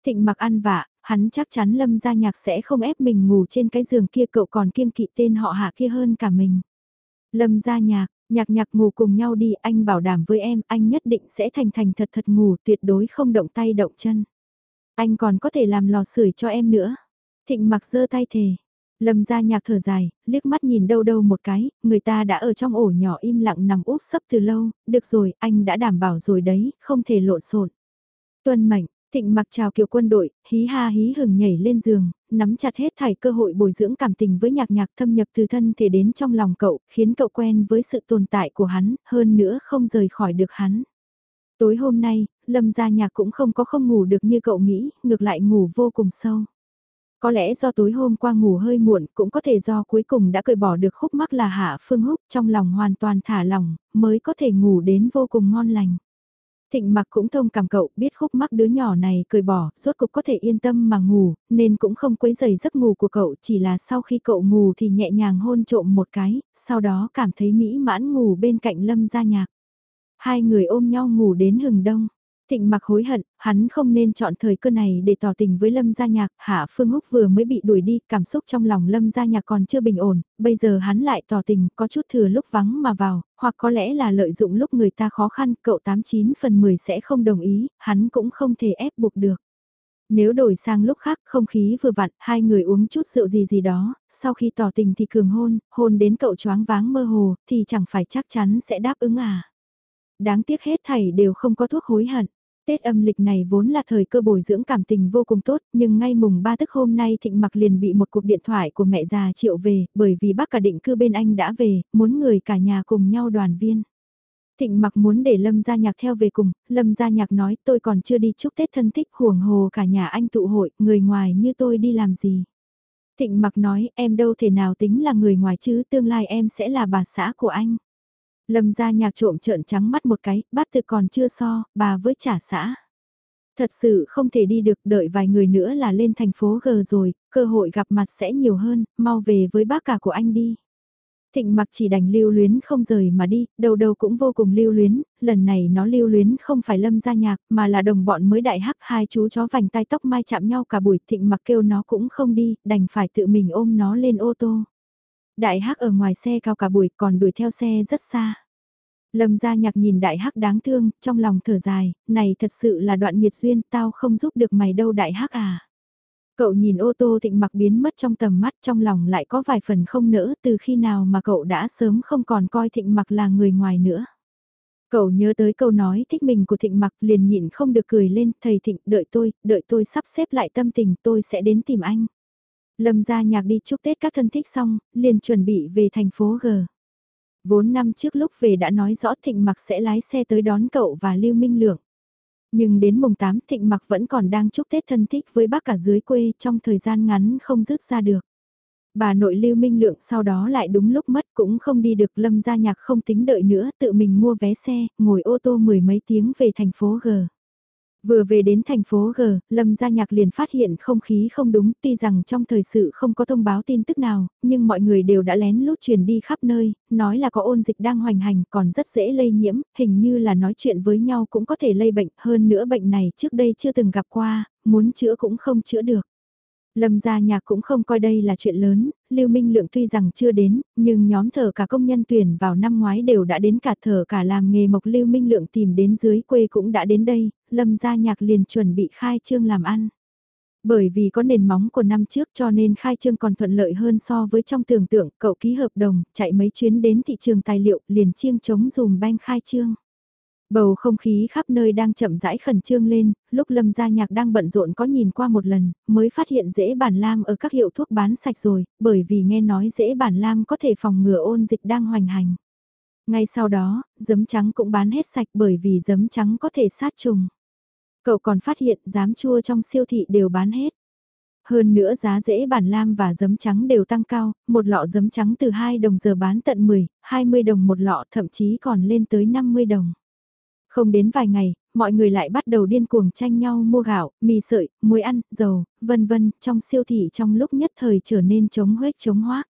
Thịnh mặc ăn vạ, hắn chắc chắn lâm gia nhạc sẽ không ép mình ngủ trên cái giường kia cậu còn kiêng kỵ tên họ hạ kia hơn cả mình. Lâm ra nhạc, nhạc nhạc ngủ cùng nhau đi, anh bảo đảm với em, anh nhất định sẽ thành thành thật thật ngủ, tuyệt đối không động tay động chân. Anh còn có thể làm lò sưởi cho em nữa. Thịnh mặc giơ tay thề. Lâm ra nhạc thở dài, liếc mắt nhìn đâu đâu một cái, người ta đã ở trong ổ nhỏ im lặng nằm úp sấp từ lâu, được rồi, anh đã đảm bảo rồi đấy, không thể lộn xộn. Tuân mệnh, Thịnh mặc chào kiều quân đội, hí ha hí hừng nhảy lên giường, nắm chặt hết thảy cơ hội bồi dưỡng cảm tình với nhạc nhạc thâm nhập từ thân thể đến trong lòng cậu, khiến cậu quen với sự tồn tại của hắn, hơn nữa không rời khỏi được hắn. Tối hôm nay, Lâm gia nhạc cũng không có không ngủ được như cậu nghĩ, ngược lại ngủ vô cùng sâu. Có lẽ do tối hôm qua ngủ hơi muộn, cũng có thể do cuối cùng đã cởi bỏ được khúc mắc là Hạ Phương Húc trong lòng hoàn toàn thả lỏng, mới có thể ngủ đến vô cùng ngon lành. Thịnh mặc cũng thông cảm cậu biết khúc mắc đứa nhỏ này cười bỏ, rốt cục có thể yên tâm mà ngủ, nên cũng không quấy giày giấc ngủ của cậu, chỉ là sau khi cậu ngủ thì nhẹ nhàng hôn trộm một cái, sau đó cảm thấy mỹ mãn ngủ bên cạnh lâm gia nhạc. Hai người ôm nhau ngủ đến hừng đông. Thịnh mặc hối hận, hắn không nên chọn thời cơ này để tỏ tình với Lâm Gia Nhạc, Hạ Phương Húc vừa mới bị đuổi đi, cảm xúc trong lòng Lâm Gia Nhạc còn chưa bình ổn, bây giờ hắn lại tỏ tình, có chút thừa lúc vắng mà vào, hoặc có lẽ là lợi dụng lúc người ta khó khăn, cậu 89 phần 10 sẽ không đồng ý, hắn cũng không thể ép buộc được. Nếu đổi sang lúc khác không khí vừa vặn, hai người uống chút rượu gì gì đó, sau khi tỏ tình thì cường hôn, hôn đến cậu choáng váng mơ hồ, thì chẳng phải chắc chắn sẽ đáp ứng à. Đáng tiếc hết thảy đều không có thuốc hối hận. Tết âm lịch này vốn là thời cơ bồi dưỡng cảm tình vô cùng tốt, nhưng ngay mùng 3 tức hôm nay Thịnh Mặc liền bị một cuộc điện thoại của mẹ già triệu về, bởi vì bác cả định cư bên anh đã về, muốn người cả nhà cùng nhau đoàn viên. Thịnh Mặc muốn để Lâm Gia Nhạc theo về cùng, Lâm Gia Nhạc nói tôi còn chưa đi chúc Tết thân thích huồng hồ cả nhà anh tụ hội, người ngoài như tôi đi làm gì. Thịnh Mặc nói em đâu thể nào tính là người ngoài chứ tương lai em sẽ là bà xã của anh. Lâm gia nhạc trộm trợn trắng mắt một cái, bắt thực còn chưa so, bà với trả xã. Thật sự không thể đi được đợi vài người nữa là lên thành phố G rồi, cơ hội gặp mặt sẽ nhiều hơn, mau về với bác cả của anh đi. Thịnh mặc chỉ đành lưu luyến không rời mà đi, đầu đầu cũng vô cùng lưu luyến, lần này nó lưu luyến không phải lâm gia nhạc mà là đồng bọn mới đại hắc hai chú chó vành tai tóc mai chạm nhau cả buổi thịnh mặc kêu nó cũng không đi, đành phải tự mình ôm nó lên ô tô. Đại hắc ở ngoài xe cao cả buổi còn đuổi theo xe rất xa. Lâm gia nhạc nhìn đại hắc đáng thương, trong lòng thở dài, này thật sự là đoạn nghiệt duyên, tao không giúp được mày đâu đại hắc à. Cậu nhìn ô tô thịnh mặc biến mất trong tầm mắt trong lòng lại có vài phần không nỡ từ khi nào mà cậu đã sớm không còn coi thịnh mặc là người ngoài nữa. Cậu nhớ tới câu nói thích mình của thịnh mặc liền nhịn không được cười lên, thầy thịnh đợi tôi, đợi tôi sắp xếp lại tâm tình tôi sẽ đến tìm anh. Lâm gia nhạc đi chúc Tết các thân thích xong, liền chuẩn bị về thành phố G. Vốn năm trước lúc về đã nói rõ Thịnh Mặc sẽ lái xe tới đón cậu và Lưu Minh Lượng. Nhưng đến mùng 8 Thịnh Mặc vẫn còn đang chúc Tết thân thích với bác cả dưới quê trong thời gian ngắn không dứt ra được. Bà nội Lưu Minh Lượng sau đó lại đúng lúc mất cũng không đi được Lâm gia nhạc không tính đợi nữa tự mình mua vé xe, ngồi ô tô mười mấy tiếng về thành phố G. Vừa về đến thành phố G, Lâm Gia Nhạc liền phát hiện không khí không đúng, tuy rằng trong thời sự không có thông báo tin tức nào, nhưng mọi người đều đã lén lút truyền đi khắp nơi, nói là có ôn dịch đang hoành hành, còn rất dễ lây nhiễm, hình như là nói chuyện với nhau cũng có thể lây bệnh, hơn nữa bệnh này trước đây chưa từng gặp qua, muốn chữa cũng không chữa được. Lâm gia nhạc cũng không coi đây là chuyện lớn, Lưu Minh Lượng tuy rằng chưa đến, nhưng nhóm thờ cả công nhân tuyển vào năm ngoái đều đã đến cả thờ cả làm nghề mộc Lưu Minh Lượng tìm đến dưới quê cũng đã đến đây, Lâm gia nhạc liền chuẩn bị khai trương làm ăn. Bởi vì có nền móng của năm trước cho nên khai trương còn thuận lợi hơn so với trong tưởng tượng, cậu ký hợp đồng, chạy mấy chuyến đến thị trường tài liệu, liền chiêng chống dùm banh khai trương. Bầu không khí khắp nơi đang chậm rãi khẩn trương lên, lúc Lâm Gia Nhạc đang bận rộn có nhìn qua một lần, mới phát hiện dễ bản lam ở các hiệu thuốc bán sạch rồi, bởi vì nghe nói dễ bản lam có thể phòng ngừa ôn dịch đang hoành hành. Ngay sau đó, giấm trắng cũng bán hết sạch bởi vì giấm trắng có thể sát trùng. Cậu còn phát hiện giám chua trong siêu thị đều bán hết. Hơn nữa giá dễ bản lam và giấm trắng đều tăng cao, một lọ giấm trắng từ 2 đồng giờ bán tận 10, 20 đồng một lọ thậm chí còn lên tới 50 đồng. Không đến vài ngày, mọi người lại bắt đầu điên cuồng tranh nhau mua gạo, mì sợi, muối ăn, dầu, vân vân, trong siêu thị trong lúc nhất thời trở nên chống huếch chống hoác.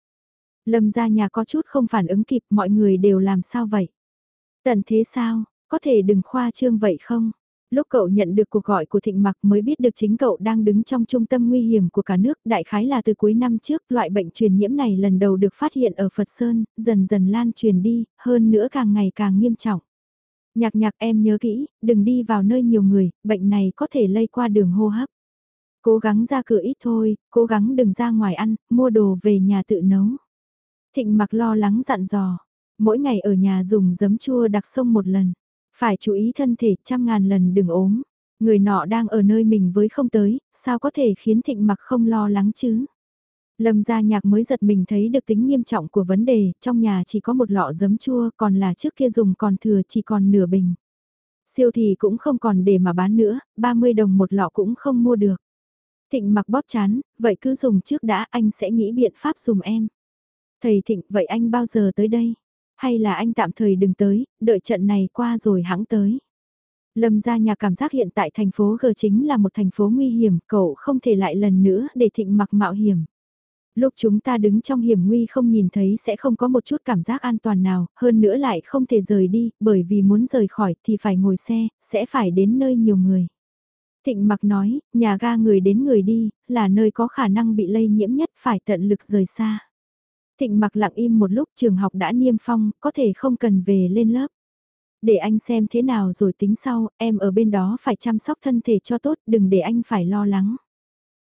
Lâm ra nhà có chút không phản ứng kịp, mọi người đều làm sao vậy? Tận thế sao, có thể đừng khoa trương vậy không? Lúc cậu nhận được cuộc gọi của Thịnh Mặc mới biết được chính cậu đang đứng trong trung tâm nguy hiểm của cả nước, đại khái là từ cuối năm trước, loại bệnh truyền nhiễm này lần đầu được phát hiện ở Phật Sơn, dần dần lan truyền đi, hơn nữa càng ngày càng nghiêm trọng. Nhạc nhạc em nhớ kỹ, đừng đi vào nơi nhiều người, bệnh này có thể lây qua đường hô hấp. Cố gắng ra cửa ít thôi, cố gắng đừng ra ngoài ăn, mua đồ về nhà tự nấu. Thịnh mặc lo lắng dặn dò, mỗi ngày ở nhà dùng giấm chua đặc sông một lần. Phải chú ý thân thể trăm ngàn lần đừng ốm. Người nọ đang ở nơi mình với không tới, sao có thể khiến thịnh mặc không lo lắng chứ? Lâm gia nhạc mới giật mình thấy được tính nghiêm trọng của vấn đề, trong nhà chỉ có một lọ giấm chua còn là trước kia dùng còn thừa chỉ còn nửa bình. Siêu thì cũng không còn để mà bán nữa, 30 đồng một lọ cũng không mua được. Thịnh mặc bóp chán, vậy cứ dùng trước đã anh sẽ nghĩ biện pháp dùng em. Thầy Thịnh, vậy anh bao giờ tới đây? Hay là anh tạm thời đừng tới, đợi trận này qua rồi hãng tới? Lâm gia nhà cảm giác hiện tại thành phố G chính là một thành phố nguy hiểm, cậu không thể lại lần nữa để Thịnh mặc mạo hiểm. Lúc chúng ta đứng trong hiểm nguy không nhìn thấy sẽ không có một chút cảm giác an toàn nào, hơn nữa lại không thể rời đi, bởi vì muốn rời khỏi thì phải ngồi xe, sẽ phải đến nơi nhiều người. Thịnh mặc nói, nhà ga người đến người đi, là nơi có khả năng bị lây nhiễm nhất phải tận lực rời xa. Thịnh mặc lặng im một lúc trường học đã niêm phong, có thể không cần về lên lớp. Để anh xem thế nào rồi tính sau, em ở bên đó phải chăm sóc thân thể cho tốt, đừng để anh phải lo lắng.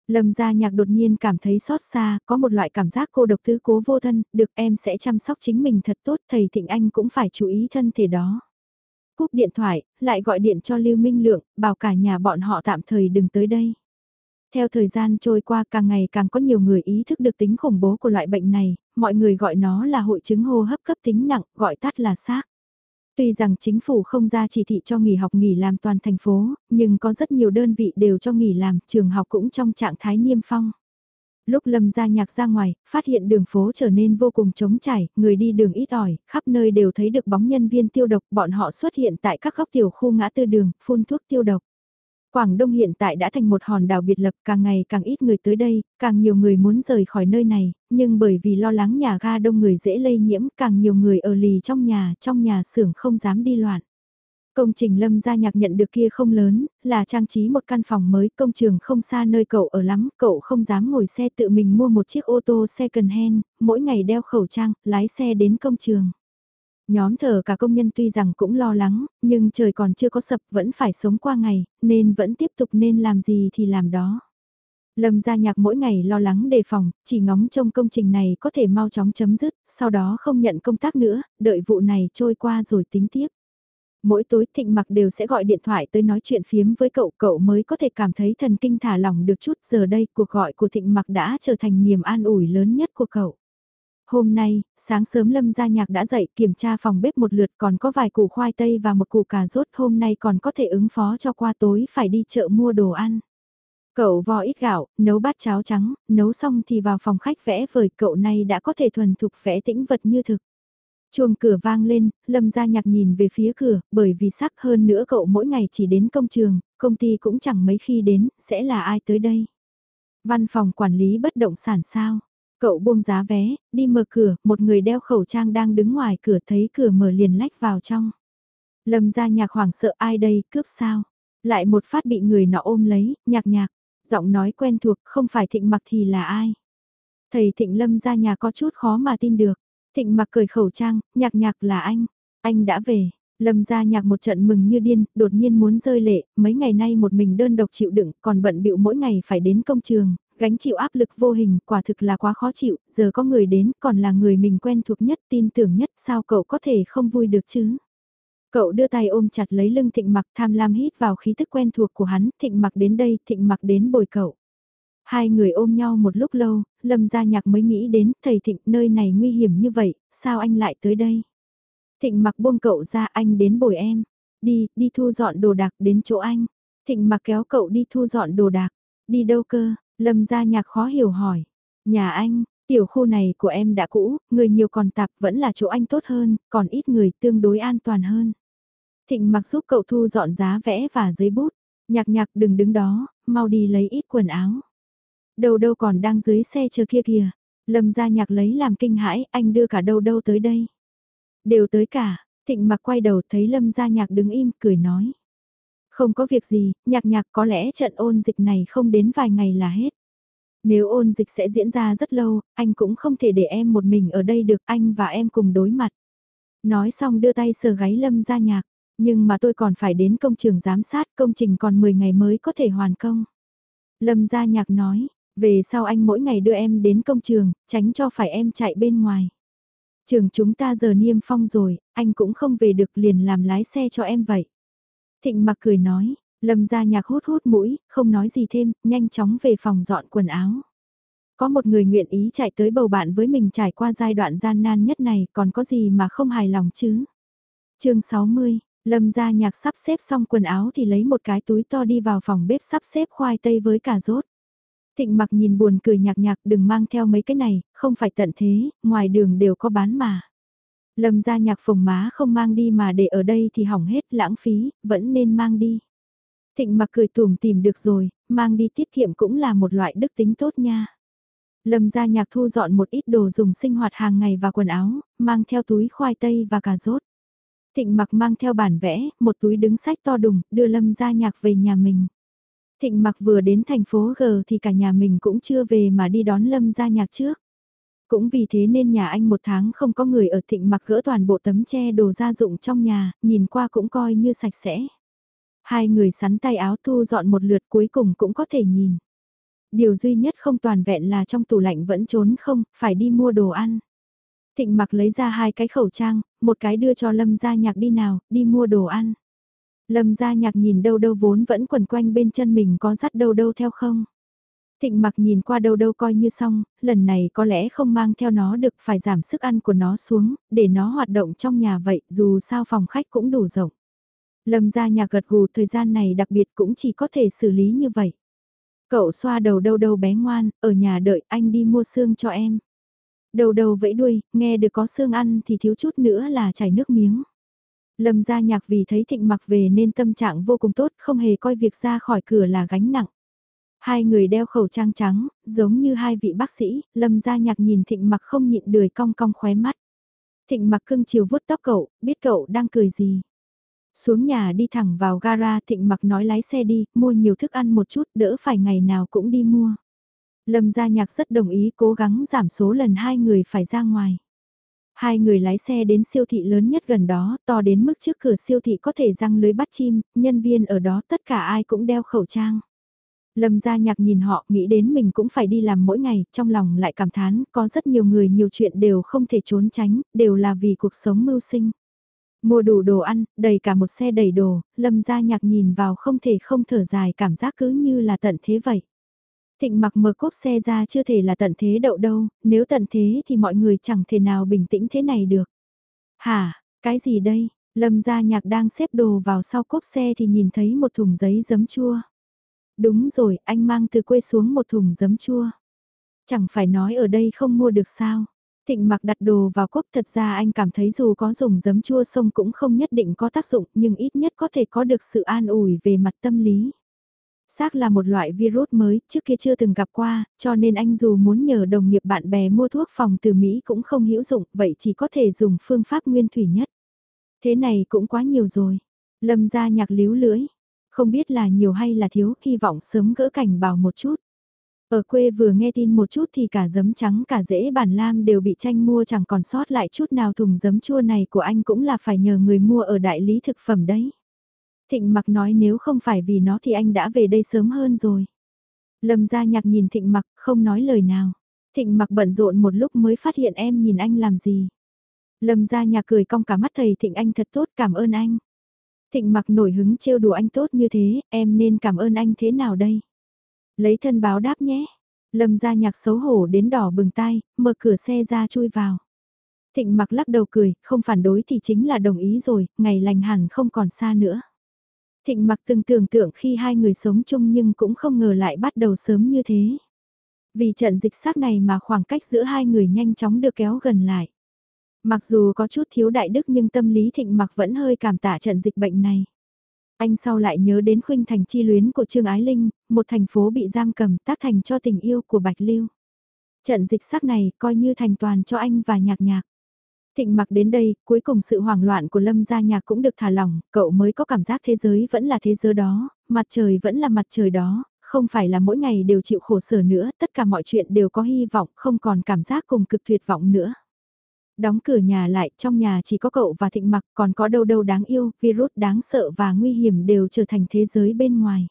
Lâm gia nhạc đột nhiên cảm thấy xót xa, có một loại cảm giác cô độc tứ cố vô thân, được em sẽ chăm sóc chính mình thật tốt, thầy Thịnh Anh cũng phải chú ý thân thể đó. Cúp điện thoại, lại gọi điện cho Lưu Minh Lượng, bảo cả nhà bọn họ tạm thời đừng tới đây. Theo thời gian trôi qua càng ngày càng có nhiều người ý thức được tính khủng bố của loại bệnh này, mọi người gọi nó là hội chứng hô hấp cấp tính nặng, gọi tắt là xác. Tuy rằng chính phủ không ra chỉ thị cho nghỉ học nghỉ làm toàn thành phố, nhưng có rất nhiều đơn vị đều cho nghỉ làm, trường học cũng trong trạng thái niêm phong. Lúc Lâm ra nhạc ra ngoài, phát hiện đường phố trở nên vô cùng trống trải, người đi đường ít ỏi, khắp nơi đều thấy được bóng nhân viên tiêu độc, bọn họ xuất hiện tại các góc tiểu khu ngã tư đường, phun thuốc tiêu độc. Quảng Đông hiện tại đã thành một hòn đảo biệt lập càng ngày càng ít người tới đây, càng nhiều người muốn rời khỏi nơi này, nhưng bởi vì lo lắng nhà ga đông người dễ lây nhiễm càng nhiều người ở lì trong nhà, trong nhà xưởng không dám đi loạn. Công trình lâm gia nhạc nhận được kia không lớn, là trang trí một căn phòng mới, công trường không xa nơi cậu ở lắm, cậu không dám ngồi xe tự mình mua một chiếc ô tô second hand, mỗi ngày đeo khẩu trang, lái xe đến công trường. Nhóm thờ cả công nhân tuy rằng cũng lo lắng, nhưng trời còn chưa có sập vẫn phải sống qua ngày, nên vẫn tiếp tục nên làm gì thì làm đó. Lâm gia nhạc mỗi ngày lo lắng đề phòng, chỉ ngóng trông công trình này có thể mau chóng chấm dứt, sau đó không nhận công tác nữa, đợi vụ này trôi qua rồi tính tiếp. Mỗi tối thịnh mặc đều sẽ gọi điện thoại tới nói chuyện phiếm với cậu, cậu mới có thể cảm thấy thần kinh thả lỏng được chút giờ đây cuộc gọi của thịnh mặc đã trở thành niềm an ủi lớn nhất của cậu. Hôm nay, sáng sớm Lâm Gia Nhạc đã dậy kiểm tra phòng bếp một lượt còn có vài củ khoai tây và một củ cà rốt hôm nay còn có thể ứng phó cho qua tối phải đi chợ mua đồ ăn. Cậu vò ít gạo, nấu bát cháo trắng, nấu xong thì vào phòng khách vẽ vời cậu này đã có thể thuần thục vẽ tĩnh vật như thực. Chuông cửa vang lên, Lâm Gia Nhạc nhìn về phía cửa, bởi vì sắc hơn nữa cậu mỗi ngày chỉ đến công trường, công ty cũng chẳng mấy khi đến, sẽ là ai tới đây. Văn phòng quản lý bất động sản sao? Cậu buông giá vé, đi mở cửa, một người đeo khẩu trang đang đứng ngoài cửa thấy cửa mở liền lách vào trong. Lâm ra nhạc hoảng sợ ai đây, cướp sao? Lại một phát bị người nọ ôm lấy, nhạc nhạc, giọng nói quen thuộc, không phải thịnh mặc thì là ai? Thầy thịnh lâm ra nhà có chút khó mà tin được. Thịnh mặc cởi khẩu trang, nhạc nhạc là anh, anh đã về. Lâm ra nhạc một trận mừng như điên, đột nhiên muốn rơi lệ, mấy ngày nay một mình đơn độc chịu đựng, còn bận bịu mỗi ngày phải đến công trường, gánh chịu áp lực vô hình, quả thực là quá khó chịu, giờ có người đến, còn là người mình quen thuộc nhất, tin tưởng nhất, sao cậu có thể không vui được chứ? Cậu đưa tay ôm chặt lấy lưng thịnh mặc tham lam hít vào khí thức quen thuộc của hắn, thịnh mặc đến đây, thịnh mặc đến bồi cậu. Hai người ôm nhau một lúc lâu, lâm gia nhạc mới nghĩ đến, thầy thịnh nơi này nguy hiểm như vậy, sao anh lại tới đây? Thịnh mặc buông cậu ra anh đến bồi em, đi, đi thu dọn đồ đạc đến chỗ anh. Thịnh mặc kéo cậu đi thu dọn đồ đạc, đi đâu cơ, Lâm gia nhạc khó hiểu hỏi. Nhà anh, tiểu khu này của em đã cũ, người nhiều còn tạp vẫn là chỗ anh tốt hơn, còn ít người tương đối an toàn hơn. Thịnh mặc giúp cậu thu dọn giá vẽ và giấy bút. Nhạc nhạc đừng đứng đó, mau đi lấy ít quần áo. Đâu đâu còn đang dưới xe chờ kia kìa. Lâm gia nhạc lấy làm kinh hãi, anh đưa cả đâu đâu tới đây. Đều tới cả, thịnh mặc quay đầu thấy lâm gia nhạc đứng im, cười nói. Không có việc gì, nhạc nhạc có lẽ trận ôn dịch này không đến vài ngày là hết. Nếu ôn dịch sẽ diễn ra rất lâu, anh cũng không thể để em một mình ở đây được anh và em cùng đối mặt. Nói xong đưa tay sờ gáy lâm ra nhạc, nhưng mà tôi còn phải đến công trường giám sát công trình còn 10 ngày mới có thể hoàn công. Lâm gia nhạc nói, về sau anh mỗi ngày đưa em đến công trường, tránh cho phải em chạy bên ngoài. Trường chúng ta giờ niêm phong rồi, anh cũng không về được liền làm lái xe cho em vậy. Thịnh mặc cười nói, Lâm gia nhạc hút hút mũi, không nói gì thêm, nhanh chóng về phòng dọn quần áo. Có một người nguyện ý chạy tới bầu bạn với mình trải qua giai đoạn gian nan nhất này còn có gì mà không hài lòng chứ. chương 60, Lâm gia nhạc sắp xếp xong quần áo thì lấy một cái túi to đi vào phòng bếp sắp xếp khoai tây với cà rốt. Thịnh mặc nhìn buồn cười nhạc nhạc đừng mang theo mấy cái này, không phải tận thế, ngoài đường đều có bán mà. Lâm gia nhạc phồng má không mang đi mà để ở đây thì hỏng hết lãng phí, vẫn nên mang đi. Thịnh mặc cười tùm tìm được rồi, mang đi tiết kiệm cũng là một loại đức tính tốt nha. Lâm gia nhạc thu dọn một ít đồ dùng sinh hoạt hàng ngày và quần áo, mang theo túi khoai tây và cà rốt. Thịnh mặc mang theo bản vẽ, một túi đứng sách to đùng, đưa Lâm gia nhạc về nhà mình. Thịnh mặc vừa đến thành phố G thì cả nhà mình cũng chưa về mà đi đón Lâm gia nhạc trước. Cũng vì thế nên nhà anh một tháng không có người ở thịnh mặc gỡ toàn bộ tấm che đồ gia dụng trong nhà, nhìn qua cũng coi như sạch sẽ. Hai người sắn tay áo thu dọn một lượt cuối cùng cũng có thể nhìn. Điều duy nhất không toàn vẹn là trong tủ lạnh vẫn trốn không, phải đi mua đồ ăn. Thịnh mặc lấy ra hai cái khẩu trang, một cái đưa cho Lâm gia nhạc đi nào, đi mua đồ ăn. Lâm gia nhạc nhìn đâu đâu vốn vẫn quẩn quanh bên chân mình có dắt đâu đâu theo không. Thịnh mặc nhìn qua đâu đâu coi như xong, lần này có lẽ không mang theo nó được phải giảm sức ăn của nó xuống, để nó hoạt động trong nhà vậy dù sao phòng khách cũng đủ rộng. Lâm gia nhà gật gù thời gian này đặc biệt cũng chỉ có thể xử lý như vậy. Cậu xoa đầu đâu đâu bé ngoan, ở nhà đợi anh đi mua xương cho em. Đầu đầu vẫy đuôi, nghe được có xương ăn thì thiếu chút nữa là chảy nước miếng. Lâm gia nhạc vì thấy thịnh mặc về nên tâm trạng vô cùng tốt, không hề coi việc ra khỏi cửa là gánh nặng. Hai người đeo khẩu trang trắng, giống như hai vị bác sĩ, lâm gia nhạc nhìn thịnh mặc không nhịn đười cong cong khóe mắt. Thịnh mặc cưng chiều vuốt tóc cậu, biết cậu đang cười gì. Xuống nhà đi thẳng vào gara thịnh mặc nói lái xe đi, mua nhiều thức ăn một chút đỡ phải ngày nào cũng đi mua. Lâm gia nhạc rất đồng ý cố gắng giảm số lần hai người phải ra ngoài. Hai người lái xe đến siêu thị lớn nhất gần đó, to đến mức trước cửa siêu thị có thể răng lưới bắt chim, nhân viên ở đó tất cả ai cũng đeo khẩu trang. Lâm gia nhạc nhìn họ nghĩ đến mình cũng phải đi làm mỗi ngày, trong lòng lại cảm thán, có rất nhiều người nhiều chuyện đều không thể trốn tránh, đều là vì cuộc sống mưu sinh. Mua đủ đồ ăn, đầy cả một xe đầy đồ, lâm gia nhạc nhìn vào không thể không thở dài cảm giác cứ như là tận thế vậy. Thịnh mặc mở cốp xe ra chưa thể là tận thế đậu đâu, nếu tận thế thì mọi người chẳng thể nào bình tĩnh thế này được. Hả, cái gì đây? Lâm gia nhạc đang xếp đồ vào sau cốp xe thì nhìn thấy một thùng giấy giấm chua. Đúng rồi, anh mang từ quê xuống một thùng giấm chua. Chẳng phải nói ở đây không mua được sao. Thịnh mặc đặt đồ vào cốc thật ra anh cảm thấy dù có dùng giấm chua sông cũng không nhất định có tác dụng nhưng ít nhất có thể có được sự an ủi về mặt tâm lý. Xác là một loại virus mới, trước kia chưa từng gặp qua, cho nên anh dù muốn nhờ đồng nghiệp bạn bè mua thuốc phòng từ Mỹ cũng không hữu dụng, vậy chỉ có thể dùng phương pháp nguyên thủy nhất. Thế này cũng quá nhiều rồi. Lâm ra nhạc líu lưỡi. Không biết là nhiều hay là thiếu, hy vọng sớm gỡ cảnh bảo một chút. Ở quê vừa nghe tin một chút thì cả giấm trắng cả rễ bản lam đều bị tranh mua chẳng còn sót lại chút nào thùng giấm chua này của anh cũng là phải nhờ người mua ở đại lý thực phẩm đấy. Thịnh mặc nói nếu không phải vì nó thì anh đã về đây sớm hơn rồi. Lâm gia nhạc nhìn thịnh mặc không nói lời nào. Thịnh mặc bận rộn một lúc mới phát hiện em nhìn anh làm gì. Lâm gia nhạc cười cong cả mắt thầy thịnh anh thật tốt cảm ơn anh. Thịnh mặc nổi hứng trêu đùa anh tốt như thế, em nên cảm ơn anh thế nào đây? Lấy thân báo đáp nhé. Lâm gia nhạc xấu hổ đến đỏ bừng tay, mở cửa xe ra chui vào. Thịnh mặc lắc đầu cười, không phản đối thì chính là đồng ý rồi, ngày lành hẳn không còn xa nữa. Thịnh mặc từng tưởng tượng khi hai người sống chung nhưng cũng không ngờ lại bắt đầu sớm như thế. Vì trận dịch xác này mà khoảng cách giữa hai người nhanh chóng được kéo gần lại. Mặc dù có chút thiếu đại đức nhưng tâm lý thịnh mặc vẫn hơi cảm tạ trận dịch bệnh này. Anh sau lại nhớ đến khuynh thành chi luyến của Trương Ái Linh, một thành phố bị giam cầm tác thành cho tình yêu của Bạch Lưu. Trận dịch sắc này coi như thành toàn cho anh và nhạc nhạc. Thịnh mặc đến đây, cuối cùng sự hoảng loạn của Lâm gia nhạc cũng được thả lỏng, cậu mới có cảm giác thế giới vẫn là thế giới đó, mặt trời vẫn là mặt trời đó, không phải là mỗi ngày đều chịu khổ sở nữa, tất cả mọi chuyện đều có hy vọng, không còn cảm giác cùng cực tuyệt vọng nữa. Đóng cửa nhà lại, trong nhà chỉ có cậu và thịnh mặc, còn có đâu đâu đáng yêu, virus đáng sợ và nguy hiểm đều trở thành thế giới bên ngoài.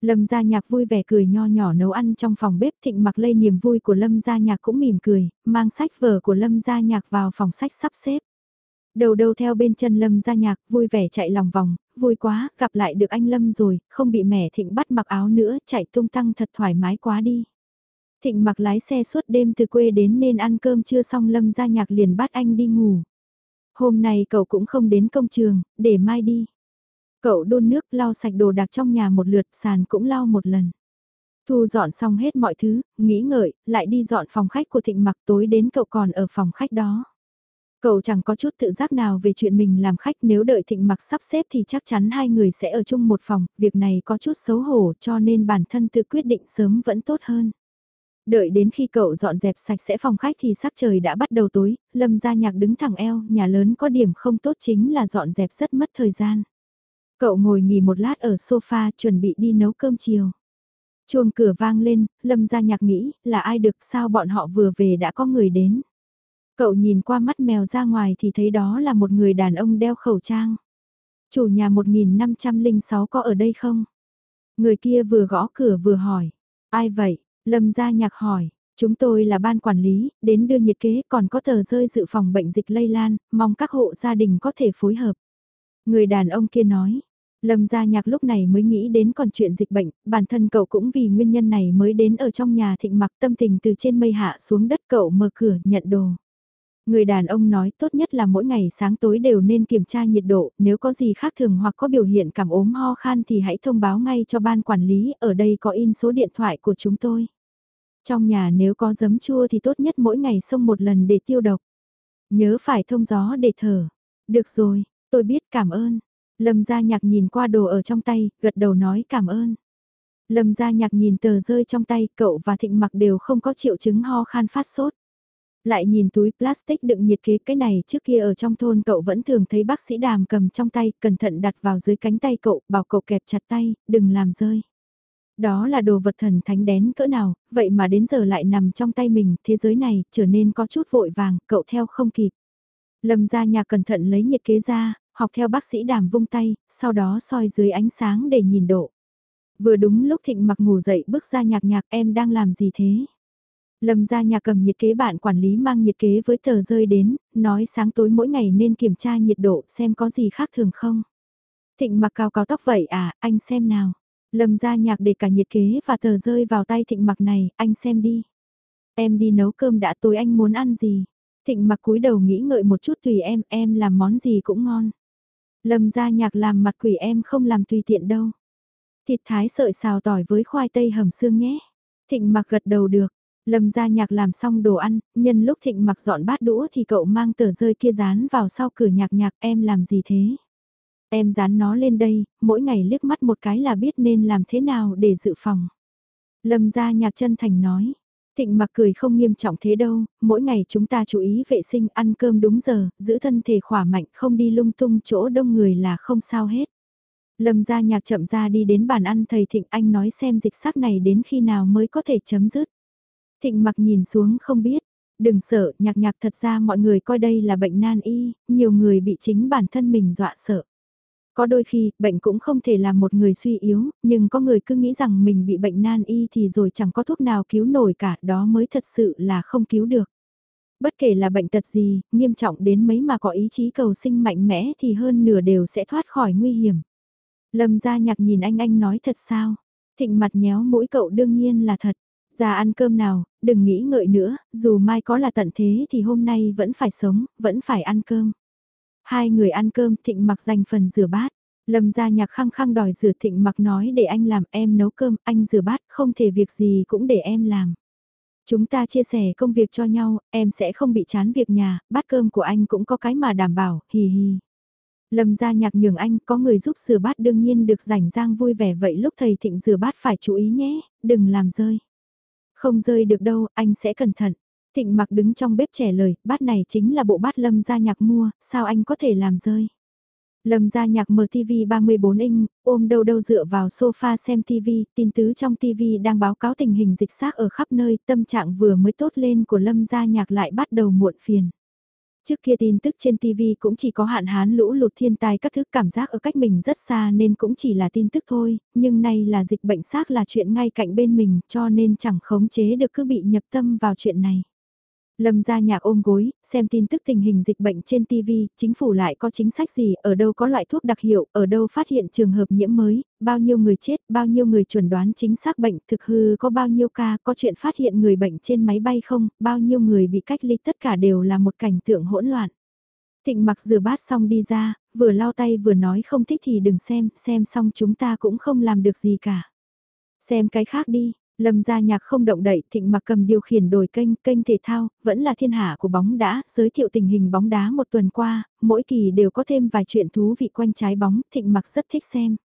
Lâm Gia Nhạc vui vẻ cười nho nhỏ nấu ăn trong phòng bếp thịnh mặc lây niềm vui của Lâm Gia Nhạc cũng mỉm cười, mang sách vở của Lâm Gia Nhạc vào phòng sách sắp xếp. Đầu đầu theo bên chân Lâm gia nhạc, vui vẻ chạy lòng vòng, vui quá, gặp lại được anh Lâm rồi, không bị mẻ thịnh bắt mặc áo nữa, chạy tung tăng thật thoải mái quá đi. Thịnh mặc lái xe suốt đêm từ quê đến nên ăn cơm chưa xong Lâm ra nhạc liền bắt anh đi ngủ. Hôm nay cậu cũng không đến công trường, để mai đi. Cậu đun nước lau sạch đồ đạc trong nhà một lượt sàn cũng lau một lần. Thu dọn xong hết mọi thứ, nghĩ ngợi, lại đi dọn phòng khách của thịnh mặc tối đến cậu còn ở phòng khách đó. Cậu chẳng có chút tự giác nào về chuyện mình làm khách nếu đợi thịnh mặc sắp xếp thì chắc chắn hai người sẽ ở chung một phòng, việc này có chút xấu hổ cho nên bản thân tự quyết định sớm vẫn tốt hơn. Đợi đến khi cậu dọn dẹp sạch sẽ phòng khách thì sắc trời đã bắt đầu tối, lâm gia nhạc đứng thẳng eo, nhà lớn có điểm không tốt chính là dọn dẹp rất mất thời gian. Cậu ngồi nghỉ một lát ở sofa chuẩn bị đi nấu cơm chiều. Chuông cửa vang lên, lâm gia nhạc nghĩ là ai được sao bọn họ vừa về đã có người đến. Cậu nhìn qua mắt mèo ra ngoài thì thấy đó là một người đàn ông đeo khẩu trang. Chủ nhà 1506 có ở đây không? Người kia vừa gõ cửa vừa hỏi. Ai vậy? Lâm gia nhạc hỏi. Chúng tôi là ban quản lý, đến đưa nhiệt kế còn có tờ rơi dự phòng bệnh dịch lây lan, mong các hộ gia đình có thể phối hợp. Người đàn ông kia nói, Lâm gia nhạc lúc này mới nghĩ đến còn chuyện dịch bệnh, bản thân cậu cũng vì nguyên nhân này mới đến ở trong nhà thịnh mặc tâm tình từ trên mây hạ xuống đất cậu mở cửa nhận đồ. Người đàn ông nói tốt nhất là mỗi ngày sáng tối đều nên kiểm tra nhiệt độ, nếu có gì khác thường hoặc có biểu hiện cảm ốm ho khan thì hãy thông báo ngay cho ban quản lý, ở đây có in số điện thoại của chúng tôi. Trong nhà nếu có giấm chua thì tốt nhất mỗi ngày xông một lần để tiêu độc. Nhớ phải thông gió để thở. Được rồi, tôi biết cảm ơn. Lâm gia nhạc nhìn qua đồ ở trong tay, gật đầu nói cảm ơn. Lâm gia nhạc nhìn tờ rơi trong tay, cậu và thịnh mặc đều không có triệu chứng ho khan phát sốt. Lại nhìn túi plastic đựng nhiệt kế cái này trước kia ở trong thôn cậu vẫn thường thấy bác sĩ đàm cầm trong tay, cẩn thận đặt vào dưới cánh tay cậu, bảo cậu kẹp chặt tay, đừng làm rơi. Đó là đồ vật thần thánh đén cỡ nào, vậy mà đến giờ lại nằm trong tay mình, thế giới này trở nên có chút vội vàng, cậu theo không kịp. Lâm ra nhà cẩn thận lấy nhiệt kế ra, học theo bác sĩ đàm vung tay, sau đó soi dưới ánh sáng để nhìn độ. Vừa đúng lúc thịnh mặc ngủ dậy bước ra nhạc nhạc em đang làm gì thế? Lâm ra nhà cầm nhiệt kế bạn quản lý mang nhiệt kế với tờ rơi đến, nói sáng tối mỗi ngày nên kiểm tra nhiệt độ xem có gì khác thường không. Thịnh mặc cao cao tóc vậy à, anh xem nào. Lâm ra nhạc để cả nhiệt kế và tờ rơi vào tay thịnh mặc này, anh xem đi. Em đi nấu cơm đã tối anh muốn ăn gì. Thịnh mặc cúi đầu nghĩ ngợi một chút tùy em, em làm món gì cũng ngon. Lâm ra nhạc làm mặt quỷ em không làm tùy tiện đâu. Thịt thái sợi xào tỏi với khoai tây hầm xương nhé. Thịnh mặc gật đầu được. Lâm gia nhạc làm xong đồ ăn, nhân lúc thịnh mặc dọn bát đũa thì cậu mang tờ rơi kia dán vào sau cửa nhạc nhạc em làm gì thế? Em dán nó lên đây, mỗi ngày liếc mắt một cái là biết nên làm thế nào để dự phòng. Lâm gia nhạc chân thành nói, Thịnh mặc cười không nghiêm trọng thế đâu, mỗi ngày chúng ta chú ý vệ sinh ăn cơm đúng giờ, giữ thân thể khỏe mạnh không đi lung tung chỗ đông người là không sao hết. Lâm gia nhạc chậm ra đi đến bàn ăn thầy Thịnh Anh nói xem dịch sắc này đến khi nào mới có thể chấm dứt. Thịnh mặc nhìn xuống không biết, đừng sợ nhạc nhạc thật ra mọi người coi đây là bệnh nan y, nhiều người bị chính bản thân mình dọa sợ. Có đôi khi, bệnh cũng không thể làm một người suy yếu, nhưng có người cứ nghĩ rằng mình bị bệnh nan y thì rồi chẳng có thuốc nào cứu nổi cả, đó mới thật sự là không cứu được. Bất kể là bệnh tật gì, nghiêm trọng đến mấy mà có ý chí cầu sinh mạnh mẽ thì hơn nửa đều sẽ thoát khỏi nguy hiểm. Lâm gia nhạc nhìn anh anh nói thật sao? Thịnh mặt nhéo mũi cậu đương nhiên là thật. Ra ăn cơm nào, đừng nghĩ ngợi nữa, dù mai có là tận thế thì hôm nay vẫn phải sống, vẫn phải ăn cơm. Hai người ăn cơm thịnh mặc dành phần rửa bát. Lâm gia nhạc khăng khăng đòi rửa thịnh mặc nói để anh làm em nấu cơm, anh rửa bát, không thể việc gì cũng để em làm. Chúng ta chia sẻ công việc cho nhau, em sẽ không bị chán việc nhà, bát cơm của anh cũng có cái mà đảm bảo, hì hì. Lâm gia nhạc nhường anh, có người giúp rửa bát đương nhiên được rảnh rang vui vẻ vậy lúc thầy thịnh rửa bát phải chú ý nhé, đừng làm rơi. Không rơi được đâu, anh sẽ cẩn thận. Thịnh mặc đứng trong bếp trẻ lời, bát này chính là bộ bát Lâm gia nhạc mua, sao anh có thể làm rơi. Lâm gia nhạc mở TV 34 inch, ôm đâu đâu dựa vào sofa xem TV, tin tứ trong TV đang báo cáo tình hình dịch xác ở khắp nơi, tâm trạng vừa mới tốt lên của Lâm gia nhạc lại bắt đầu muộn phiền. Trước kia tin tức trên TV cũng chỉ có hạn hán lũ lụt thiên tai các thứ cảm giác ở cách mình rất xa nên cũng chỉ là tin tức thôi, nhưng nay là dịch bệnh xác là chuyện ngay cạnh bên mình cho nên chẳng khống chế được cứ bị nhập tâm vào chuyện này. Lâm ra nhạc ôm gối, xem tin tức tình hình dịch bệnh trên TV, chính phủ lại có chính sách gì, ở đâu có loại thuốc đặc hiệu, ở đâu phát hiện trường hợp nhiễm mới, bao nhiêu người chết, bao nhiêu người chuẩn đoán chính xác bệnh, thực hư có bao nhiêu ca, có chuyện phát hiện người bệnh trên máy bay không, bao nhiêu người bị cách ly tất cả đều là một cảnh tượng hỗn loạn. Thịnh mặc rửa bát xong đi ra, vừa lau tay vừa nói không thích thì đừng xem, xem xong chúng ta cũng không làm được gì cả. Xem cái khác đi, Lâm gia nhạc không động đậy, thịnh mặc cầm điều khiển đổi kênh, kênh thể thao, vẫn là thiên hạ của bóng đá, giới thiệu tình hình bóng đá một tuần qua, mỗi kỳ đều có thêm vài chuyện thú vị quanh trái bóng, thịnh mặc rất thích xem.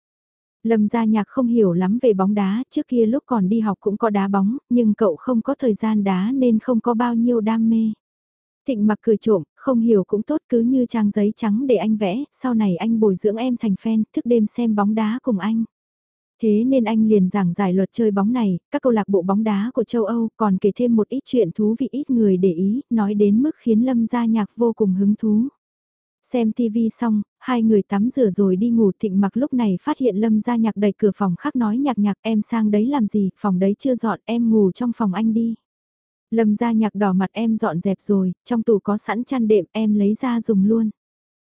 Lâm gia nhạc không hiểu lắm về bóng đá, trước kia lúc còn đi học cũng có đá bóng, nhưng cậu không có thời gian đá nên không có bao nhiêu đam mê. Thịnh mặc cười trộm, không hiểu cũng tốt cứ như trang giấy trắng để anh vẽ, sau này anh bồi dưỡng em thành fan, thức đêm xem bóng đá cùng anh. Thế nên anh liền giảng giải luật chơi bóng này, các câu lạc bộ bóng đá của châu Âu còn kể thêm một ít chuyện thú vị ít người để ý, nói đến mức khiến Lâm gia nhạc vô cùng hứng thú. Xem TV xong, hai người tắm rửa rồi đi ngủ thịnh mặc lúc này phát hiện Lâm gia nhạc đẩy cửa phòng khác nói nhạc nhạc em sang đấy làm gì, phòng đấy chưa dọn em ngủ trong phòng anh đi. Lâm gia nhạc đỏ mặt em dọn dẹp rồi, trong tủ có sẵn chăn đệm em lấy ra dùng luôn.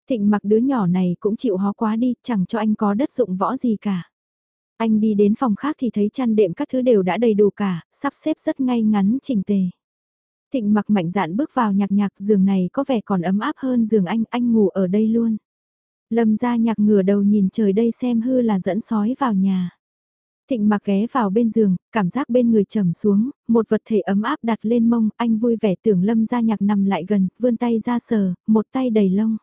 Thịnh mặc đứa nhỏ này cũng chịu hó quá đi, chẳng cho anh có đất dụng võ gì cả. Anh đi đến phòng khác thì thấy chăn đệm các thứ đều đã đầy đủ cả, sắp xếp rất ngay ngắn chỉnh tề. Thịnh mặc mạnh dạn bước vào nhạc nhạc giường này có vẻ còn ấm áp hơn giường anh, anh ngủ ở đây luôn. Lâm ra nhạc ngửa đầu nhìn trời đây xem hư là dẫn sói vào nhà. Thịnh mặc ghé vào bên giường, cảm giác bên người trầm xuống, một vật thể ấm áp đặt lên mông, anh vui vẻ tưởng lâm ra nhạc nằm lại gần, vươn tay ra sờ, một tay đầy lông.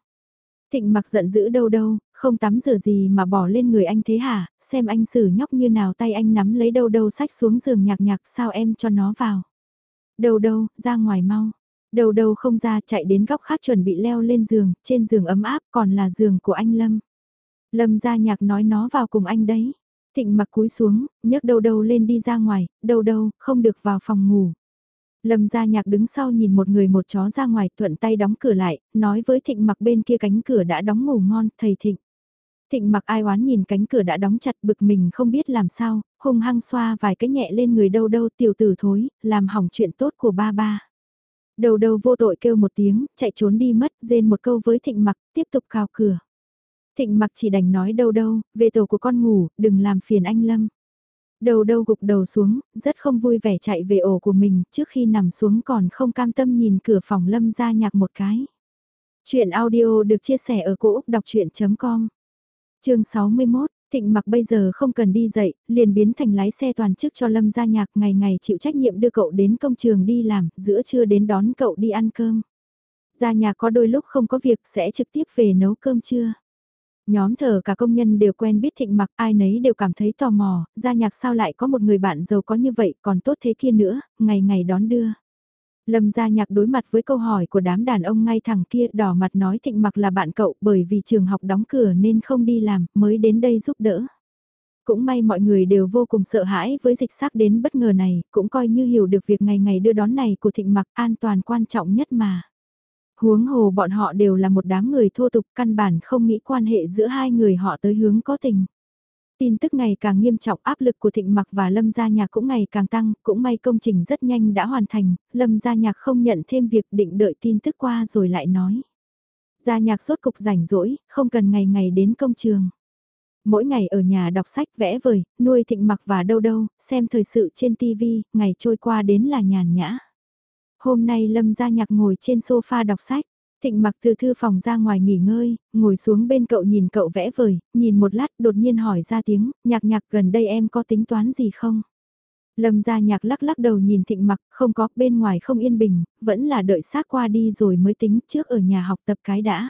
Thịnh mặc giận dữ đâu đâu, không tắm rửa gì mà bỏ lên người anh thế hả, xem anh xử nhóc như nào tay anh nắm lấy đâu đâu sách xuống giường nhạc nhạc sao em cho nó vào. Đâu đâu, ra ngoài mau. Đầu đầu không ra chạy đến góc khác chuẩn bị leo lên giường, trên giường ấm áp còn là giường của anh Lâm. Lâm ra nhạc nói nó vào cùng anh đấy. Thịnh mặc cúi xuống, nhấc đầu đầu lên đi ra ngoài, đầu đầu, không được vào phòng ngủ. Lâm gia nhạc đứng sau nhìn một người một chó ra ngoài thuận tay đóng cửa lại, nói với thịnh mặc bên kia cánh cửa đã đóng ngủ ngon, thầy thịnh. Thịnh mặc ai oán nhìn cánh cửa đã đóng chặt bực mình không biết làm sao, hung hăng xoa vài cái nhẹ lên người đâu đâu tiểu tử thối, làm hỏng chuyện tốt của ba ba. Đầu đầu vô tội kêu một tiếng, chạy trốn đi mất, rên một câu với thịnh mặc, tiếp tục cào cửa. Thịnh mặc chỉ đành nói đâu đâu, về tổ của con ngủ, đừng làm phiền anh Lâm. Đầu đâu gục đầu xuống, rất không vui vẻ chạy về ổ của mình, trước khi nằm xuống còn không cam tâm nhìn cửa phòng Lâm ra nhạc một cái. Chuyện audio được chia sẻ ở cỗ đọc chuyện.com Chương 61 Thịnh mặc bây giờ không cần đi dậy, liền biến thành lái xe toàn chức cho Lâm gia nhạc ngày ngày chịu trách nhiệm đưa cậu đến công trường đi làm, giữa trưa đến đón cậu đi ăn cơm. Gia nhạc có đôi lúc không có việc sẽ trực tiếp về nấu cơm trưa. Nhóm thờ cả công nhân đều quen biết thịnh mặc, ai nấy đều cảm thấy tò mò, gia nhạc sao lại có một người bạn giàu có như vậy, còn tốt thế kia nữa, ngày ngày đón đưa. Lâm gia nhạc đối mặt với câu hỏi của đám đàn ông ngay thẳng kia đỏ mặt nói thịnh mặc là bạn cậu bởi vì trường học đóng cửa nên không đi làm, mới đến đây giúp đỡ. Cũng may mọi người đều vô cùng sợ hãi với dịch sắc đến bất ngờ này, cũng coi như hiểu được việc ngày ngày đưa đón này của thịnh mặc an toàn quan trọng nhất mà. Huống hồ bọn họ đều là một đám người thô tục căn bản không nghĩ quan hệ giữa hai người họ tới hướng có tình. Tin tức ngày càng nghiêm trọng áp lực của Thịnh Mặc và Lâm Gia Nhạc cũng ngày càng tăng, cũng may công trình rất nhanh đã hoàn thành, Lâm Gia Nhạc không nhận thêm việc định đợi tin tức qua rồi lại nói. Gia Nhạc rốt cục rảnh rỗi, không cần ngày ngày đến công trường. Mỗi ngày ở nhà đọc sách vẽ vời, nuôi Thịnh Mặc và đâu đâu, xem thời sự trên TV, ngày trôi qua đến là nhàn nhã. Hôm nay Lâm Gia Nhạc ngồi trên sofa đọc sách. Thịnh mặc từ thư phòng ra ngoài nghỉ ngơi, ngồi xuống bên cậu nhìn cậu vẽ vời, nhìn một lát đột nhiên hỏi ra tiếng, nhạc nhạc gần đây em có tính toán gì không? Lâm gia nhạc lắc lắc đầu nhìn thịnh mặc, không có, bên ngoài không yên bình, vẫn là đợi sát qua đi rồi mới tính trước ở nhà học tập cái đã.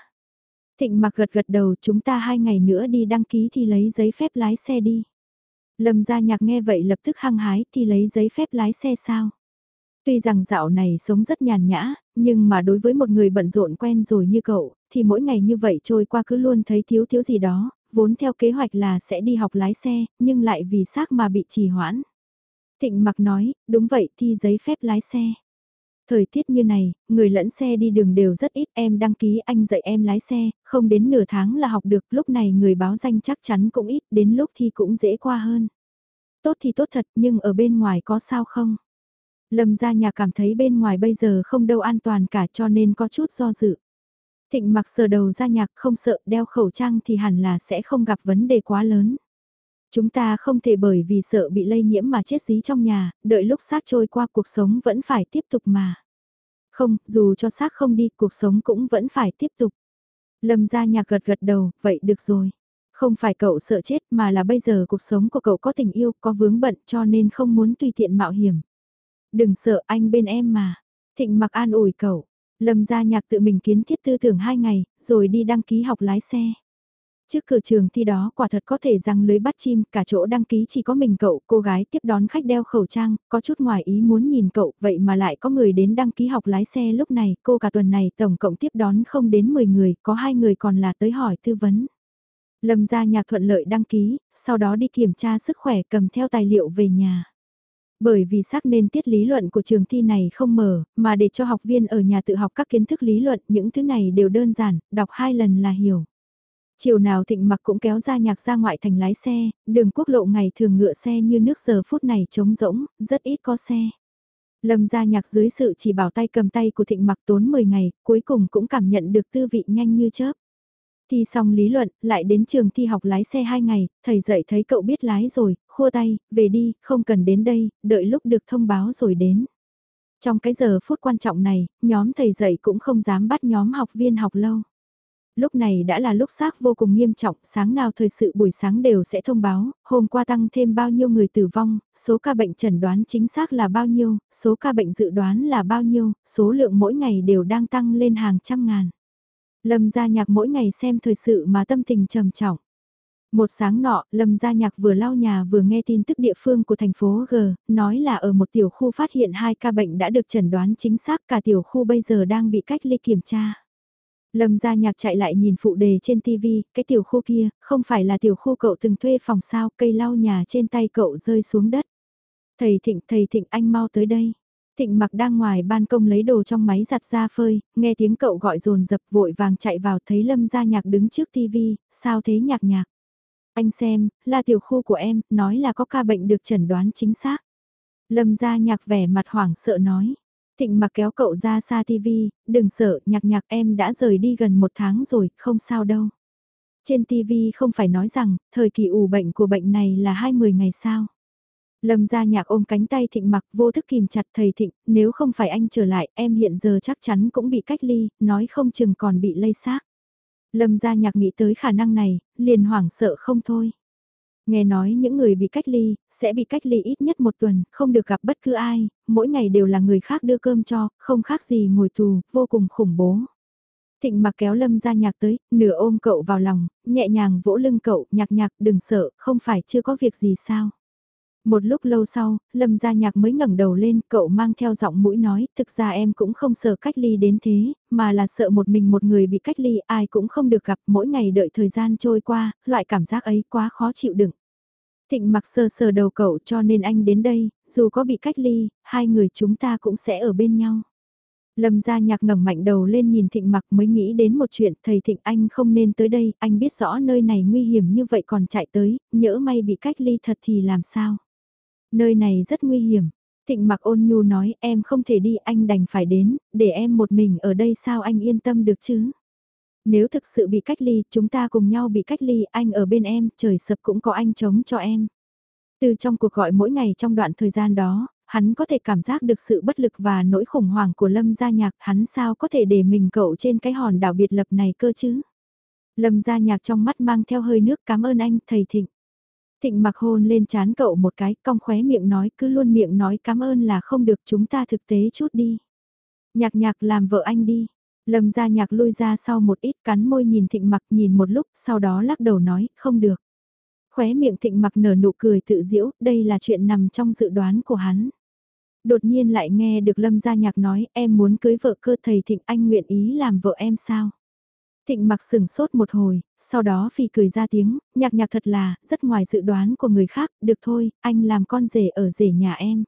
Thịnh mặc gật gật đầu chúng ta hai ngày nữa đi đăng ký thì lấy giấy phép lái xe đi. Lâm gia nhạc nghe vậy lập tức hăng hái thì lấy giấy phép lái xe sao? Tuy rằng dạo này sống rất nhàn nhã, nhưng mà đối với một người bận rộn quen rồi như cậu, thì mỗi ngày như vậy trôi qua cứ luôn thấy thiếu thiếu gì đó, vốn theo kế hoạch là sẽ đi học lái xe, nhưng lại vì xác mà bị trì hoãn. Thịnh mặc nói, đúng vậy thi giấy phép lái xe. Thời tiết như này, người lẫn xe đi đường đều rất ít em đăng ký anh dạy em lái xe, không đến nửa tháng là học được lúc này người báo danh chắc chắn cũng ít đến lúc thi cũng dễ qua hơn. Tốt thì tốt thật nhưng ở bên ngoài có sao không? Lâm gia nhà cảm thấy bên ngoài bây giờ không đâu an toàn cả cho nên có chút do dự. Thịnh mặc sờ đầu ra nhạc không sợ đeo khẩu trang thì hẳn là sẽ không gặp vấn đề quá lớn. Chúng ta không thể bởi vì sợ bị lây nhiễm mà chết dí trong nhà, đợi lúc xác trôi qua cuộc sống vẫn phải tiếp tục mà. Không, dù cho xác không đi, cuộc sống cũng vẫn phải tiếp tục. Lâm gia nhạc gật gật đầu, vậy được rồi. Không phải cậu sợ chết mà là bây giờ cuộc sống của cậu có tình yêu, có vướng bận cho nên không muốn tùy tiện mạo hiểm. Đừng sợ anh bên em mà. Thịnh mặc an ủi cậu. Lâm gia nhạc tự mình kiến thiết tư tưởng hai ngày, rồi đi đăng ký học lái xe. Trước cửa trường thi đó quả thật có thể răng lưới bắt chim, cả chỗ đăng ký chỉ có mình cậu, cô gái tiếp đón khách đeo khẩu trang, có chút ngoài ý muốn nhìn cậu, vậy mà lại có người đến đăng ký học lái xe lúc này, cô cả tuần này tổng cộng tiếp đón không đến 10 người, có hai người còn là tới hỏi tư vấn. Lâm gia nhạc thuận lợi đăng ký, sau đó đi kiểm tra sức khỏe cầm theo tài liệu về nhà. Bởi vì xác nên tiết lý luận của trường thi này không mở, mà để cho học viên ở nhà tự học các kiến thức lý luận, những thứ này đều đơn giản, đọc hai lần là hiểu. Chiều nào thịnh mặc cũng kéo ra nhạc ra ngoại thành lái xe, đường quốc lộ ngày thường ngựa xe như nước giờ phút này trống rỗng, rất ít có xe. Lâm ra nhạc dưới sự chỉ bảo tay cầm tay của thịnh mặc tốn 10 ngày, cuối cùng cũng cảm nhận được tư vị nhanh như chớp. Thi xong lý luận, lại đến trường thi học lái xe 2 ngày, thầy dạy thấy cậu biết lái rồi, khua tay, về đi, không cần đến đây, đợi lúc được thông báo rồi đến. Trong cái giờ phút quan trọng này, nhóm thầy dạy cũng không dám bắt nhóm học viên học lâu. Lúc này đã là lúc xác vô cùng nghiêm trọng, sáng nào thời sự buổi sáng đều sẽ thông báo, hôm qua tăng thêm bao nhiêu người tử vong, số ca bệnh chẩn đoán chính xác là bao nhiêu, số ca bệnh dự đoán là bao nhiêu, số lượng mỗi ngày đều đang tăng lên hàng trăm ngàn. Lâm gia nhạc mỗi ngày xem thời sự mà tâm tình trầm trọng. Một sáng nọ, Lâm Gia Nhạc vừa lau nhà vừa nghe tin tức địa phương của thành phố G, nói là ở một tiểu khu phát hiện hai ca bệnh đã được chẩn đoán chính xác cả tiểu khu bây giờ đang bị cách ly kiểm tra. Lâm Gia Nhạc chạy lại nhìn phụ đề trên TV, cái tiểu khu kia, không phải là tiểu khu cậu từng thuê phòng sao, cây lau nhà trên tay cậu rơi xuống đất. Thầy Thịnh, thầy Thịnh anh mau tới đây. Thịnh mặc đang ngoài ban công lấy đồ trong máy giặt ra phơi, nghe tiếng cậu gọi rồn dập vội vàng chạy vào thấy Lâm Gia Nhạc đứng trước TV, sao thế nhạc nhạc. Anh xem, là tiểu khu của em, nói là có ca bệnh được chẩn đoán chính xác. Lâm Gia Nhạc vẻ mặt hoảng sợ nói. Thịnh mặc kéo cậu ra xa TV, đừng sợ, nhạc nhạc em đã rời đi gần một tháng rồi, không sao đâu. Trên TV không phải nói rằng, thời kỳ ủ bệnh của bệnh này là 20 ngày sao. Lâm gia nhạc ôm cánh tay thịnh mặc vô thức kìm chặt thầy thịnh, nếu không phải anh trở lại em hiện giờ chắc chắn cũng bị cách ly, nói không chừng còn bị lây xác. Lâm gia nhạc nghĩ tới khả năng này, liền hoảng sợ không thôi. Nghe nói những người bị cách ly, sẽ bị cách ly ít nhất một tuần, không được gặp bất cứ ai, mỗi ngày đều là người khác đưa cơm cho, không khác gì ngồi tù, vô cùng khủng bố. Thịnh mặc kéo lâm ra nhạc tới, nửa ôm cậu vào lòng, nhẹ nhàng vỗ lưng cậu, nhạc nhạc đừng sợ, không phải chưa có việc gì sao. Một lúc lâu sau, Lâm Gia Nhạc mới ngẩng đầu lên, cậu mang theo giọng mũi nói, thực ra em cũng không sợ cách ly đến thế, mà là sợ một mình một người bị cách ly, ai cũng không được gặp, mỗi ngày đợi thời gian trôi qua, loại cảm giác ấy quá khó chịu đựng. Thịnh mặc sờ sờ đầu cậu cho nên anh đến đây, dù có bị cách ly, hai người chúng ta cũng sẽ ở bên nhau. Lâm gia nhạc ngẩng mạnh đầu lên nhìn thịnh mặc mới nghĩ đến một chuyện thầy thịnh anh không nên tới đây, anh biết rõ nơi này nguy hiểm như vậy còn chạy tới, nhỡ may bị cách ly thật thì làm sao. Nơi này rất nguy hiểm. Thịnh mặc ôn nhu nói em không thể đi anh đành phải đến, để em một mình ở đây sao anh yên tâm được chứ. Nếu thực sự bị cách ly, chúng ta cùng nhau bị cách ly, anh ở bên em, trời sập cũng có anh chống cho em. Từ trong cuộc gọi mỗi ngày trong đoạn thời gian đó, hắn có thể cảm giác được sự bất lực và nỗi khủng hoảng của Lâm Gia Nhạc, hắn sao có thể để mình cậu trên cái hòn đảo biệt lập này cơ chứ. Lâm Gia Nhạc trong mắt mang theo hơi nước cảm ơn anh, thầy Thịnh. Thịnh mặc hôn lên chán cậu một cái, cong khóe miệng nói cứ luôn miệng nói cảm ơn là không được chúng ta thực tế chút đi. Nhạc nhạc làm vợ anh đi. Lâm ra nhạc lui ra sau một ít cắn môi nhìn thịnh mặc nhìn một lúc sau đó lắc đầu nói không được. Khóe miệng thịnh mặc nở nụ cười tự diễu, đây là chuyện nằm trong dự đoán của hắn. Đột nhiên lại nghe được Lâm gia nhạc nói em muốn cưới vợ cơ thầy thịnh anh nguyện ý làm vợ em sao. Thịnh mặc sừng sốt một hồi, sau đó phì cười ra tiếng, nhạc nhạc thật là, rất ngoài dự đoán của người khác, được thôi, anh làm con rể ở rể nhà em.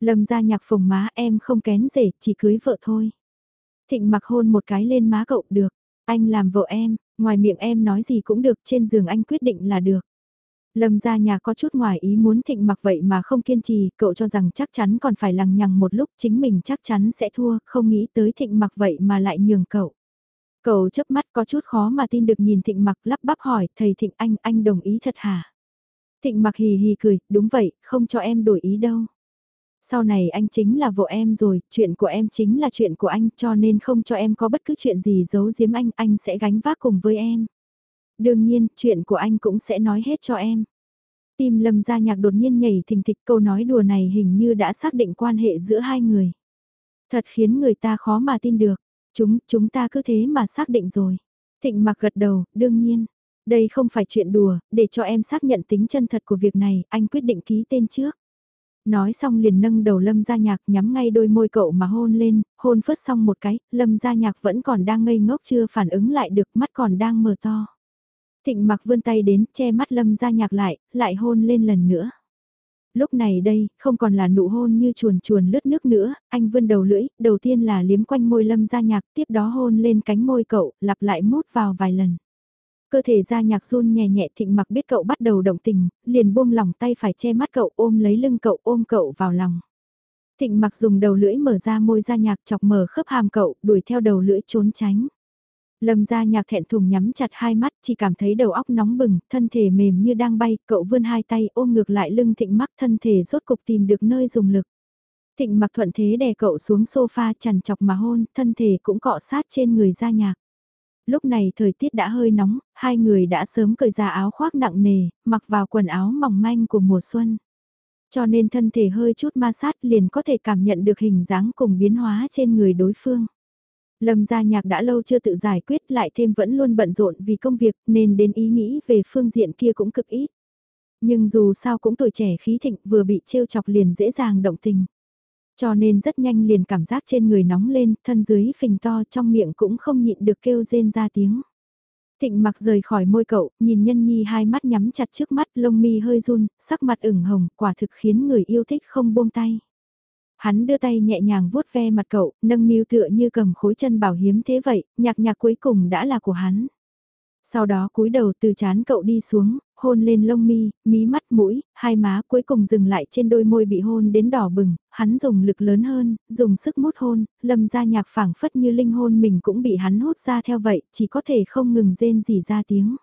Lâm ra nhạc phồng má em không kén rể, chỉ cưới vợ thôi. Thịnh mặc hôn một cái lên má cậu, được, anh làm vợ em, ngoài miệng em nói gì cũng được, trên giường anh quyết định là được. Lâm gia nhà có chút ngoài ý muốn thịnh mặc vậy mà không kiên trì, cậu cho rằng chắc chắn còn phải lằng nhằng một lúc chính mình chắc chắn sẽ thua, không nghĩ tới thịnh mặc vậy mà lại nhường cậu. Cậu chớp mắt có chút khó mà tin được nhìn thịnh mặc lắp bắp hỏi, thầy thịnh anh, anh đồng ý thật hả? Thịnh mặc hì hì cười, đúng vậy, không cho em đổi ý đâu. Sau này anh chính là vợ em rồi, chuyện của em chính là chuyện của anh cho nên không cho em có bất cứ chuyện gì giấu giếm anh, anh sẽ gánh vác cùng với em. Đương nhiên, chuyện của anh cũng sẽ nói hết cho em. Tim lâm gia nhạc đột nhiên nhảy thình thịch câu nói đùa này hình như đã xác định quan hệ giữa hai người. Thật khiến người ta khó mà tin được. Chúng, chúng ta cứ thế mà xác định rồi. Thịnh mặc gật đầu, đương nhiên. Đây không phải chuyện đùa, để cho em xác nhận tính chân thật của việc này, anh quyết định ký tên trước. Nói xong liền nâng đầu Lâm Gia Nhạc nhắm ngay đôi môi cậu mà hôn lên, hôn phớt xong một cái, Lâm Gia Nhạc vẫn còn đang ngây ngốc chưa phản ứng lại được mắt còn đang mở to. Thịnh mặc vươn tay đến che mắt Lâm Gia Nhạc lại, lại hôn lên lần nữa. Lúc này đây, không còn là nụ hôn như chuồn chuồn lướt nước nữa, anh vươn đầu lưỡi, đầu tiên là liếm quanh môi Lâm Gia Nhạc, tiếp đó hôn lên cánh môi cậu, lặp lại mút vào vài lần. Cơ thể Gia Nhạc run nhẹ nhẹ thịnh mặc biết cậu bắt đầu động tình, liền buông lỏng tay phải che mắt cậu ôm lấy lưng cậu ôm cậu vào lòng. Thịnh mặc dùng đầu lưỡi mở ra môi Gia Nhạc chọc mở khớp hàm cậu, đuổi theo đầu lưỡi trốn tránh. Lâm gia nhạc thẹn thùng nhắm chặt hai mắt, chỉ cảm thấy đầu óc nóng bừng, thân thể mềm như đang bay, cậu vươn hai tay ôm ngược lại lưng thịnh mắc thân thể rốt cục tìm được nơi dùng lực. Thịnh mặc thuận thế đè cậu xuống sofa chằn chọc mà hôn, thân thể cũng cọ sát trên người gia nhạc. Lúc này thời tiết đã hơi nóng, hai người đã sớm cởi ra áo khoác nặng nề, mặc vào quần áo mỏng manh của mùa xuân. Cho nên thân thể hơi chút ma sát liền có thể cảm nhận được hình dáng cùng biến hóa trên người đối phương. Lâm gia nhạc đã lâu chưa tự giải quyết lại thêm vẫn luôn bận rộn vì công việc nên đến ý nghĩ về phương diện kia cũng cực ít. Nhưng dù sao cũng tuổi trẻ khí thịnh vừa bị trêu chọc liền dễ dàng động tình. Cho nên rất nhanh liền cảm giác trên người nóng lên, thân dưới phình to trong miệng cũng không nhịn được kêu rên ra tiếng. Thịnh mặc rời khỏi môi cậu, nhìn nhân nhi hai mắt nhắm chặt trước mắt lông mi hơi run, sắc mặt ửng hồng, quả thực khiến người yêu thích không buông tay. Hắn đưa tay nhẹ nhàng vuốt ve mặt cậu, nâng niu tựa như cầm khối chân bảo hiếm thế vậy, nhạc nhạc cuối cùng đã là của hắn. Sau đó cúi đầu từ chán cậu đi xuống, hôn lên lông mi, mí mắt mũi, hai má cuối cùng dừng lại trên đôi môi bị hôn đến đỏ bừng, hắn dùng lực lớn hơn, dùng sức mút hôn, lâm ra nhạc phảng phất như linh hôn mình cũng bị hắn hút ra theo vậy, chỉ có thể không ngừng rên gì ra tiếng.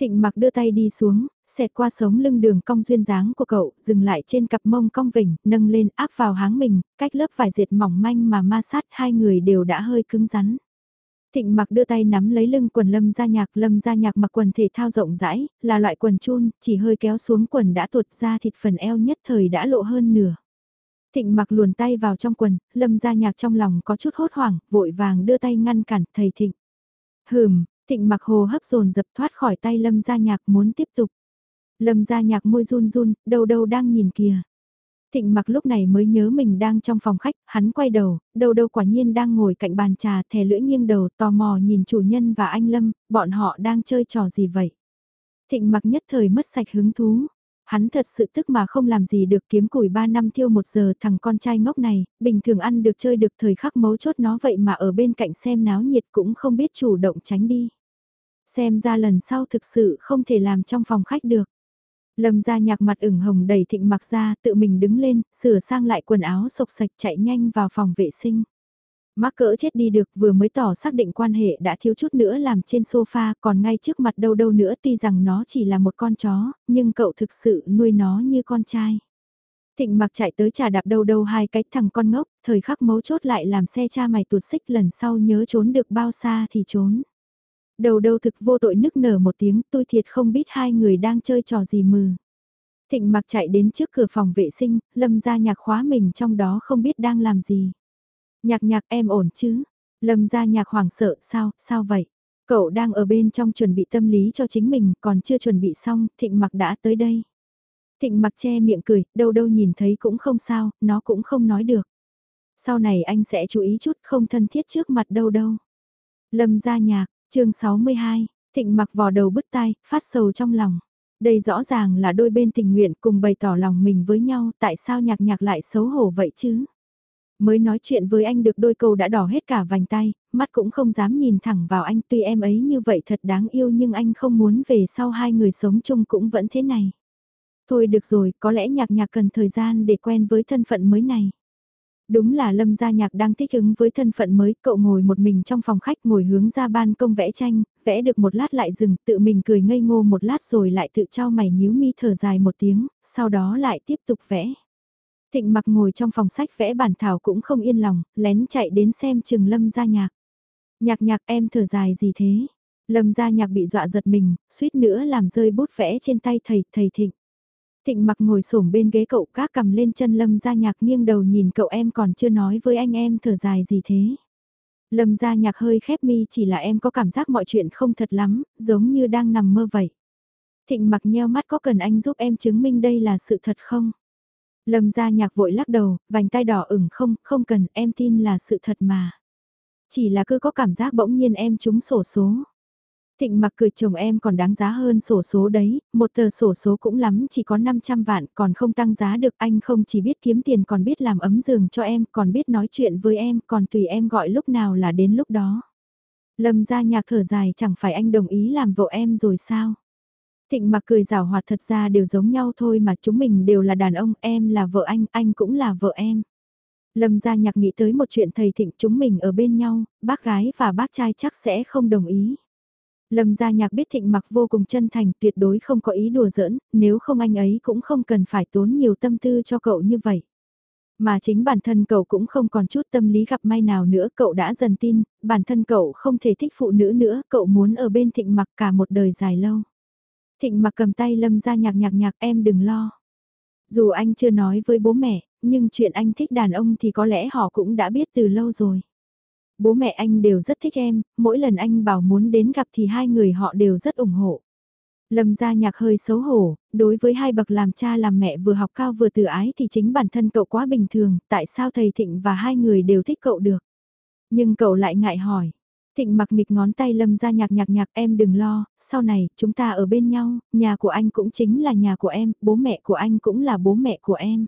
Thịnh mặc đưa tay đi xuống, xẹt qua sống lưng đường cong duyên dáng của cậu, dừng lại trên cặp mông cong vỉnh, nâng lên áp vào háng mình, cách lớp vải dệt mỏng manh mà ma sát hai người đều đã hơi cứng rắn. Thịnh mặc đưa tay nắm lấy lưng quần lâm gia nhạc, lâm gia nhạc mặc quần thể thao rộng rãi, là loại quần chun, chỉ hơi kéo xuống quần đã tuột ra thịt phần eo nhất thời đã lộ hơn nửa. Thịnh mặc luồn tay vào trong quần, lâm gia nhạc trong lòng có chút hốt hoảng, vội vàng đưa tay ngăn cản thầy thịnh. Hừm, thịnh mặc hồ hấp dồn dập thoát khỏi tay lâm gia nhạc muốn tiếp tục. Lâm ra nhạc môi run run, đâu đâu đang nhìn kìa. Thịnh mặc lúc này mới nhớ mình đang trong phòng khách, hắn quay đầu, đâu đâu quả nhiên đang ngồi cạnh bàn trà thè lưỡi nghiêng đầu tò mò nhìn chủ nhân và anh Lâm, bọn họ đang chơi trò gì vậy? Thịnh mặc nhất thời mất sạch hứng thú. Hắn thật sự tức mà không làm gì được kiếm củi 3 năm thiêu một giờ thằng con trai ngốc này, bình thường ăn được chơi được thời khắc mấu chốt nó vậy mà ở bên cạnh xem náo nhiệt cũng không biết chủ động tránh đi. Xem ra lần sau thực sự không thể làm trong phòng khách được. Lâm ra nhạc mặt ửng hồng đầy thịnh mặc ra, tự mình đứng lên, sửa sang lại quần áo sộc sạch chạy nhanh vào phòng vệ sinh. Mắc cỡ chết đi được vừa mới tỏ xác định quan hệ đã thiếu chút nữa làm trên sofa còn ngay trước mặt đâu đâu nữa tuy rằng nó chỉ là một con chó, nhưng cậu thực sự nuôi nó như con trai. Thịnh mặc chạy tới trà đạp đâu đâu hai cái thằng con ngốc, thời khắc mấu chốt lại làm xe cha mày tuột xích lần sau nhớ trốn được bao xa thì trốn. Đầu đầu thực vô tội nức nở một tiếng tôi thiệt không biết hai người đang chơi trò gì mừ. Thịnh mặc chạy đến trước cửa phòng vệ sinh, lâm ra nhạc khóa mình trong đó không biết đang làm gì. Nhạc nhạc em ổn chứ? Lâm ra nhạc hoảng sợ, sao, sao vậy? Cậu đang ở bên trong chuẩn bị tâm lý cho chính mình, còn chưa chuẩn bị xong, thịnh mặc đã tới đây. Thịnh mặc che miệng cười, đâu đâu nhìn thấy cũng không sao, nó cũng không nói được. Sau này anh sẽ chú ý chút không thân thiết trước mặt đâu đâu. Lâm ra nhạc, chương 62, thịnh mặc vò đầu bứt tai, phát sầu trong lòng. Đây rõ ràng là đôi bên tình nguyện cùng bày tỏ lòng mình với nhau, tại sao nhạc nhạc lại xấu hổ vậy chứ? Mới nói chuyện với anh được đôi câu đã đỏ hết cả vành tay, mắt cũng không dám nhìn thẳng vào anh tuy em ấy như vậy thật đáng yêu nhưng anh không muốn về sau hai người sống chung cũng vẫn thế này. Thôi được rồi, có lẽ nhạc nhạc cần thời gian để quen với thân phận mới này. Đúng là Lâm Gia Nhạc đang thích ứng với thân phận mới, cậu ngồi một mình trong phòng khách ngồi hướng ra ban công vẽ tranh, vẽ được một lát lại dừng, tự mình cười ngây ngô một lát rồi lại tự trao mày nhíu mi thở dài một tiếng, sau đó lại tiếp tục vẽ. Thịnh mặc ngồi trong phòng sách vẽ bản thảo cũng không yên lòng, lén chạy đến xem trường Lâm Gia Nhạc. Nhạc nhạc em thở dài gì thế? Lâm Gia Nhạc bị dọa giật mình, suýt nữa làm rơi bút vẽ trên tay thầy, thầy Thịnh. Thịnh mặc ngồi xổm bên ghế cậu các cầm lên chân Lâm Gia Nhạc nghiêng đầu nhìn cậu em còn chưa nói với anh em thở dài gì thế. Lâm Gia Nhạc hơi khép mi chỉ là em có cảm giác mọi chuyện không thật lắm, giống như đang nằm mơ vậy. Thịnh mặc nheo mắt có cần anh giúp em chứng minh đây là sự thật không? Lâm Gia Nhạc vội lắc đầu, vành tay đỏ ửng không, không cần, em tin là sự thật mà. Chỉ là cứ có cảm giác bỗng nhiên em trúng sổ số. Thịnh mặc cười chồng em còn đáng giá hơn sổ số đấy, một tờ sổ số cũng lắm chỉ có 500 vạn còn không tăng giá được anh không chỉ biết kiếm tiền còn biết làm ấm giường cho em còn biết nói chuyện với em còn tùy em gọi lúc nào là đến lúc đó. Lâm ra nhạc thở dài chẳng phải anh đồng ý làm vợ em rồi sao? Thịnh mặc cười rào hoạt thật ra đều giống nhau thôi mà chúng mình đều là đàn ông, em là vợ anh, anh cũng là vợ em. Lâm gia nhạc nghĩ tới một chuyện thầy thịnh chúng mình ở bên nhau, bác gái và bác trai chắc sẽ không đồng ý. Lâm gia nhạc biết thịnh mặc vô cùng chân thành tuyệt đối không có ý đùa giỡn, nếu không anh ấy cũng không cần phải tốn nhiều tâm tư cho cậu như vậy. Mà chính bản thân cậu cũng không còn chút tâm lý gặp may nào nữa, cậu đã dần tin, bản thân cậu không thể thích phụ nữ nữa, cậu muốn ở bên thịnh mặc cả một đời dài lâu. Thịnh mặc cầm tay lâm ra nhạc nhạc nhạc em đừng lo. Dù anh chưa nói với bố mẹ, nhưng chuyện anh thích đàn ông thì có lẽ họ cũng đã biết từ lâu rồi bố mẹ anh đều rất thích em, mỗi lần anh bảo muốn đến gặp thì hai người họ đều rất ủng hộ. Lâm gia nhạc hơi xấu hổ, đối với hai bậc làm cha làm mẹ vừa học cao vừa từ ái thì chính bản thân cậu quá bình thường, tại sao thầy Thịnh và hai người đều thích cậu được. Nhưng cậu lại ngại hỏi. Thịnh mặc nghịch ngón tay lâm gia nhạc nhạc nhạc em đừng lo, sau này chúng ta ở bên nhau, nhà của anh cũng chính là nhà của em, bố mẹ của anh cũng là bố mẹ của em.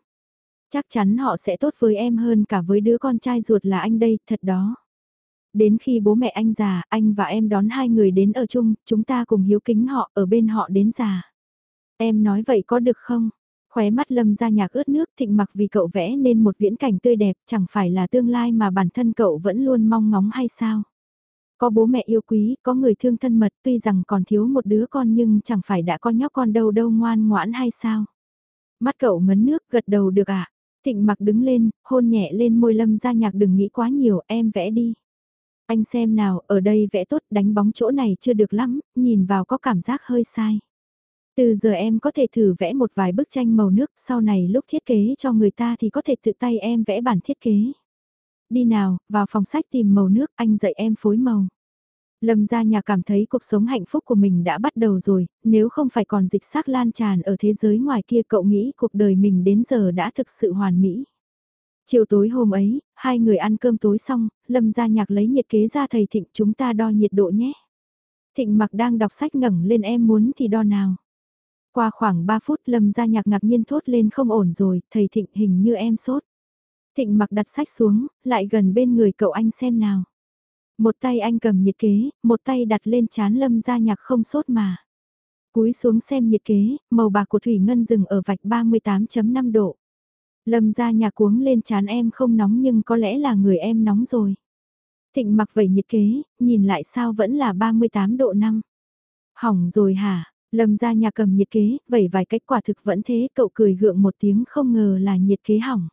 Chắc chắn họ sẽ tốt với em hơn cả với đứa con trai ruột là anh đây, thật đó. Đến khi bố mẹ anh già, anh và em đón hai người đến ở chung, chúng ta cùng hiếu kính họ ở bên họ đến già. Em nói vậy có được không? Khóe mắt lâm ra nhạc ướt nước thịnh mặc vì cậu vẽ nên một viễn cảnh tươi đẹp chẳng phải là tương lai mà bản thân cậu vẫn luôn mong ngóng hay sao? Có bố mẹ yêu quý, có người thương thân mật tuy rằng còn thiếu một đứa con nhưng chẳng phải đã có nhóc con đâu đâu ngoan ngoãn hay sao? Mắt cậu ngấn nước gật đầu được ạ. À? Thịnh mặc đứng lên, hôn nhẹ lên môi lâm ra nhạc đừng nghĩ quá nhiều em vẽ đi. Anh xem nào, ở đây vẽ tốt đánh bóng chỗ này chưa được lắm, nhìn vào có cảm giác hơi sai. Từ giờ em có thể thử vẽ một vài bức tranh màu nước, sau này lúc thiết kế cho người ta thì có thể tự tay em vẽ bản thiết kế. Đi nào, vào phòng sách tìm màu nước, anh dạy em phối màu. Lâm gia nhà cảm thấy cuộc sống hạnh phúc của mình đã bắt đầu rồi, nếu không phải còn dịch xác lan tràn ở thế giới ngoài kia cậu nghĩ cuộc đời mình đến giờ đã thực sự hoàn mỹ. Chiều tối hôm ấy, hai người ăn cơm tối xong, Lâm gia nhạc lấy nhiệt kế ra thầy Thịnh chúng ta đo nhiệt độ nhé. Thịnh mặc đang đọc sách ngẩng lên em muốn thì đo nào. Qua khoảng 3 phút Lâm gia nhạc ngạc nhiên thốt lên không ổn rồi, thầy Thịnh hình như em sốt. Thịnh mặc đặt sách xuống, lại gần bên người cậu anh xem nào. Một tay anh cầm nhiệt kế, một tay đặt lên chán Lâm gia nhạc không sốt mà. Cúi xuống xem nhiệt kế, màu bạc của Thủy Ngân dừng ở vạch 38.5 độ. Lâm ra nhà cuống lên chán em không nóng nhưng có lẽ là người em nóng rồi. Thịnh mặc vẩy nhiệt kế, nhìn lại sao vẫn là 38 độ 5. Hỏng rồi hả? Lâm ra nhà cầm nhiệt kế, vẩy vài cách quả thực vẫn thế, cậu cười gượng một tiếng không ngờ là nhiệt kế hỏng.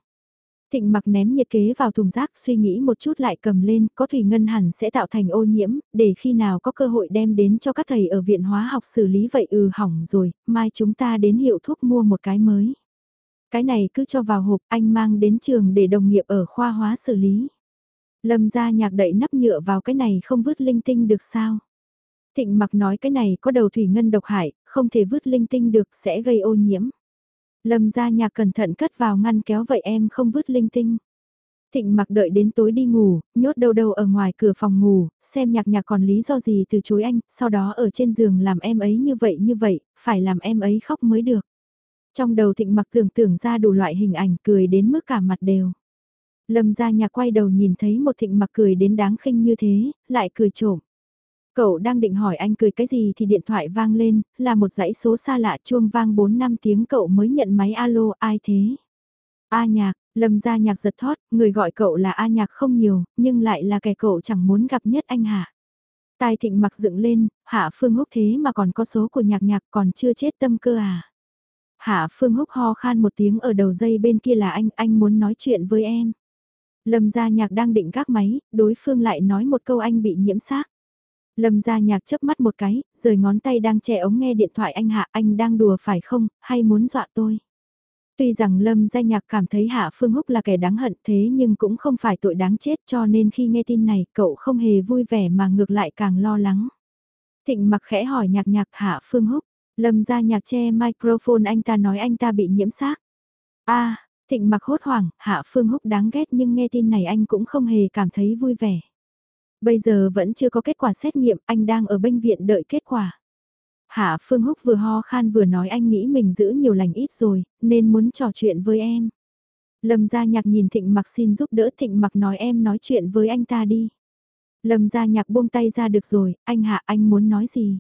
Thịnh mặc ném nhiệt kế vào thùng rác suy nghĩ một chút lại cầm lên, có thủy ngân hẳn sẽ tạo thành ô nhiễm, để khi nào có cơ hội đem đến cho các thầy ở viện hóa học xử lý vậy ừ hỏng rồi, mai chúng ta đến hiệu thuốc mua một cái mới. Cái này cứ cho vào hộp anh mang đến trường để đồng nghiệp ở khoa hóa xử lý. Lâm ra nhạc đậy nắp nhựa vào cái này không vứt linh tinh được sao. Thịnh mặc nói cái này có đầu thủy ngân độc hại, không thể vứt linh tinh được sẽ gây ô nhiễm. Lâm ra nhạc cẩn thận cất vào ngăn kéo vậy em không vứt linh tinh. Thịnh mặc đợi đến tối đi ngủ, nhốt đâu đâu ở ngoài cửa phòng ngủ, xem nhạc nhạc còn lý do gì từ chối anh, sau đó ở trên giường làm em ấy như vậy như vậy, phải làm em ấy khóc mới được. Trong đầu thịnh mặc tưởng tưởng ra đủ loại hình ảnh cười đến mức cả mặt đều. Lâm gia nhạc quay đầu nhìn thấy một thịnh mặc cười đến đáng khinh như thế, lại cười trộm. Cậu đang định hỏi anh cười cái gì thì điện thoại vang lên, là một dãy số xa lạ chuông vang 4 năm tiếng cậu mới nhận máy alo, ai thế? A nhạc, lâm gia nhạc giật thót, người gọi cậu là A nhạc không nhiều, nhưng lại là kẻ cậu chẳng muốn gặp nhất anh hạ. Tai thịnh mặc dựng lên, hạ phương húc thế mà còn có số của nhạc nhạc còn chưa chết tâm cơ à. Hạ phương húc ho khan một tiếng ở đầu dây bên kia là anh, anh muốn nói chuyện với em. Lâm gia nhạc đang định các máy, đối phương lại nói một câu anh bị nhiễm xác. Lâm gia nhạc chớp mắt một cái, rời ngón tay đang che ống nghe điện thoại anh hạ anh đang đùa phải không, hay muốn dọa tôi. Tuy rằng Lâm gia nhạc cảm thấy Hạ Phương Húc là kẻ đáng hận thế nhưng cũng không phải tội đáng chết cho nên khi nghe tin này cậu không hề vui vẻ mà ngược lại càng lo lắng. Thịnh mặc khẽ hỏi nhạc nhạc Hạ Phương Húc, Lâm gia nhạc che microphone anh ta nói anh ta bị nhiễm xác. a Thịnh mặc hốt hoảng, Hạ Phương Húc đáng ghét nhưng nghe tin này anh cũng không hề cảm thấy vui vẻ. Bây giờ vẫn chưa có kết quả xét nghiệm, anh đang ở bệnh viện đợi kết quả. Hạ Phương Húc vừa ho khan vừa nói anh nghĩ mình giữ nhiều lành ít rồi, nên muốn trò chuyện với em. Lâm Gia Nhạc nhìn Thịnh Mặc xin giúp đỡ Thịnh Mặc nói em nói chuyện với anh ta đi. Lâm Gia Nhạc buông tay ra được rồi, anh Hạ anh muốn nói gì?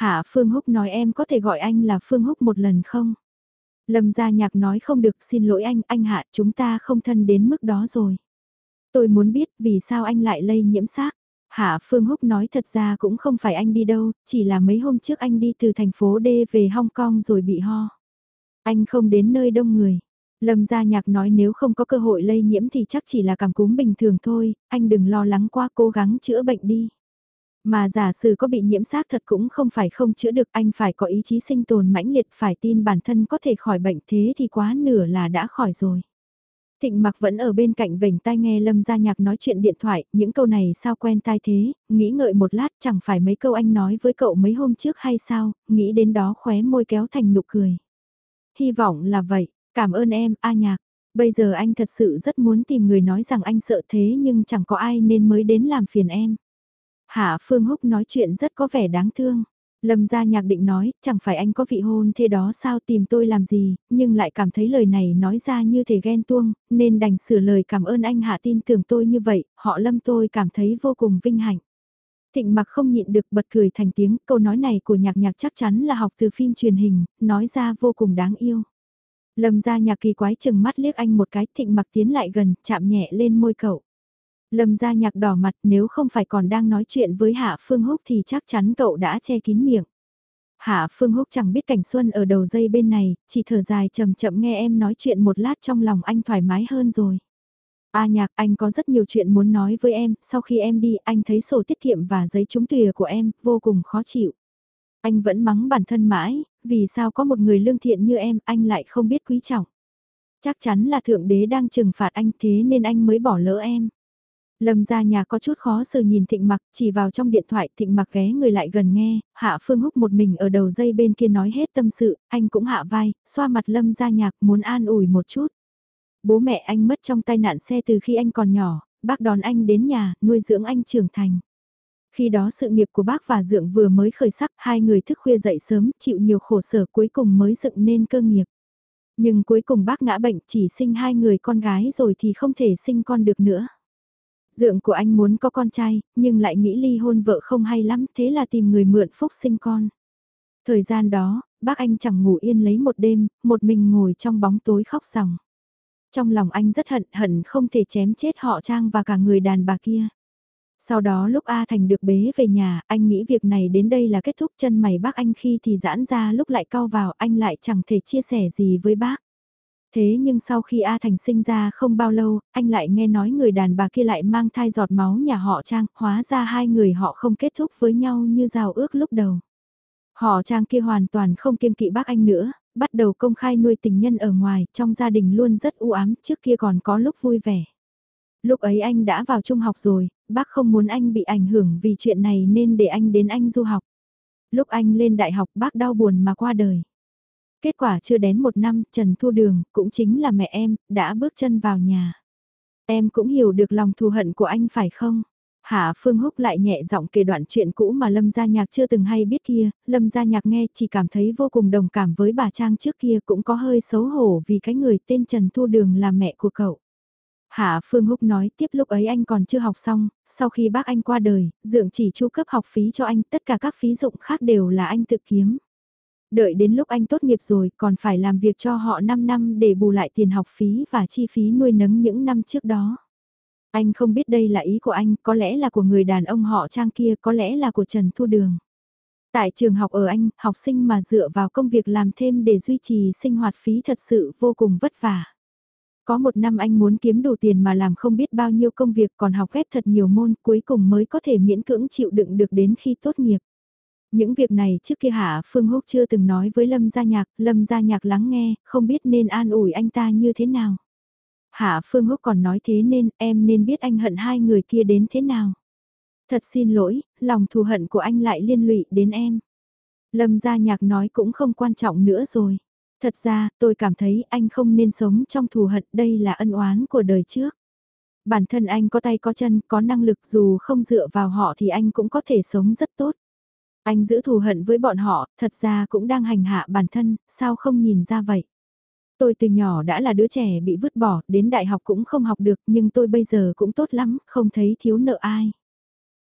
Hạ Phương Húc nói em có thể gọi anh là Phương Húc một lần không? Lâm Gia Nhạc nói không được xin lỗi anh, anh Hạ chúng ta không thân đến mức đó rồi. Tôi muốn biết vì sao anh lại lây nhiễm xác. Hạ Phương Húc nói thật ra cũng không phải anh đi đâu, chỉ là mấy hôm trước anh đi từ thành phố D về Hong Kong rồi bị ho. Anh không đến nơi đông người. Lâm Gia Nhạc nói nếu không có cơ hội lây nhiễm thì chắc chỉ là cảm cúm bình thường thôi, anh đừng lo lắng quá cố gắng chữa bệnh đi. Mà giả sử có bị nhiễm xác thật cũng không phải không chữa được anh phải có ý chí sinh tồn mãnh liệt phải tin bản thân có thể khỏi bệnh thế thì quá nửa là đã khỏi rồi. Thịnh mặc vẫn ở bên cạnh vểnh tai nghe Lâm Gia Nhạc nói chuyện điện thoại, những câu này sao quen tai thế, nghĩ ngợi một lát chẳng phải mấy câu anh nói với cậu mấy hôm trước hay sao, nghĩ đến đó khóe môi kéo thành nụ cười. Hy vọng là vậy, cảm ơn em, A Nhạc. Bây giờ anh thật sự rất muốn tìm người nói rằng anh sợ thế nhưng chẳng có ai nên mới đến làm phiền em. Hạ Phương Húc nói chuyện rất có vẻ đáng thương. Lâm gia nhạc định nói, chẳng phải anh có vị hôn thế đó sao tìm tôi làm gì, nhưng lại cảm thấy lời này nói ra như thể ghen tuông, nên đành sửa lời cảm ơn anh hạ tin tưởng tôi như vậy, họ lâm tôi cảm thấy vô cùng vinh hạnh. Thịnh mặc không nhịn được bật cười thành tiếng, câu nói này của nhạc nhạc chắc chắn là học từ phim truyền hình, nói ra vô cùng đáng yêu. Lâm gia nhạc kỳ quái chừng mắt liếc anh một cái, thịnh mặc tiến lại gần, chạm nhẹ lên môi cậu. Lâm gia nhạc đỏ mặt nếu không phải còn đang nói chuyện với Hạ Phương Húc thì chắc chắn cậu đã che kín miệng. Hạ Phương Húc chẳng biết cảnh xuân ở đầu dây bên này, chỉ thở dài chậm chậm nghe em nói chuyện một lát trong lòng anh thoải mái hơn rồi. A nhạc anh có rất nhiều chuyện muốn nói với em, sau khi em đi anh thấy sổ tiết kiệm và giấy trúng tùy của em, vô cùng khó chịu. Anh vẫn mắng bản thân mãi, vì sao có một người lương thiện như em, anh lại không biết quý trọng. Chắc chắn là Thượng Đế đang trừng phạt anh thế nên anh mới bỏ lỡ em. Lâm ra nhà có chút khó xử nhìn thịnh mặc, chỉ vào trong điện thoại thịnh mặc ghé người lại gần nghe, hạ phương húc một mình ở đầu dây bên kia nói hết tâm sự, anh cũng hạ vai, xoa mặt lâm ra nhạc muốn an ủi một chút. Bố mẹ anh mất trong tai nạn xe từ khi anh còn nhỏ, bác đón anh đến nhà, nuôi dưỡng anh trưởng thành. Khi đó sự nghiệp của bác và Dượng vừa mới khởi sắc, hai người thức khuya dậy sớm, chịu nhiều khổ sở cuối cùng mới dựng nên cơ nghiệp. Nhưng cuối cùng bác ngã bệnh chỉ sinh hai người con gái rồi thì không thể sinh con được nữa. Dượng của anh muốn có con trai, nhưng lại nghĩ ly hôn vợ không hay lắm, thế là tìm người mượn phúc sinh con. Thời gian đó, bác anh chẳng ngủ yên lấy một đêm, một mình ngồi trong bóng tối khóc ròng. Trong lòng anh rất hận hận không thể chém chết họ Trang và cả người đàn bà kia. Sau đó lúc A Thành được bế về nhà, anh nghĩ việc này đến đây là kết thúc chân mày bác anh khi thì giãn ra lúc lại cao vào anh lại chẳng thể chia sẻ gì với bác. Thế nhưng sau khi A Thành sinh ra không bao lâu, anh lại nghe nói người đàn bà kia lại mang thai giọt máu nhà họ Trang, hóa ra hai người họ không kết thúc với nhau như rào ước lúc đầu. Họ Trang kia hoàn toàn không kiêng kỵ bác anh nữa, bắt đầu công khai nuôi tình nhân ở ngoài, trong gia đình luôn rất u ám, trước kia còn có lúc vui vẻ. Lúc ấy anh đã vào trung học rồi, bác không muốn anh bị ảnh hưởng vì chuyện này nên để anh đến anh du học. Lúc anh lên đại học bác đau buồn mà qua đời. Kết quả chưa đến một năm, Trần Thu Đường, cũng chính là mẹ em, đã bước chân vào nhà. Em cũng hiểu được lòng thù hận của anh phải không? Hạ Phương Húc lại nhẹ giọng kể đoạn chuyện cũ mà Lâm Gia Nhạc chưa từng hay biết kia, Lâm Gia Nhạc nghe chỉ cảm thấy vô cùng đồng cảm với bà Trang trước kia cũng có hơi xấu hổ vì cái người tên Trần Thu Đường là mẹ của cậu. Hạ Phương Húc nói tiếp lúc ấy anh còn chưa học xong, sau khi bác anh qua đời, dượng chỉ chu cấp học phí cho anh, tất cả các phí dụng khác đều là anh tự kiếm. Đợi đến lúc anh tốt nghiệp rồi còn phải làm việc cho họ 5 năm để bù lại tiền học phí và chi phí nuôi nấng những năm trước đó. Anh không biết đây là ý của anh, có lẽ là của người đàn ông họ trang kia, có lẽ là của Trần Thu Đường. Tại trường học ở Anh, học sinh mà dựa vào công việc làm thêm để duy trì sinh hoạt phí thật sự vô cùng vất vả. Có một năm anh muốn kiếm đủ tiền mà làm không biết bao nhiêu công việc còn học ghép thật nhiều môn cuối cùng mới có thể miễn cưỡng chịu đựng được đến khi tốt nghiệp. Những việc này trước kia Hạ Phương Húc chưa từng nói với Lâm Gia Nhạc, Lâm Gia Nhạc lắng nghe, không biết nên an ủi anh ta như thế nào. Hạ Phương Húc còn nói thế nên em nên biết anh hận hai người kia đến thế nào. Thật xin lỗi, lòng thù hận của anh lại liên lụy đến em. Lâm Gia Nhạc nói cũng không quan trọng nữa rồi. Thật ra, tôi cảm thấy anh không nên sống trong thù hận, đây là ân oán của đời trước. Bản thân anh có tay có chân, có năng lực dù không dựa vào họ thì anh cũng có thể sống rất tốt. Anh giữ thù hận với bọn họ, thật ra cũng đang hành hạ bản thân, sao không nhìn ra vậy? Tôi từ nhỏ đã là đứa trẻ bị vứt bỏ, đến đại học cũng không học được, nhưng tôi bây giờ cũng tốt lắm, không thấy thiếu nợ ai.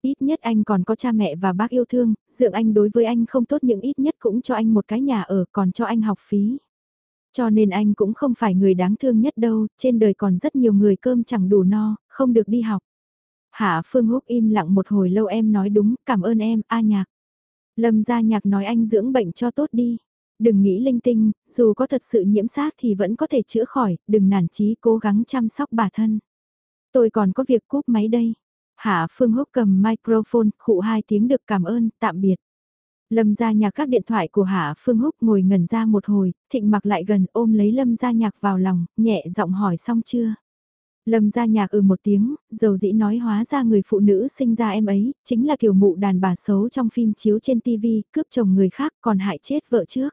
Ít nhất anh còn có cha mẹ và bác yêu thương, dượng anh đối với anh không tốt nhưng ít nhất cũng cho anh một cái nhà ở còn cho anh học phí. Cho nên anh cũng không phải người đáng thương nhất đâu, trên đời còn rất nhiều người cơm chẳng đủ no, không được đi học. Hạ Phương Húc im lặng một hồi lâu em nói đúng, cảm ơn em, A Nhạc. Lâm gia nhạc nói anh dưỡng bệnh cho tốt đi. Đừng nghĩ linh tinh, dù có thật sự nhiễm xác thì vẫn có thể chữa khỏi, đừng nản chí cố gắng chăm sóc bà thân. Tôi còn có việc cúp máy đây. Hạ Phương Húc cầm microphone, khụ hai tiếng được cảm ơn, tạm biệt. Lâm gia nhạc các điện thoại của Hạ Phương Húc ngồi ngẩn ra một hồi, thịnh mặc lại gần ôm lấy Lâm gia nhạc vào lòng, nhẹ giọng hỏi xong chưa. Lâm gia nhạc ừ một tiếng, dầu dĩ nói hóa ra người phụ nữ sinh ra em ấy, chính là kiểu mụ đàn bà xấu trong phim chiếu trên TV, cướp chồng người khác còn hại chết vợ trước.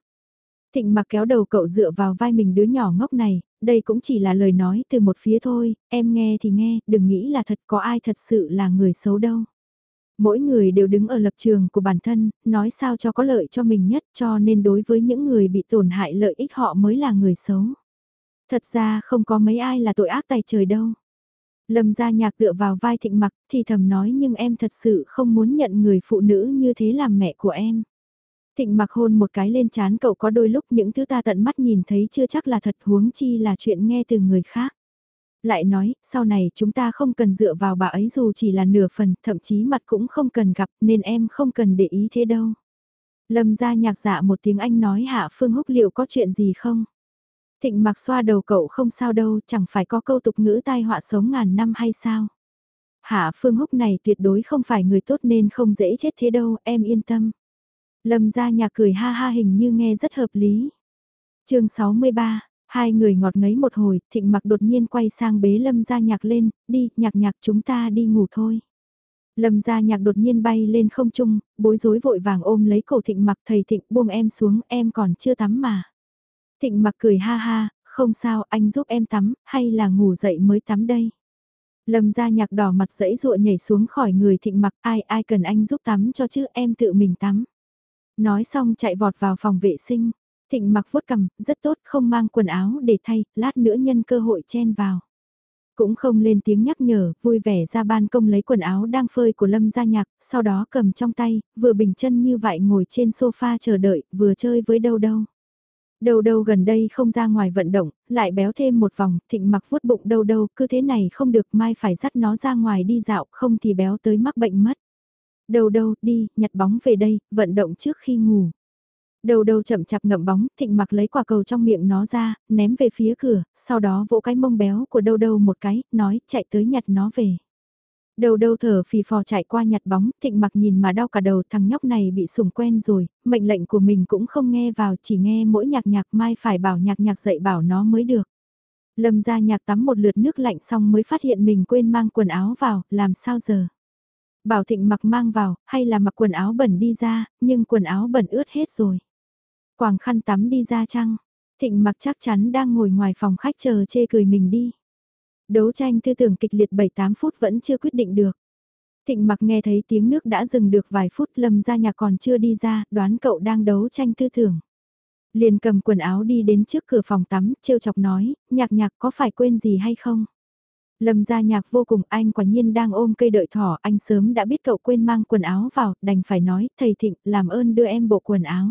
Thịnh mặc kéo đầu cậu dựa vào vai mình đứa nhỏ ngốc này, đây cũng chỉ là lời nói từ một phía thôi, em nghe thì nghe, đừng nghĩ là thật có ai thật sự là người xấu đâu. Mỗi người đều đứng ở lập trường của bản thân, nói sao cho có lợi cho mình nhất cho nên đối với những người bị tổn hại lợi ích họ mới là người xấu. Thật ra không có mấy ai là tội ác tài trời đâu. Lâm gia nhạc tựa vào vai thịnh mặc thì thầm nói nhưng em thật sự không muốn nhận người phụ nữ như thế làm mẹ của em. Thịnh mặc hôn một cái lên chán cậu có đôi lúc những thứ ta tận mắt nhìn thấy chưa chắc là thật huống chi là chuyện nghe từ người khác. Lại nói, sau này chúng ta không cần dựa vào bà ấy dù chỉ là nửa phần, thậm chí mặt cũng không cần gặp nên em không cần để ý thế đâu. Lâm ra nhạc dạ một tiếng anh nói hạ Phương Húc liệu có chuyện gì không? Thịnh mặc xoa đầu cậu không sao đâu, chẳng phải có câu tục ngữ tai họa sống ngàn năm hay sao? Hạ Phương Húc này tuyệt đối không phải người tốt nên không dễ chết thế đâu, em yên tâm. Lâm ra nhà cười ha ha hình như nghe rất hợp lý. chương 63, hai người ngọt ngấy một hồi, thịnh mặc đột nhiên quay sang bế lâm ra nhạc lên, đi, nhạc nhạc chúng ta đi ngủ thôi. Lâm ra nhạc đột nhiên bay lên không trung, bối rối vội vàng ôm lấy cổ thịnh mặc thầy thịnh buông em xuống, em còn chưa tắm mà. Thịnh mặc cười ha ha, không sao anh giúp em tắm, hay là ngủ dậy mới tắm đây. Lâm ra nhạc đỏ mặt dẫy ruộ nhảy xuống khỏi người thịnh mặc ai ai cần anh giúp tắm cho chứ em tự mình tắm. Nói xong chạy vọt vào phòng vệ sinh. Thịnh mặc vuốt cầm, rất tốt, không mang quần áo để thay, lát nữa nhân cơ hội chen vào. Cũng không lên tiếng nhắc nhở, vui vẻ ra ban công lấy quần áo đang phơi của Lâm gia nhạc, sau đó cầm trong tay, vừa bình chân như vậy ngồi trên sofa chờ đợi, vừa chơi với đâu đâu. Đâu đâu gần đây không ra ngoài vận động, lại béo thêm một vòng, thịnh mặc vuốt bụng đâu đâu, cứ thế này không được mai phải dắt nó ra ngoài đi dạo, không thì béo tới mắc bệnh mất. Đầu đầu, đi, nhặt bóng về đây, vận động trước khi ngủ. Đầu đầu chậm chạp ngậm bóng, thịnh mặc lấy quả cầu trong miệng nó ra, ném về phía cửa, sau đó vỗ cái mông béo của đầu đầu một cái, nói chạy tới nhặt nó về. Đầu đầu thở phì phò chạy qua nhặt bóng, thịnh mặc nhìn mà đau cả đầu thằng nhóc này bị sủng quen rồi, mệnh lệnh của mình cũng không nghe vào chỉ nghe mỗi nhạc nhạc mai phải bảo nhạc nhạc dậy bảo nó mới được. Lâm ra nhạc tắm một lượt nước lạnh xong mới phát hiện mình quên mang quần áo vào, làm sao giờ? Bảo Thịnh mặc mang vào, hay là mặc quần áo bẩn đi ra, nhưng quần áo bẩn ướt hết rồi. Quảng khăn tắm đi ra chăng? Thịnh mặc chắc chắn đang ngồi ngoài phòng khách chờ chê cười mình đi. Đấu tranh tư tưởng kịch liệt 7-8 phút vẫn chưa quyết định được. Thịnh mặc nghe thấy tiếng nước đã dừng được vài phút lâm ra nhà còn chưa đi ra, đoán cậu đang đấu tranh tư tưởng. Liền cầm quần áo đi đến trước cửa phòng tắm, trêu chọc nói, nhạc nhạc có phải quên gì hay không? Lâm gia nhạc vô cùng anh quả nhiên đang ôm cây đợi thỏ, anh sớm đã biết cậu quên mang quần áo vào, đành phải nói, thầy Thịnh, làm ơn đưa em bộ quần áo.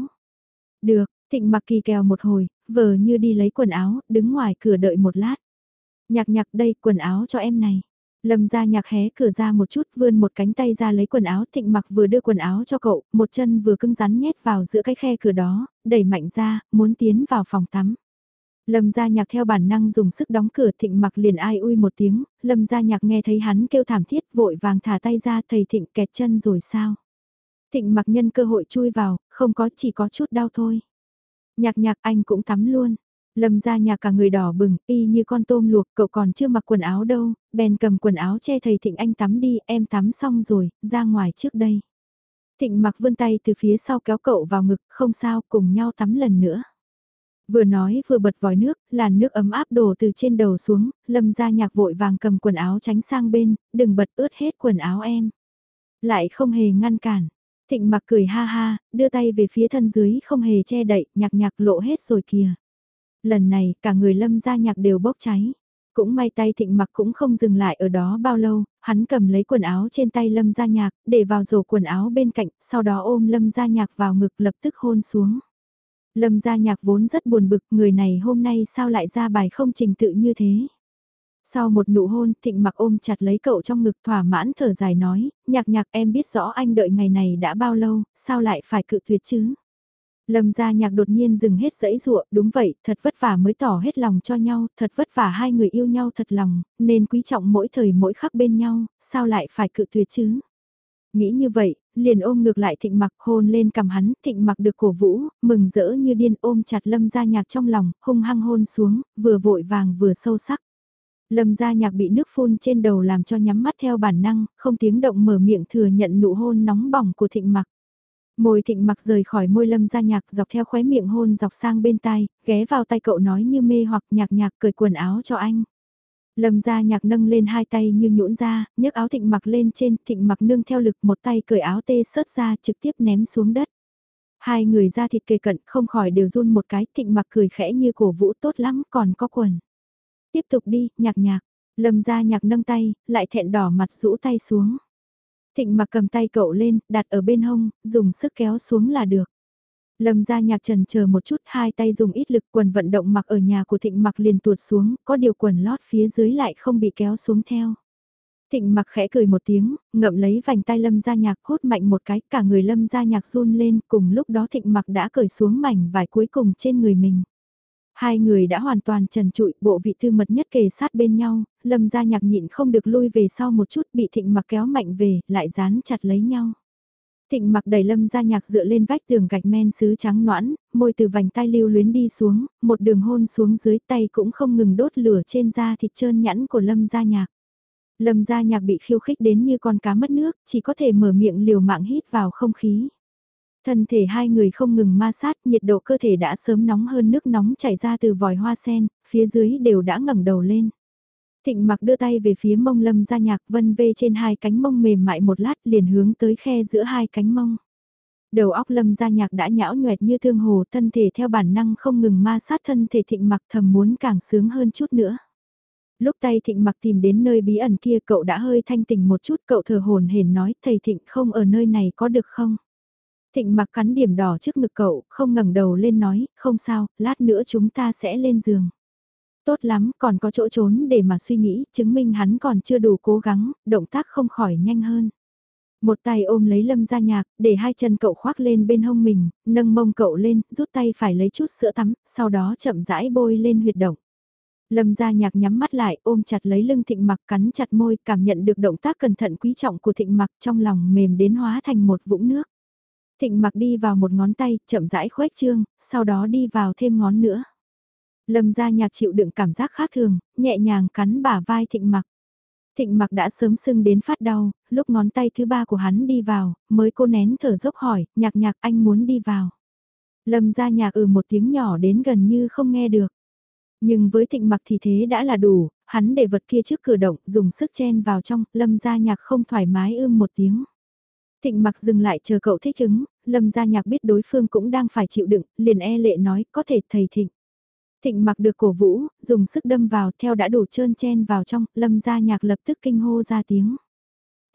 Được, Thịnh mặc kỳ kèo một hồi, vờ như đi lấy quần áo, đứng ngoài cửa đợi một lát. Nhạc nhạc đây, quần áo cho em này. Lâm gia nhạc hé cửa ra một chút vươn một cánh tay ra lấy quần áo thịnh mặc vừa đưa quần áo cho cậu, một chân vừa cưng rắn nhét vào giữa cái khe cửa đó, đẩy mạnh ra, muốn tiến vào phòng tắm. Lâm gia nhạc theo bản năng dùng sức đóng cửa thịnh mặc liền ai ui một tiếng, lâm gia nhạc nghe thấy hắn kêu thảm thiết vội vàng thả tay ra thầy thịnh kẹt chân rồi sao. Thịnh mặc nhân cơ hội chui vào, không có chỉ có chút đau thôi. Nhạc nhạc anh cũng tắm luôn. Lâm ra nhà cả người đỏ bừng, y như con tôm luộc, cậu còn chưa mặc quần áo đâu, bèn cầm quần áo che thầy Thịnh anh tắm đi, em tắm xong rồi, ra ngoài trước đây. Thịnh mặc vươn tay từ phía sau kéo cậu vào ngực, không sao, cùng nhau tắm lần nữa. Vừa nói vừa bật vòi nước, làn nước ấm áp đổ từ trên đầu xuống, lâm ra nhạc vội vàng cầm quần áo tránh sang bên, đừng bật ướt hết quần áo em. Lại không hề ngăn cản, thịnh mặc cười ha ha, đưa tay về phía thân dưới không hề che đậy, nhạc nhạc lộ hết rồi kìa. Lần này cả người lâm gia nhạc đều bốc cháy. Cũng may tay thịnh mặc cũng không dừng lại ở đó bao lâu, hắn cầm lấy quần áo trên tay lâm gia nhạc, để vào rổ quần áo bên cạnh, sau đó ôm lâm gia nhạc vào ngực lập tức hôn xuống. Lâm gia nhạc vốn rất buồn bực, người này hôm nay sao lại ra bài không trình tự như thế. Sau một nụ hôn, thịnh mặc ôm chặt lấy cậu trong ngực thỏa mãn thở dài nói, nhạc nhạc em biết rõ anh đợi ngày này đã bao lâu, sao lại phải cự tuyệt chứ. Lâm gia nhạc đột nhiên dừng hết dãy ruộng, đúng vậy, thật vất vả mới tỏ hết lòng cho nhau, thật vất vả hai người yêu nhau thật lòng, nên quý trọng mỗi thời mỗi khắc bên nhau, sao lại phải cự tuyệt chứ? Nghĩ như vậy, liền ôm ngược lại thịnh mặc hôn lên cầm hắn, thịnh mặc được cổ vũ, mừng rỡ như điên ôm chặt lâm gia nhạc trong lòng, hung hăng hôn xuống, vừa vội vàng vừa sâu sắc. Lâm gia nhạc bị nước phun trên đầu làm cho nhắm mắt theo bản năng, không tiếng động mở miệng thừa nhận nụ hôn nóng bỏng của thịnh mặc. Môi thịnh mặc rời khỏi môi lâm ra nhạc dọc theo khóe miệng hôn dọc sang bên tai, ghé vào tay cậu nói như mê hoặc nhạc nhạc cởi quần áo cho anh. Lâm ra nhạc nâng lên hai tay như nhũn ra, nhấc áo thịnh mặc lên trên, thịnh mặc nương theo lực một tay cởi áo tê sớt ra trực tiếp ném xuống đất. Hai người ra thịt kề cận không khỏi đều run một cái, thịnh mặc cười khẽ như cổ vũ tốt lắm còn có quần. Tiếp tục đi, nhạc nhạc, lâm ra nhạc nâng tay, lại thẹn đỏ mặt rũ tay xuống. Thịnh mặc cầm tay cậu lên, đặt ở bên hông, dùng sức kéo xuống là được. Lâm ra nhạc trần chờ một chút hai tay dùng ít lực quần vận động mặc ở nhà của thịnh mặc liền tuột xuống, có điều quần lót phía dưới lại không bị kéo xuống theo. Thịnh mặc khẽ cười một tiếng, ngậm lấy vành tay lâm ra nhạc hốt mạnh một cái, cả người lâm ra nhạc run lên, cùng lúc đó thịnh mặc đã cởi xuống mảnh vải cuối cùng trên người mình. Hai người đã hoàn toàn trần trụi, bộ vị tư mật nhất kề sát bên nhau, lâm gia nhạc nhịn không được lui về sau một chút bị thịnh mặc kéo mạnh về, lại dán chặt lấy nhau. Thịnh mặc đẩy lâm gia nhạc dựa lên vách tường gạch men sứ trắng noãn, môi từ vành tay lưu luyến đi xuống, một đường hôn xuống dưới tay cũng không ngừng đốt lửa trên da thịt trơn nhẵn của lâm gia nhạc. Lâm gia nhạc bị khiêu khích đến như con cá mất nước, chỉ có thể mở miệng liều mạng hít vào không khí. Thân thể hai người không ngừng ma sát, nhiệt độ cơ thể đã sớm nóng hơn nước nóng chảy ra từ vòi hoa sen, phía dưới đều đã ngẩng đầu lên. Thịnh mặc đưa tay về phía mông lâm ra nhạc vân vê trên hai cánh mông mềm mại một lát liền hướng tới khe giữa hai cánh mông. Đầu óc lâm ra nhạc đã nhão nhoẹt như thương hồ thân thể theo bản năng không ngừng ma sát thân thể thịnh mặc thầm muốn càng sướng hơn chút nữa. Lúc tay thịnh mặc tìm đến nơi bí ẩn kia cậu đã hơi thanh tỉnh một chút cậu thở hồn hển nói thầy thịnh không ở nơi này có được không? Thịnh mặc cắn điểm đỏ trước ngực cậu, không ngẩng đầu lên nói, không sao, lát nữa chúng ta sẽ lên giường. Tốt lắm, còn có chỗ trốn để mà suy nghĩ, chứng minh hắn còn chưa đủ cố gắng, động tác không khỏi nhanh hơn. Một tay ôm lấy lâm ra nhạc, để hai chân cậu khoác lên bên hông mình, nâng mông cậu lên, rút tay phải lấy chút sữa tắm, sau đó chậm rãi bôi lên huyệt động. Lâm gia nhạc nhắm mắt lại ôm chặt lấy lưng thịnh mặc cắn chặt môi cảm nhận được động tác cẩn thận quý trọng của thịnh mặc trong lòng mềm đến hóa thành một vũng nước. Thịnh mặc đi vào một ngón tay, chậm rãi khuếch trương, sau đó đi vào thêm ngón nữa. Lâm gia nhạc chịu đựng cảm giác khác thường, nhẹ nhàng cắn bả vai thịnh mặc. Thịnh mặc đã sớm sưng đến phát đau, lúc ngón tay thứ ba của hắn đi vào, mới cô nén thở dốc hỏi, nhạc nhạc anh muốn đi vào. Lâm gia nhạc ừ một tiếng nhỏ đến gần như không nghe được. Nhưng với thịnh mặc thì thế đã là đủ, hắn để vật kia trước cửa động, dùng sức chen vào trong, lâm gia nhạc không thoải mái ưm một tiếng. Thịnh mặc dừng lại chờ cậu thích ứng, lâm gia nhạc biết đối phương cũng đang phải chịu đựng, liền e lệ nói có thể thầy thịnh. Thịnh mặc được cổ vũ, dùng sức đâm vào theo đã đủ trơn chen vào trong, lâm gia nhạc lập tức kinh hô ra tiếng.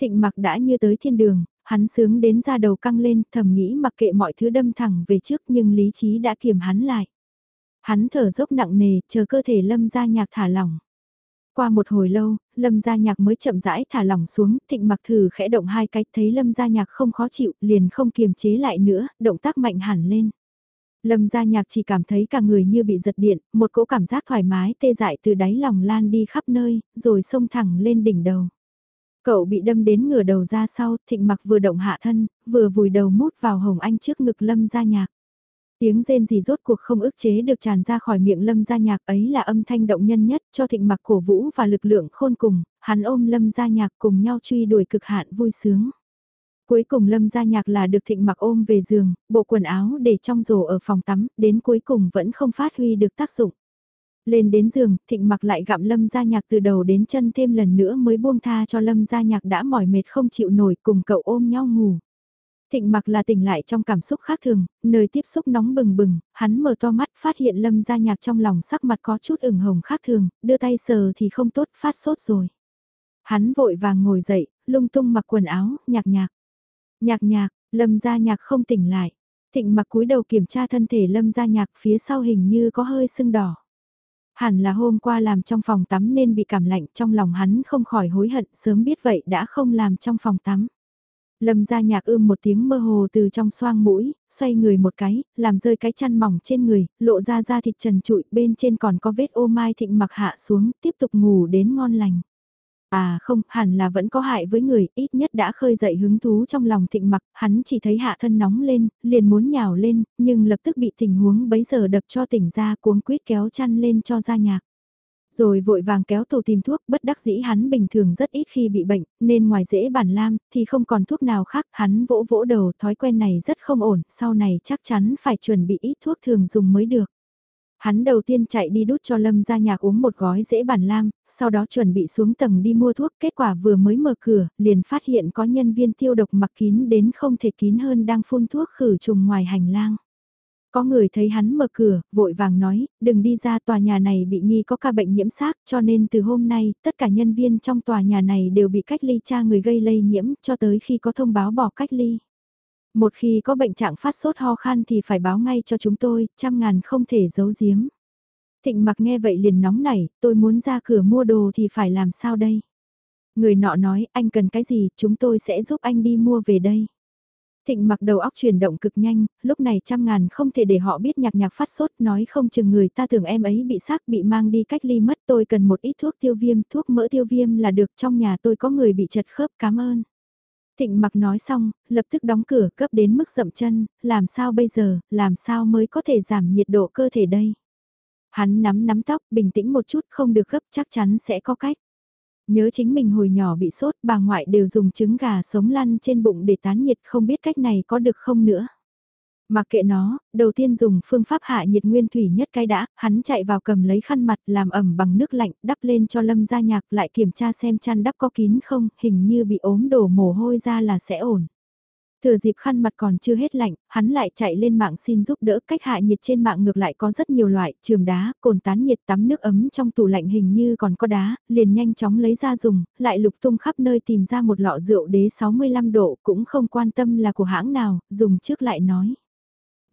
Thịnh mặc đã như tới thiên đường, hắn sướng đến ra đầu căng lên, thầm nghĩ mặc kệ mọi thứ đâm thẳng về trước nhưng lý trí đã kiềm hắn lại. Hắn thở dốc nặng nề, chờ cơ thể lâm gia nhạc thả lỏng. Qua một hồi lâu, lâm gia nhạc mới chậm rãi thả lỏng xuống, thịnh mặc thử khẽ động hai cái, thấy lâm gia nhạc không khó chịu, liền không kiềm chế lại nữa, động tác mạnh hẳn lên. Lâm gia nhạc chỉ cảm thấy cả người như bị giật điện, một cỗ cảm giác thoải mái tê dại từ đáy lòng lan đi khắp nơi, rồi xông thẳng lên đỉnh đầu. Cậu bị đâm đến ngửa đầu ra sau, thịnh mặc vừa động hạ thân, vừa vùi đầu mút vào hồng anh trước ngực lâm gia nhạc. Tiếng rên gì rốt cuộc không ức chế được tràn ra khỏi miệng lâm gia nhạc ấy là âm thanh động nhân nhất cho thịnh mặc cổ vũ và lực lượng khôn cùng, hắn ôm lâm gia nhạc cùng nhau truy đuổi cực hạn vui sướng. Cuối cùng lâm gia nhạc là được thịnh mặc ôm về giường, bộ quần áo để trong rổ ở phòng tắm, đến cuối cùng vẫn không phát huy được tác dụng. Lên đến giường, thịnh mặc lại gặm lâm gia nhạc từ đầu đến chân thêm lần nữa mới buông tha cho lâm gia nhạc đã mỏi mệt không chịu nổi cùng cậu ôm nhau ngủ. Thịnh mặc là tỉnh lại trong cảm xúc khác thường, nơi tiếp xúc nóng bừng bừng, hắn mở to mắt phát hiện lâm gia nhạc trong lòng sắc mặt có chút ửng hồng khác thường, đưa tay sờ thì không tốt phát sốt rồi. Hắn vội vàng ngồi dậy, lung tung mặc quần áo, nhạc nhạc. Nhạc nhạc, lâm gia nhạc không tỉnh lại. Thịnh mặc cúi đầu kiểm tra thân thể lâm gia nhạc phía sau hình như có hơi sưng đỏ. Hẳn là hôm qua làm trong phòng tắm nên bị cảm lạnh trong lòng hắn không khỏi hối hận sớm biết vậy đã không làm trong phòng tắm. Lâm ra nhạc ưm một tiếng mơ hồ từ trong xoang mũi, xoay người một cái, làm rơi cái chăn mỏng trên người, lộ ra da thịt trần trụi, bên trên còn có vết ô mai thịnh mặc hạ xuống, tiếp tục ngủ đến ngon lành. À không, hẳn là vẫn có hại với người, ít nhất đã khơi dậy hứng thú trong lòng thịnh mặc, hắn chỉ thấy hạ thân nóng lên, liền muốn nhào lên, nhưng lập tức bị tình huống bấy giờ đập cho tỉnh ra cuống quýt kéo chăn lên cho ra nhạc. Rồi vội vàng kéo tù tìm thuốc, bất đắc dĩ hắn bình thường rất ít khi bị bệnh, nên ngoài dễ bản lam, thì không còn thuốc nào khác, hắn vỗ vỗ đầu, thói quen này rất không ổn, sau này chắc chắn phải chuẩn bị ít thuốc thường dùng mới được. Hắn đầu tiên chạy đi đút cho Lâm ra nhạc uống một gói dễ bản lam, sau đó chuẩn bị xuống tầng đi mua thuốc, kết quả vừa mới mở cửa, liền phát hiện có nhân viên tiêu độc mặc kín đến không thể kín hơn đang phun thuốc khử trùng ngoài hành lang. Có người thấy hắn mở cửa, vội vàng nói, đừng đi ra tòa nhà này bị nghi có ca bệnh nhiễm xác cho nên từ hôm nay, tất cả nhân viên trong tòa nhà này đều bị cách ly cha người gây lây nhiễm cho tới khi có thông báo bỏ cách ly. Một khi có bệnh trạng phát sốt ho khan thì phải báo ngay cho chúng tôi, trăm ngàn không thể giấu giếm. Thịnh mặc nghe vậy liền nóng nảy, tôi muốn ra cửa mua đồ thì phải làm sao đây? Người nọ nói, anh cần cái gì, chúng tôi sẽ giúp anh đi mua về đây. Thịnh mặc đầu óc chuyển động cực nhanh, lúc này trăm ngàn không thể để họ biết nhạc nhạc phát sốt, nói không chừng người ta tưởng em ấy bị xác bị mang đi cách ly mất tôi cần một ít thuốc tiêu viêm, thuốc mỡ tiêu viêm là được trong nhà tôi có người bị chật khớp cảm ơn. Thịnh mặc nói xong, lập tức đóng cửa cấp đến mức rậm chân, làm sao bây giờ, làm sao mới có thể giảm nhiệt độ cơ thể đây. Hắn nắm nắm tóc, bình tĩnh một chút không được gấp chắc chắn sẽ có cách. Nhớ chính mình hồi nhỏ bị sốt, bà ngoại đều dùng trứng gà sống lăn trên bụng để tán nhiệt không biết cách này có được không nữa. Mặc kệ nó, đầu tiên dùng phương pháp hạ nhiệt nguyên thủy nhất cái đã, hắn chạy vào cầm lấy khăn mặt làm ẩm bằng nước lạnh, đắp lên cho lâm gia nhạc lại kiểm tra xem chăn đắp có kín không, hình như bị ốm đổ mồ hôi ra là sẽ ổn. Thừa dịp khăn mặt còn chưa hết lạnh, hắn lại chạy lên mạng xin giúp đỡ cách hạ nhiệt trên mạng ngược lại có rất nhiều loại, trường đá, cồn tán nhiệt tắm nước ấm trong tủ lạnh hình như còn có đá, liền nhanh chóng lấy ra dùng, lại lục tung khắp nơi tìm ra một lọ rượu đế 65 độ cũng không quan tâm là của hãng nào, dùng trước lại nói.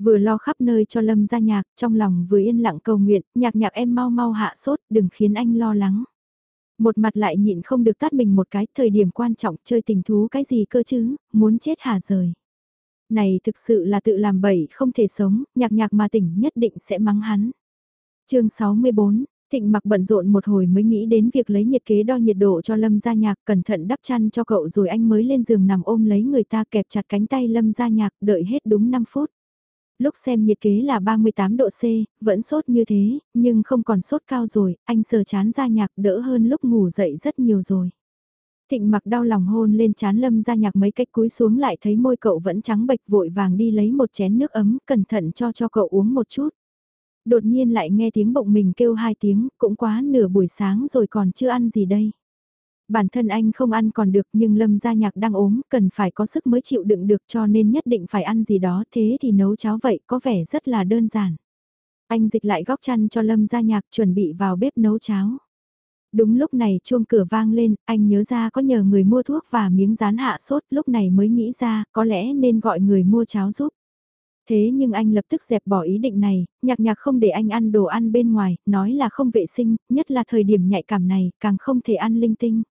Vừa lo khắp nơi cho Lâm ra nhạc, trong lòng vừa yên lặng cầu nguyện, nhạc nhạc em mau mau hạ sốt, đừng khiến anh lo lắng. Một mặt lại nhịn không được tát mình một cái, thời điểm quan trọng chơi tình thú cái gì cơ chứ, muốn chết hả rời. Này thực sự là tự làm bậy không thể sống, nhạc nhạc mà tỉnh nhất định sẽ mắng hắn. chương 64, Thịnh mặc bận rộn một hồi mới nghĩ đến việc lấy nhiệt kế đo nhiệt độ cho Lâm gia nhạc, cẩn thận đắp chăn cho cậu rồi anh mới lên giường nằm ôm lấy người ta kẹp chặt cánh tay Lâm gia nhạc, đợi hết đúng 5 phút. Lúc xem nhiệt kế là 38 độ C, vẫn sốt như thế, nhưng không còn sốt cao rồi, anh sờ chán ra nhạc đỡ hơn lúc ngủ dậy rất nhiều rồi. Thịnh mặc đau lòng hôn lên chán lâm ra nhạc mấy cách cúi xuống lại thấy môi cậu vẫn trắng bệch vội vàng đi lấy một chén nước ấm, cẩn thận cho cho cậu uống một chút. Đột nhiên lại nghe tiếng bụng mình kêu hai tiếng, cũng quá nửa buổi sáng rồi còn chưa ăn gì đây. Bản thân anh không ăn còn được nhưng Lâm Gia Nhạc đang ốm, cần phải có sức mới chịu đựng được cho nên nhất định phải ăn gì đó thế thì nấu cháo vậy có vẻ rất là đơn giản. Anh dịch lại góc chăn cho Lâm gia nhạc chuẩn bị vào bếp nấu cháo. Đúng lúc này chuông cửa vang lên, anh nhớ ra có nhờ người mua thuốc và miếng rán hạ sốt, lúc này mới nghĩ ra có lẽ nên gọi người mua cháo giúp. Thế nhưng anh lập tức dẹp bỏ ý định này, nhạc nhạc không để anh ăn đồ ăn bên ngoài, nói là không vệ sinh, nhất là thời điểm nhạy cảm này, càng không thể ăn linh tinh.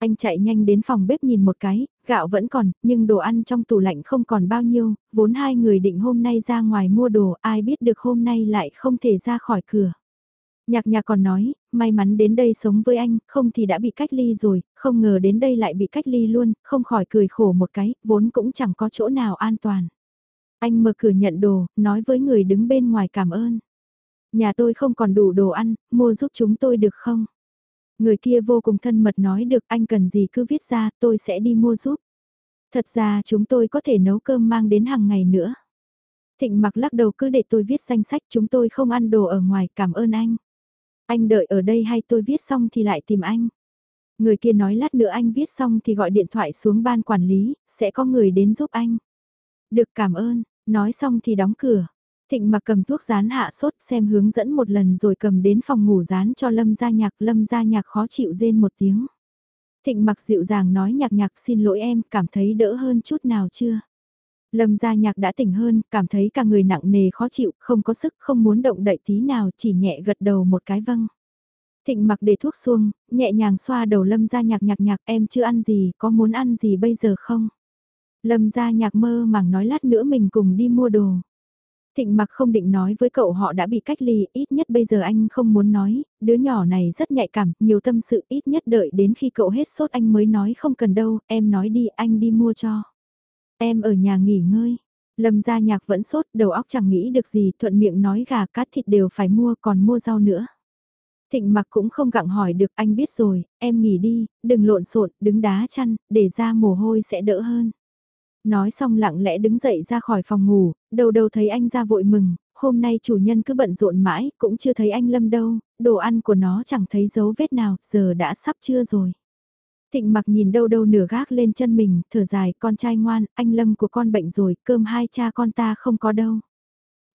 Anh chạy nhanh đến phòng bếp nhìn một cái, gạo vẫn còn, nhưng đồ ăn trong tủ lạnh không còn bao nhiêu, vốn hai người định hôm nay ra ngoài mua đồ, ai biết được hôm nay lại không thể ra khỏi cửa. Nhạc nhạc còn nói, may mắn đến đây sống với anh, không thì đã bị cách ly rồi, không ngờ đến đây lại bị cách ly luôn, không khỏi cười khổ một cái, vốn cũng chẳng có chỗ nào an toàn. Anh mở cửa nhận đồ, nói với người đứng bên ngoài cảm ơn. Nhà tôi không còn đủ đồ ăn, mua giúp chúng tôi được không? Người kia vô cùng thân mật nói được anh cần gì cứ viết ra, tôi sẽ đi mua giúp. Thật ra chúng tôi có thể nấu cơm mang đến hàng ngày nữa. Thịnh mặc lắc đầu cứ để tôi viết danh sách chúng tôi không ăn đồ ở ngoài cảm ơn anh. Anh đợi ở đây hay tôi viết xong thì lại tìm anh. Người kia nói lát nữa anh viết xong thì gọi điện thoại xuống ban quản lý, sẽ có người đến giúp anh. Được cảm ơn, nói xong thì đóng cửa. Thịnh mặc cầm thuốc rán hạ sốt xem hướng dẫn một lần rồi cầm đến phòng ngủ rán cho Lâm gia nhạc. Lâm gia nhạc khó chịu rên một tiếng. Thịnh mặc dịu dàng nói nhạc nhạc xin lỗi em, cảm thấy đỡ hơn chút nào chưa? Lâm gia nhạc đã tỉnh hơn, cảm thấy cả người nặng nề khó chịu, không có sức, không muốn động đậy tí nào, chỉ nhẹ gật đầu một cái vâng. Thịnh mặc để thuốc xuông, nhẹ nhàng xoa đầu lâm gia nhạc nhạc nhạc em chưa ăn gì, có muốn ăn gì bây giờ không? Lâm gia nhạc mơ màng nói lát nữa mình cùng đi mua đồ. Thịnh mặc không định nói với cậu họ đã bị cách ly, ít nhất bây giờ anh không muốn nói, đứa nhỏ này rất nhạy cảm, nhiều tâm sự ít nhất đợi đến khi cậu hết sốt anh mới nói không cần đâu, em nói đi anh đi mua cho. Em ở nhà nghỉ ngơi. Lâm gia nhạc vẫn sốt, đầu óc chẳng nghĩ được gì, thuận miệng nói gà cát thịt đều phải mua còn mua rau nữa. Thịnh mặc cũng không gặng hỏi được anh biết rồi, em nghỉ đi, đừng lộn xộn, đứng đá chăn, để ra mồ hôi sẽ đỡ hơn. Nói xong lặng lẽ đứng dậy ra khỏi phòng ngủ, đầu đầu thấy anh ra vội mừng, hôm nay chủ nhân cứ bận rộn mãi, cũng chưa thấy anh Lâm đâu, đồ ăn của nó chẳng thấy dấu vết nào, giờ đã sắp trưa rồi. Thịnh mặc nhìn đâu đâu nửa gác lên chân mình, thở dài, con trai ngoan, anh Lâm của con bệnh rồi, cơm hai cha con ta không có đâu.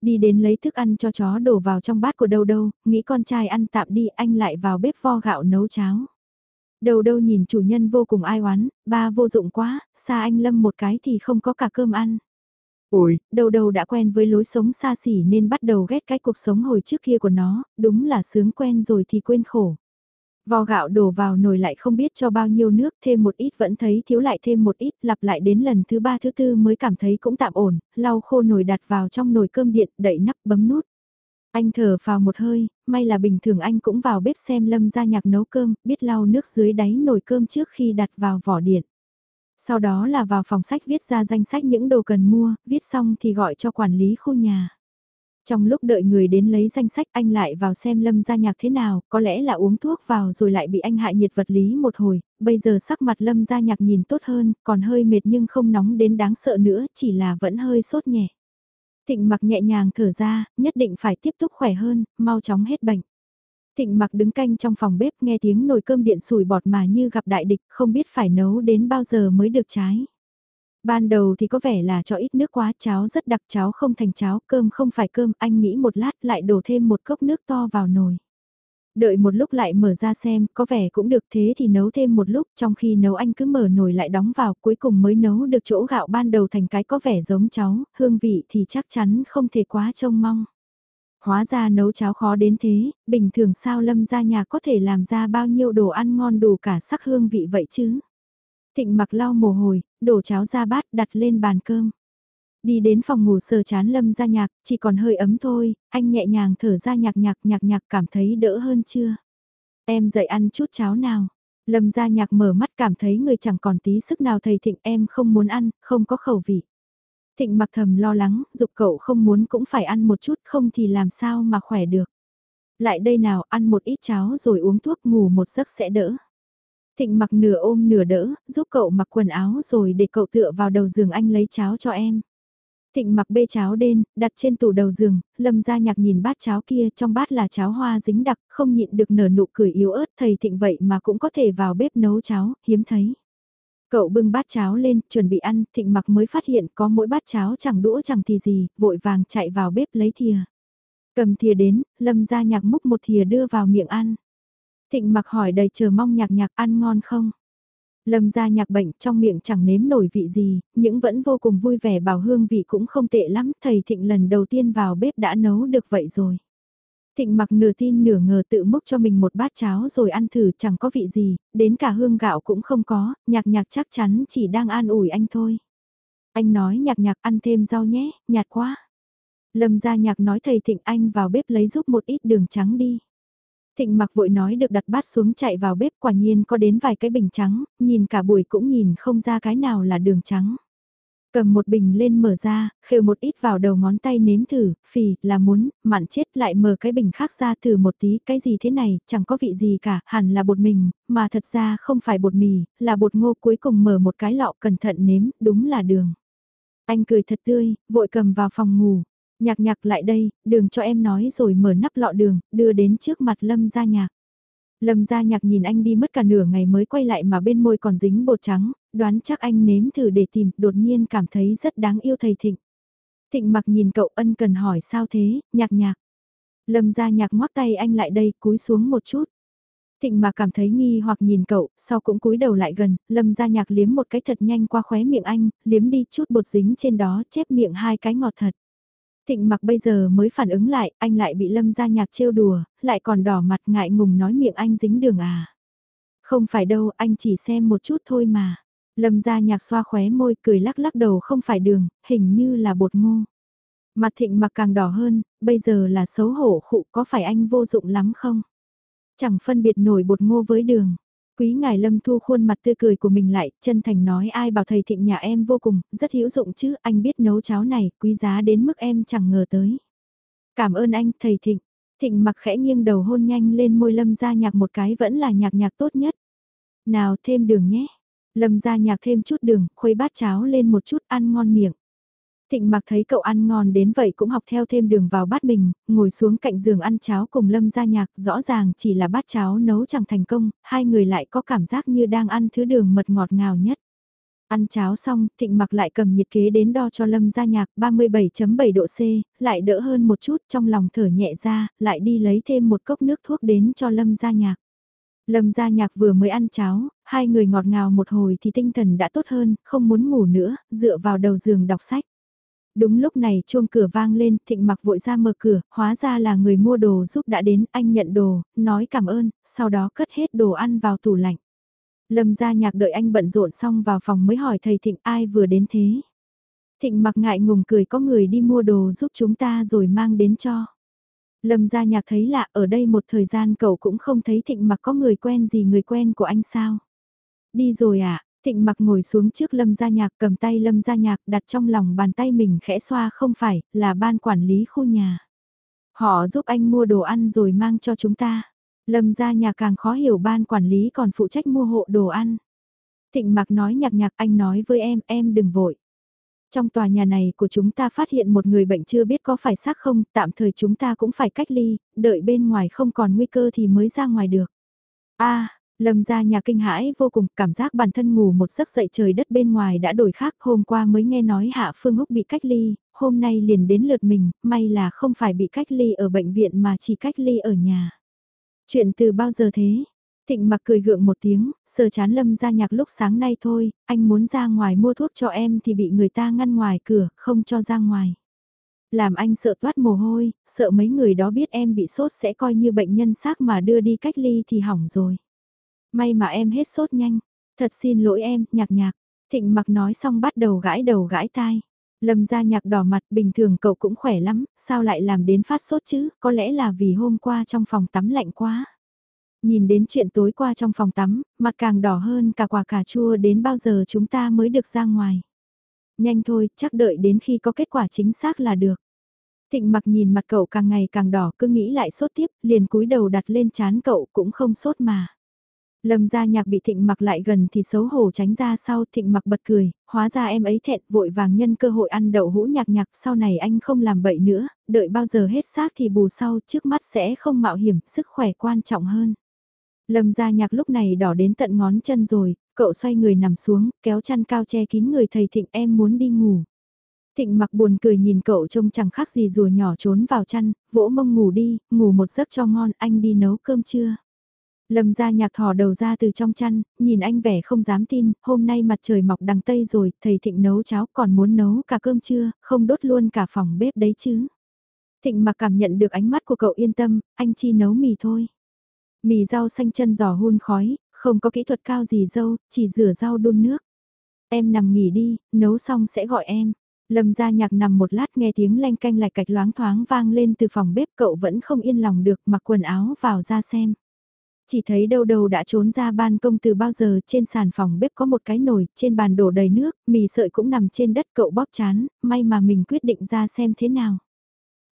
Đi đến lấy thức ăn cho chó đổ vào trong bát của đâu đâu, nghĩ con trai ăn tạm đi, anh lại vào bếp vo gạo nấu cháo. Đầu đâu nhìn chủ nhân vô cùng ai oán, ba vô dụng quá, xa anh Lâm một cái thì không có cả cơm ăn. Ôi, đầu đầu đã quen với lối sống xa xỉ nên bắt đầu ghét cái cuộc sống hồi trước kia của nó, đúng là sướng quen rồi thì quên khổ. Vò gạo đổ vào nồi lại không biết cho bao nhiêu nước, thêm một ít vẫn thấy thiếu lại thêm một ít, lặp lại đến lần thứ ba thứ tư mới cảm thấy cũng tạm ổn, lau khô nồi đặt vào trong nồi cơm điện, đậy nắp bấm nút. Anh thở vào một hơi, may là bình thường anh cũng vào bếp xem lâm ra nhạc nấu cơm, biết lau nước dưới đáy nồi cơm trước khi đặt vào vỏ điện. Sau đó là vào phòng sách viết ra danh sách những đồ cần mua, viết xong thì gọi cho quản lý khu nhà. Trong lúc đợi người đến lấy danh sách anh lại vào xem lâm gia nhạc thế nào, có lẽ là uống thuốc vào rồi lại bị anh hại nhiệt vật lý một hồi, bây giờ sắc mặt lâm gia nhạc nhìn tốt hơn, còn hơi mệt nhưng không nóng đến đáng sợ nữa, chỉ là vẫn hơi sốt nhẹ. Thịnh mặc nhẹ nhàng thở ra, nhất định phải tiếp tục khỏe hơn, mau chóng hết bệnh. Thịnh mặc đứng canh trong phòng bếp nghe tiếng nồi cơm điện sủi bọt mà như gặp đại địch, không biết phải nấu đến bao giờ mới được trái. Ban đầu thì có vẻ là cho ít nước quá, cháo rất đặc cháo không thành cháo, cơm không phải cơm, anh nghĩ một lát lại đổ thêm một cốc nước to vào nồi. Đợi một lúc lại mở ra xem, có vẻ cũng được thế thì nấu thêm một lúc, trong khi nấu anh cứ mở nồi lại đóng vào, cuối cùng mới nấu được chỗ gạo ban đầu thành cái có vẻ giống cháu, hương vị thì chắc chắn không thể quá trông mong. Hóa ra nấu cháo khó đến thế, bình thường sao lâm ra nhà có thể làm ra bao nhiêu đồ ăn ngon đủ cả sắc hương vị vậy chứ? Thịnh mặc lau mồ hôi, đổ cháo ra bát đặt lên bàn cơm. Đi đến phòng ngủ sờ chán lâm ra nhạc, chỉ còn hơi ấm thôi, anh nhẹ nhàng thở ra nhạc nhạc nhạc nhạc cảm thấy đỡ hơn chưa? Em dậy ăn chút cháo nào? Lâm ra nhạc mở mắt cảm thấy người chẳng còn tí sức nào thầy thịnh em không muốn ăn, không có khẩu vị. Thịnh mặc thầm lo lắng, dục cậu không muốn cũng phải ăn một chút không thì làm sao mà khỏe được. Lại đây nào ăn một ít cháo rồi uống thuốc ngủ một giấc sẽ đỡ. Thịnh mặc nửa ôm nửa đỡ, giúp cậu mặc quần áo rồi để cậu tựa vào đầu giường anh lấy cháo cho em. Thịnh mặc bê cháo đen, đặt trên tủ đầu giường, lâm ra nhạc nhìn bát cháo kia, trong bát là cháo hoa dính đặc, không nhịn được nở nụ cười yếu ớt, thầy thịnh vậy mà cũng có thể vào bếp nấu cháo, hiếm thấy. Cậu bưng bát cháo lên, chuẩn bị ăn, thịnh mặc mới phát hiện có mỗi bát cháo chẳng đũa chẳng thì gì, vội vàng chạy vào bếp lấy thìa. Cầm thìa đến, lâm ra nhạc múc một thìa đưa vào miệng ăn. Thịnh mặc hỏi đầy chờ mong nhạc nhạc ăn ngon không? Lâm ra nhạc bệnh trong miệng chẳng nếm nổi vị gì, những vẫn vô cùng vui vẻ bảo hương vị cũng không tệ lắm, thầy thịnh lần đầu tiên vào bếp đã nấu được vậy rồi. Thịnh mặc nửa tin nửa ngờ tự múc cho mình một bát cháo rồi ăn thử chẳng có vị gì, đến cả hương gạo cũng không có, nhạc nhạc chắc chắn chỉ đang an ủi anh thôi. Anh nói nhạc nhạc ăn thêm rau nhé, nhạt quá. Lâm ra nhạc nói thầy thịnh anh vào bếp lấy giúp một ít đường trắng đi. Thịnh mặc vội nói được đặt bát xuống chạy vào bếp quả nhiên có đến vài cái bình trắng, nhìn cả buổi cũng nhìn không ra cái nào là đường trắng. Cầm một bình lên mở ra, khều một ít vào đầu ngón tay nếm thử, phì, là muốn, mặn chết lại mở cái bình khác ra thử một tí, cái gì thế này, chẳng có vị gì cả, hẳn là bột mình, mà thật ra không phải bột mì, là bột ngô cuối cùng mở một cái lọ cẩn thận nếm, đúng là đường. Anh cười thật tươi, vội cầm vào phòng ngủ, nhạc nhạc lại đây, đường cho em nói rồi mở nắp lọ đường, đưa đến trước mặt lâm gia nhạc. Lâm gia nhạc nhìn anh đi mất cả nửa ngày mới quay lại mà bên môi còn dính bột trắng, đoán chắc anh nếm thử để tìm, đột nhiên cảm thấy rất đáng yêu thầy Thịnh. Thịnh mặc nhìn cậu ân cần hỏi sao thế, nhạc nhạc. Lâm gia nhạc ngoắc tay anh lại đây, cúi xuống một chút. Thịnh mà cảm thấy nghi hoặc nhìn cậu, sau cũng cúi đầu lại gần, lâm gia nhạc liếm một cái thật nhanh qua khóe miệng anh, liếm đi chút bột dính trên đó, chép miệng hai cái ngọt thật. Thịnh mặc bây giờ mới phản ứng lại, anh lại bị lâm gia nhạc trêu đùa, lại còn đỏ mặt ngại ngùng nói miệng anh dính đường à. Không phải đâu, anh chỉ xem một chút thôi mà. Lâm gia nhạc xoa khóe môi cười lắc lắc đầu không phải đường, hình như là bột ngô. Mặt thịnh mặc càng đỏ hơn, bây giờ là xấu hổ khụ có phải anh vô dụng lắm không? Chẳng phân biệt nổi bột ngô với đường. Quý ngài Lâm Thu khuôn mặt tươi cười của mình lại, chân thành nói ai bảo thầy thịnh nhà em vô cùng, rất hữu dụng chứ, anh biết nấu cháo này, quý giá đến mức em chẳng ngờ tới. Cảm ơn anh, thầy thịnh. Thịnh mặc khẽ nghiêng đầu hôn nhanh lên môi Lâm ra nhạc một cái vẫn là nhạc nhạc tốt nhất. Nào thêm đường nhé. Lâm ra nhạc thêm chút đường, khuấy bát cháo lên một chút ăn ngon miệng. Thịnh mặc thấy cậu ăn ngon đến vậy cũng học theo thêm đường vào bát mình, ngồi xuống cạnh giường ăn cháo cùng lâm gia nhạc, rõ ràng chỉ là bát cháo nấu chẳng thành công, hai người lại có cảm giác như đang ăn thứ đường mật ngọt ngào nhất. Ăn cháo xong, thịnh mặc lại cầm nhiệt kế đến đo cho lâm gia nhạc 37.7 độ C, lại đỡ hơn một chút trong lòng thở nhẹ ra, lại đi lấy thêm một cốc nước thuốc đến cho lâm gia nhạc. Lâm gia nhạc vừa mới ăn cháo, hai người ngọt ngào một hồi thì tinh thần đã tốt hơn, không muốn ngủ nữa, dựa vào đầu giường đọc sách. Đúng lúc này chuông cửa vang lên, thịnh mặc vội ra mở cửa, hóa ra là người mua đồ giúp đã đến, anh nhận đồ, nói cảm ơn, sau đó cất hết đồ ăn vào tủ lạnh. Lâm gia nhạc đợi anh bận rộn xong vào phòng mới hỏi thầy thịnh ai vừa đến thế. Thịnh mặc ngại ngùng cười có người đi mua đồ giúp chúng ta rồi mang đến cho. Lâm gia nhạc thấy lạ ở đây một thời gian cậu cũng không thấy thịnh mặc có người quen gì người quen của anh sao. Đi rồi à, Thịnh mặc ngồi xuống trước lâm gia nhạc cầm tay lâm gia nhạc đặt trong lòng bàn tay mình khẽ xoa không phải, là ban quản lý khu nhà. Họ giúp anh mua đồ ăn rồi mang cho chúng ta. Lâm gia nhạc càng khó hiểu ban quản lý còn phụ trách mua hộ đồ ăn. Thịnh mặc nói nhạc nhạc anh nói với em, em đừng vội. Trong tòa nhà này của chúng ta phát hiện một người bệnh chưa biết có phải xác không, tạm thời chúng ta cũng phải cách ly, đợi bên ngoài không còn nguy cơ thì mới ra ngoài được. a Lâm ra nhà kinh hãi vô cùng, cảm giác bản thân ngủ một giấc dậy trời đất bên ngoài đã đổi khác, hôm qua mới nghe nói Hạ Phương Húc bị cách ly, hôm nay liền đến lượt mình, may là không phải bị cách ly ở bệnh viện mà chỉ cách ly ở nhà. Chuyện từ bao giờ thế? Thịnh mặc cười gượng một tiếng, sờ chán lâm ra nhạc lúc sáng nay thôi, anh muốn ra ngoài mua thuốc cho em thì bị người ta ngăn ngoài cửa, không cho ra ngoài. Làm anh sợ toát mồ hôi, sợ mấy người đó biết em bị sốt sẽ coi như bệnh nhân xác mà đưa đi cách ly thì hỏng rồi. May mà em hết sốt nhanh. Thật xin lỗi em, nhạc nhạc. Thịnh mặc nói xong bắt đầu gãi đầu gãi tai. Lâm ra nhạc đỏ mặt bình thường cậu cũng khỏe lắm, sao lại làm đến phát sốt chứ, có lẽ là vì hôm qua trong phòng tắm lạnh quá. Nhìn đến chuyện tối qua trong phòng tắm, mặt càng đỏ hơn cả quả cà chua đến bao giờ chúng ta mới được ra ngoài. Nhanh thôi, chắc đợi đến khi có kết quả chính xác là được. Thịnh mặc nhìn mặt cậu càng ngày càng đỏ cứ nghĩ lại sốt tiếp, liền cúi đầu đặt lên chán cậu cũng không sốt mà. Lâm gia nhạc bị thịnh mặc lại gần thì xấu hổ tránh ra sau thịnh mặc bật cười, hóa ra em ấy thẹn vội vàng nhân cơ hội ăn đậu hũ nhạc nhạc sau này anh không làm bậy nữa, đợi bao giờ hết xác thì bù sau trước mắt sẽ không mạo hiểm, sức khỏe quan trọng hơn. Lâm gia nhạc lúc này đỏ đến tận ngón chân rồi, cậu xoay người nằm xuống, kéo chăn cao che kín người thầy thịnh em muốn đi ngủ. Thịnh mặc buồn cười nhìn cậu trông chẳng khác gì rùa nhỏ trốn vào chăn, vỗ mông ngủ đi, ngủ một giấc cho ngon, anh đi nấu cơm trưa. Lâm ra nhạc thỏ đầu ra từ trong chăn, nhìn anh vẻ không dám tin, hôm nay mặt trời mọc đằng Tây rồi, thầy Thịnh nấu cháo còn muốn nấu cả cơm trưa, không đốt luôn cả phòng bếp đấy chứ. Thịnh mặc cảm nhận được ánh mắt của cậu yên tâm, anh chi nấu mì thôi. Mì rau xanh chân giò hun khói, không có kỹ thuật cao gì dâu, chỉ rửa rau đun nước. Em nằm nghỉ đi, nấu xong sẽ gọi em. Lâm gia nhạc nằm một lát nghe tiếng leng canh lạch cạch loáng thoáng vang lên từ phòng bếp cậu vẫn không yên lòng được mặc quần áo vào ra xem. Chỉ thấy đâu đâu đã trốn ra ban công từ bao giờ trên sàn phòng bếp có một cái nồi, trên bàn đổ đầy nước, mì sợi cũng nằm trên đất cậu bóp chán, may mà mình quyết định ra xem thế nào.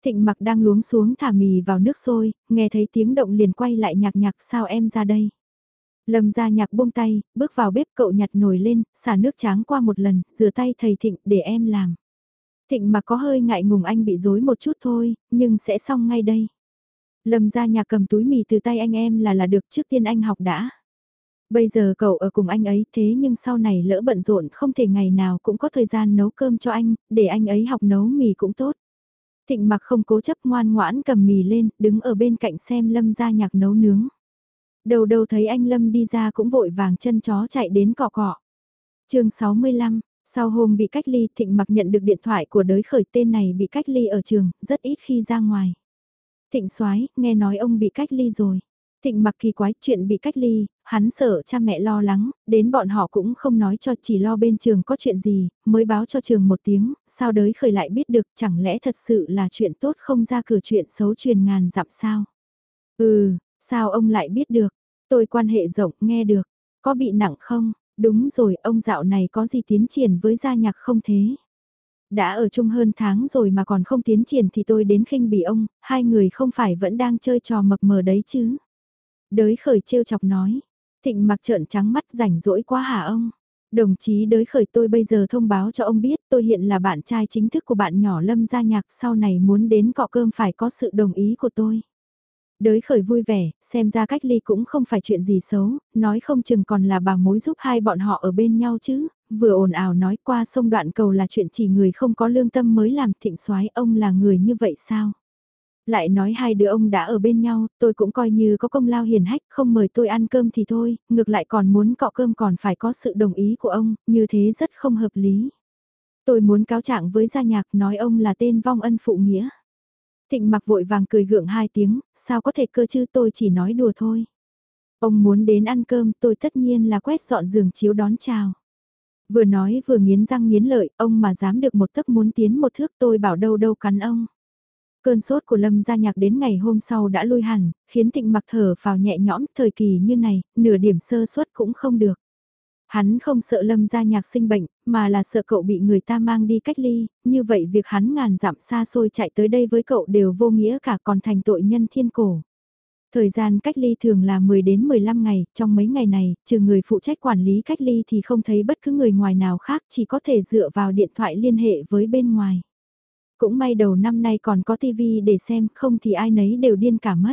Thịnh mặc đang luống xuống thả mì vào nước sôi, nghe thấy tiếng động liền quay lại nhạc nhạc sao em ra đây. Lâm ra nhạc buông tay, bước vào bếp cậu nhặt nồi lên, xả nước tráng qua một lần, rửa tay thầy Thịnh để em làm. Thịnh mà có hơi ngại ngùng anh bị dối một chút thôi, nhưng sẽ xong ngay đây. Lâm ra nhà cầm túi mì từ tay anh em là là được trước tiên anh học đã. Bây giờ cậu ở cùng anh ấy thế nhưng sau này lỡ bận rộn không thể ngày nào cũng có thời gian nấu cơm cho anh, để anh ấy học nấu mì cũng tốt. Thịnh mặc không cố chấp ngoan ngoãn cầm mì lên, đứng ở bên cạnh xem Lâm ra nhạc nấu nướng. Đầu đầu thấy anh Lâm đi ra cũng vội vàng chân chó chạy đến cọ cọ. chương 65, sau hôm bị cách ly Thịnh mặc nhận được điện thoại của đới khởi tên này bị cách ly ở trường, rất ít khi ra ngoài. Thịnh soái nghe nói ông bị cách ly rồi. Thịnh mặc kỳ quái chuyện bị cách ly, hắn sợ cha mẹ lo lắng, đến bọn họ cũng không nói cho chỉ lo bên trường có chuyện gì, mới báo cho trường một tiếng, sao đới khởi lại biết được chẳng lẽ thật sự là chuyện tốt không ra cửa chuyện xấu truyền ngàn dặm sao. Ừ, sao ông lại biết được, tôi quan hệ rộng nghe được, có bị nặng không, đúng rồi ông dạo này có gì tiến triển với gia nhạc không thế. Đã ở chung hơn tháng rồi mà còn không tiến triển thì tôi đến khinh bỉ ông, hai người không phải vẫn đang chơi trò mập mờ đấy chứ. Đới khởi trêu chọc nói, thịnh mặc trợn trắng mắt rảnh rỗi quá hả ông. Đồng chí đới khởi tôi bây giờ thông báo cho ông biết tôi hiện là bạn trai chính thức của bạn nhỏ Lâm Gia Nhạc sau này muốn đến cọ cơm phải có sự đồng ý của tôi. Đới khởi vui vẻ, xem ra cách ly cũng không phải chuyện gì xấu, nói không chừng còn là bà mối giúp hai bọn họ ở bên nhau chứ, vừa ồn ào nói qua sông đoạn cầu là chuyện chỉ người không có lương tâm mới làm thịnh soái ông là người như vậy sao? Lại nói hai đứa ông đã ở bên nhau, tôi cũng coi như có công lao hiền hách, không mời tôi ăn cơm thì thôi, ngược lại còn muốn cọ cơm còn phải có sự đồng ý của ông, như thế rất không hợp lý. Tôi muốn cáo trạng với gia nhạc nói ông là tên vong ân phụ nghĩa. Thịnh mặc vội vàng cười gượng hai tiếng, sao có thể cơ chứ tôi chỉ nói đùa thôi. Ông muốn đến ăn cơm tôi tất nhiên là quét dọn giường chiếu đón chào. Vừa nói vừa nghiến răng nghiến lợi, ông mà dám được một tấc muốn tiến một thước tôi bảo đâu đâu cắn ông. Cơn sốt của Lâm gia nhạc đến ngày hôm sau đã lui hẳn, khiến thịnh mặc thở vào nhẹ nhõm thời kỳ như này, nửa điểm sơ suất cũng không được. Hắn không sợ Lâm gia nhạc sinh bệnh, mà là sợ cậu bị người ta mang đi cách ly, như vậy việc hắn ngàn dặm xa xôi chạy tới đây với cậu đều vô nghĩa cả còn thành tội nhân thiên cổ. Thời gian cách ly thường là 10 đến 15 ngày, trong mấy ngày này, trừ người phụ trách quản lý cách ly thì không thấy bất cứ người ngoài nào khác chỉ có thể dựa vào điện thoại liên hệ với bên ngoài. Cũng may đầu năm nay còn có tivi để xem, không thì ai nấy đều điên cả mất.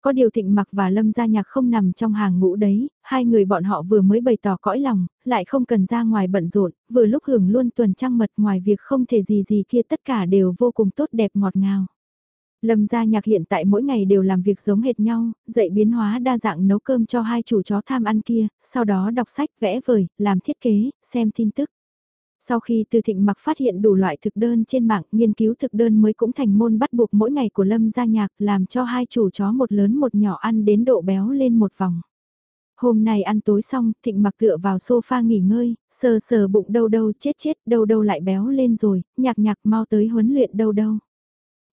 Có điều thịnh mặc và lâm gia nhạc không nằm trong hàng ngũ đấy, hai người bọn họ vừa mới bày tỏ cõi lòng, lại không cần ra ngoài bận rộn, vừa lúc hưởng luôn tuần trăng mật ngoài việc không thể gì gì kia tất cả đều vô cùng tốt đẹp ngọt ngào. Lâm gia nhạc hiện tại mỗi ngày đều làm việc giống hệt nhau, dạy biến hóa đa dạng nấu cơm cho hai chủ chó tham ăn kia, sau đó đọc sách, vẽ vời, làm thiết kế, xem tin tức. Sau khi từ thịnh mặc phát hiện đủ loại thực đơn trên mạng, nghiên cứu thực đơn mới cũng thành môn bắt buộc mỗi ngày của Lâm gia nhạc làm cho hai chủ chó một lớn một nhỏ ăn đến độ béo lên một vòng. Hôm nay ăn tối xong, thịnh mặc tựa vào sofa nghỉ ngơi, sờ sờ bụng đâu đâu chết chết đâu đâu lại béo lên rồi, nhạc nhạc mau tới huấn luyện đâu đâu.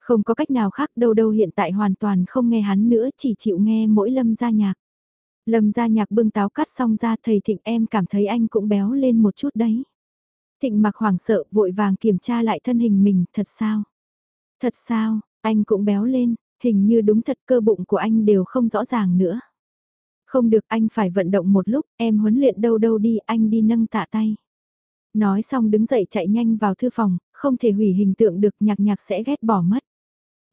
Không có cách nào khác đâu đâu hiện tại hoàn toàn không nghe hắn nữa chỉ chịu nghe mỗi lâm gia nhạc. Lâm gia nhạc bưng táo cắt xong ra thầy thịnh em cảm thấy anh cũng béo lên một chút đấy. Thịnh mặc hoảng sợ vội vàng kiểm tra lại thân hình mình, thật sao? Thật sao, anh cũng béo lên, hình như đúng thật cơ bụng của anh đều không rõ ràng nữa. Không được anh phải vận động một lúc, em huấn luyện đâu đâu đi, anh đi nâng tạ tay. Nói xong đứng dậy chạy nhanh vào thư phòng, không thể hủy hình tượng được nhạc nhạc sẽ ghét bỏ mất.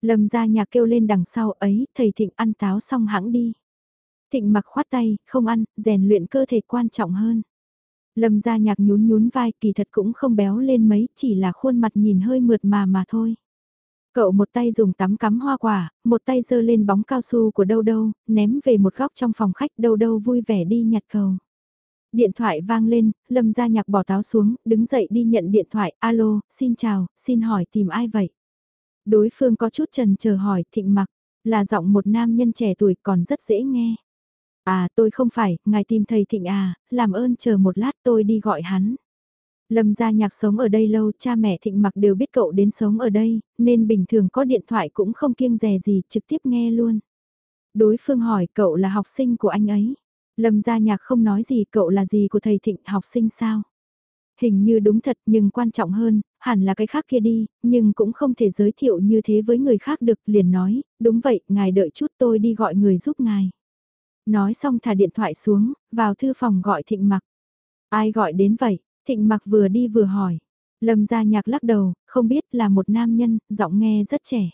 Lâm ra nhạc kêu lên đằng sau ấy, thầy Thịnh ăn táo xong hãng đi. Thịnh mặc khoát tay, không ăn, rèn luyện cơ thể quan trọng hơn. Lâm gia nhạc nhún nhún vai kỳ thật cũng không béo lên mấy, chỉ là khuôn mặt nhìn hơi mượt mà mà thôi. Cậu một tay dùng tắm cắm hoa quả, một tay giơ lên bóng cao su của đâu đâu, ném về một góc trong phòng khách đâu đâu vui vẻ đi nhặt cầu. Điện thoại vang lên, Lâm gia nhạc bỏ táo xuống, đứng dậy đi nhận điện thoại, alo, xin chào, xin hỏi tìm ai vậy? Đối phương có chút trần chờ hỏi, thịnh mặc, là giọng một nam nhân trẻ tuổi còn rất dễ nghe. À tôi không phải, ngài tìm thầy thịnh à, làm ơn chờ một lát tôi đi gọi hắn. Lâm gia nhạc sống ở đây lâu, cha mẹ thịnh mặc đều biết cậu đến sống ở đây, nên bình thường có điện thoại cũng không kiêng rè gì, trực tiếp nghe luôn. Đối phương hỏi cậu là học sinh của anh ấy. Lâm gia nhạc không nói gì cậu là gì của thầy thịnh học sinh sao. Hình như đúng thật nhưng quan trọng hơn, hẳn là cái khác kia đi, nhưng cũng không thể giới thiệu như thế với người khác được liền nói, đúng vậy, ngài đợi chút tôi đi gọi người giúp ngài. Nói xong thả điện thoại xuống, vào thư phòng gọi thịnh mặc. Ai gọi đến vậy? Thịnh mặc vừa đi vừa hỏi. Lâm gia nhạc lắc đầu, không biết là một nam nhân, giọng nghe rất trẻ.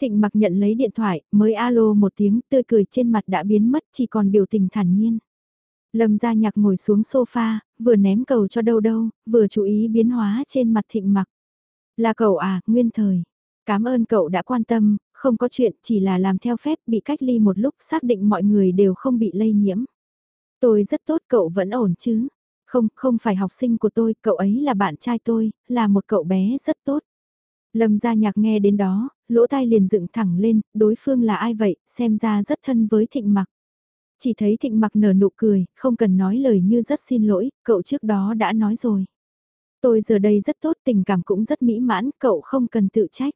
Thịnh mặc nhận lấy điện thoại, mới alo một tiếng, tươi cười trên mặt đã biến mất, chỉ còn biểu tình thản nhiên. Lâm gia nhạc ngồi xuống sofa, vừa ném cầu cho đâu đâu, vừa chú ý biến hóa trên mặt thịnh mặc. Là cậu à, nguyên thời. Cảm ơn cậu đã quan tâm, không có chuyện, chỉ là làm theo phép bị cách ly một lúc xác định mọi người đều không bị lây nhiễm. Tôi rất tốt cậu vẫn ổn chứ. Không, không phải học sinh của tôi, cậu ấy là bạn trai tôi, là một cậu bé rất tốt. Lâm gia nhạc nghe đến đó, lỗ tai liền dựng thẳng lên, đối phương là ai vậy, xem ra rất thân với thịnh mặc. Chỉ thấy thịnh mặc nở nụ cười, không cần nói lời như rất xin lỗi, cậu trước đó đã nói rồi. Tôi giờ đây rất tốt, tình cảm cũng rất mỹ mãn, cậu không cần tự trách.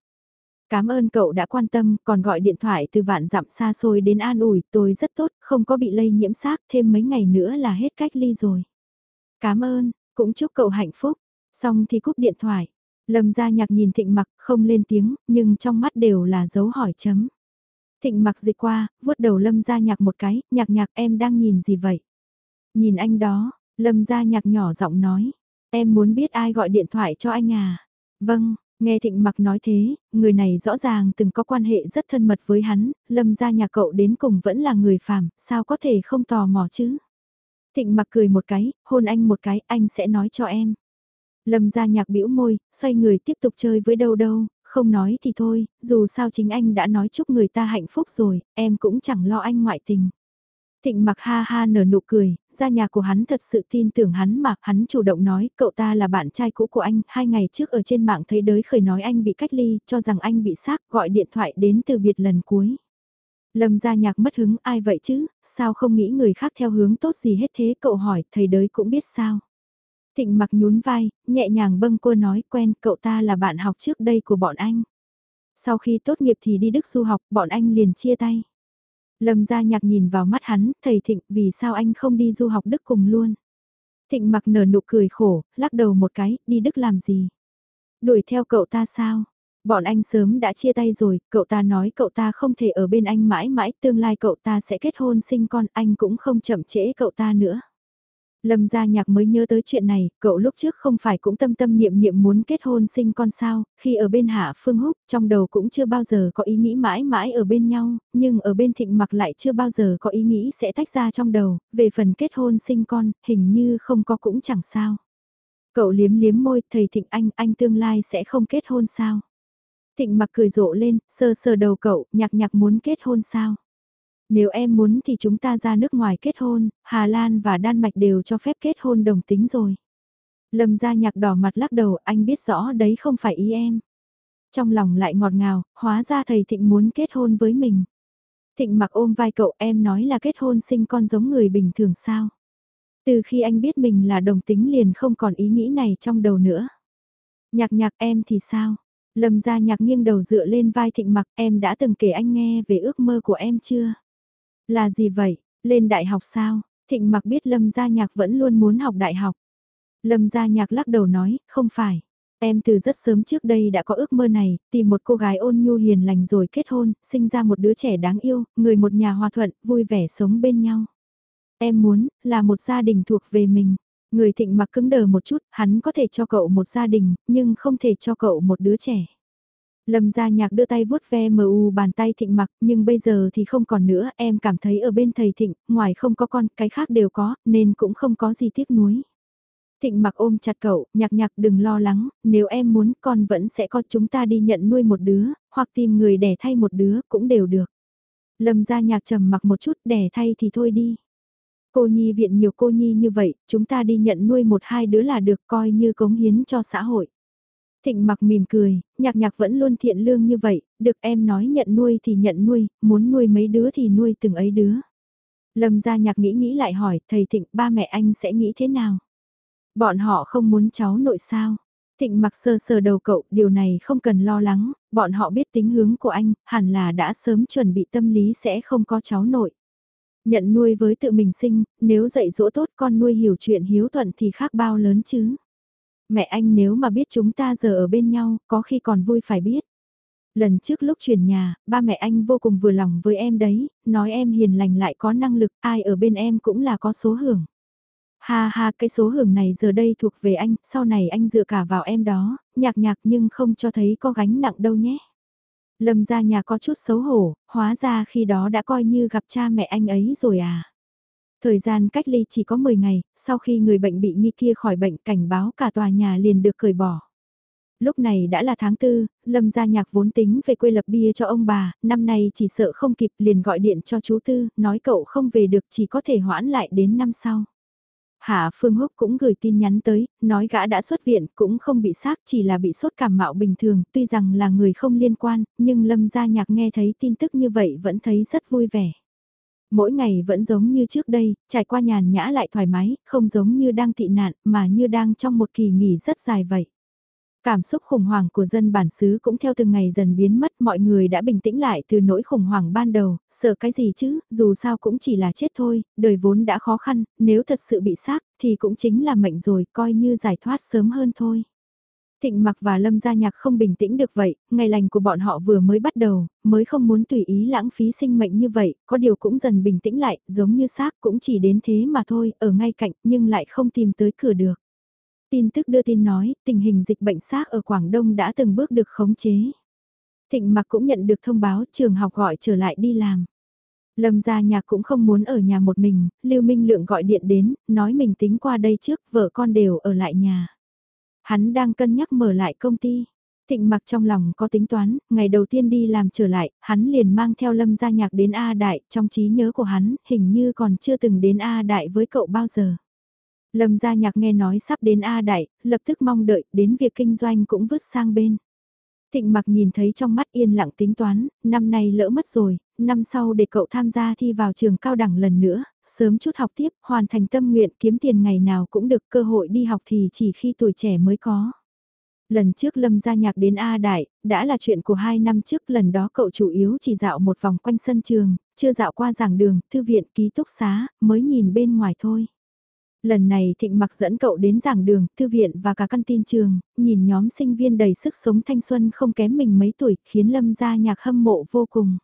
Cảm ơn cậu đã quan tâm, còn gọi điện thoại từ vạn dặm xa xôi đến an ủi, tôi rất tốt, không có bị lây nhiễm xác, thêm mấy ngày nữa là hết cách ly rồi. Cảm ơn, cũng chúc cậu hạnh phúc. Xong thì cúp điện thoại. Lâm gia nhạc nhìn thịnh mặc không lên tiếng, nhưng trong mắt đều là dấu hỏi chấm. Thịnh mặc dịch qua, vuốt đầu lâm gia nhạc một cái, nhạc nhạc em đang nhìn gì vậy? Nhìn anh đó, lâm gia nhạc nhỏ giọng nói, em muốn biết ai gọi điện thoại cho anh à? Vâng, nghe thịnh mặc nói thế, người này rõ ràng từng có quan hệ rất thân mật với hắn, lâm gia nhạc cậu đến cùng vẫn là người phàm, sao có thể không tò mò chứ? Thịnh mặc cười một cái, hôn anh một cái, anh sẽ nói cho em. Lâm gia nhạc bĩu môi, xoay người tiếp tục chơi với đâu đâu, không nói thì thôi, dù sao chính anh đã nói chúc người ta hạnh phúc rồi, em cũng chẳng lo anh ngoại tình. Thịnh mặc ha ha nở nụ cười, gia nhà của hắn thật sự tin tưởng hắn mà, hắn chủ động nói, cậu ta là bạn trai cũ của anh, hai ngày trước ở trên mạng thấy đới khởi nói anh bị cách ly, cho rằng anh bị xác, gọi điện thoại đến từ biệt lần cuối. Lâm gia nhạc mất hứng ai vậy chứ, sao không nghĩ người khác theo hướng tốt gì hết thế cậu hỏi, thầy đới cũng biết sao. Thịnh mặc nhún vai, nhẹ nhàng bâng cô nói quen cậu ta là bạn học trước đây của bọn anh. Sau khi tốt nghiệp thì đi Đức du học, bọn anh liền chia tay. Lâm gia nhạc nhìn vào mắt hắn, thầy Thịnh, vì sao anh không đi du học Đức cùng luôn? Thịnh mặc nở nụ cười khổ, lắc đầu một cái, đi Đức làm gì? Đuổi theo cậu ta sao? Bọn anh sớm đã chia tay rồi, cậu ta nói cậu ta không thể ở bên anh mãi mãi, tương lai cậu ta sẽ kết hôn sinh con, anh cũng không chậm trễ cậu ta nữa. Lâm gia nhạc mới nhớ tới chuyện này, cậu lúc trước không phải cũng tâm tâm niệm niệm muốn kết hôn sinh con sao, khi ở bên Hạ Phương Húc, trong đầu cũng chưa bao giờ có ý nghĩ mãi mãi ở bên nhau, nhưng ở bên thịnh mặc lại chưa bao giờ có ý nghĩ sẽ tách ra trong đầu, về phần kết hôn sinh con, hình như không có cũng chẳng sao. Cậu liếm liếm môi, thầy thịnh anh, anh tương lai sẽ không kết hôn sao? Thịnh mặc cười rộ lên, sờ sờ đầu cậu, nhạc nhạc muốn kết hôn sao? Nếu em muốn thì chúng ta ra nước ngoài kết hôn, Hà Lan và Đan Mạch đều cho phép kết hôn đồng tính rồi. Lâm gia nhạc đỏ mặt lắc đầu, anh biết rõ đấy không phải ý em. Trong lòng lại ngọt ngào, hóa ra thầy Thịnh muốn kết hôn với mình. Thịnh mặc ôm vai cậu em nói là kết hôn sinh con giống người bình thường sao. Từ khi anh biết mình là đồng tính liền không còn ý nghĩ này trong đầu nữa. Nhạc nhạc em thì sao? Lâm gia nhạc nghiêng đầu dựa lên vai thịnh mặc em đã từng kể anh nghe về ước mơ của em chưa? Là gì vậy? Lên đại học sao? Thịnh mặc biết Lâm gia nhạc vẫn luôn muốn học đại học. Lâm gia nhạc lắc đầu nói, không phải. Em từ rất sớm trước đây đã có ước mơ này, tìm một cô gái ôn nhu hiền lành rồi kết hôn, sinh ra một đứa trẻ đáng yêu, người một nhà hòa thuận, vui vẻ sống bên nhau. Em muốn, là một gia đình thuộc về mình. Người thịnh mặc cứng đờ một chút, hắn có thể cho cậu một gia đình, nhưng không thể cho cậu một đứa trẻ. Lâm gia nhạc đưa tay vuốt ve mờ u bàn tay thịnh mặc, nhưng bây giờ thì không còn nữa, em cảm thấy ở bên thầy thịnh, ngoài không có con, cái khác đều có, nên cũng không có gì tiếc nuối. Thịnh mặc ôm chặt cậu, nhạc nhạc đừng lo lắng, nếu em muốn con vẫn sẽ có chúng ta đi nhận nuôi một đứa, hoặc tìm người đẻ thay một đứa cũng đều được. Lâm Gia nhạc trầm mặc một chút đẻ thay thì thôi đi. Cô nhi viện nhiều cô nhi như vậy, chúng ta đi nhận nuôi một hai đứa là được coi như cống hiến cho xã hội. Thịnh mặc mỉm cười, nhạc nhạc vẫn luôn thiện lương như vậy, được em nói nhận nuôi thì nhận nuôi, muốn nuôi mấy đứa thì nuôi từng ấy đứa. Lâm gia nhạc nghĩ nghĩ lại hỏi, thầy Thịnh ba mẹ anh sẽ nghĩ thế nào? Bọn họ không muốn cháu nội sao? Thịnh mặc sơ sờ đầu cậu, điều này không cần lo lắng, bọn họ biết tính hướng của anh, hẳn là đã sớm chuẩn bị tâm lý sẽ không có cháu nội. Nhận nuôi với tự mình sinh, nếu dạy dỗ tốt con nuôi hiểu chuyện hiếu thuận thì khác bao lớn chứ. Mẹ anh nếu mà biết chúng ta giờ ở bên nhau, có khi còn vui phải biết. Lần trước lúc chuyển nhà, ba mẹ anh vô cùng vừa lòng với em đấy, nói em hiền lành lại có năng lực, ai ở bên em cũng là có số hưởng. Ha ha cái số hưởng này giờ đây thuộc về anh, sau này anh dựa cả vào em đó, nhạc nhạc nhưng không cho thấy có gánh nặng đâu nhé. Lâm ra nhà có chút xấu hổ, hóa ra khi đó đã coi như gặp cha mẹ anh ấy rồi à. Thời gian cách ly chỉ có 10 ngày, sau khi người bệnh bị nghi kia khỏi bệnh cảnh báo cả tòa nhà liền được cởi bỏ. Lúc này đã là tháng tư, Lâm gia nhạc vốn tính về quê lập bia cho ông bà, năm nay chỉ sợ không kịp liền gọi điện cho chú Tư, nói cậu không về được chỉ có thể hoãn lại đến năm sau. Hạ Phương Húc cũng gửi tin nhắn tới, nói gã đã xuất viện, cũng không bị xác, chỉ là bị sốt cảm mạo bình thường, tuy rằng là người không liên quan, nhưng Lâm Gia Nhạc nghe thấy tin tức như vậy vẫn thấy rất vui vẻ. Mỗi ngày vẫn giống như trước đây, trải qua nhàn nhã lại thoải mái, không giống như đang tị nạn, mà như đang trong một kỳ nghỉ rất dài vậy. Cảm xúc khủng hoảng của dân bản xứ cũng theo từng ngày dần biến mất, mọi người đã bình tĩnh lại từ nỗi khủng hoảng ban đầu, sợ cái gì chứ, dù sao cũng chỉ là chết thôi, đời vốn đã khó khăn, nếu thật sự bị xác thì cũng chính là mệnh rồi, coi như giải thoát sớm hơn thôi. Thịnh mặc và Lâm Gia Nhạc không bình tĩnh được vậy, ngày lành của bọn họ vừa mới bắt đầu, mới không muốn tùy ý lãng phí sinh mệnh như vậy, có điều cũng dần bình tĩnh lại, giống như xác cũng chỉ đến thế mà thôi, ở ngay cạnh nhưng lại không tìm tới cửa được. Tin tức đưa tin nói, tình hình dịch bệnh xác ở Quảng Đông đã từng bước được khống chế. Thịnh mặc cũng nhận được thông báo trường học gọi trở lại đi làm. Lâm gia nhạc cũng không muốn ở nhà một mình, Lưu Minh Lượng gọi điện đến, nói mình tính qua đây trước, vợ con đều ở lại nhà. Hắn đang cân nhắc mở lại công ty. Thịnh mặc trong lòng có tính toán, ngày đầu tiên đi làm trở lại, hắn liền mang theo Lâm gia nhạc đến A Đại, trong trí nhớ của hắn, hình như còn chưa từng đến A Đại với cậu bao giờ. Lâm gia nhạc nghe nói sắp đến A Đại, lập tức mong đợi, đến việc kinh doanh cũng vứt sang bên. Thịnh mặc nhìn thấy trong mắt yên lặng tính toán, năm nay lỡ mất rồi, năm sau để cậu tham gia thi vào trường cao đẳng lần nữa, sớm chút học tiếp, hoàn thành tâm nguyện kiếm tiền ngày nào cũng được cơ hội đi học thì chỉ khi tuổi trẻ mới có. Lần trước Lâm gia nhạc đến A Đại, đã là chuyện của hai năm trước, lần đó cậu chủ yếu chỉ dạo một vòng quanh sân trường, chưa dạo qua giảng đường, thư viện, ký túc xá, mới nhìn bên ngoài thôi. Lần này Thịnh mặc dẫn cậu đến giảng đường, thư viện và cả căn tin trường, nhìn nhóm sinh viên đầy sức sống thanh xuân không kém mình mấy tuổi, khiến Lâm gia nhạc hâm mộ vô cùng.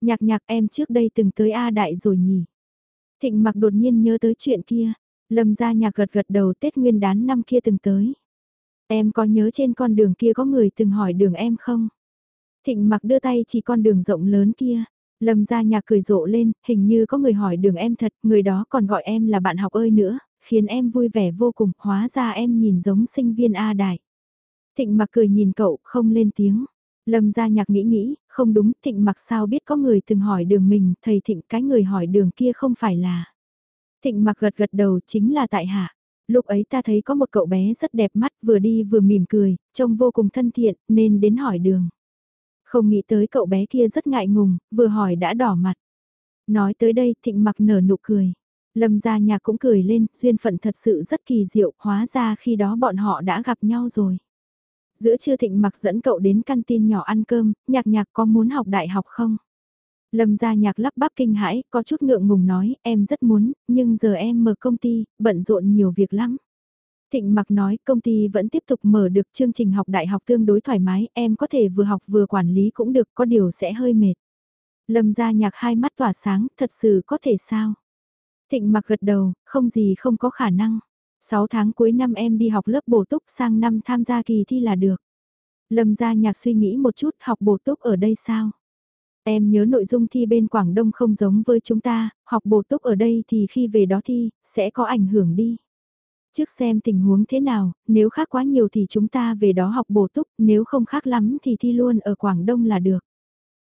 Nhạc nhạc em trước đây từng tới A Đại rồi nhỉ? Thịnh mặc đột nhiên nhớ tới chuyện kia. Lâm ra nhạc gật gật đầu Tết Nguyên đán năm kia từng tới. Em có nhớ trên con đường kia có người từng hỏi đường em không? Thịnh mặc đưa tay chỉ con đường rộng lớn kia. Lâm ra nhà cười rộ lên, hình như có người hỏi đường em thật, người đó còn gọi em là bạn học ơi nữa, khiến em vui vẻ vô cùng, hóa ra em nhìn giống sinh viên A Đại. Thịnh mặc cười nhìn cậu, không lên tiếng. Lâm gia nhạc nghĩ nghĩ, không đúng, thịnh mặc sao biết có người từng hỏi đường mình, thầy thịnh cái người hỏi đường kia không phải là. Thịnh mặc gật gật đầu chính là tại hạ. Lúc ấy ta thấy có một cậu bé rất đẹp mắt vừa đi vừa mỉm cười, trông vô cùng thân thiện, nên đến hỏi đường. Không nghĩ tới cậu bé kia rất ngại ngùng, vừa hỏi đã đỏ mặt. Nói tới đây thịnh mặc nở nụ cười. Lâm gia nhạc cũng cười lên, duyên phận thật sự rất kỳ diệu, hóa ra khi đó bọn họ đã gặp nhau rồi. Giữa trưa thịnh mặc dẫn cậu đến căn tin nhỏ ăn cơm, nhạc nhạc có muốn học đại học không? Lâm gia nhạc lắp bắp kinh hãi, có chút ngượng ngùng nói, em rất muốn, nhưng giờ em mở công ty, bận rộn nhiều việc lắm. Thịnh mặc nói công ty vẫn tiếp tục mở được chương trình học đại học tương đối thoải mái, em có thể vừa học vừa quản lý cũng được, có điều sẽ hơi mệt. Lâm gia nhạc hai mắt tỏa sáng, thật sự có thể sao? Thịnh mặc gật đầu, không gì không có khả năng. 6 tháng cuối năm em đi học lớp bổ túc sang năm tham gia kỳ thi là được. Lâm gia nhạc suy nghĩ một chút học bổ túc ở đây sao? Em nhớ nội dung thi bên Quảng Đông không giống với chúng ta, học bổ túc ở đây thì khi về đó thi, sẽ có ảnh hưởng đi. Trước xem tình huống thế nào, nếu khác quá nhiều thì chúng ta về đó học bổ túc, nếu không khác lắm thì thi luôn ở Quảng Đông là được.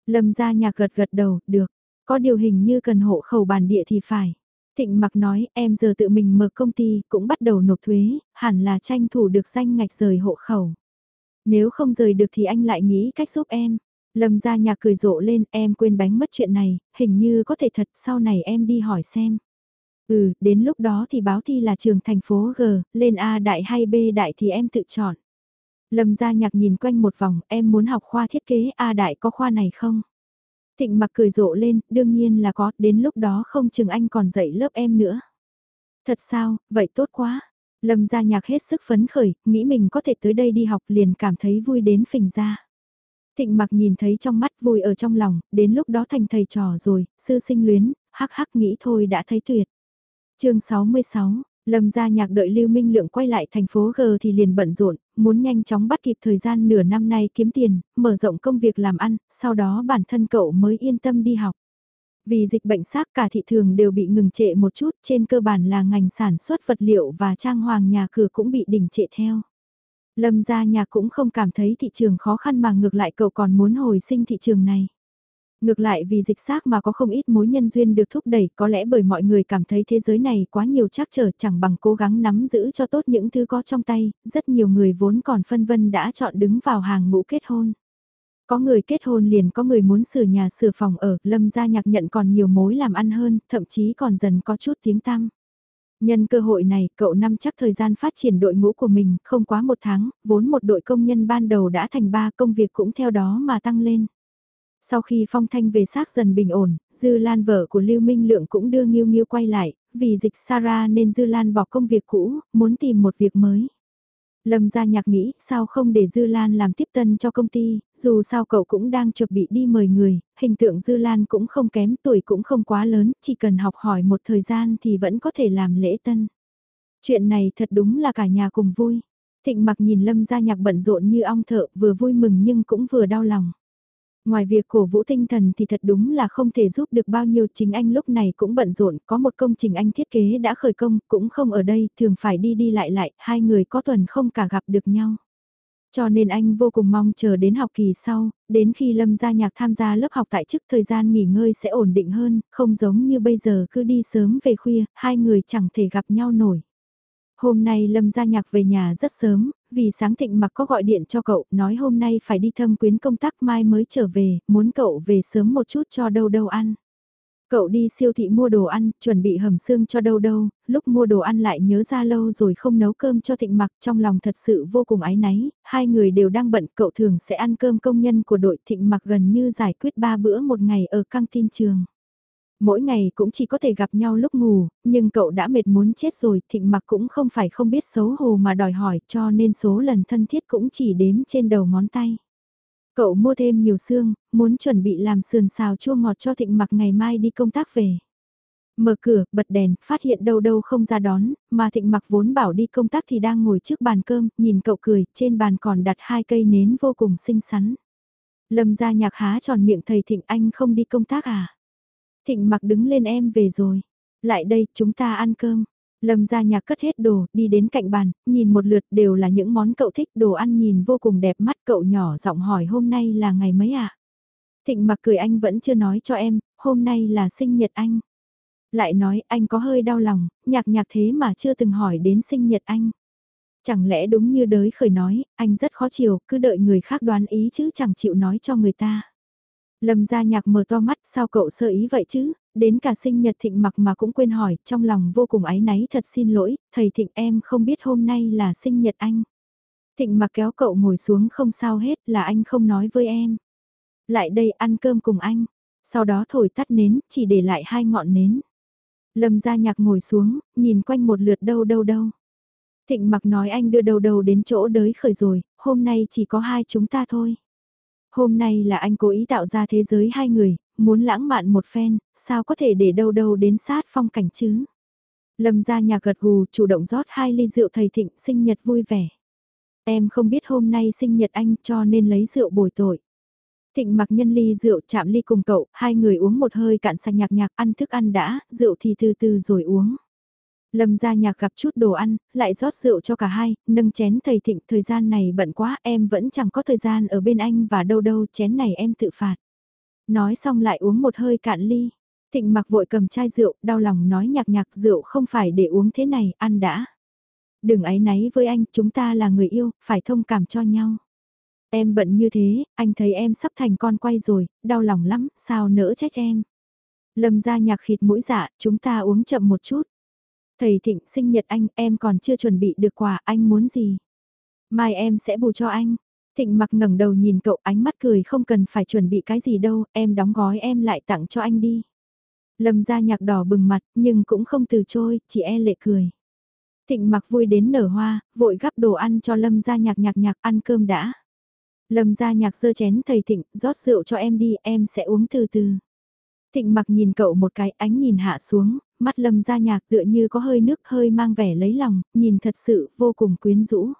Lâm gia nhạc gật gật đầu, được. Có điều hình như cần hộ khẩu bản địa thì phải. Thịnh mặc nói em giờ tự mình mở công ty cũng bắt đầu nộp thuế, hẳn là tranh thủ được danh ngạch rời hộ khẩu. Nếu không rời được thì anh lại nghĩ cách giúp em. Lâm gia nhạc cười rộ lên em quên bánh mất chuyện này, hình như có thể thật sau này em đi hỏi xem. Ừ, đến lúc đó thì báo thi là trường thành phố G, lên A đại hay B đại thì em tự chọn. Lâm gia nhạc nhìn quanh một vòng, em muốn học khoa thiết kế A đại có khoa này không? Thịnh mặc cười rộ lên, đương nhiên là có, đến lúc đó không chừng anh còn dạy lớp em nữa. Thật sao, vậy tốt quá. Lâm gia nhạc hết sức phấn khởi, nghĩ mình có thể tới đây đi học liền cảm thấy vui đến phình ra. Thịnh mặc nhìn thấy trong mắt vui ở trong lòng, đến lúc đó thành thầy trò rồi, sư sinh luyến, hắc hắc nghĩ thôi đã thấy tuyệt. chương 66, Lâm gia nhạc đợi Lưu Minh Lượng quay lại thành phố G thì liền bận rộn, muốn nhanh chóng bắt kịp thời gian nửa năm nay kiếm tiền, mở rộng công việc làm ăn, sau đó bản thân cậu mới yên tâm đi học. Vì dịch bệnh xác cả thị trường đều bị ngừng trệ một chút, trên cơ bản là ngành sản xuất vật liệu và trang hoàng nhà cửa cũng bị đình trệ theo. Lâm gia nhà cũng không cảm thấy thị trường khó khăn mà ngược lại cậu còn muốn hồi sinh thị trường này. Ngược lại vì dịch xác mà có không ít mối nhân duyên được thúc đẩy có lẽ bởi mọi người cảm thấy thế giới này quá nhiều trắc trở chẳng bằng cố gắng nắm giữ cho tốt những thứ có trong tay, rất nhiều người vốn còn phân vân đã chọn đứng vào hàng ngũ kết hôn. Có người kết hôn liền có người muốn sửa nhà sửa phòng ở, lâm gia nhạc nhận còn nhiều mối làm ăn hơn, thậm chí còn dần có chút tiếng tăm. Nhân cơ hội này, cậu năm chắc thời gian phát triển đội ngũ của mình, không quá một tháng, vốn một đội công nhân ban đầu đã thành ba công việc cũng theo đó mà tăng lên. Sau khi phong thanh về xác dần bình ổn, Dư Lan vợ của Lưu Minh Lượng cũng đưa Nghiêu Nghiêu quay lại, vì dịch Sarah nên Dư Lan bỏ công việc cũ, muốn tìm một việc mới. Lâm gia nhạc nghĩ, sao không để Dư Lan làm tiếp tân cho công ty, dù sao cậu cũng đang chuẩn bị đi mời người, hình tượng Dư Lan cũng không kém, tuổi cũng không quá lớn, chỉ cần học hỏi một thời gian thì vẫn có thể làm lễ tân. Chuyện này thật đúng là cả nhà cùng vui. Thịnh mặc nhìn Lâm gia nhạc bận rộn như ong thợ, vừa vui mừng nhưng cũng vừa đau lòng. Ngoài việc cổ vũ tinh thần thì thật đúng là không thể giúp được bao nhiêu chính anh lúc này cũng bận rộn, có một công trình anh thiết kế đã khởi công, cũng không ở đây, thường phải đi đi lại lại, hai người có tuần không cả gặp được nhau. Cho nên anh vô cùng mong chờ đến học kỳ sau, đến khi Lâm gia nhạc tham gia lớp học tại chức thời gian nghỉ ngơi sẽ ổn định hơn, không giống như bây giờ cứ đi sớm về khuya, hai người chẳng thể gặp nhau nổi. Hôm nay Lâm gia nhạc về nhà rất sớm, vì sáng thịnh mặc có gọi điện cho cậu, nói hôm nay phải đi thâm quyến công tác mai mới trở về, muốn cậu về sớm một chút cho đâu đâu ăn. Cậu đi siêu thị mua đồ ăn, chuẩn bị hầm xương cho đâu đâu, lúc mua đồ ăn lại nhớ ra lâu rồi không nấu cơm cho thịnh mặc trong lòng thật sự vô cùng ái náy, hai người đều đang bận cậu thường sẽ ăn cơm công nhân của đội thịnh mặc gần như giải quyết ba bữa một ngày ở căng tin trường. Mỗi ngày cũng chỉ có thể gặp nhau lúc ngủ, nhưng cậu đã mệt muốn chết rồi, thịnh mặc cũng không phải không biết xấu hổ mà đòi hỏi cho nên số lần thân thiết cũng chỉ đếm trên đầu ngón tay. Cậu mua thêm nhiều xương, muốn chuẩn bị làm sườn xào chua ngọt cho thịnh mặc ngày mai đi công tác về. Mở cửa, bật đèn, phát hiện đâu đâu không ra đón, mà thịnh mặc vốn bảo đi công tác thì đang ngồi trước bàn cơm, nhìn cậu cười, trên bàn còn đặt hai cây nến vô cùng xinh xắn. Lâm ra nhạc há tròn miệng thầy thịnh anh không đi công tác à? Thịnh mặc đứng lên em về rồi. Lại đây, chúng ta ăn cơm. Lâm ra nhà cất hết đồ, đi đến cạnh bàn, nhìn một lượt đều là những món cậu thích, đồ ăn nhìn vô cùng đẹp mắt cậu nhỏ giọng hỏi hôm nay là ngày mấy ạ? À? Thịnh mặc cười anh vẫn chưa nói cho em, hôm nay là sinh nhật anh. Lại nói anh có hơi đau lòng, nhạc nhạc thế mà chưa từng hỏi đến sinh nhật anh. Chẳng lẽ đúng như đới khởi nói, anh rất khó chịu, cứ đợi người khác đoán ý chứ chẳng chịu nói cho người ta. Lâm gia nhạc mở to mắt sao cậu sơ ý vậy chứ, đến cả sinh nhật thịnh mặc mà cũng quên hỏi, trong lòng vô cùng áy náy thật xin lỗi, thầy thịnh em không biết hôm nay là sinh nhật anh. Thịnh mặc kéo cậu ngồi xuống không sao hết là anh không nói với em. Lại đây ăn cơm cùng anh, sau đó thổi tắt nến, chỉ để lại hai ngọn nến. Lâm gia nhạc ngồi xuống, nhìn quanh một lượt đâu đâu đâu. Thịnh mặc nói anh đưa đầu đầu đến chỗ đới khởi rồi, hôm nay chỉ có hai chúng ta thôi. Hôm nay là anh cố ý tạo ra thế giới hai người, muốn lãng mạn một phen, sao có thể để đâu đâu đến sát phong cảnh chứ? Lâm ra nhà gật gù chủ động rót hai ly rượu thầy thịnh sinh nhật vui vẻ. Em không biết hôm nay sinh nhật anh cho nên lấy rượu bồi tội. Thịnh mặc nhân ly rượu chạm ly cùng cậu, hai người uống một hơi cạn sạch nhạc nhạc ăn thức ăn đã, rượu thì từ từ rồi uống. Lâm gia nhạc gặp chút đồ ăn, lại rót rượu cho cả hai, nâng chén thầy thịnh thời gian này bận quá em vẫn chẳng có thời gian ở bên anh và đâu đâu chén này em tự phạt. Nói xong lại uống một hơi cạn ly. Thịnh mặc vội cầm chai rượu, đau lòng nói nhạc nhạc rượu không phải để uống thế này, ăn đã. Đừng áy náy với anh, chúng ta là người yêu, phải thông cảm cho nhau. Em bận như thế, anh thấy em sắp thành con quay rồi, đau lòng lắm, sao nỡ trách em. Lâm ra nhạc khịt mũi dạ, chúng ta uống chậm một chút. Thầy Thịnh sinh nhật anh, em còn chưa chuẩn bị được quà, anh muốn gì? Mai em sẽ bù cho anh. Thịnh mặc ngẩng đầu nhìn cậu ánh mắt cười không cần phải chuẩn bị cái gì đâu, em đóng gói em lại tặng cho anh đi. Lâm ra nhạc đỏ bừng mặt nhưng cũng không từ chối, chỉ e lệ cười. Thịnh mặc vui đến nở hoa, vội gắp đồ ăn cho Lâm ra nhạc nhạc nhạc ăn cơm đã. Lâm ra nhạc dơ chén thầy Thịnh, rót rượu cho em đi, em sẽ uống từ từ. Thịnh mặc nhìn cậu một cái ánh nhìn hạ xuống, mắt lâm ra nhạc tựa như có hơi nước hơi mang vẻ lấy lòng, nhìn thật sự vô cùng quyến rũ.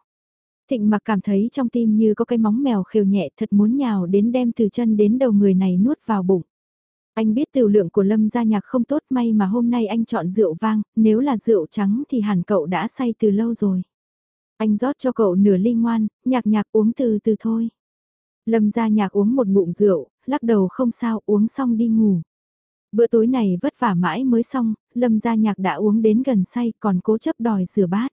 Thịnh mặc cảm thấy trong tim như có cái móng mèo khều nhẹ thật muốn nhào đến đem từ chân đến đầu người này nuốt vào bụng. Anh biết tiểu lượng của lâm gia nhạc không tốt may mà hôm nay anh chọn rượu vang, nếu là rượu trắng thì hẳn cậu đã say từ lâu rồi. Anh rót cho cậu nửa ly ngoan, nhạc nhạc uống từ từ thôi. Lâm gia nhạc uống một ngụm rượu, lắc đầu không sao uống xong đi ngủ. Bữa tối này vất vả mãi mới xong, Lâm gia nhạc đã uống đến gần say còn cố chấp đòi rửa bát.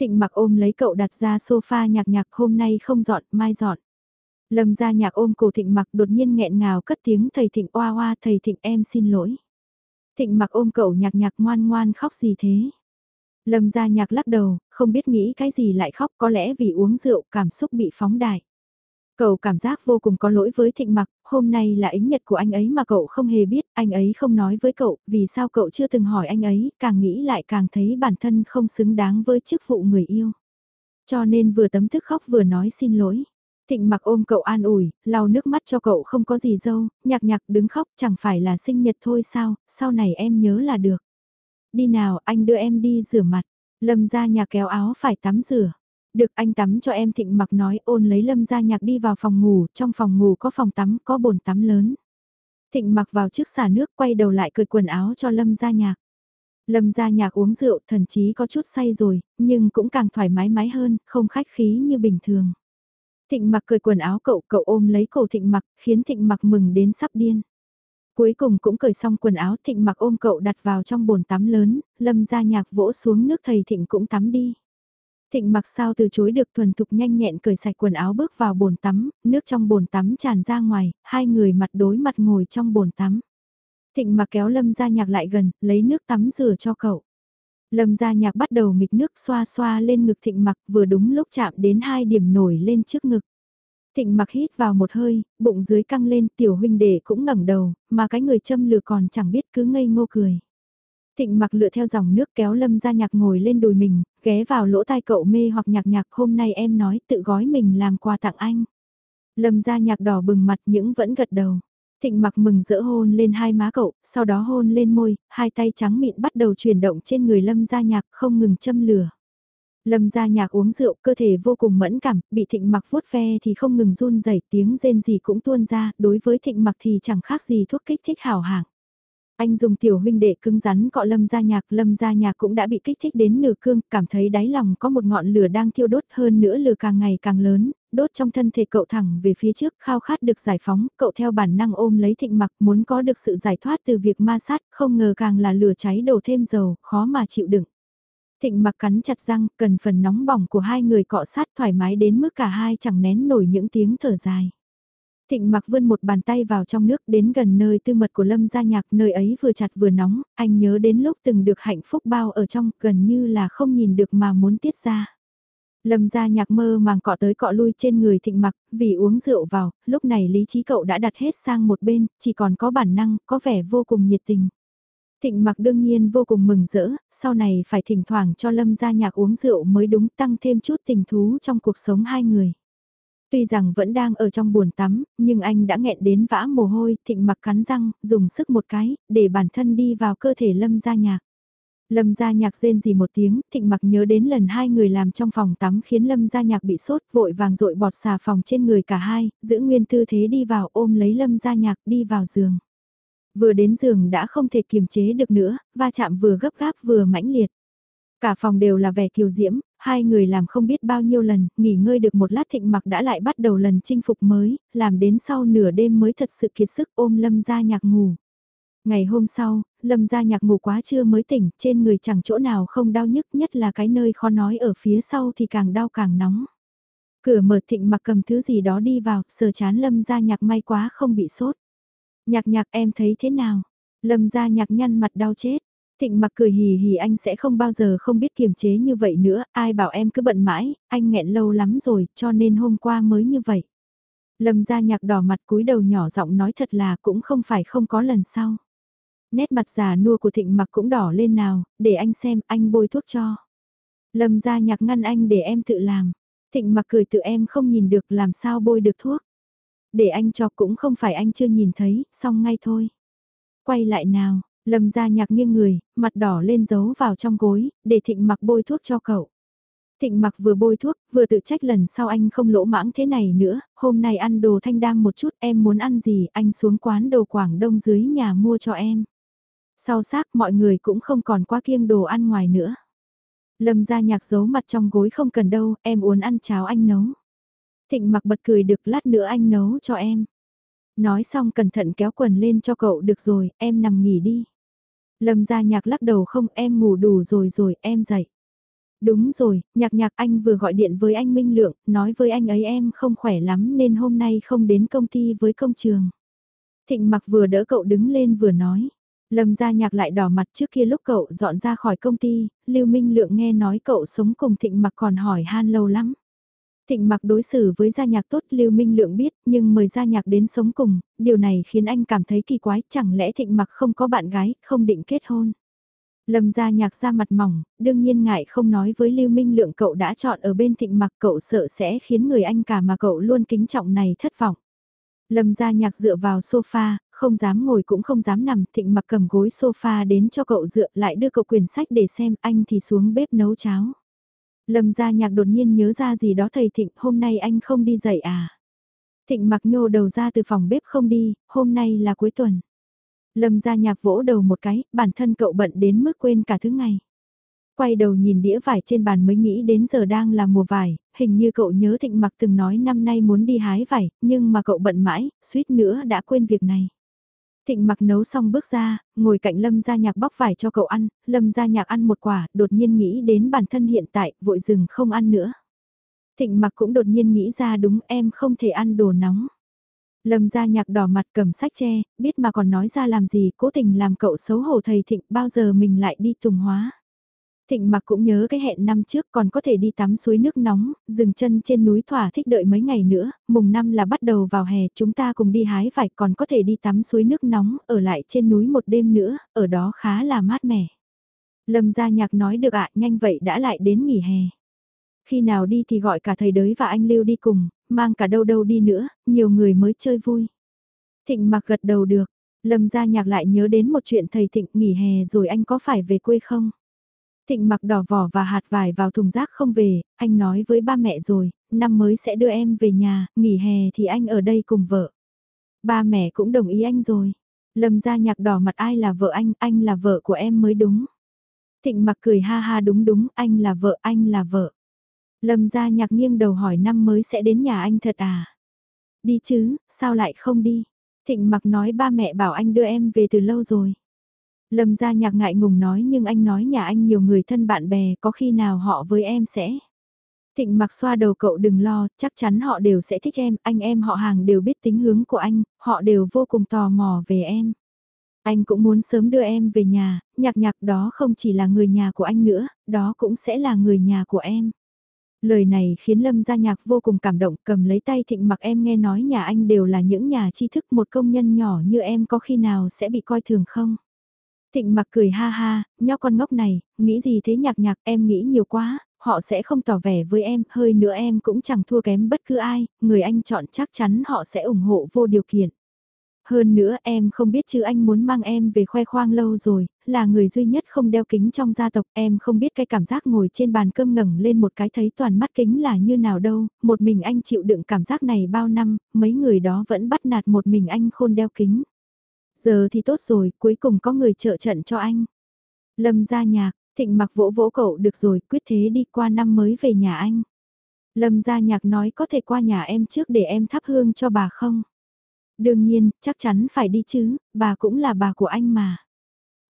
Thịnh mặc ôm lấy cậu đặt ra sofa nhạc nhạc hôm nay không dọn, mai dọn. Lâm gia nhạc ôm cổ thịnh mặc đột nhiên nghẹn ngào cất tiếng thầy thịnh oa oa thầy thịnh em xin lỗi. Thịnh mặc ôm cậu nhạc nhạc ngoan ngoan khóc gì thế? Lâm gia nhạc lắc đầu, không biết nghĩ cái gì lại khóc có lẽ vì uống rượu cảm xúc bị phóng đại. Cậu cảm giác vô cùng có lỗi với thịnh mặc, hôm nay là ính nhật của anh ấy mà cậu không hề biết, anh ấy không nói với cậu, vì sao cậu chưa từng hỏi anh ấy, càng nghĩ lại càng thấy bản thân không xứng đáng với chức vụ người yêu. Cho nên vừa tấm thức khóc vừa nói xin lỗi. Thịnh mặc ôm cậu an ủi, lau nước mắt cho cậu không có gì dâu, nhạc nhạc đứng khóc chẳng phải là sinh nhật thôi sao, sau này em nhớ là được. Đi nào anh đưa em đi rửa mặt, lâm ra nhà kéo áo phải tắm rửa. Được anh tắm cho em thịnh mặc nói ôn lấy lâm ra nhạc đi vào phòng ngủ, trong phòng ngủ có phòng tắm, có bồn tắm lớn. Thịnh mặc vào trước xả nước quay đầu lại cởi quần áo cho lâm ra nhạc. Lâm ra nhạc uống rượu thần chí có chút say rồi, nhưng cũng càng thoải mái mái hơn, không khách khí như bình thường. Thịnh mặc cởi quần áo cậu, cậu ôm lấy cổ thịnh mặc, khiến thịnh mặc mừng đến sắp điên. Cuối cùng cũng cởi xong quần áo thịnh mặc ôm cậu đặt vào trong bồn tắm lớn, lâm ra nhạc vỗ xuống nước thầy thịnh cũng tắm đi. Thịnh mặc sao từ chối được thuần thục nhanh nhẹn cởi sạch quần áo bước vào bồn tắm, nước trong bồn tắm tràn ra ngoài, hai người mặt đối mặt ngồi trong bồn tắm. Thịnh mặc kéo lâm ra nhạc lại gần, lấy nước tắm rửa cho cậu. Lâm gia nhạc bắt đầu nghịch nước xoa xoa lên ngực thịnh mặc vừa đúng lúc chạm đến hai điểm nổi lên trước ngực. Thịnh mặc hít vào một hơi, bụng dưới căng lên tiểu huynh đệ cũng ngẩng đầu, mà cái người châm lửa còn chẳng biết cứ ngây ngô cười. Thịnh mặc lựa theo dòng nước kéo lâm gia nhạc ngồi lên đùi mình, ghé vào lỗ tai cậu mê hoặc nhạc nhạc hôm nay em nói tự gói mình làm quà tặng anh. Lâm gia nhạc đỏ bừng mặt những vẫn gật đầu. Thịnh mặc mừng rỡ hôn lên hai má cậu, sau đó hôn lên môi, hai tay trắng mịn bắt đầu chuyển động trên người lâm gia nhạc không ngừng châm lửa. Lâm gia nhạc uống rượu, cơ thể vô cùng mẫn cảm, bị thịnh mặc vuốt ve thì không ngừng run rẩy tiếng rên gì cũng tuôn ra, đối với thịnh mặc thì chẳng khác gì thuốc kích thích hảo hạng. Anh dùng tiểu huynh đệ cứng rắn cọ lâm gia nhạc, lâm gia nhạc cũng đã bị kích thích đến nửa cương, cảm thấy đáy lòng có một ngọn lửa đang thiêu đốt hơn nữa lửa càng ngày càng lớn, đốt trong thân thể cậu thẳng về phía trước, khao khát được giải phóng, cậu theo bản năng ôm lấy thịnh mặc muốn có được sự giải thoát từ việc ma sát, không ngờ càng là lửa cháy đổ thêm dầu, khó mà chịu đựng. Thịnh mặc cắn chặt răng, cần phần nóng bỏng của hai người cọ sát thoải mái đến mức cả hai chẳng nén nổi những tiếng thở dài. Thịnh mặc vươn một bàn tay vào trong nước đến gần nơi tư mật của lâm gia nhạc, nơi ấy vừa chặt vừa nóng, anh nhớ đến lúc từng được hạnh phúc bao ở trong, gần như là không nhìn được mà muốn tiết ra. Lâm gia nhạc mơ màng cọ tới cọ lui trên người thịnh mặc, vì uống rượu vào, lúc này lý trí cậu đã đặt hết sang một bên, chỉ còn có bản năng, có vẻ vô cùng nhiệt tình. Thịnh mặc đương nhiên vô cùng mừng rỡ, sau này phải thỉnh thoảng cho lâm gia nhạc uống rượu mới đúng tăng thêm chút tình thú trong cuộc sống hai người. Tuy rằng vẫn đang ở trong buồn tắm, nhưng anh đã nghẹn đến vã mồ hôi, thịnh mặc cắn răng, dùng sức một cái, để bản thân đi vào cơ thể lâm gia nhạc. Lâm gia nhạc rên gì một tiếng, thịnh mặc nhớ đến lần hai người làm trong phòng tắm khiến lâm gia nhạc bị sốt vội vàng rội bọt xà phòng trên người cả hai, giữ nguyên tư thế đi vào ôm lấy lâm gia nhạc đi vào giường. Vừa đến giường đã không thể kiềm chế được nữa, va chạm vừa gấp gáp vừa mãnh liệt. Cả phòng đều là vẻ kiều diễm, hai người làm không biết bao nhiêu lần, nghỉ ngơi được một lát thịnh mặc đã lại bắt đầu lần chinh phục mới, làm đến sau nửa đêm mới thật sự kiệt sức ôm lâm ra nhạc ngủ. Ngày hôm sau, lâm ra nhạc ngủ quá trưa mới tỉnh, trên người chẳng chỗ nào không đau nhức nhất là cái nơi khó nói ở phía sau thì càng đau càng nóng. Cửa mở thịnh mặc cầm thứ gì đó đi vào, sờ chán lâm ra nhạc may quá không bị sốt. Nhạc nhạc em thấy thế nào? Lâm ra nhạc nhăn mặt đau chết. Thịnh mặc cười hì hì anh sẽ không bao giờ không biết kiềm chế như vậy nữa, ai bảo em cứ bận mãi, anh nghẹn lâu lắm rồi, cho nên hôm qua mới như vậy. Lâm ra nhạc đỏ mặt cúi đầu nhỏ giọng nói thật là cũng không phải không có lần sau. Nét mặt già nua của thịnh mặc cũng đỏ lên nào, để anh xem, anh bôi thuốc cho. Lâm ra nhạc ngăn anh để em tự làm. Thịnh mặc cười tự em không nhìn được làm sao bôi được thuốc. Để anh cho cũng không phải anh chưa nhìn thấy, xong ngay thôi. Quay lại nào, lâm ra nhạc nghiêng người, mặt đỏ lên giấu vào trong gối, để thịnh mặc bôi thuốc cho cậu. Thịnh mặc vừa bôi thuốc, vừa tự trách lần sau anh không lỗ mãng thế này nữa, hôm nay ăn đồ thanh đam một chút, em muốn ăn gì, anh xuống quán đồ Quảng Đông dưới nhà mua cho em. Sau xác mọi người cũng không còn quá kiêng đồ ăn ngoài nữa. Lâm ra nhạc giấu mặt trong gối không cần đâu, em muốn ăn cháo anh nấu. Thịnh mặc bật cười được lát nữa anh nấu cho em. Nói xong cẩn thận kéo quần lên cho cậu được rồi, em nằm nghỉ đi. Lâm ra nhạc lắc đầu không em ngủ đủ rồi rồi, em dậy. Đúng rồi, nhạc nhạc anh vừa gọi điện với anh Minh Lượng, nói với anh ấy em không khỏe lắm nên hôm nay không đến công ty với công trường. Thịnh mặc vừa đỡ cậu đứng lên vừa nói. Lâm gia nhạc lại đỏ mặt trước kia lúc cậu dọn ra khỏi công ty, Lưu Minh Lượng nghe nói cậu sống cùng Thịnh Mặc còn hỏi han lâu lắm. Thịnh Mặc đối xử với gia nhạc tốt Lưu Minh Lượng biết, nhưng mời gia nhạc đến sống cùng, điều này khiến anh cảm thấy kỳ quái, chẳng lẽ Thịnh Mặc không có bạn gái, không định kết hôn. Lâm gia nhạc ra mặt mỏng, đương nhiên ngại không nói với Lưu Minh Lượng cậu đã chọn ở bên Thịnh Mặc cậu sợ sẽ khiến người anh cả mà cậu luôn kính trọng này thất vọng. Lâm gia nhạc dựa vào sofa, không dám ngồi cũng không dám nằm, thịnh mặc cầm gối sofa đến cho cậu dựa lại đưa cậu quyển sách để xem anh thì xuống bếp nấu cháo. Lâm gia nhạc đột nhiên nhớ ra gì đó thầy thịnh, hôm nay anh không đi dạy à? Thịnh mặc nhô đầu ra từ phòng bếp không đi, hôm nay là cuối tuần. Lâm gia nhạc vỗ đầu một cái, bản thân cậu bận đến mức quên cả thứ ngày quay đầu nhìn đĩa vải trên bàn mới nghĩ đến giờ đang là mùa vải, hình như cậu nhớ thịnh mặc từng nói năm nay muốn đi hái vải, nhưng mà cậu bận mãi, suýt nữa đã quên việc này. Thịnh mặc nấu xong bước ra, ngồi cạnh Lâm Gia Nhạc bóc vải cho cậu ăn, Lâm Gia Nhạc ăn một quả, đột nhiên nghĩ đến bản thân hiện tại, vội dừng không ăn nữa. Thịnh mặc cũng đột nhiên nghĩ ra đúng em không thể ăn đồ nóng. Lâm Gia Nhạc đỏ mặt cầm sách che, biết mà còn nói ra làm gì, cố tình làm cậu xấu hổ thầy Thịnh bao giờ mình lại đi tùng hóa. Thịnh mặc cũng nhớ cái hẹn năm trước còn có thể đi tắm suối nước nóng, dừng chân trên núi thỏa thích đợi mấy ngày nữa, mùng năm là bắt đầu vào hè chúng ta cùng đi hái vải còn có thể đi tắm suối nước nóng, ở lại trên núi một đêm nữa, ở đó khá là mát mẻ. Lâm gia nhạc nói được ạ, nhanh vậy đã lại đến nghỉ hè. Khi nào đi thì gọi cả thầy đới và anh Lưu đi cùng, mang cả đâu đâu đi nữa, nhiều người mới chơi vui. Thịnh mặc gật đầu được, Lâm gia nhạc lại nhớ đến một chuyện thầy Thịnh nghỉ hè rồi anh có phải về quê không? Thịnh mặc đỏ vỏ và hạt vải vào thùng rác không về, anh nói với ba mẹ rồi, năm mới sẽ đưa em về nhà, nghỉ hè thì anh ở đây cùng vợ. Ba mẹ cũng đồng ý anh rồi. Lâm ra nhạc đỏ mặt ai là vợ anh, anh là vợ của em mới đúng. Thịnh mặc cười ha ha đúng đúng, anh là vợ, anh là vợ. Lâm ra nhạc nghiêng đầu hỏi năm mới sẽ đến nhà anh thật à? Đi chứ, sao lại không đi? Thịnh mặc nói ba mẹ bảo anh đưa em về từ lâu rồi. Lâm gia nhạc ngại ngùng nói nhưng anh nói nhà anh nhiều người thân bạn bè có khi nào họ với em sẽ. Thịnh mặc xoa đầu cậu đừng lo, chắc chắn họ đều sẽ thích em, anh em họ hàng đều biết tính hướng của anh, họ đều vô cùng tò mò về em. Anh cũng muốn sớm đưa em về nhà, nhạc nhạc đó không chỉ là người nhà của anh nữa, đó cũng sẽ là người nhà của em. Lời này khiến Lâm gia nhạc vô cùng cảm động cầm lấy tay thịnh mặc em nghe nói nhà anh đều là những nhà tri thức một công nhân nhỏ như em có khi nào sẽ bị coi thường không? Thịnh mặc cười ha ha, nhóc con ngốc này, nghĩ gì thế nhạc nhạc em nghĩ nhiều quá, họ sẽ không tỏ vẻ với em, hơi nữa em cũng chẳng thua kém bất cứ ai, người anh chọn chắc chắn họ sẽ ủng hộ vô điều kiện. Hơn nữa em không biết chứ anh muốn mang em về khoe khoang lâu rồi, là người duy nhất không đeo kính trong gia tộc, em không biết cái cảm giác ngồi trên bàn cơm ngẩng lên một cái thấy toàn mắt kính là như nào đâu, một mình anh chịu đựng cảm giác này bao năm, mấy người đó vẫn bắt nạt một mình anh khôn đeo kính. Giờ thì tốt rồi, cuối cùng có người trợ trận cho anh. Lâm ra nhạc, Thịnh mặc vỗ vỗ cậu được rồi, quyết thế đi qua năm mới về nhà anh. Lâm gia nhạc nói có thể qua nhà em trước để em thắp hương cho bà không? Đương nhiên, chắc chắn phải đi chứ, bà cũng là bà của anh mà.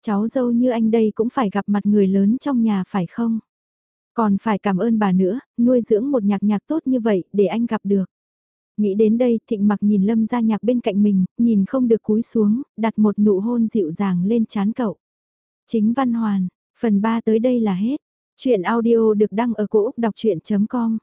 Cháu dâu như anh đây cũng phải gặp mặt người lớn trong nhà phải không? Còn phải cảm ơn bà nữa, nuôi dưỡng một nhạc nhạc tốt như vậy để anh gặp được. Nghĩ đến đây, thịnh mặc nhìn lâm gia nhạc bên cạnh mình, nhìn không được cúi xuống, đặt một nụ hôn dịu dàng lên chán cậu. Chính văn hoàn, phần 3 tới đây là hết. Chuyện audio được đăng ở cổ Úc đọc chuyện.com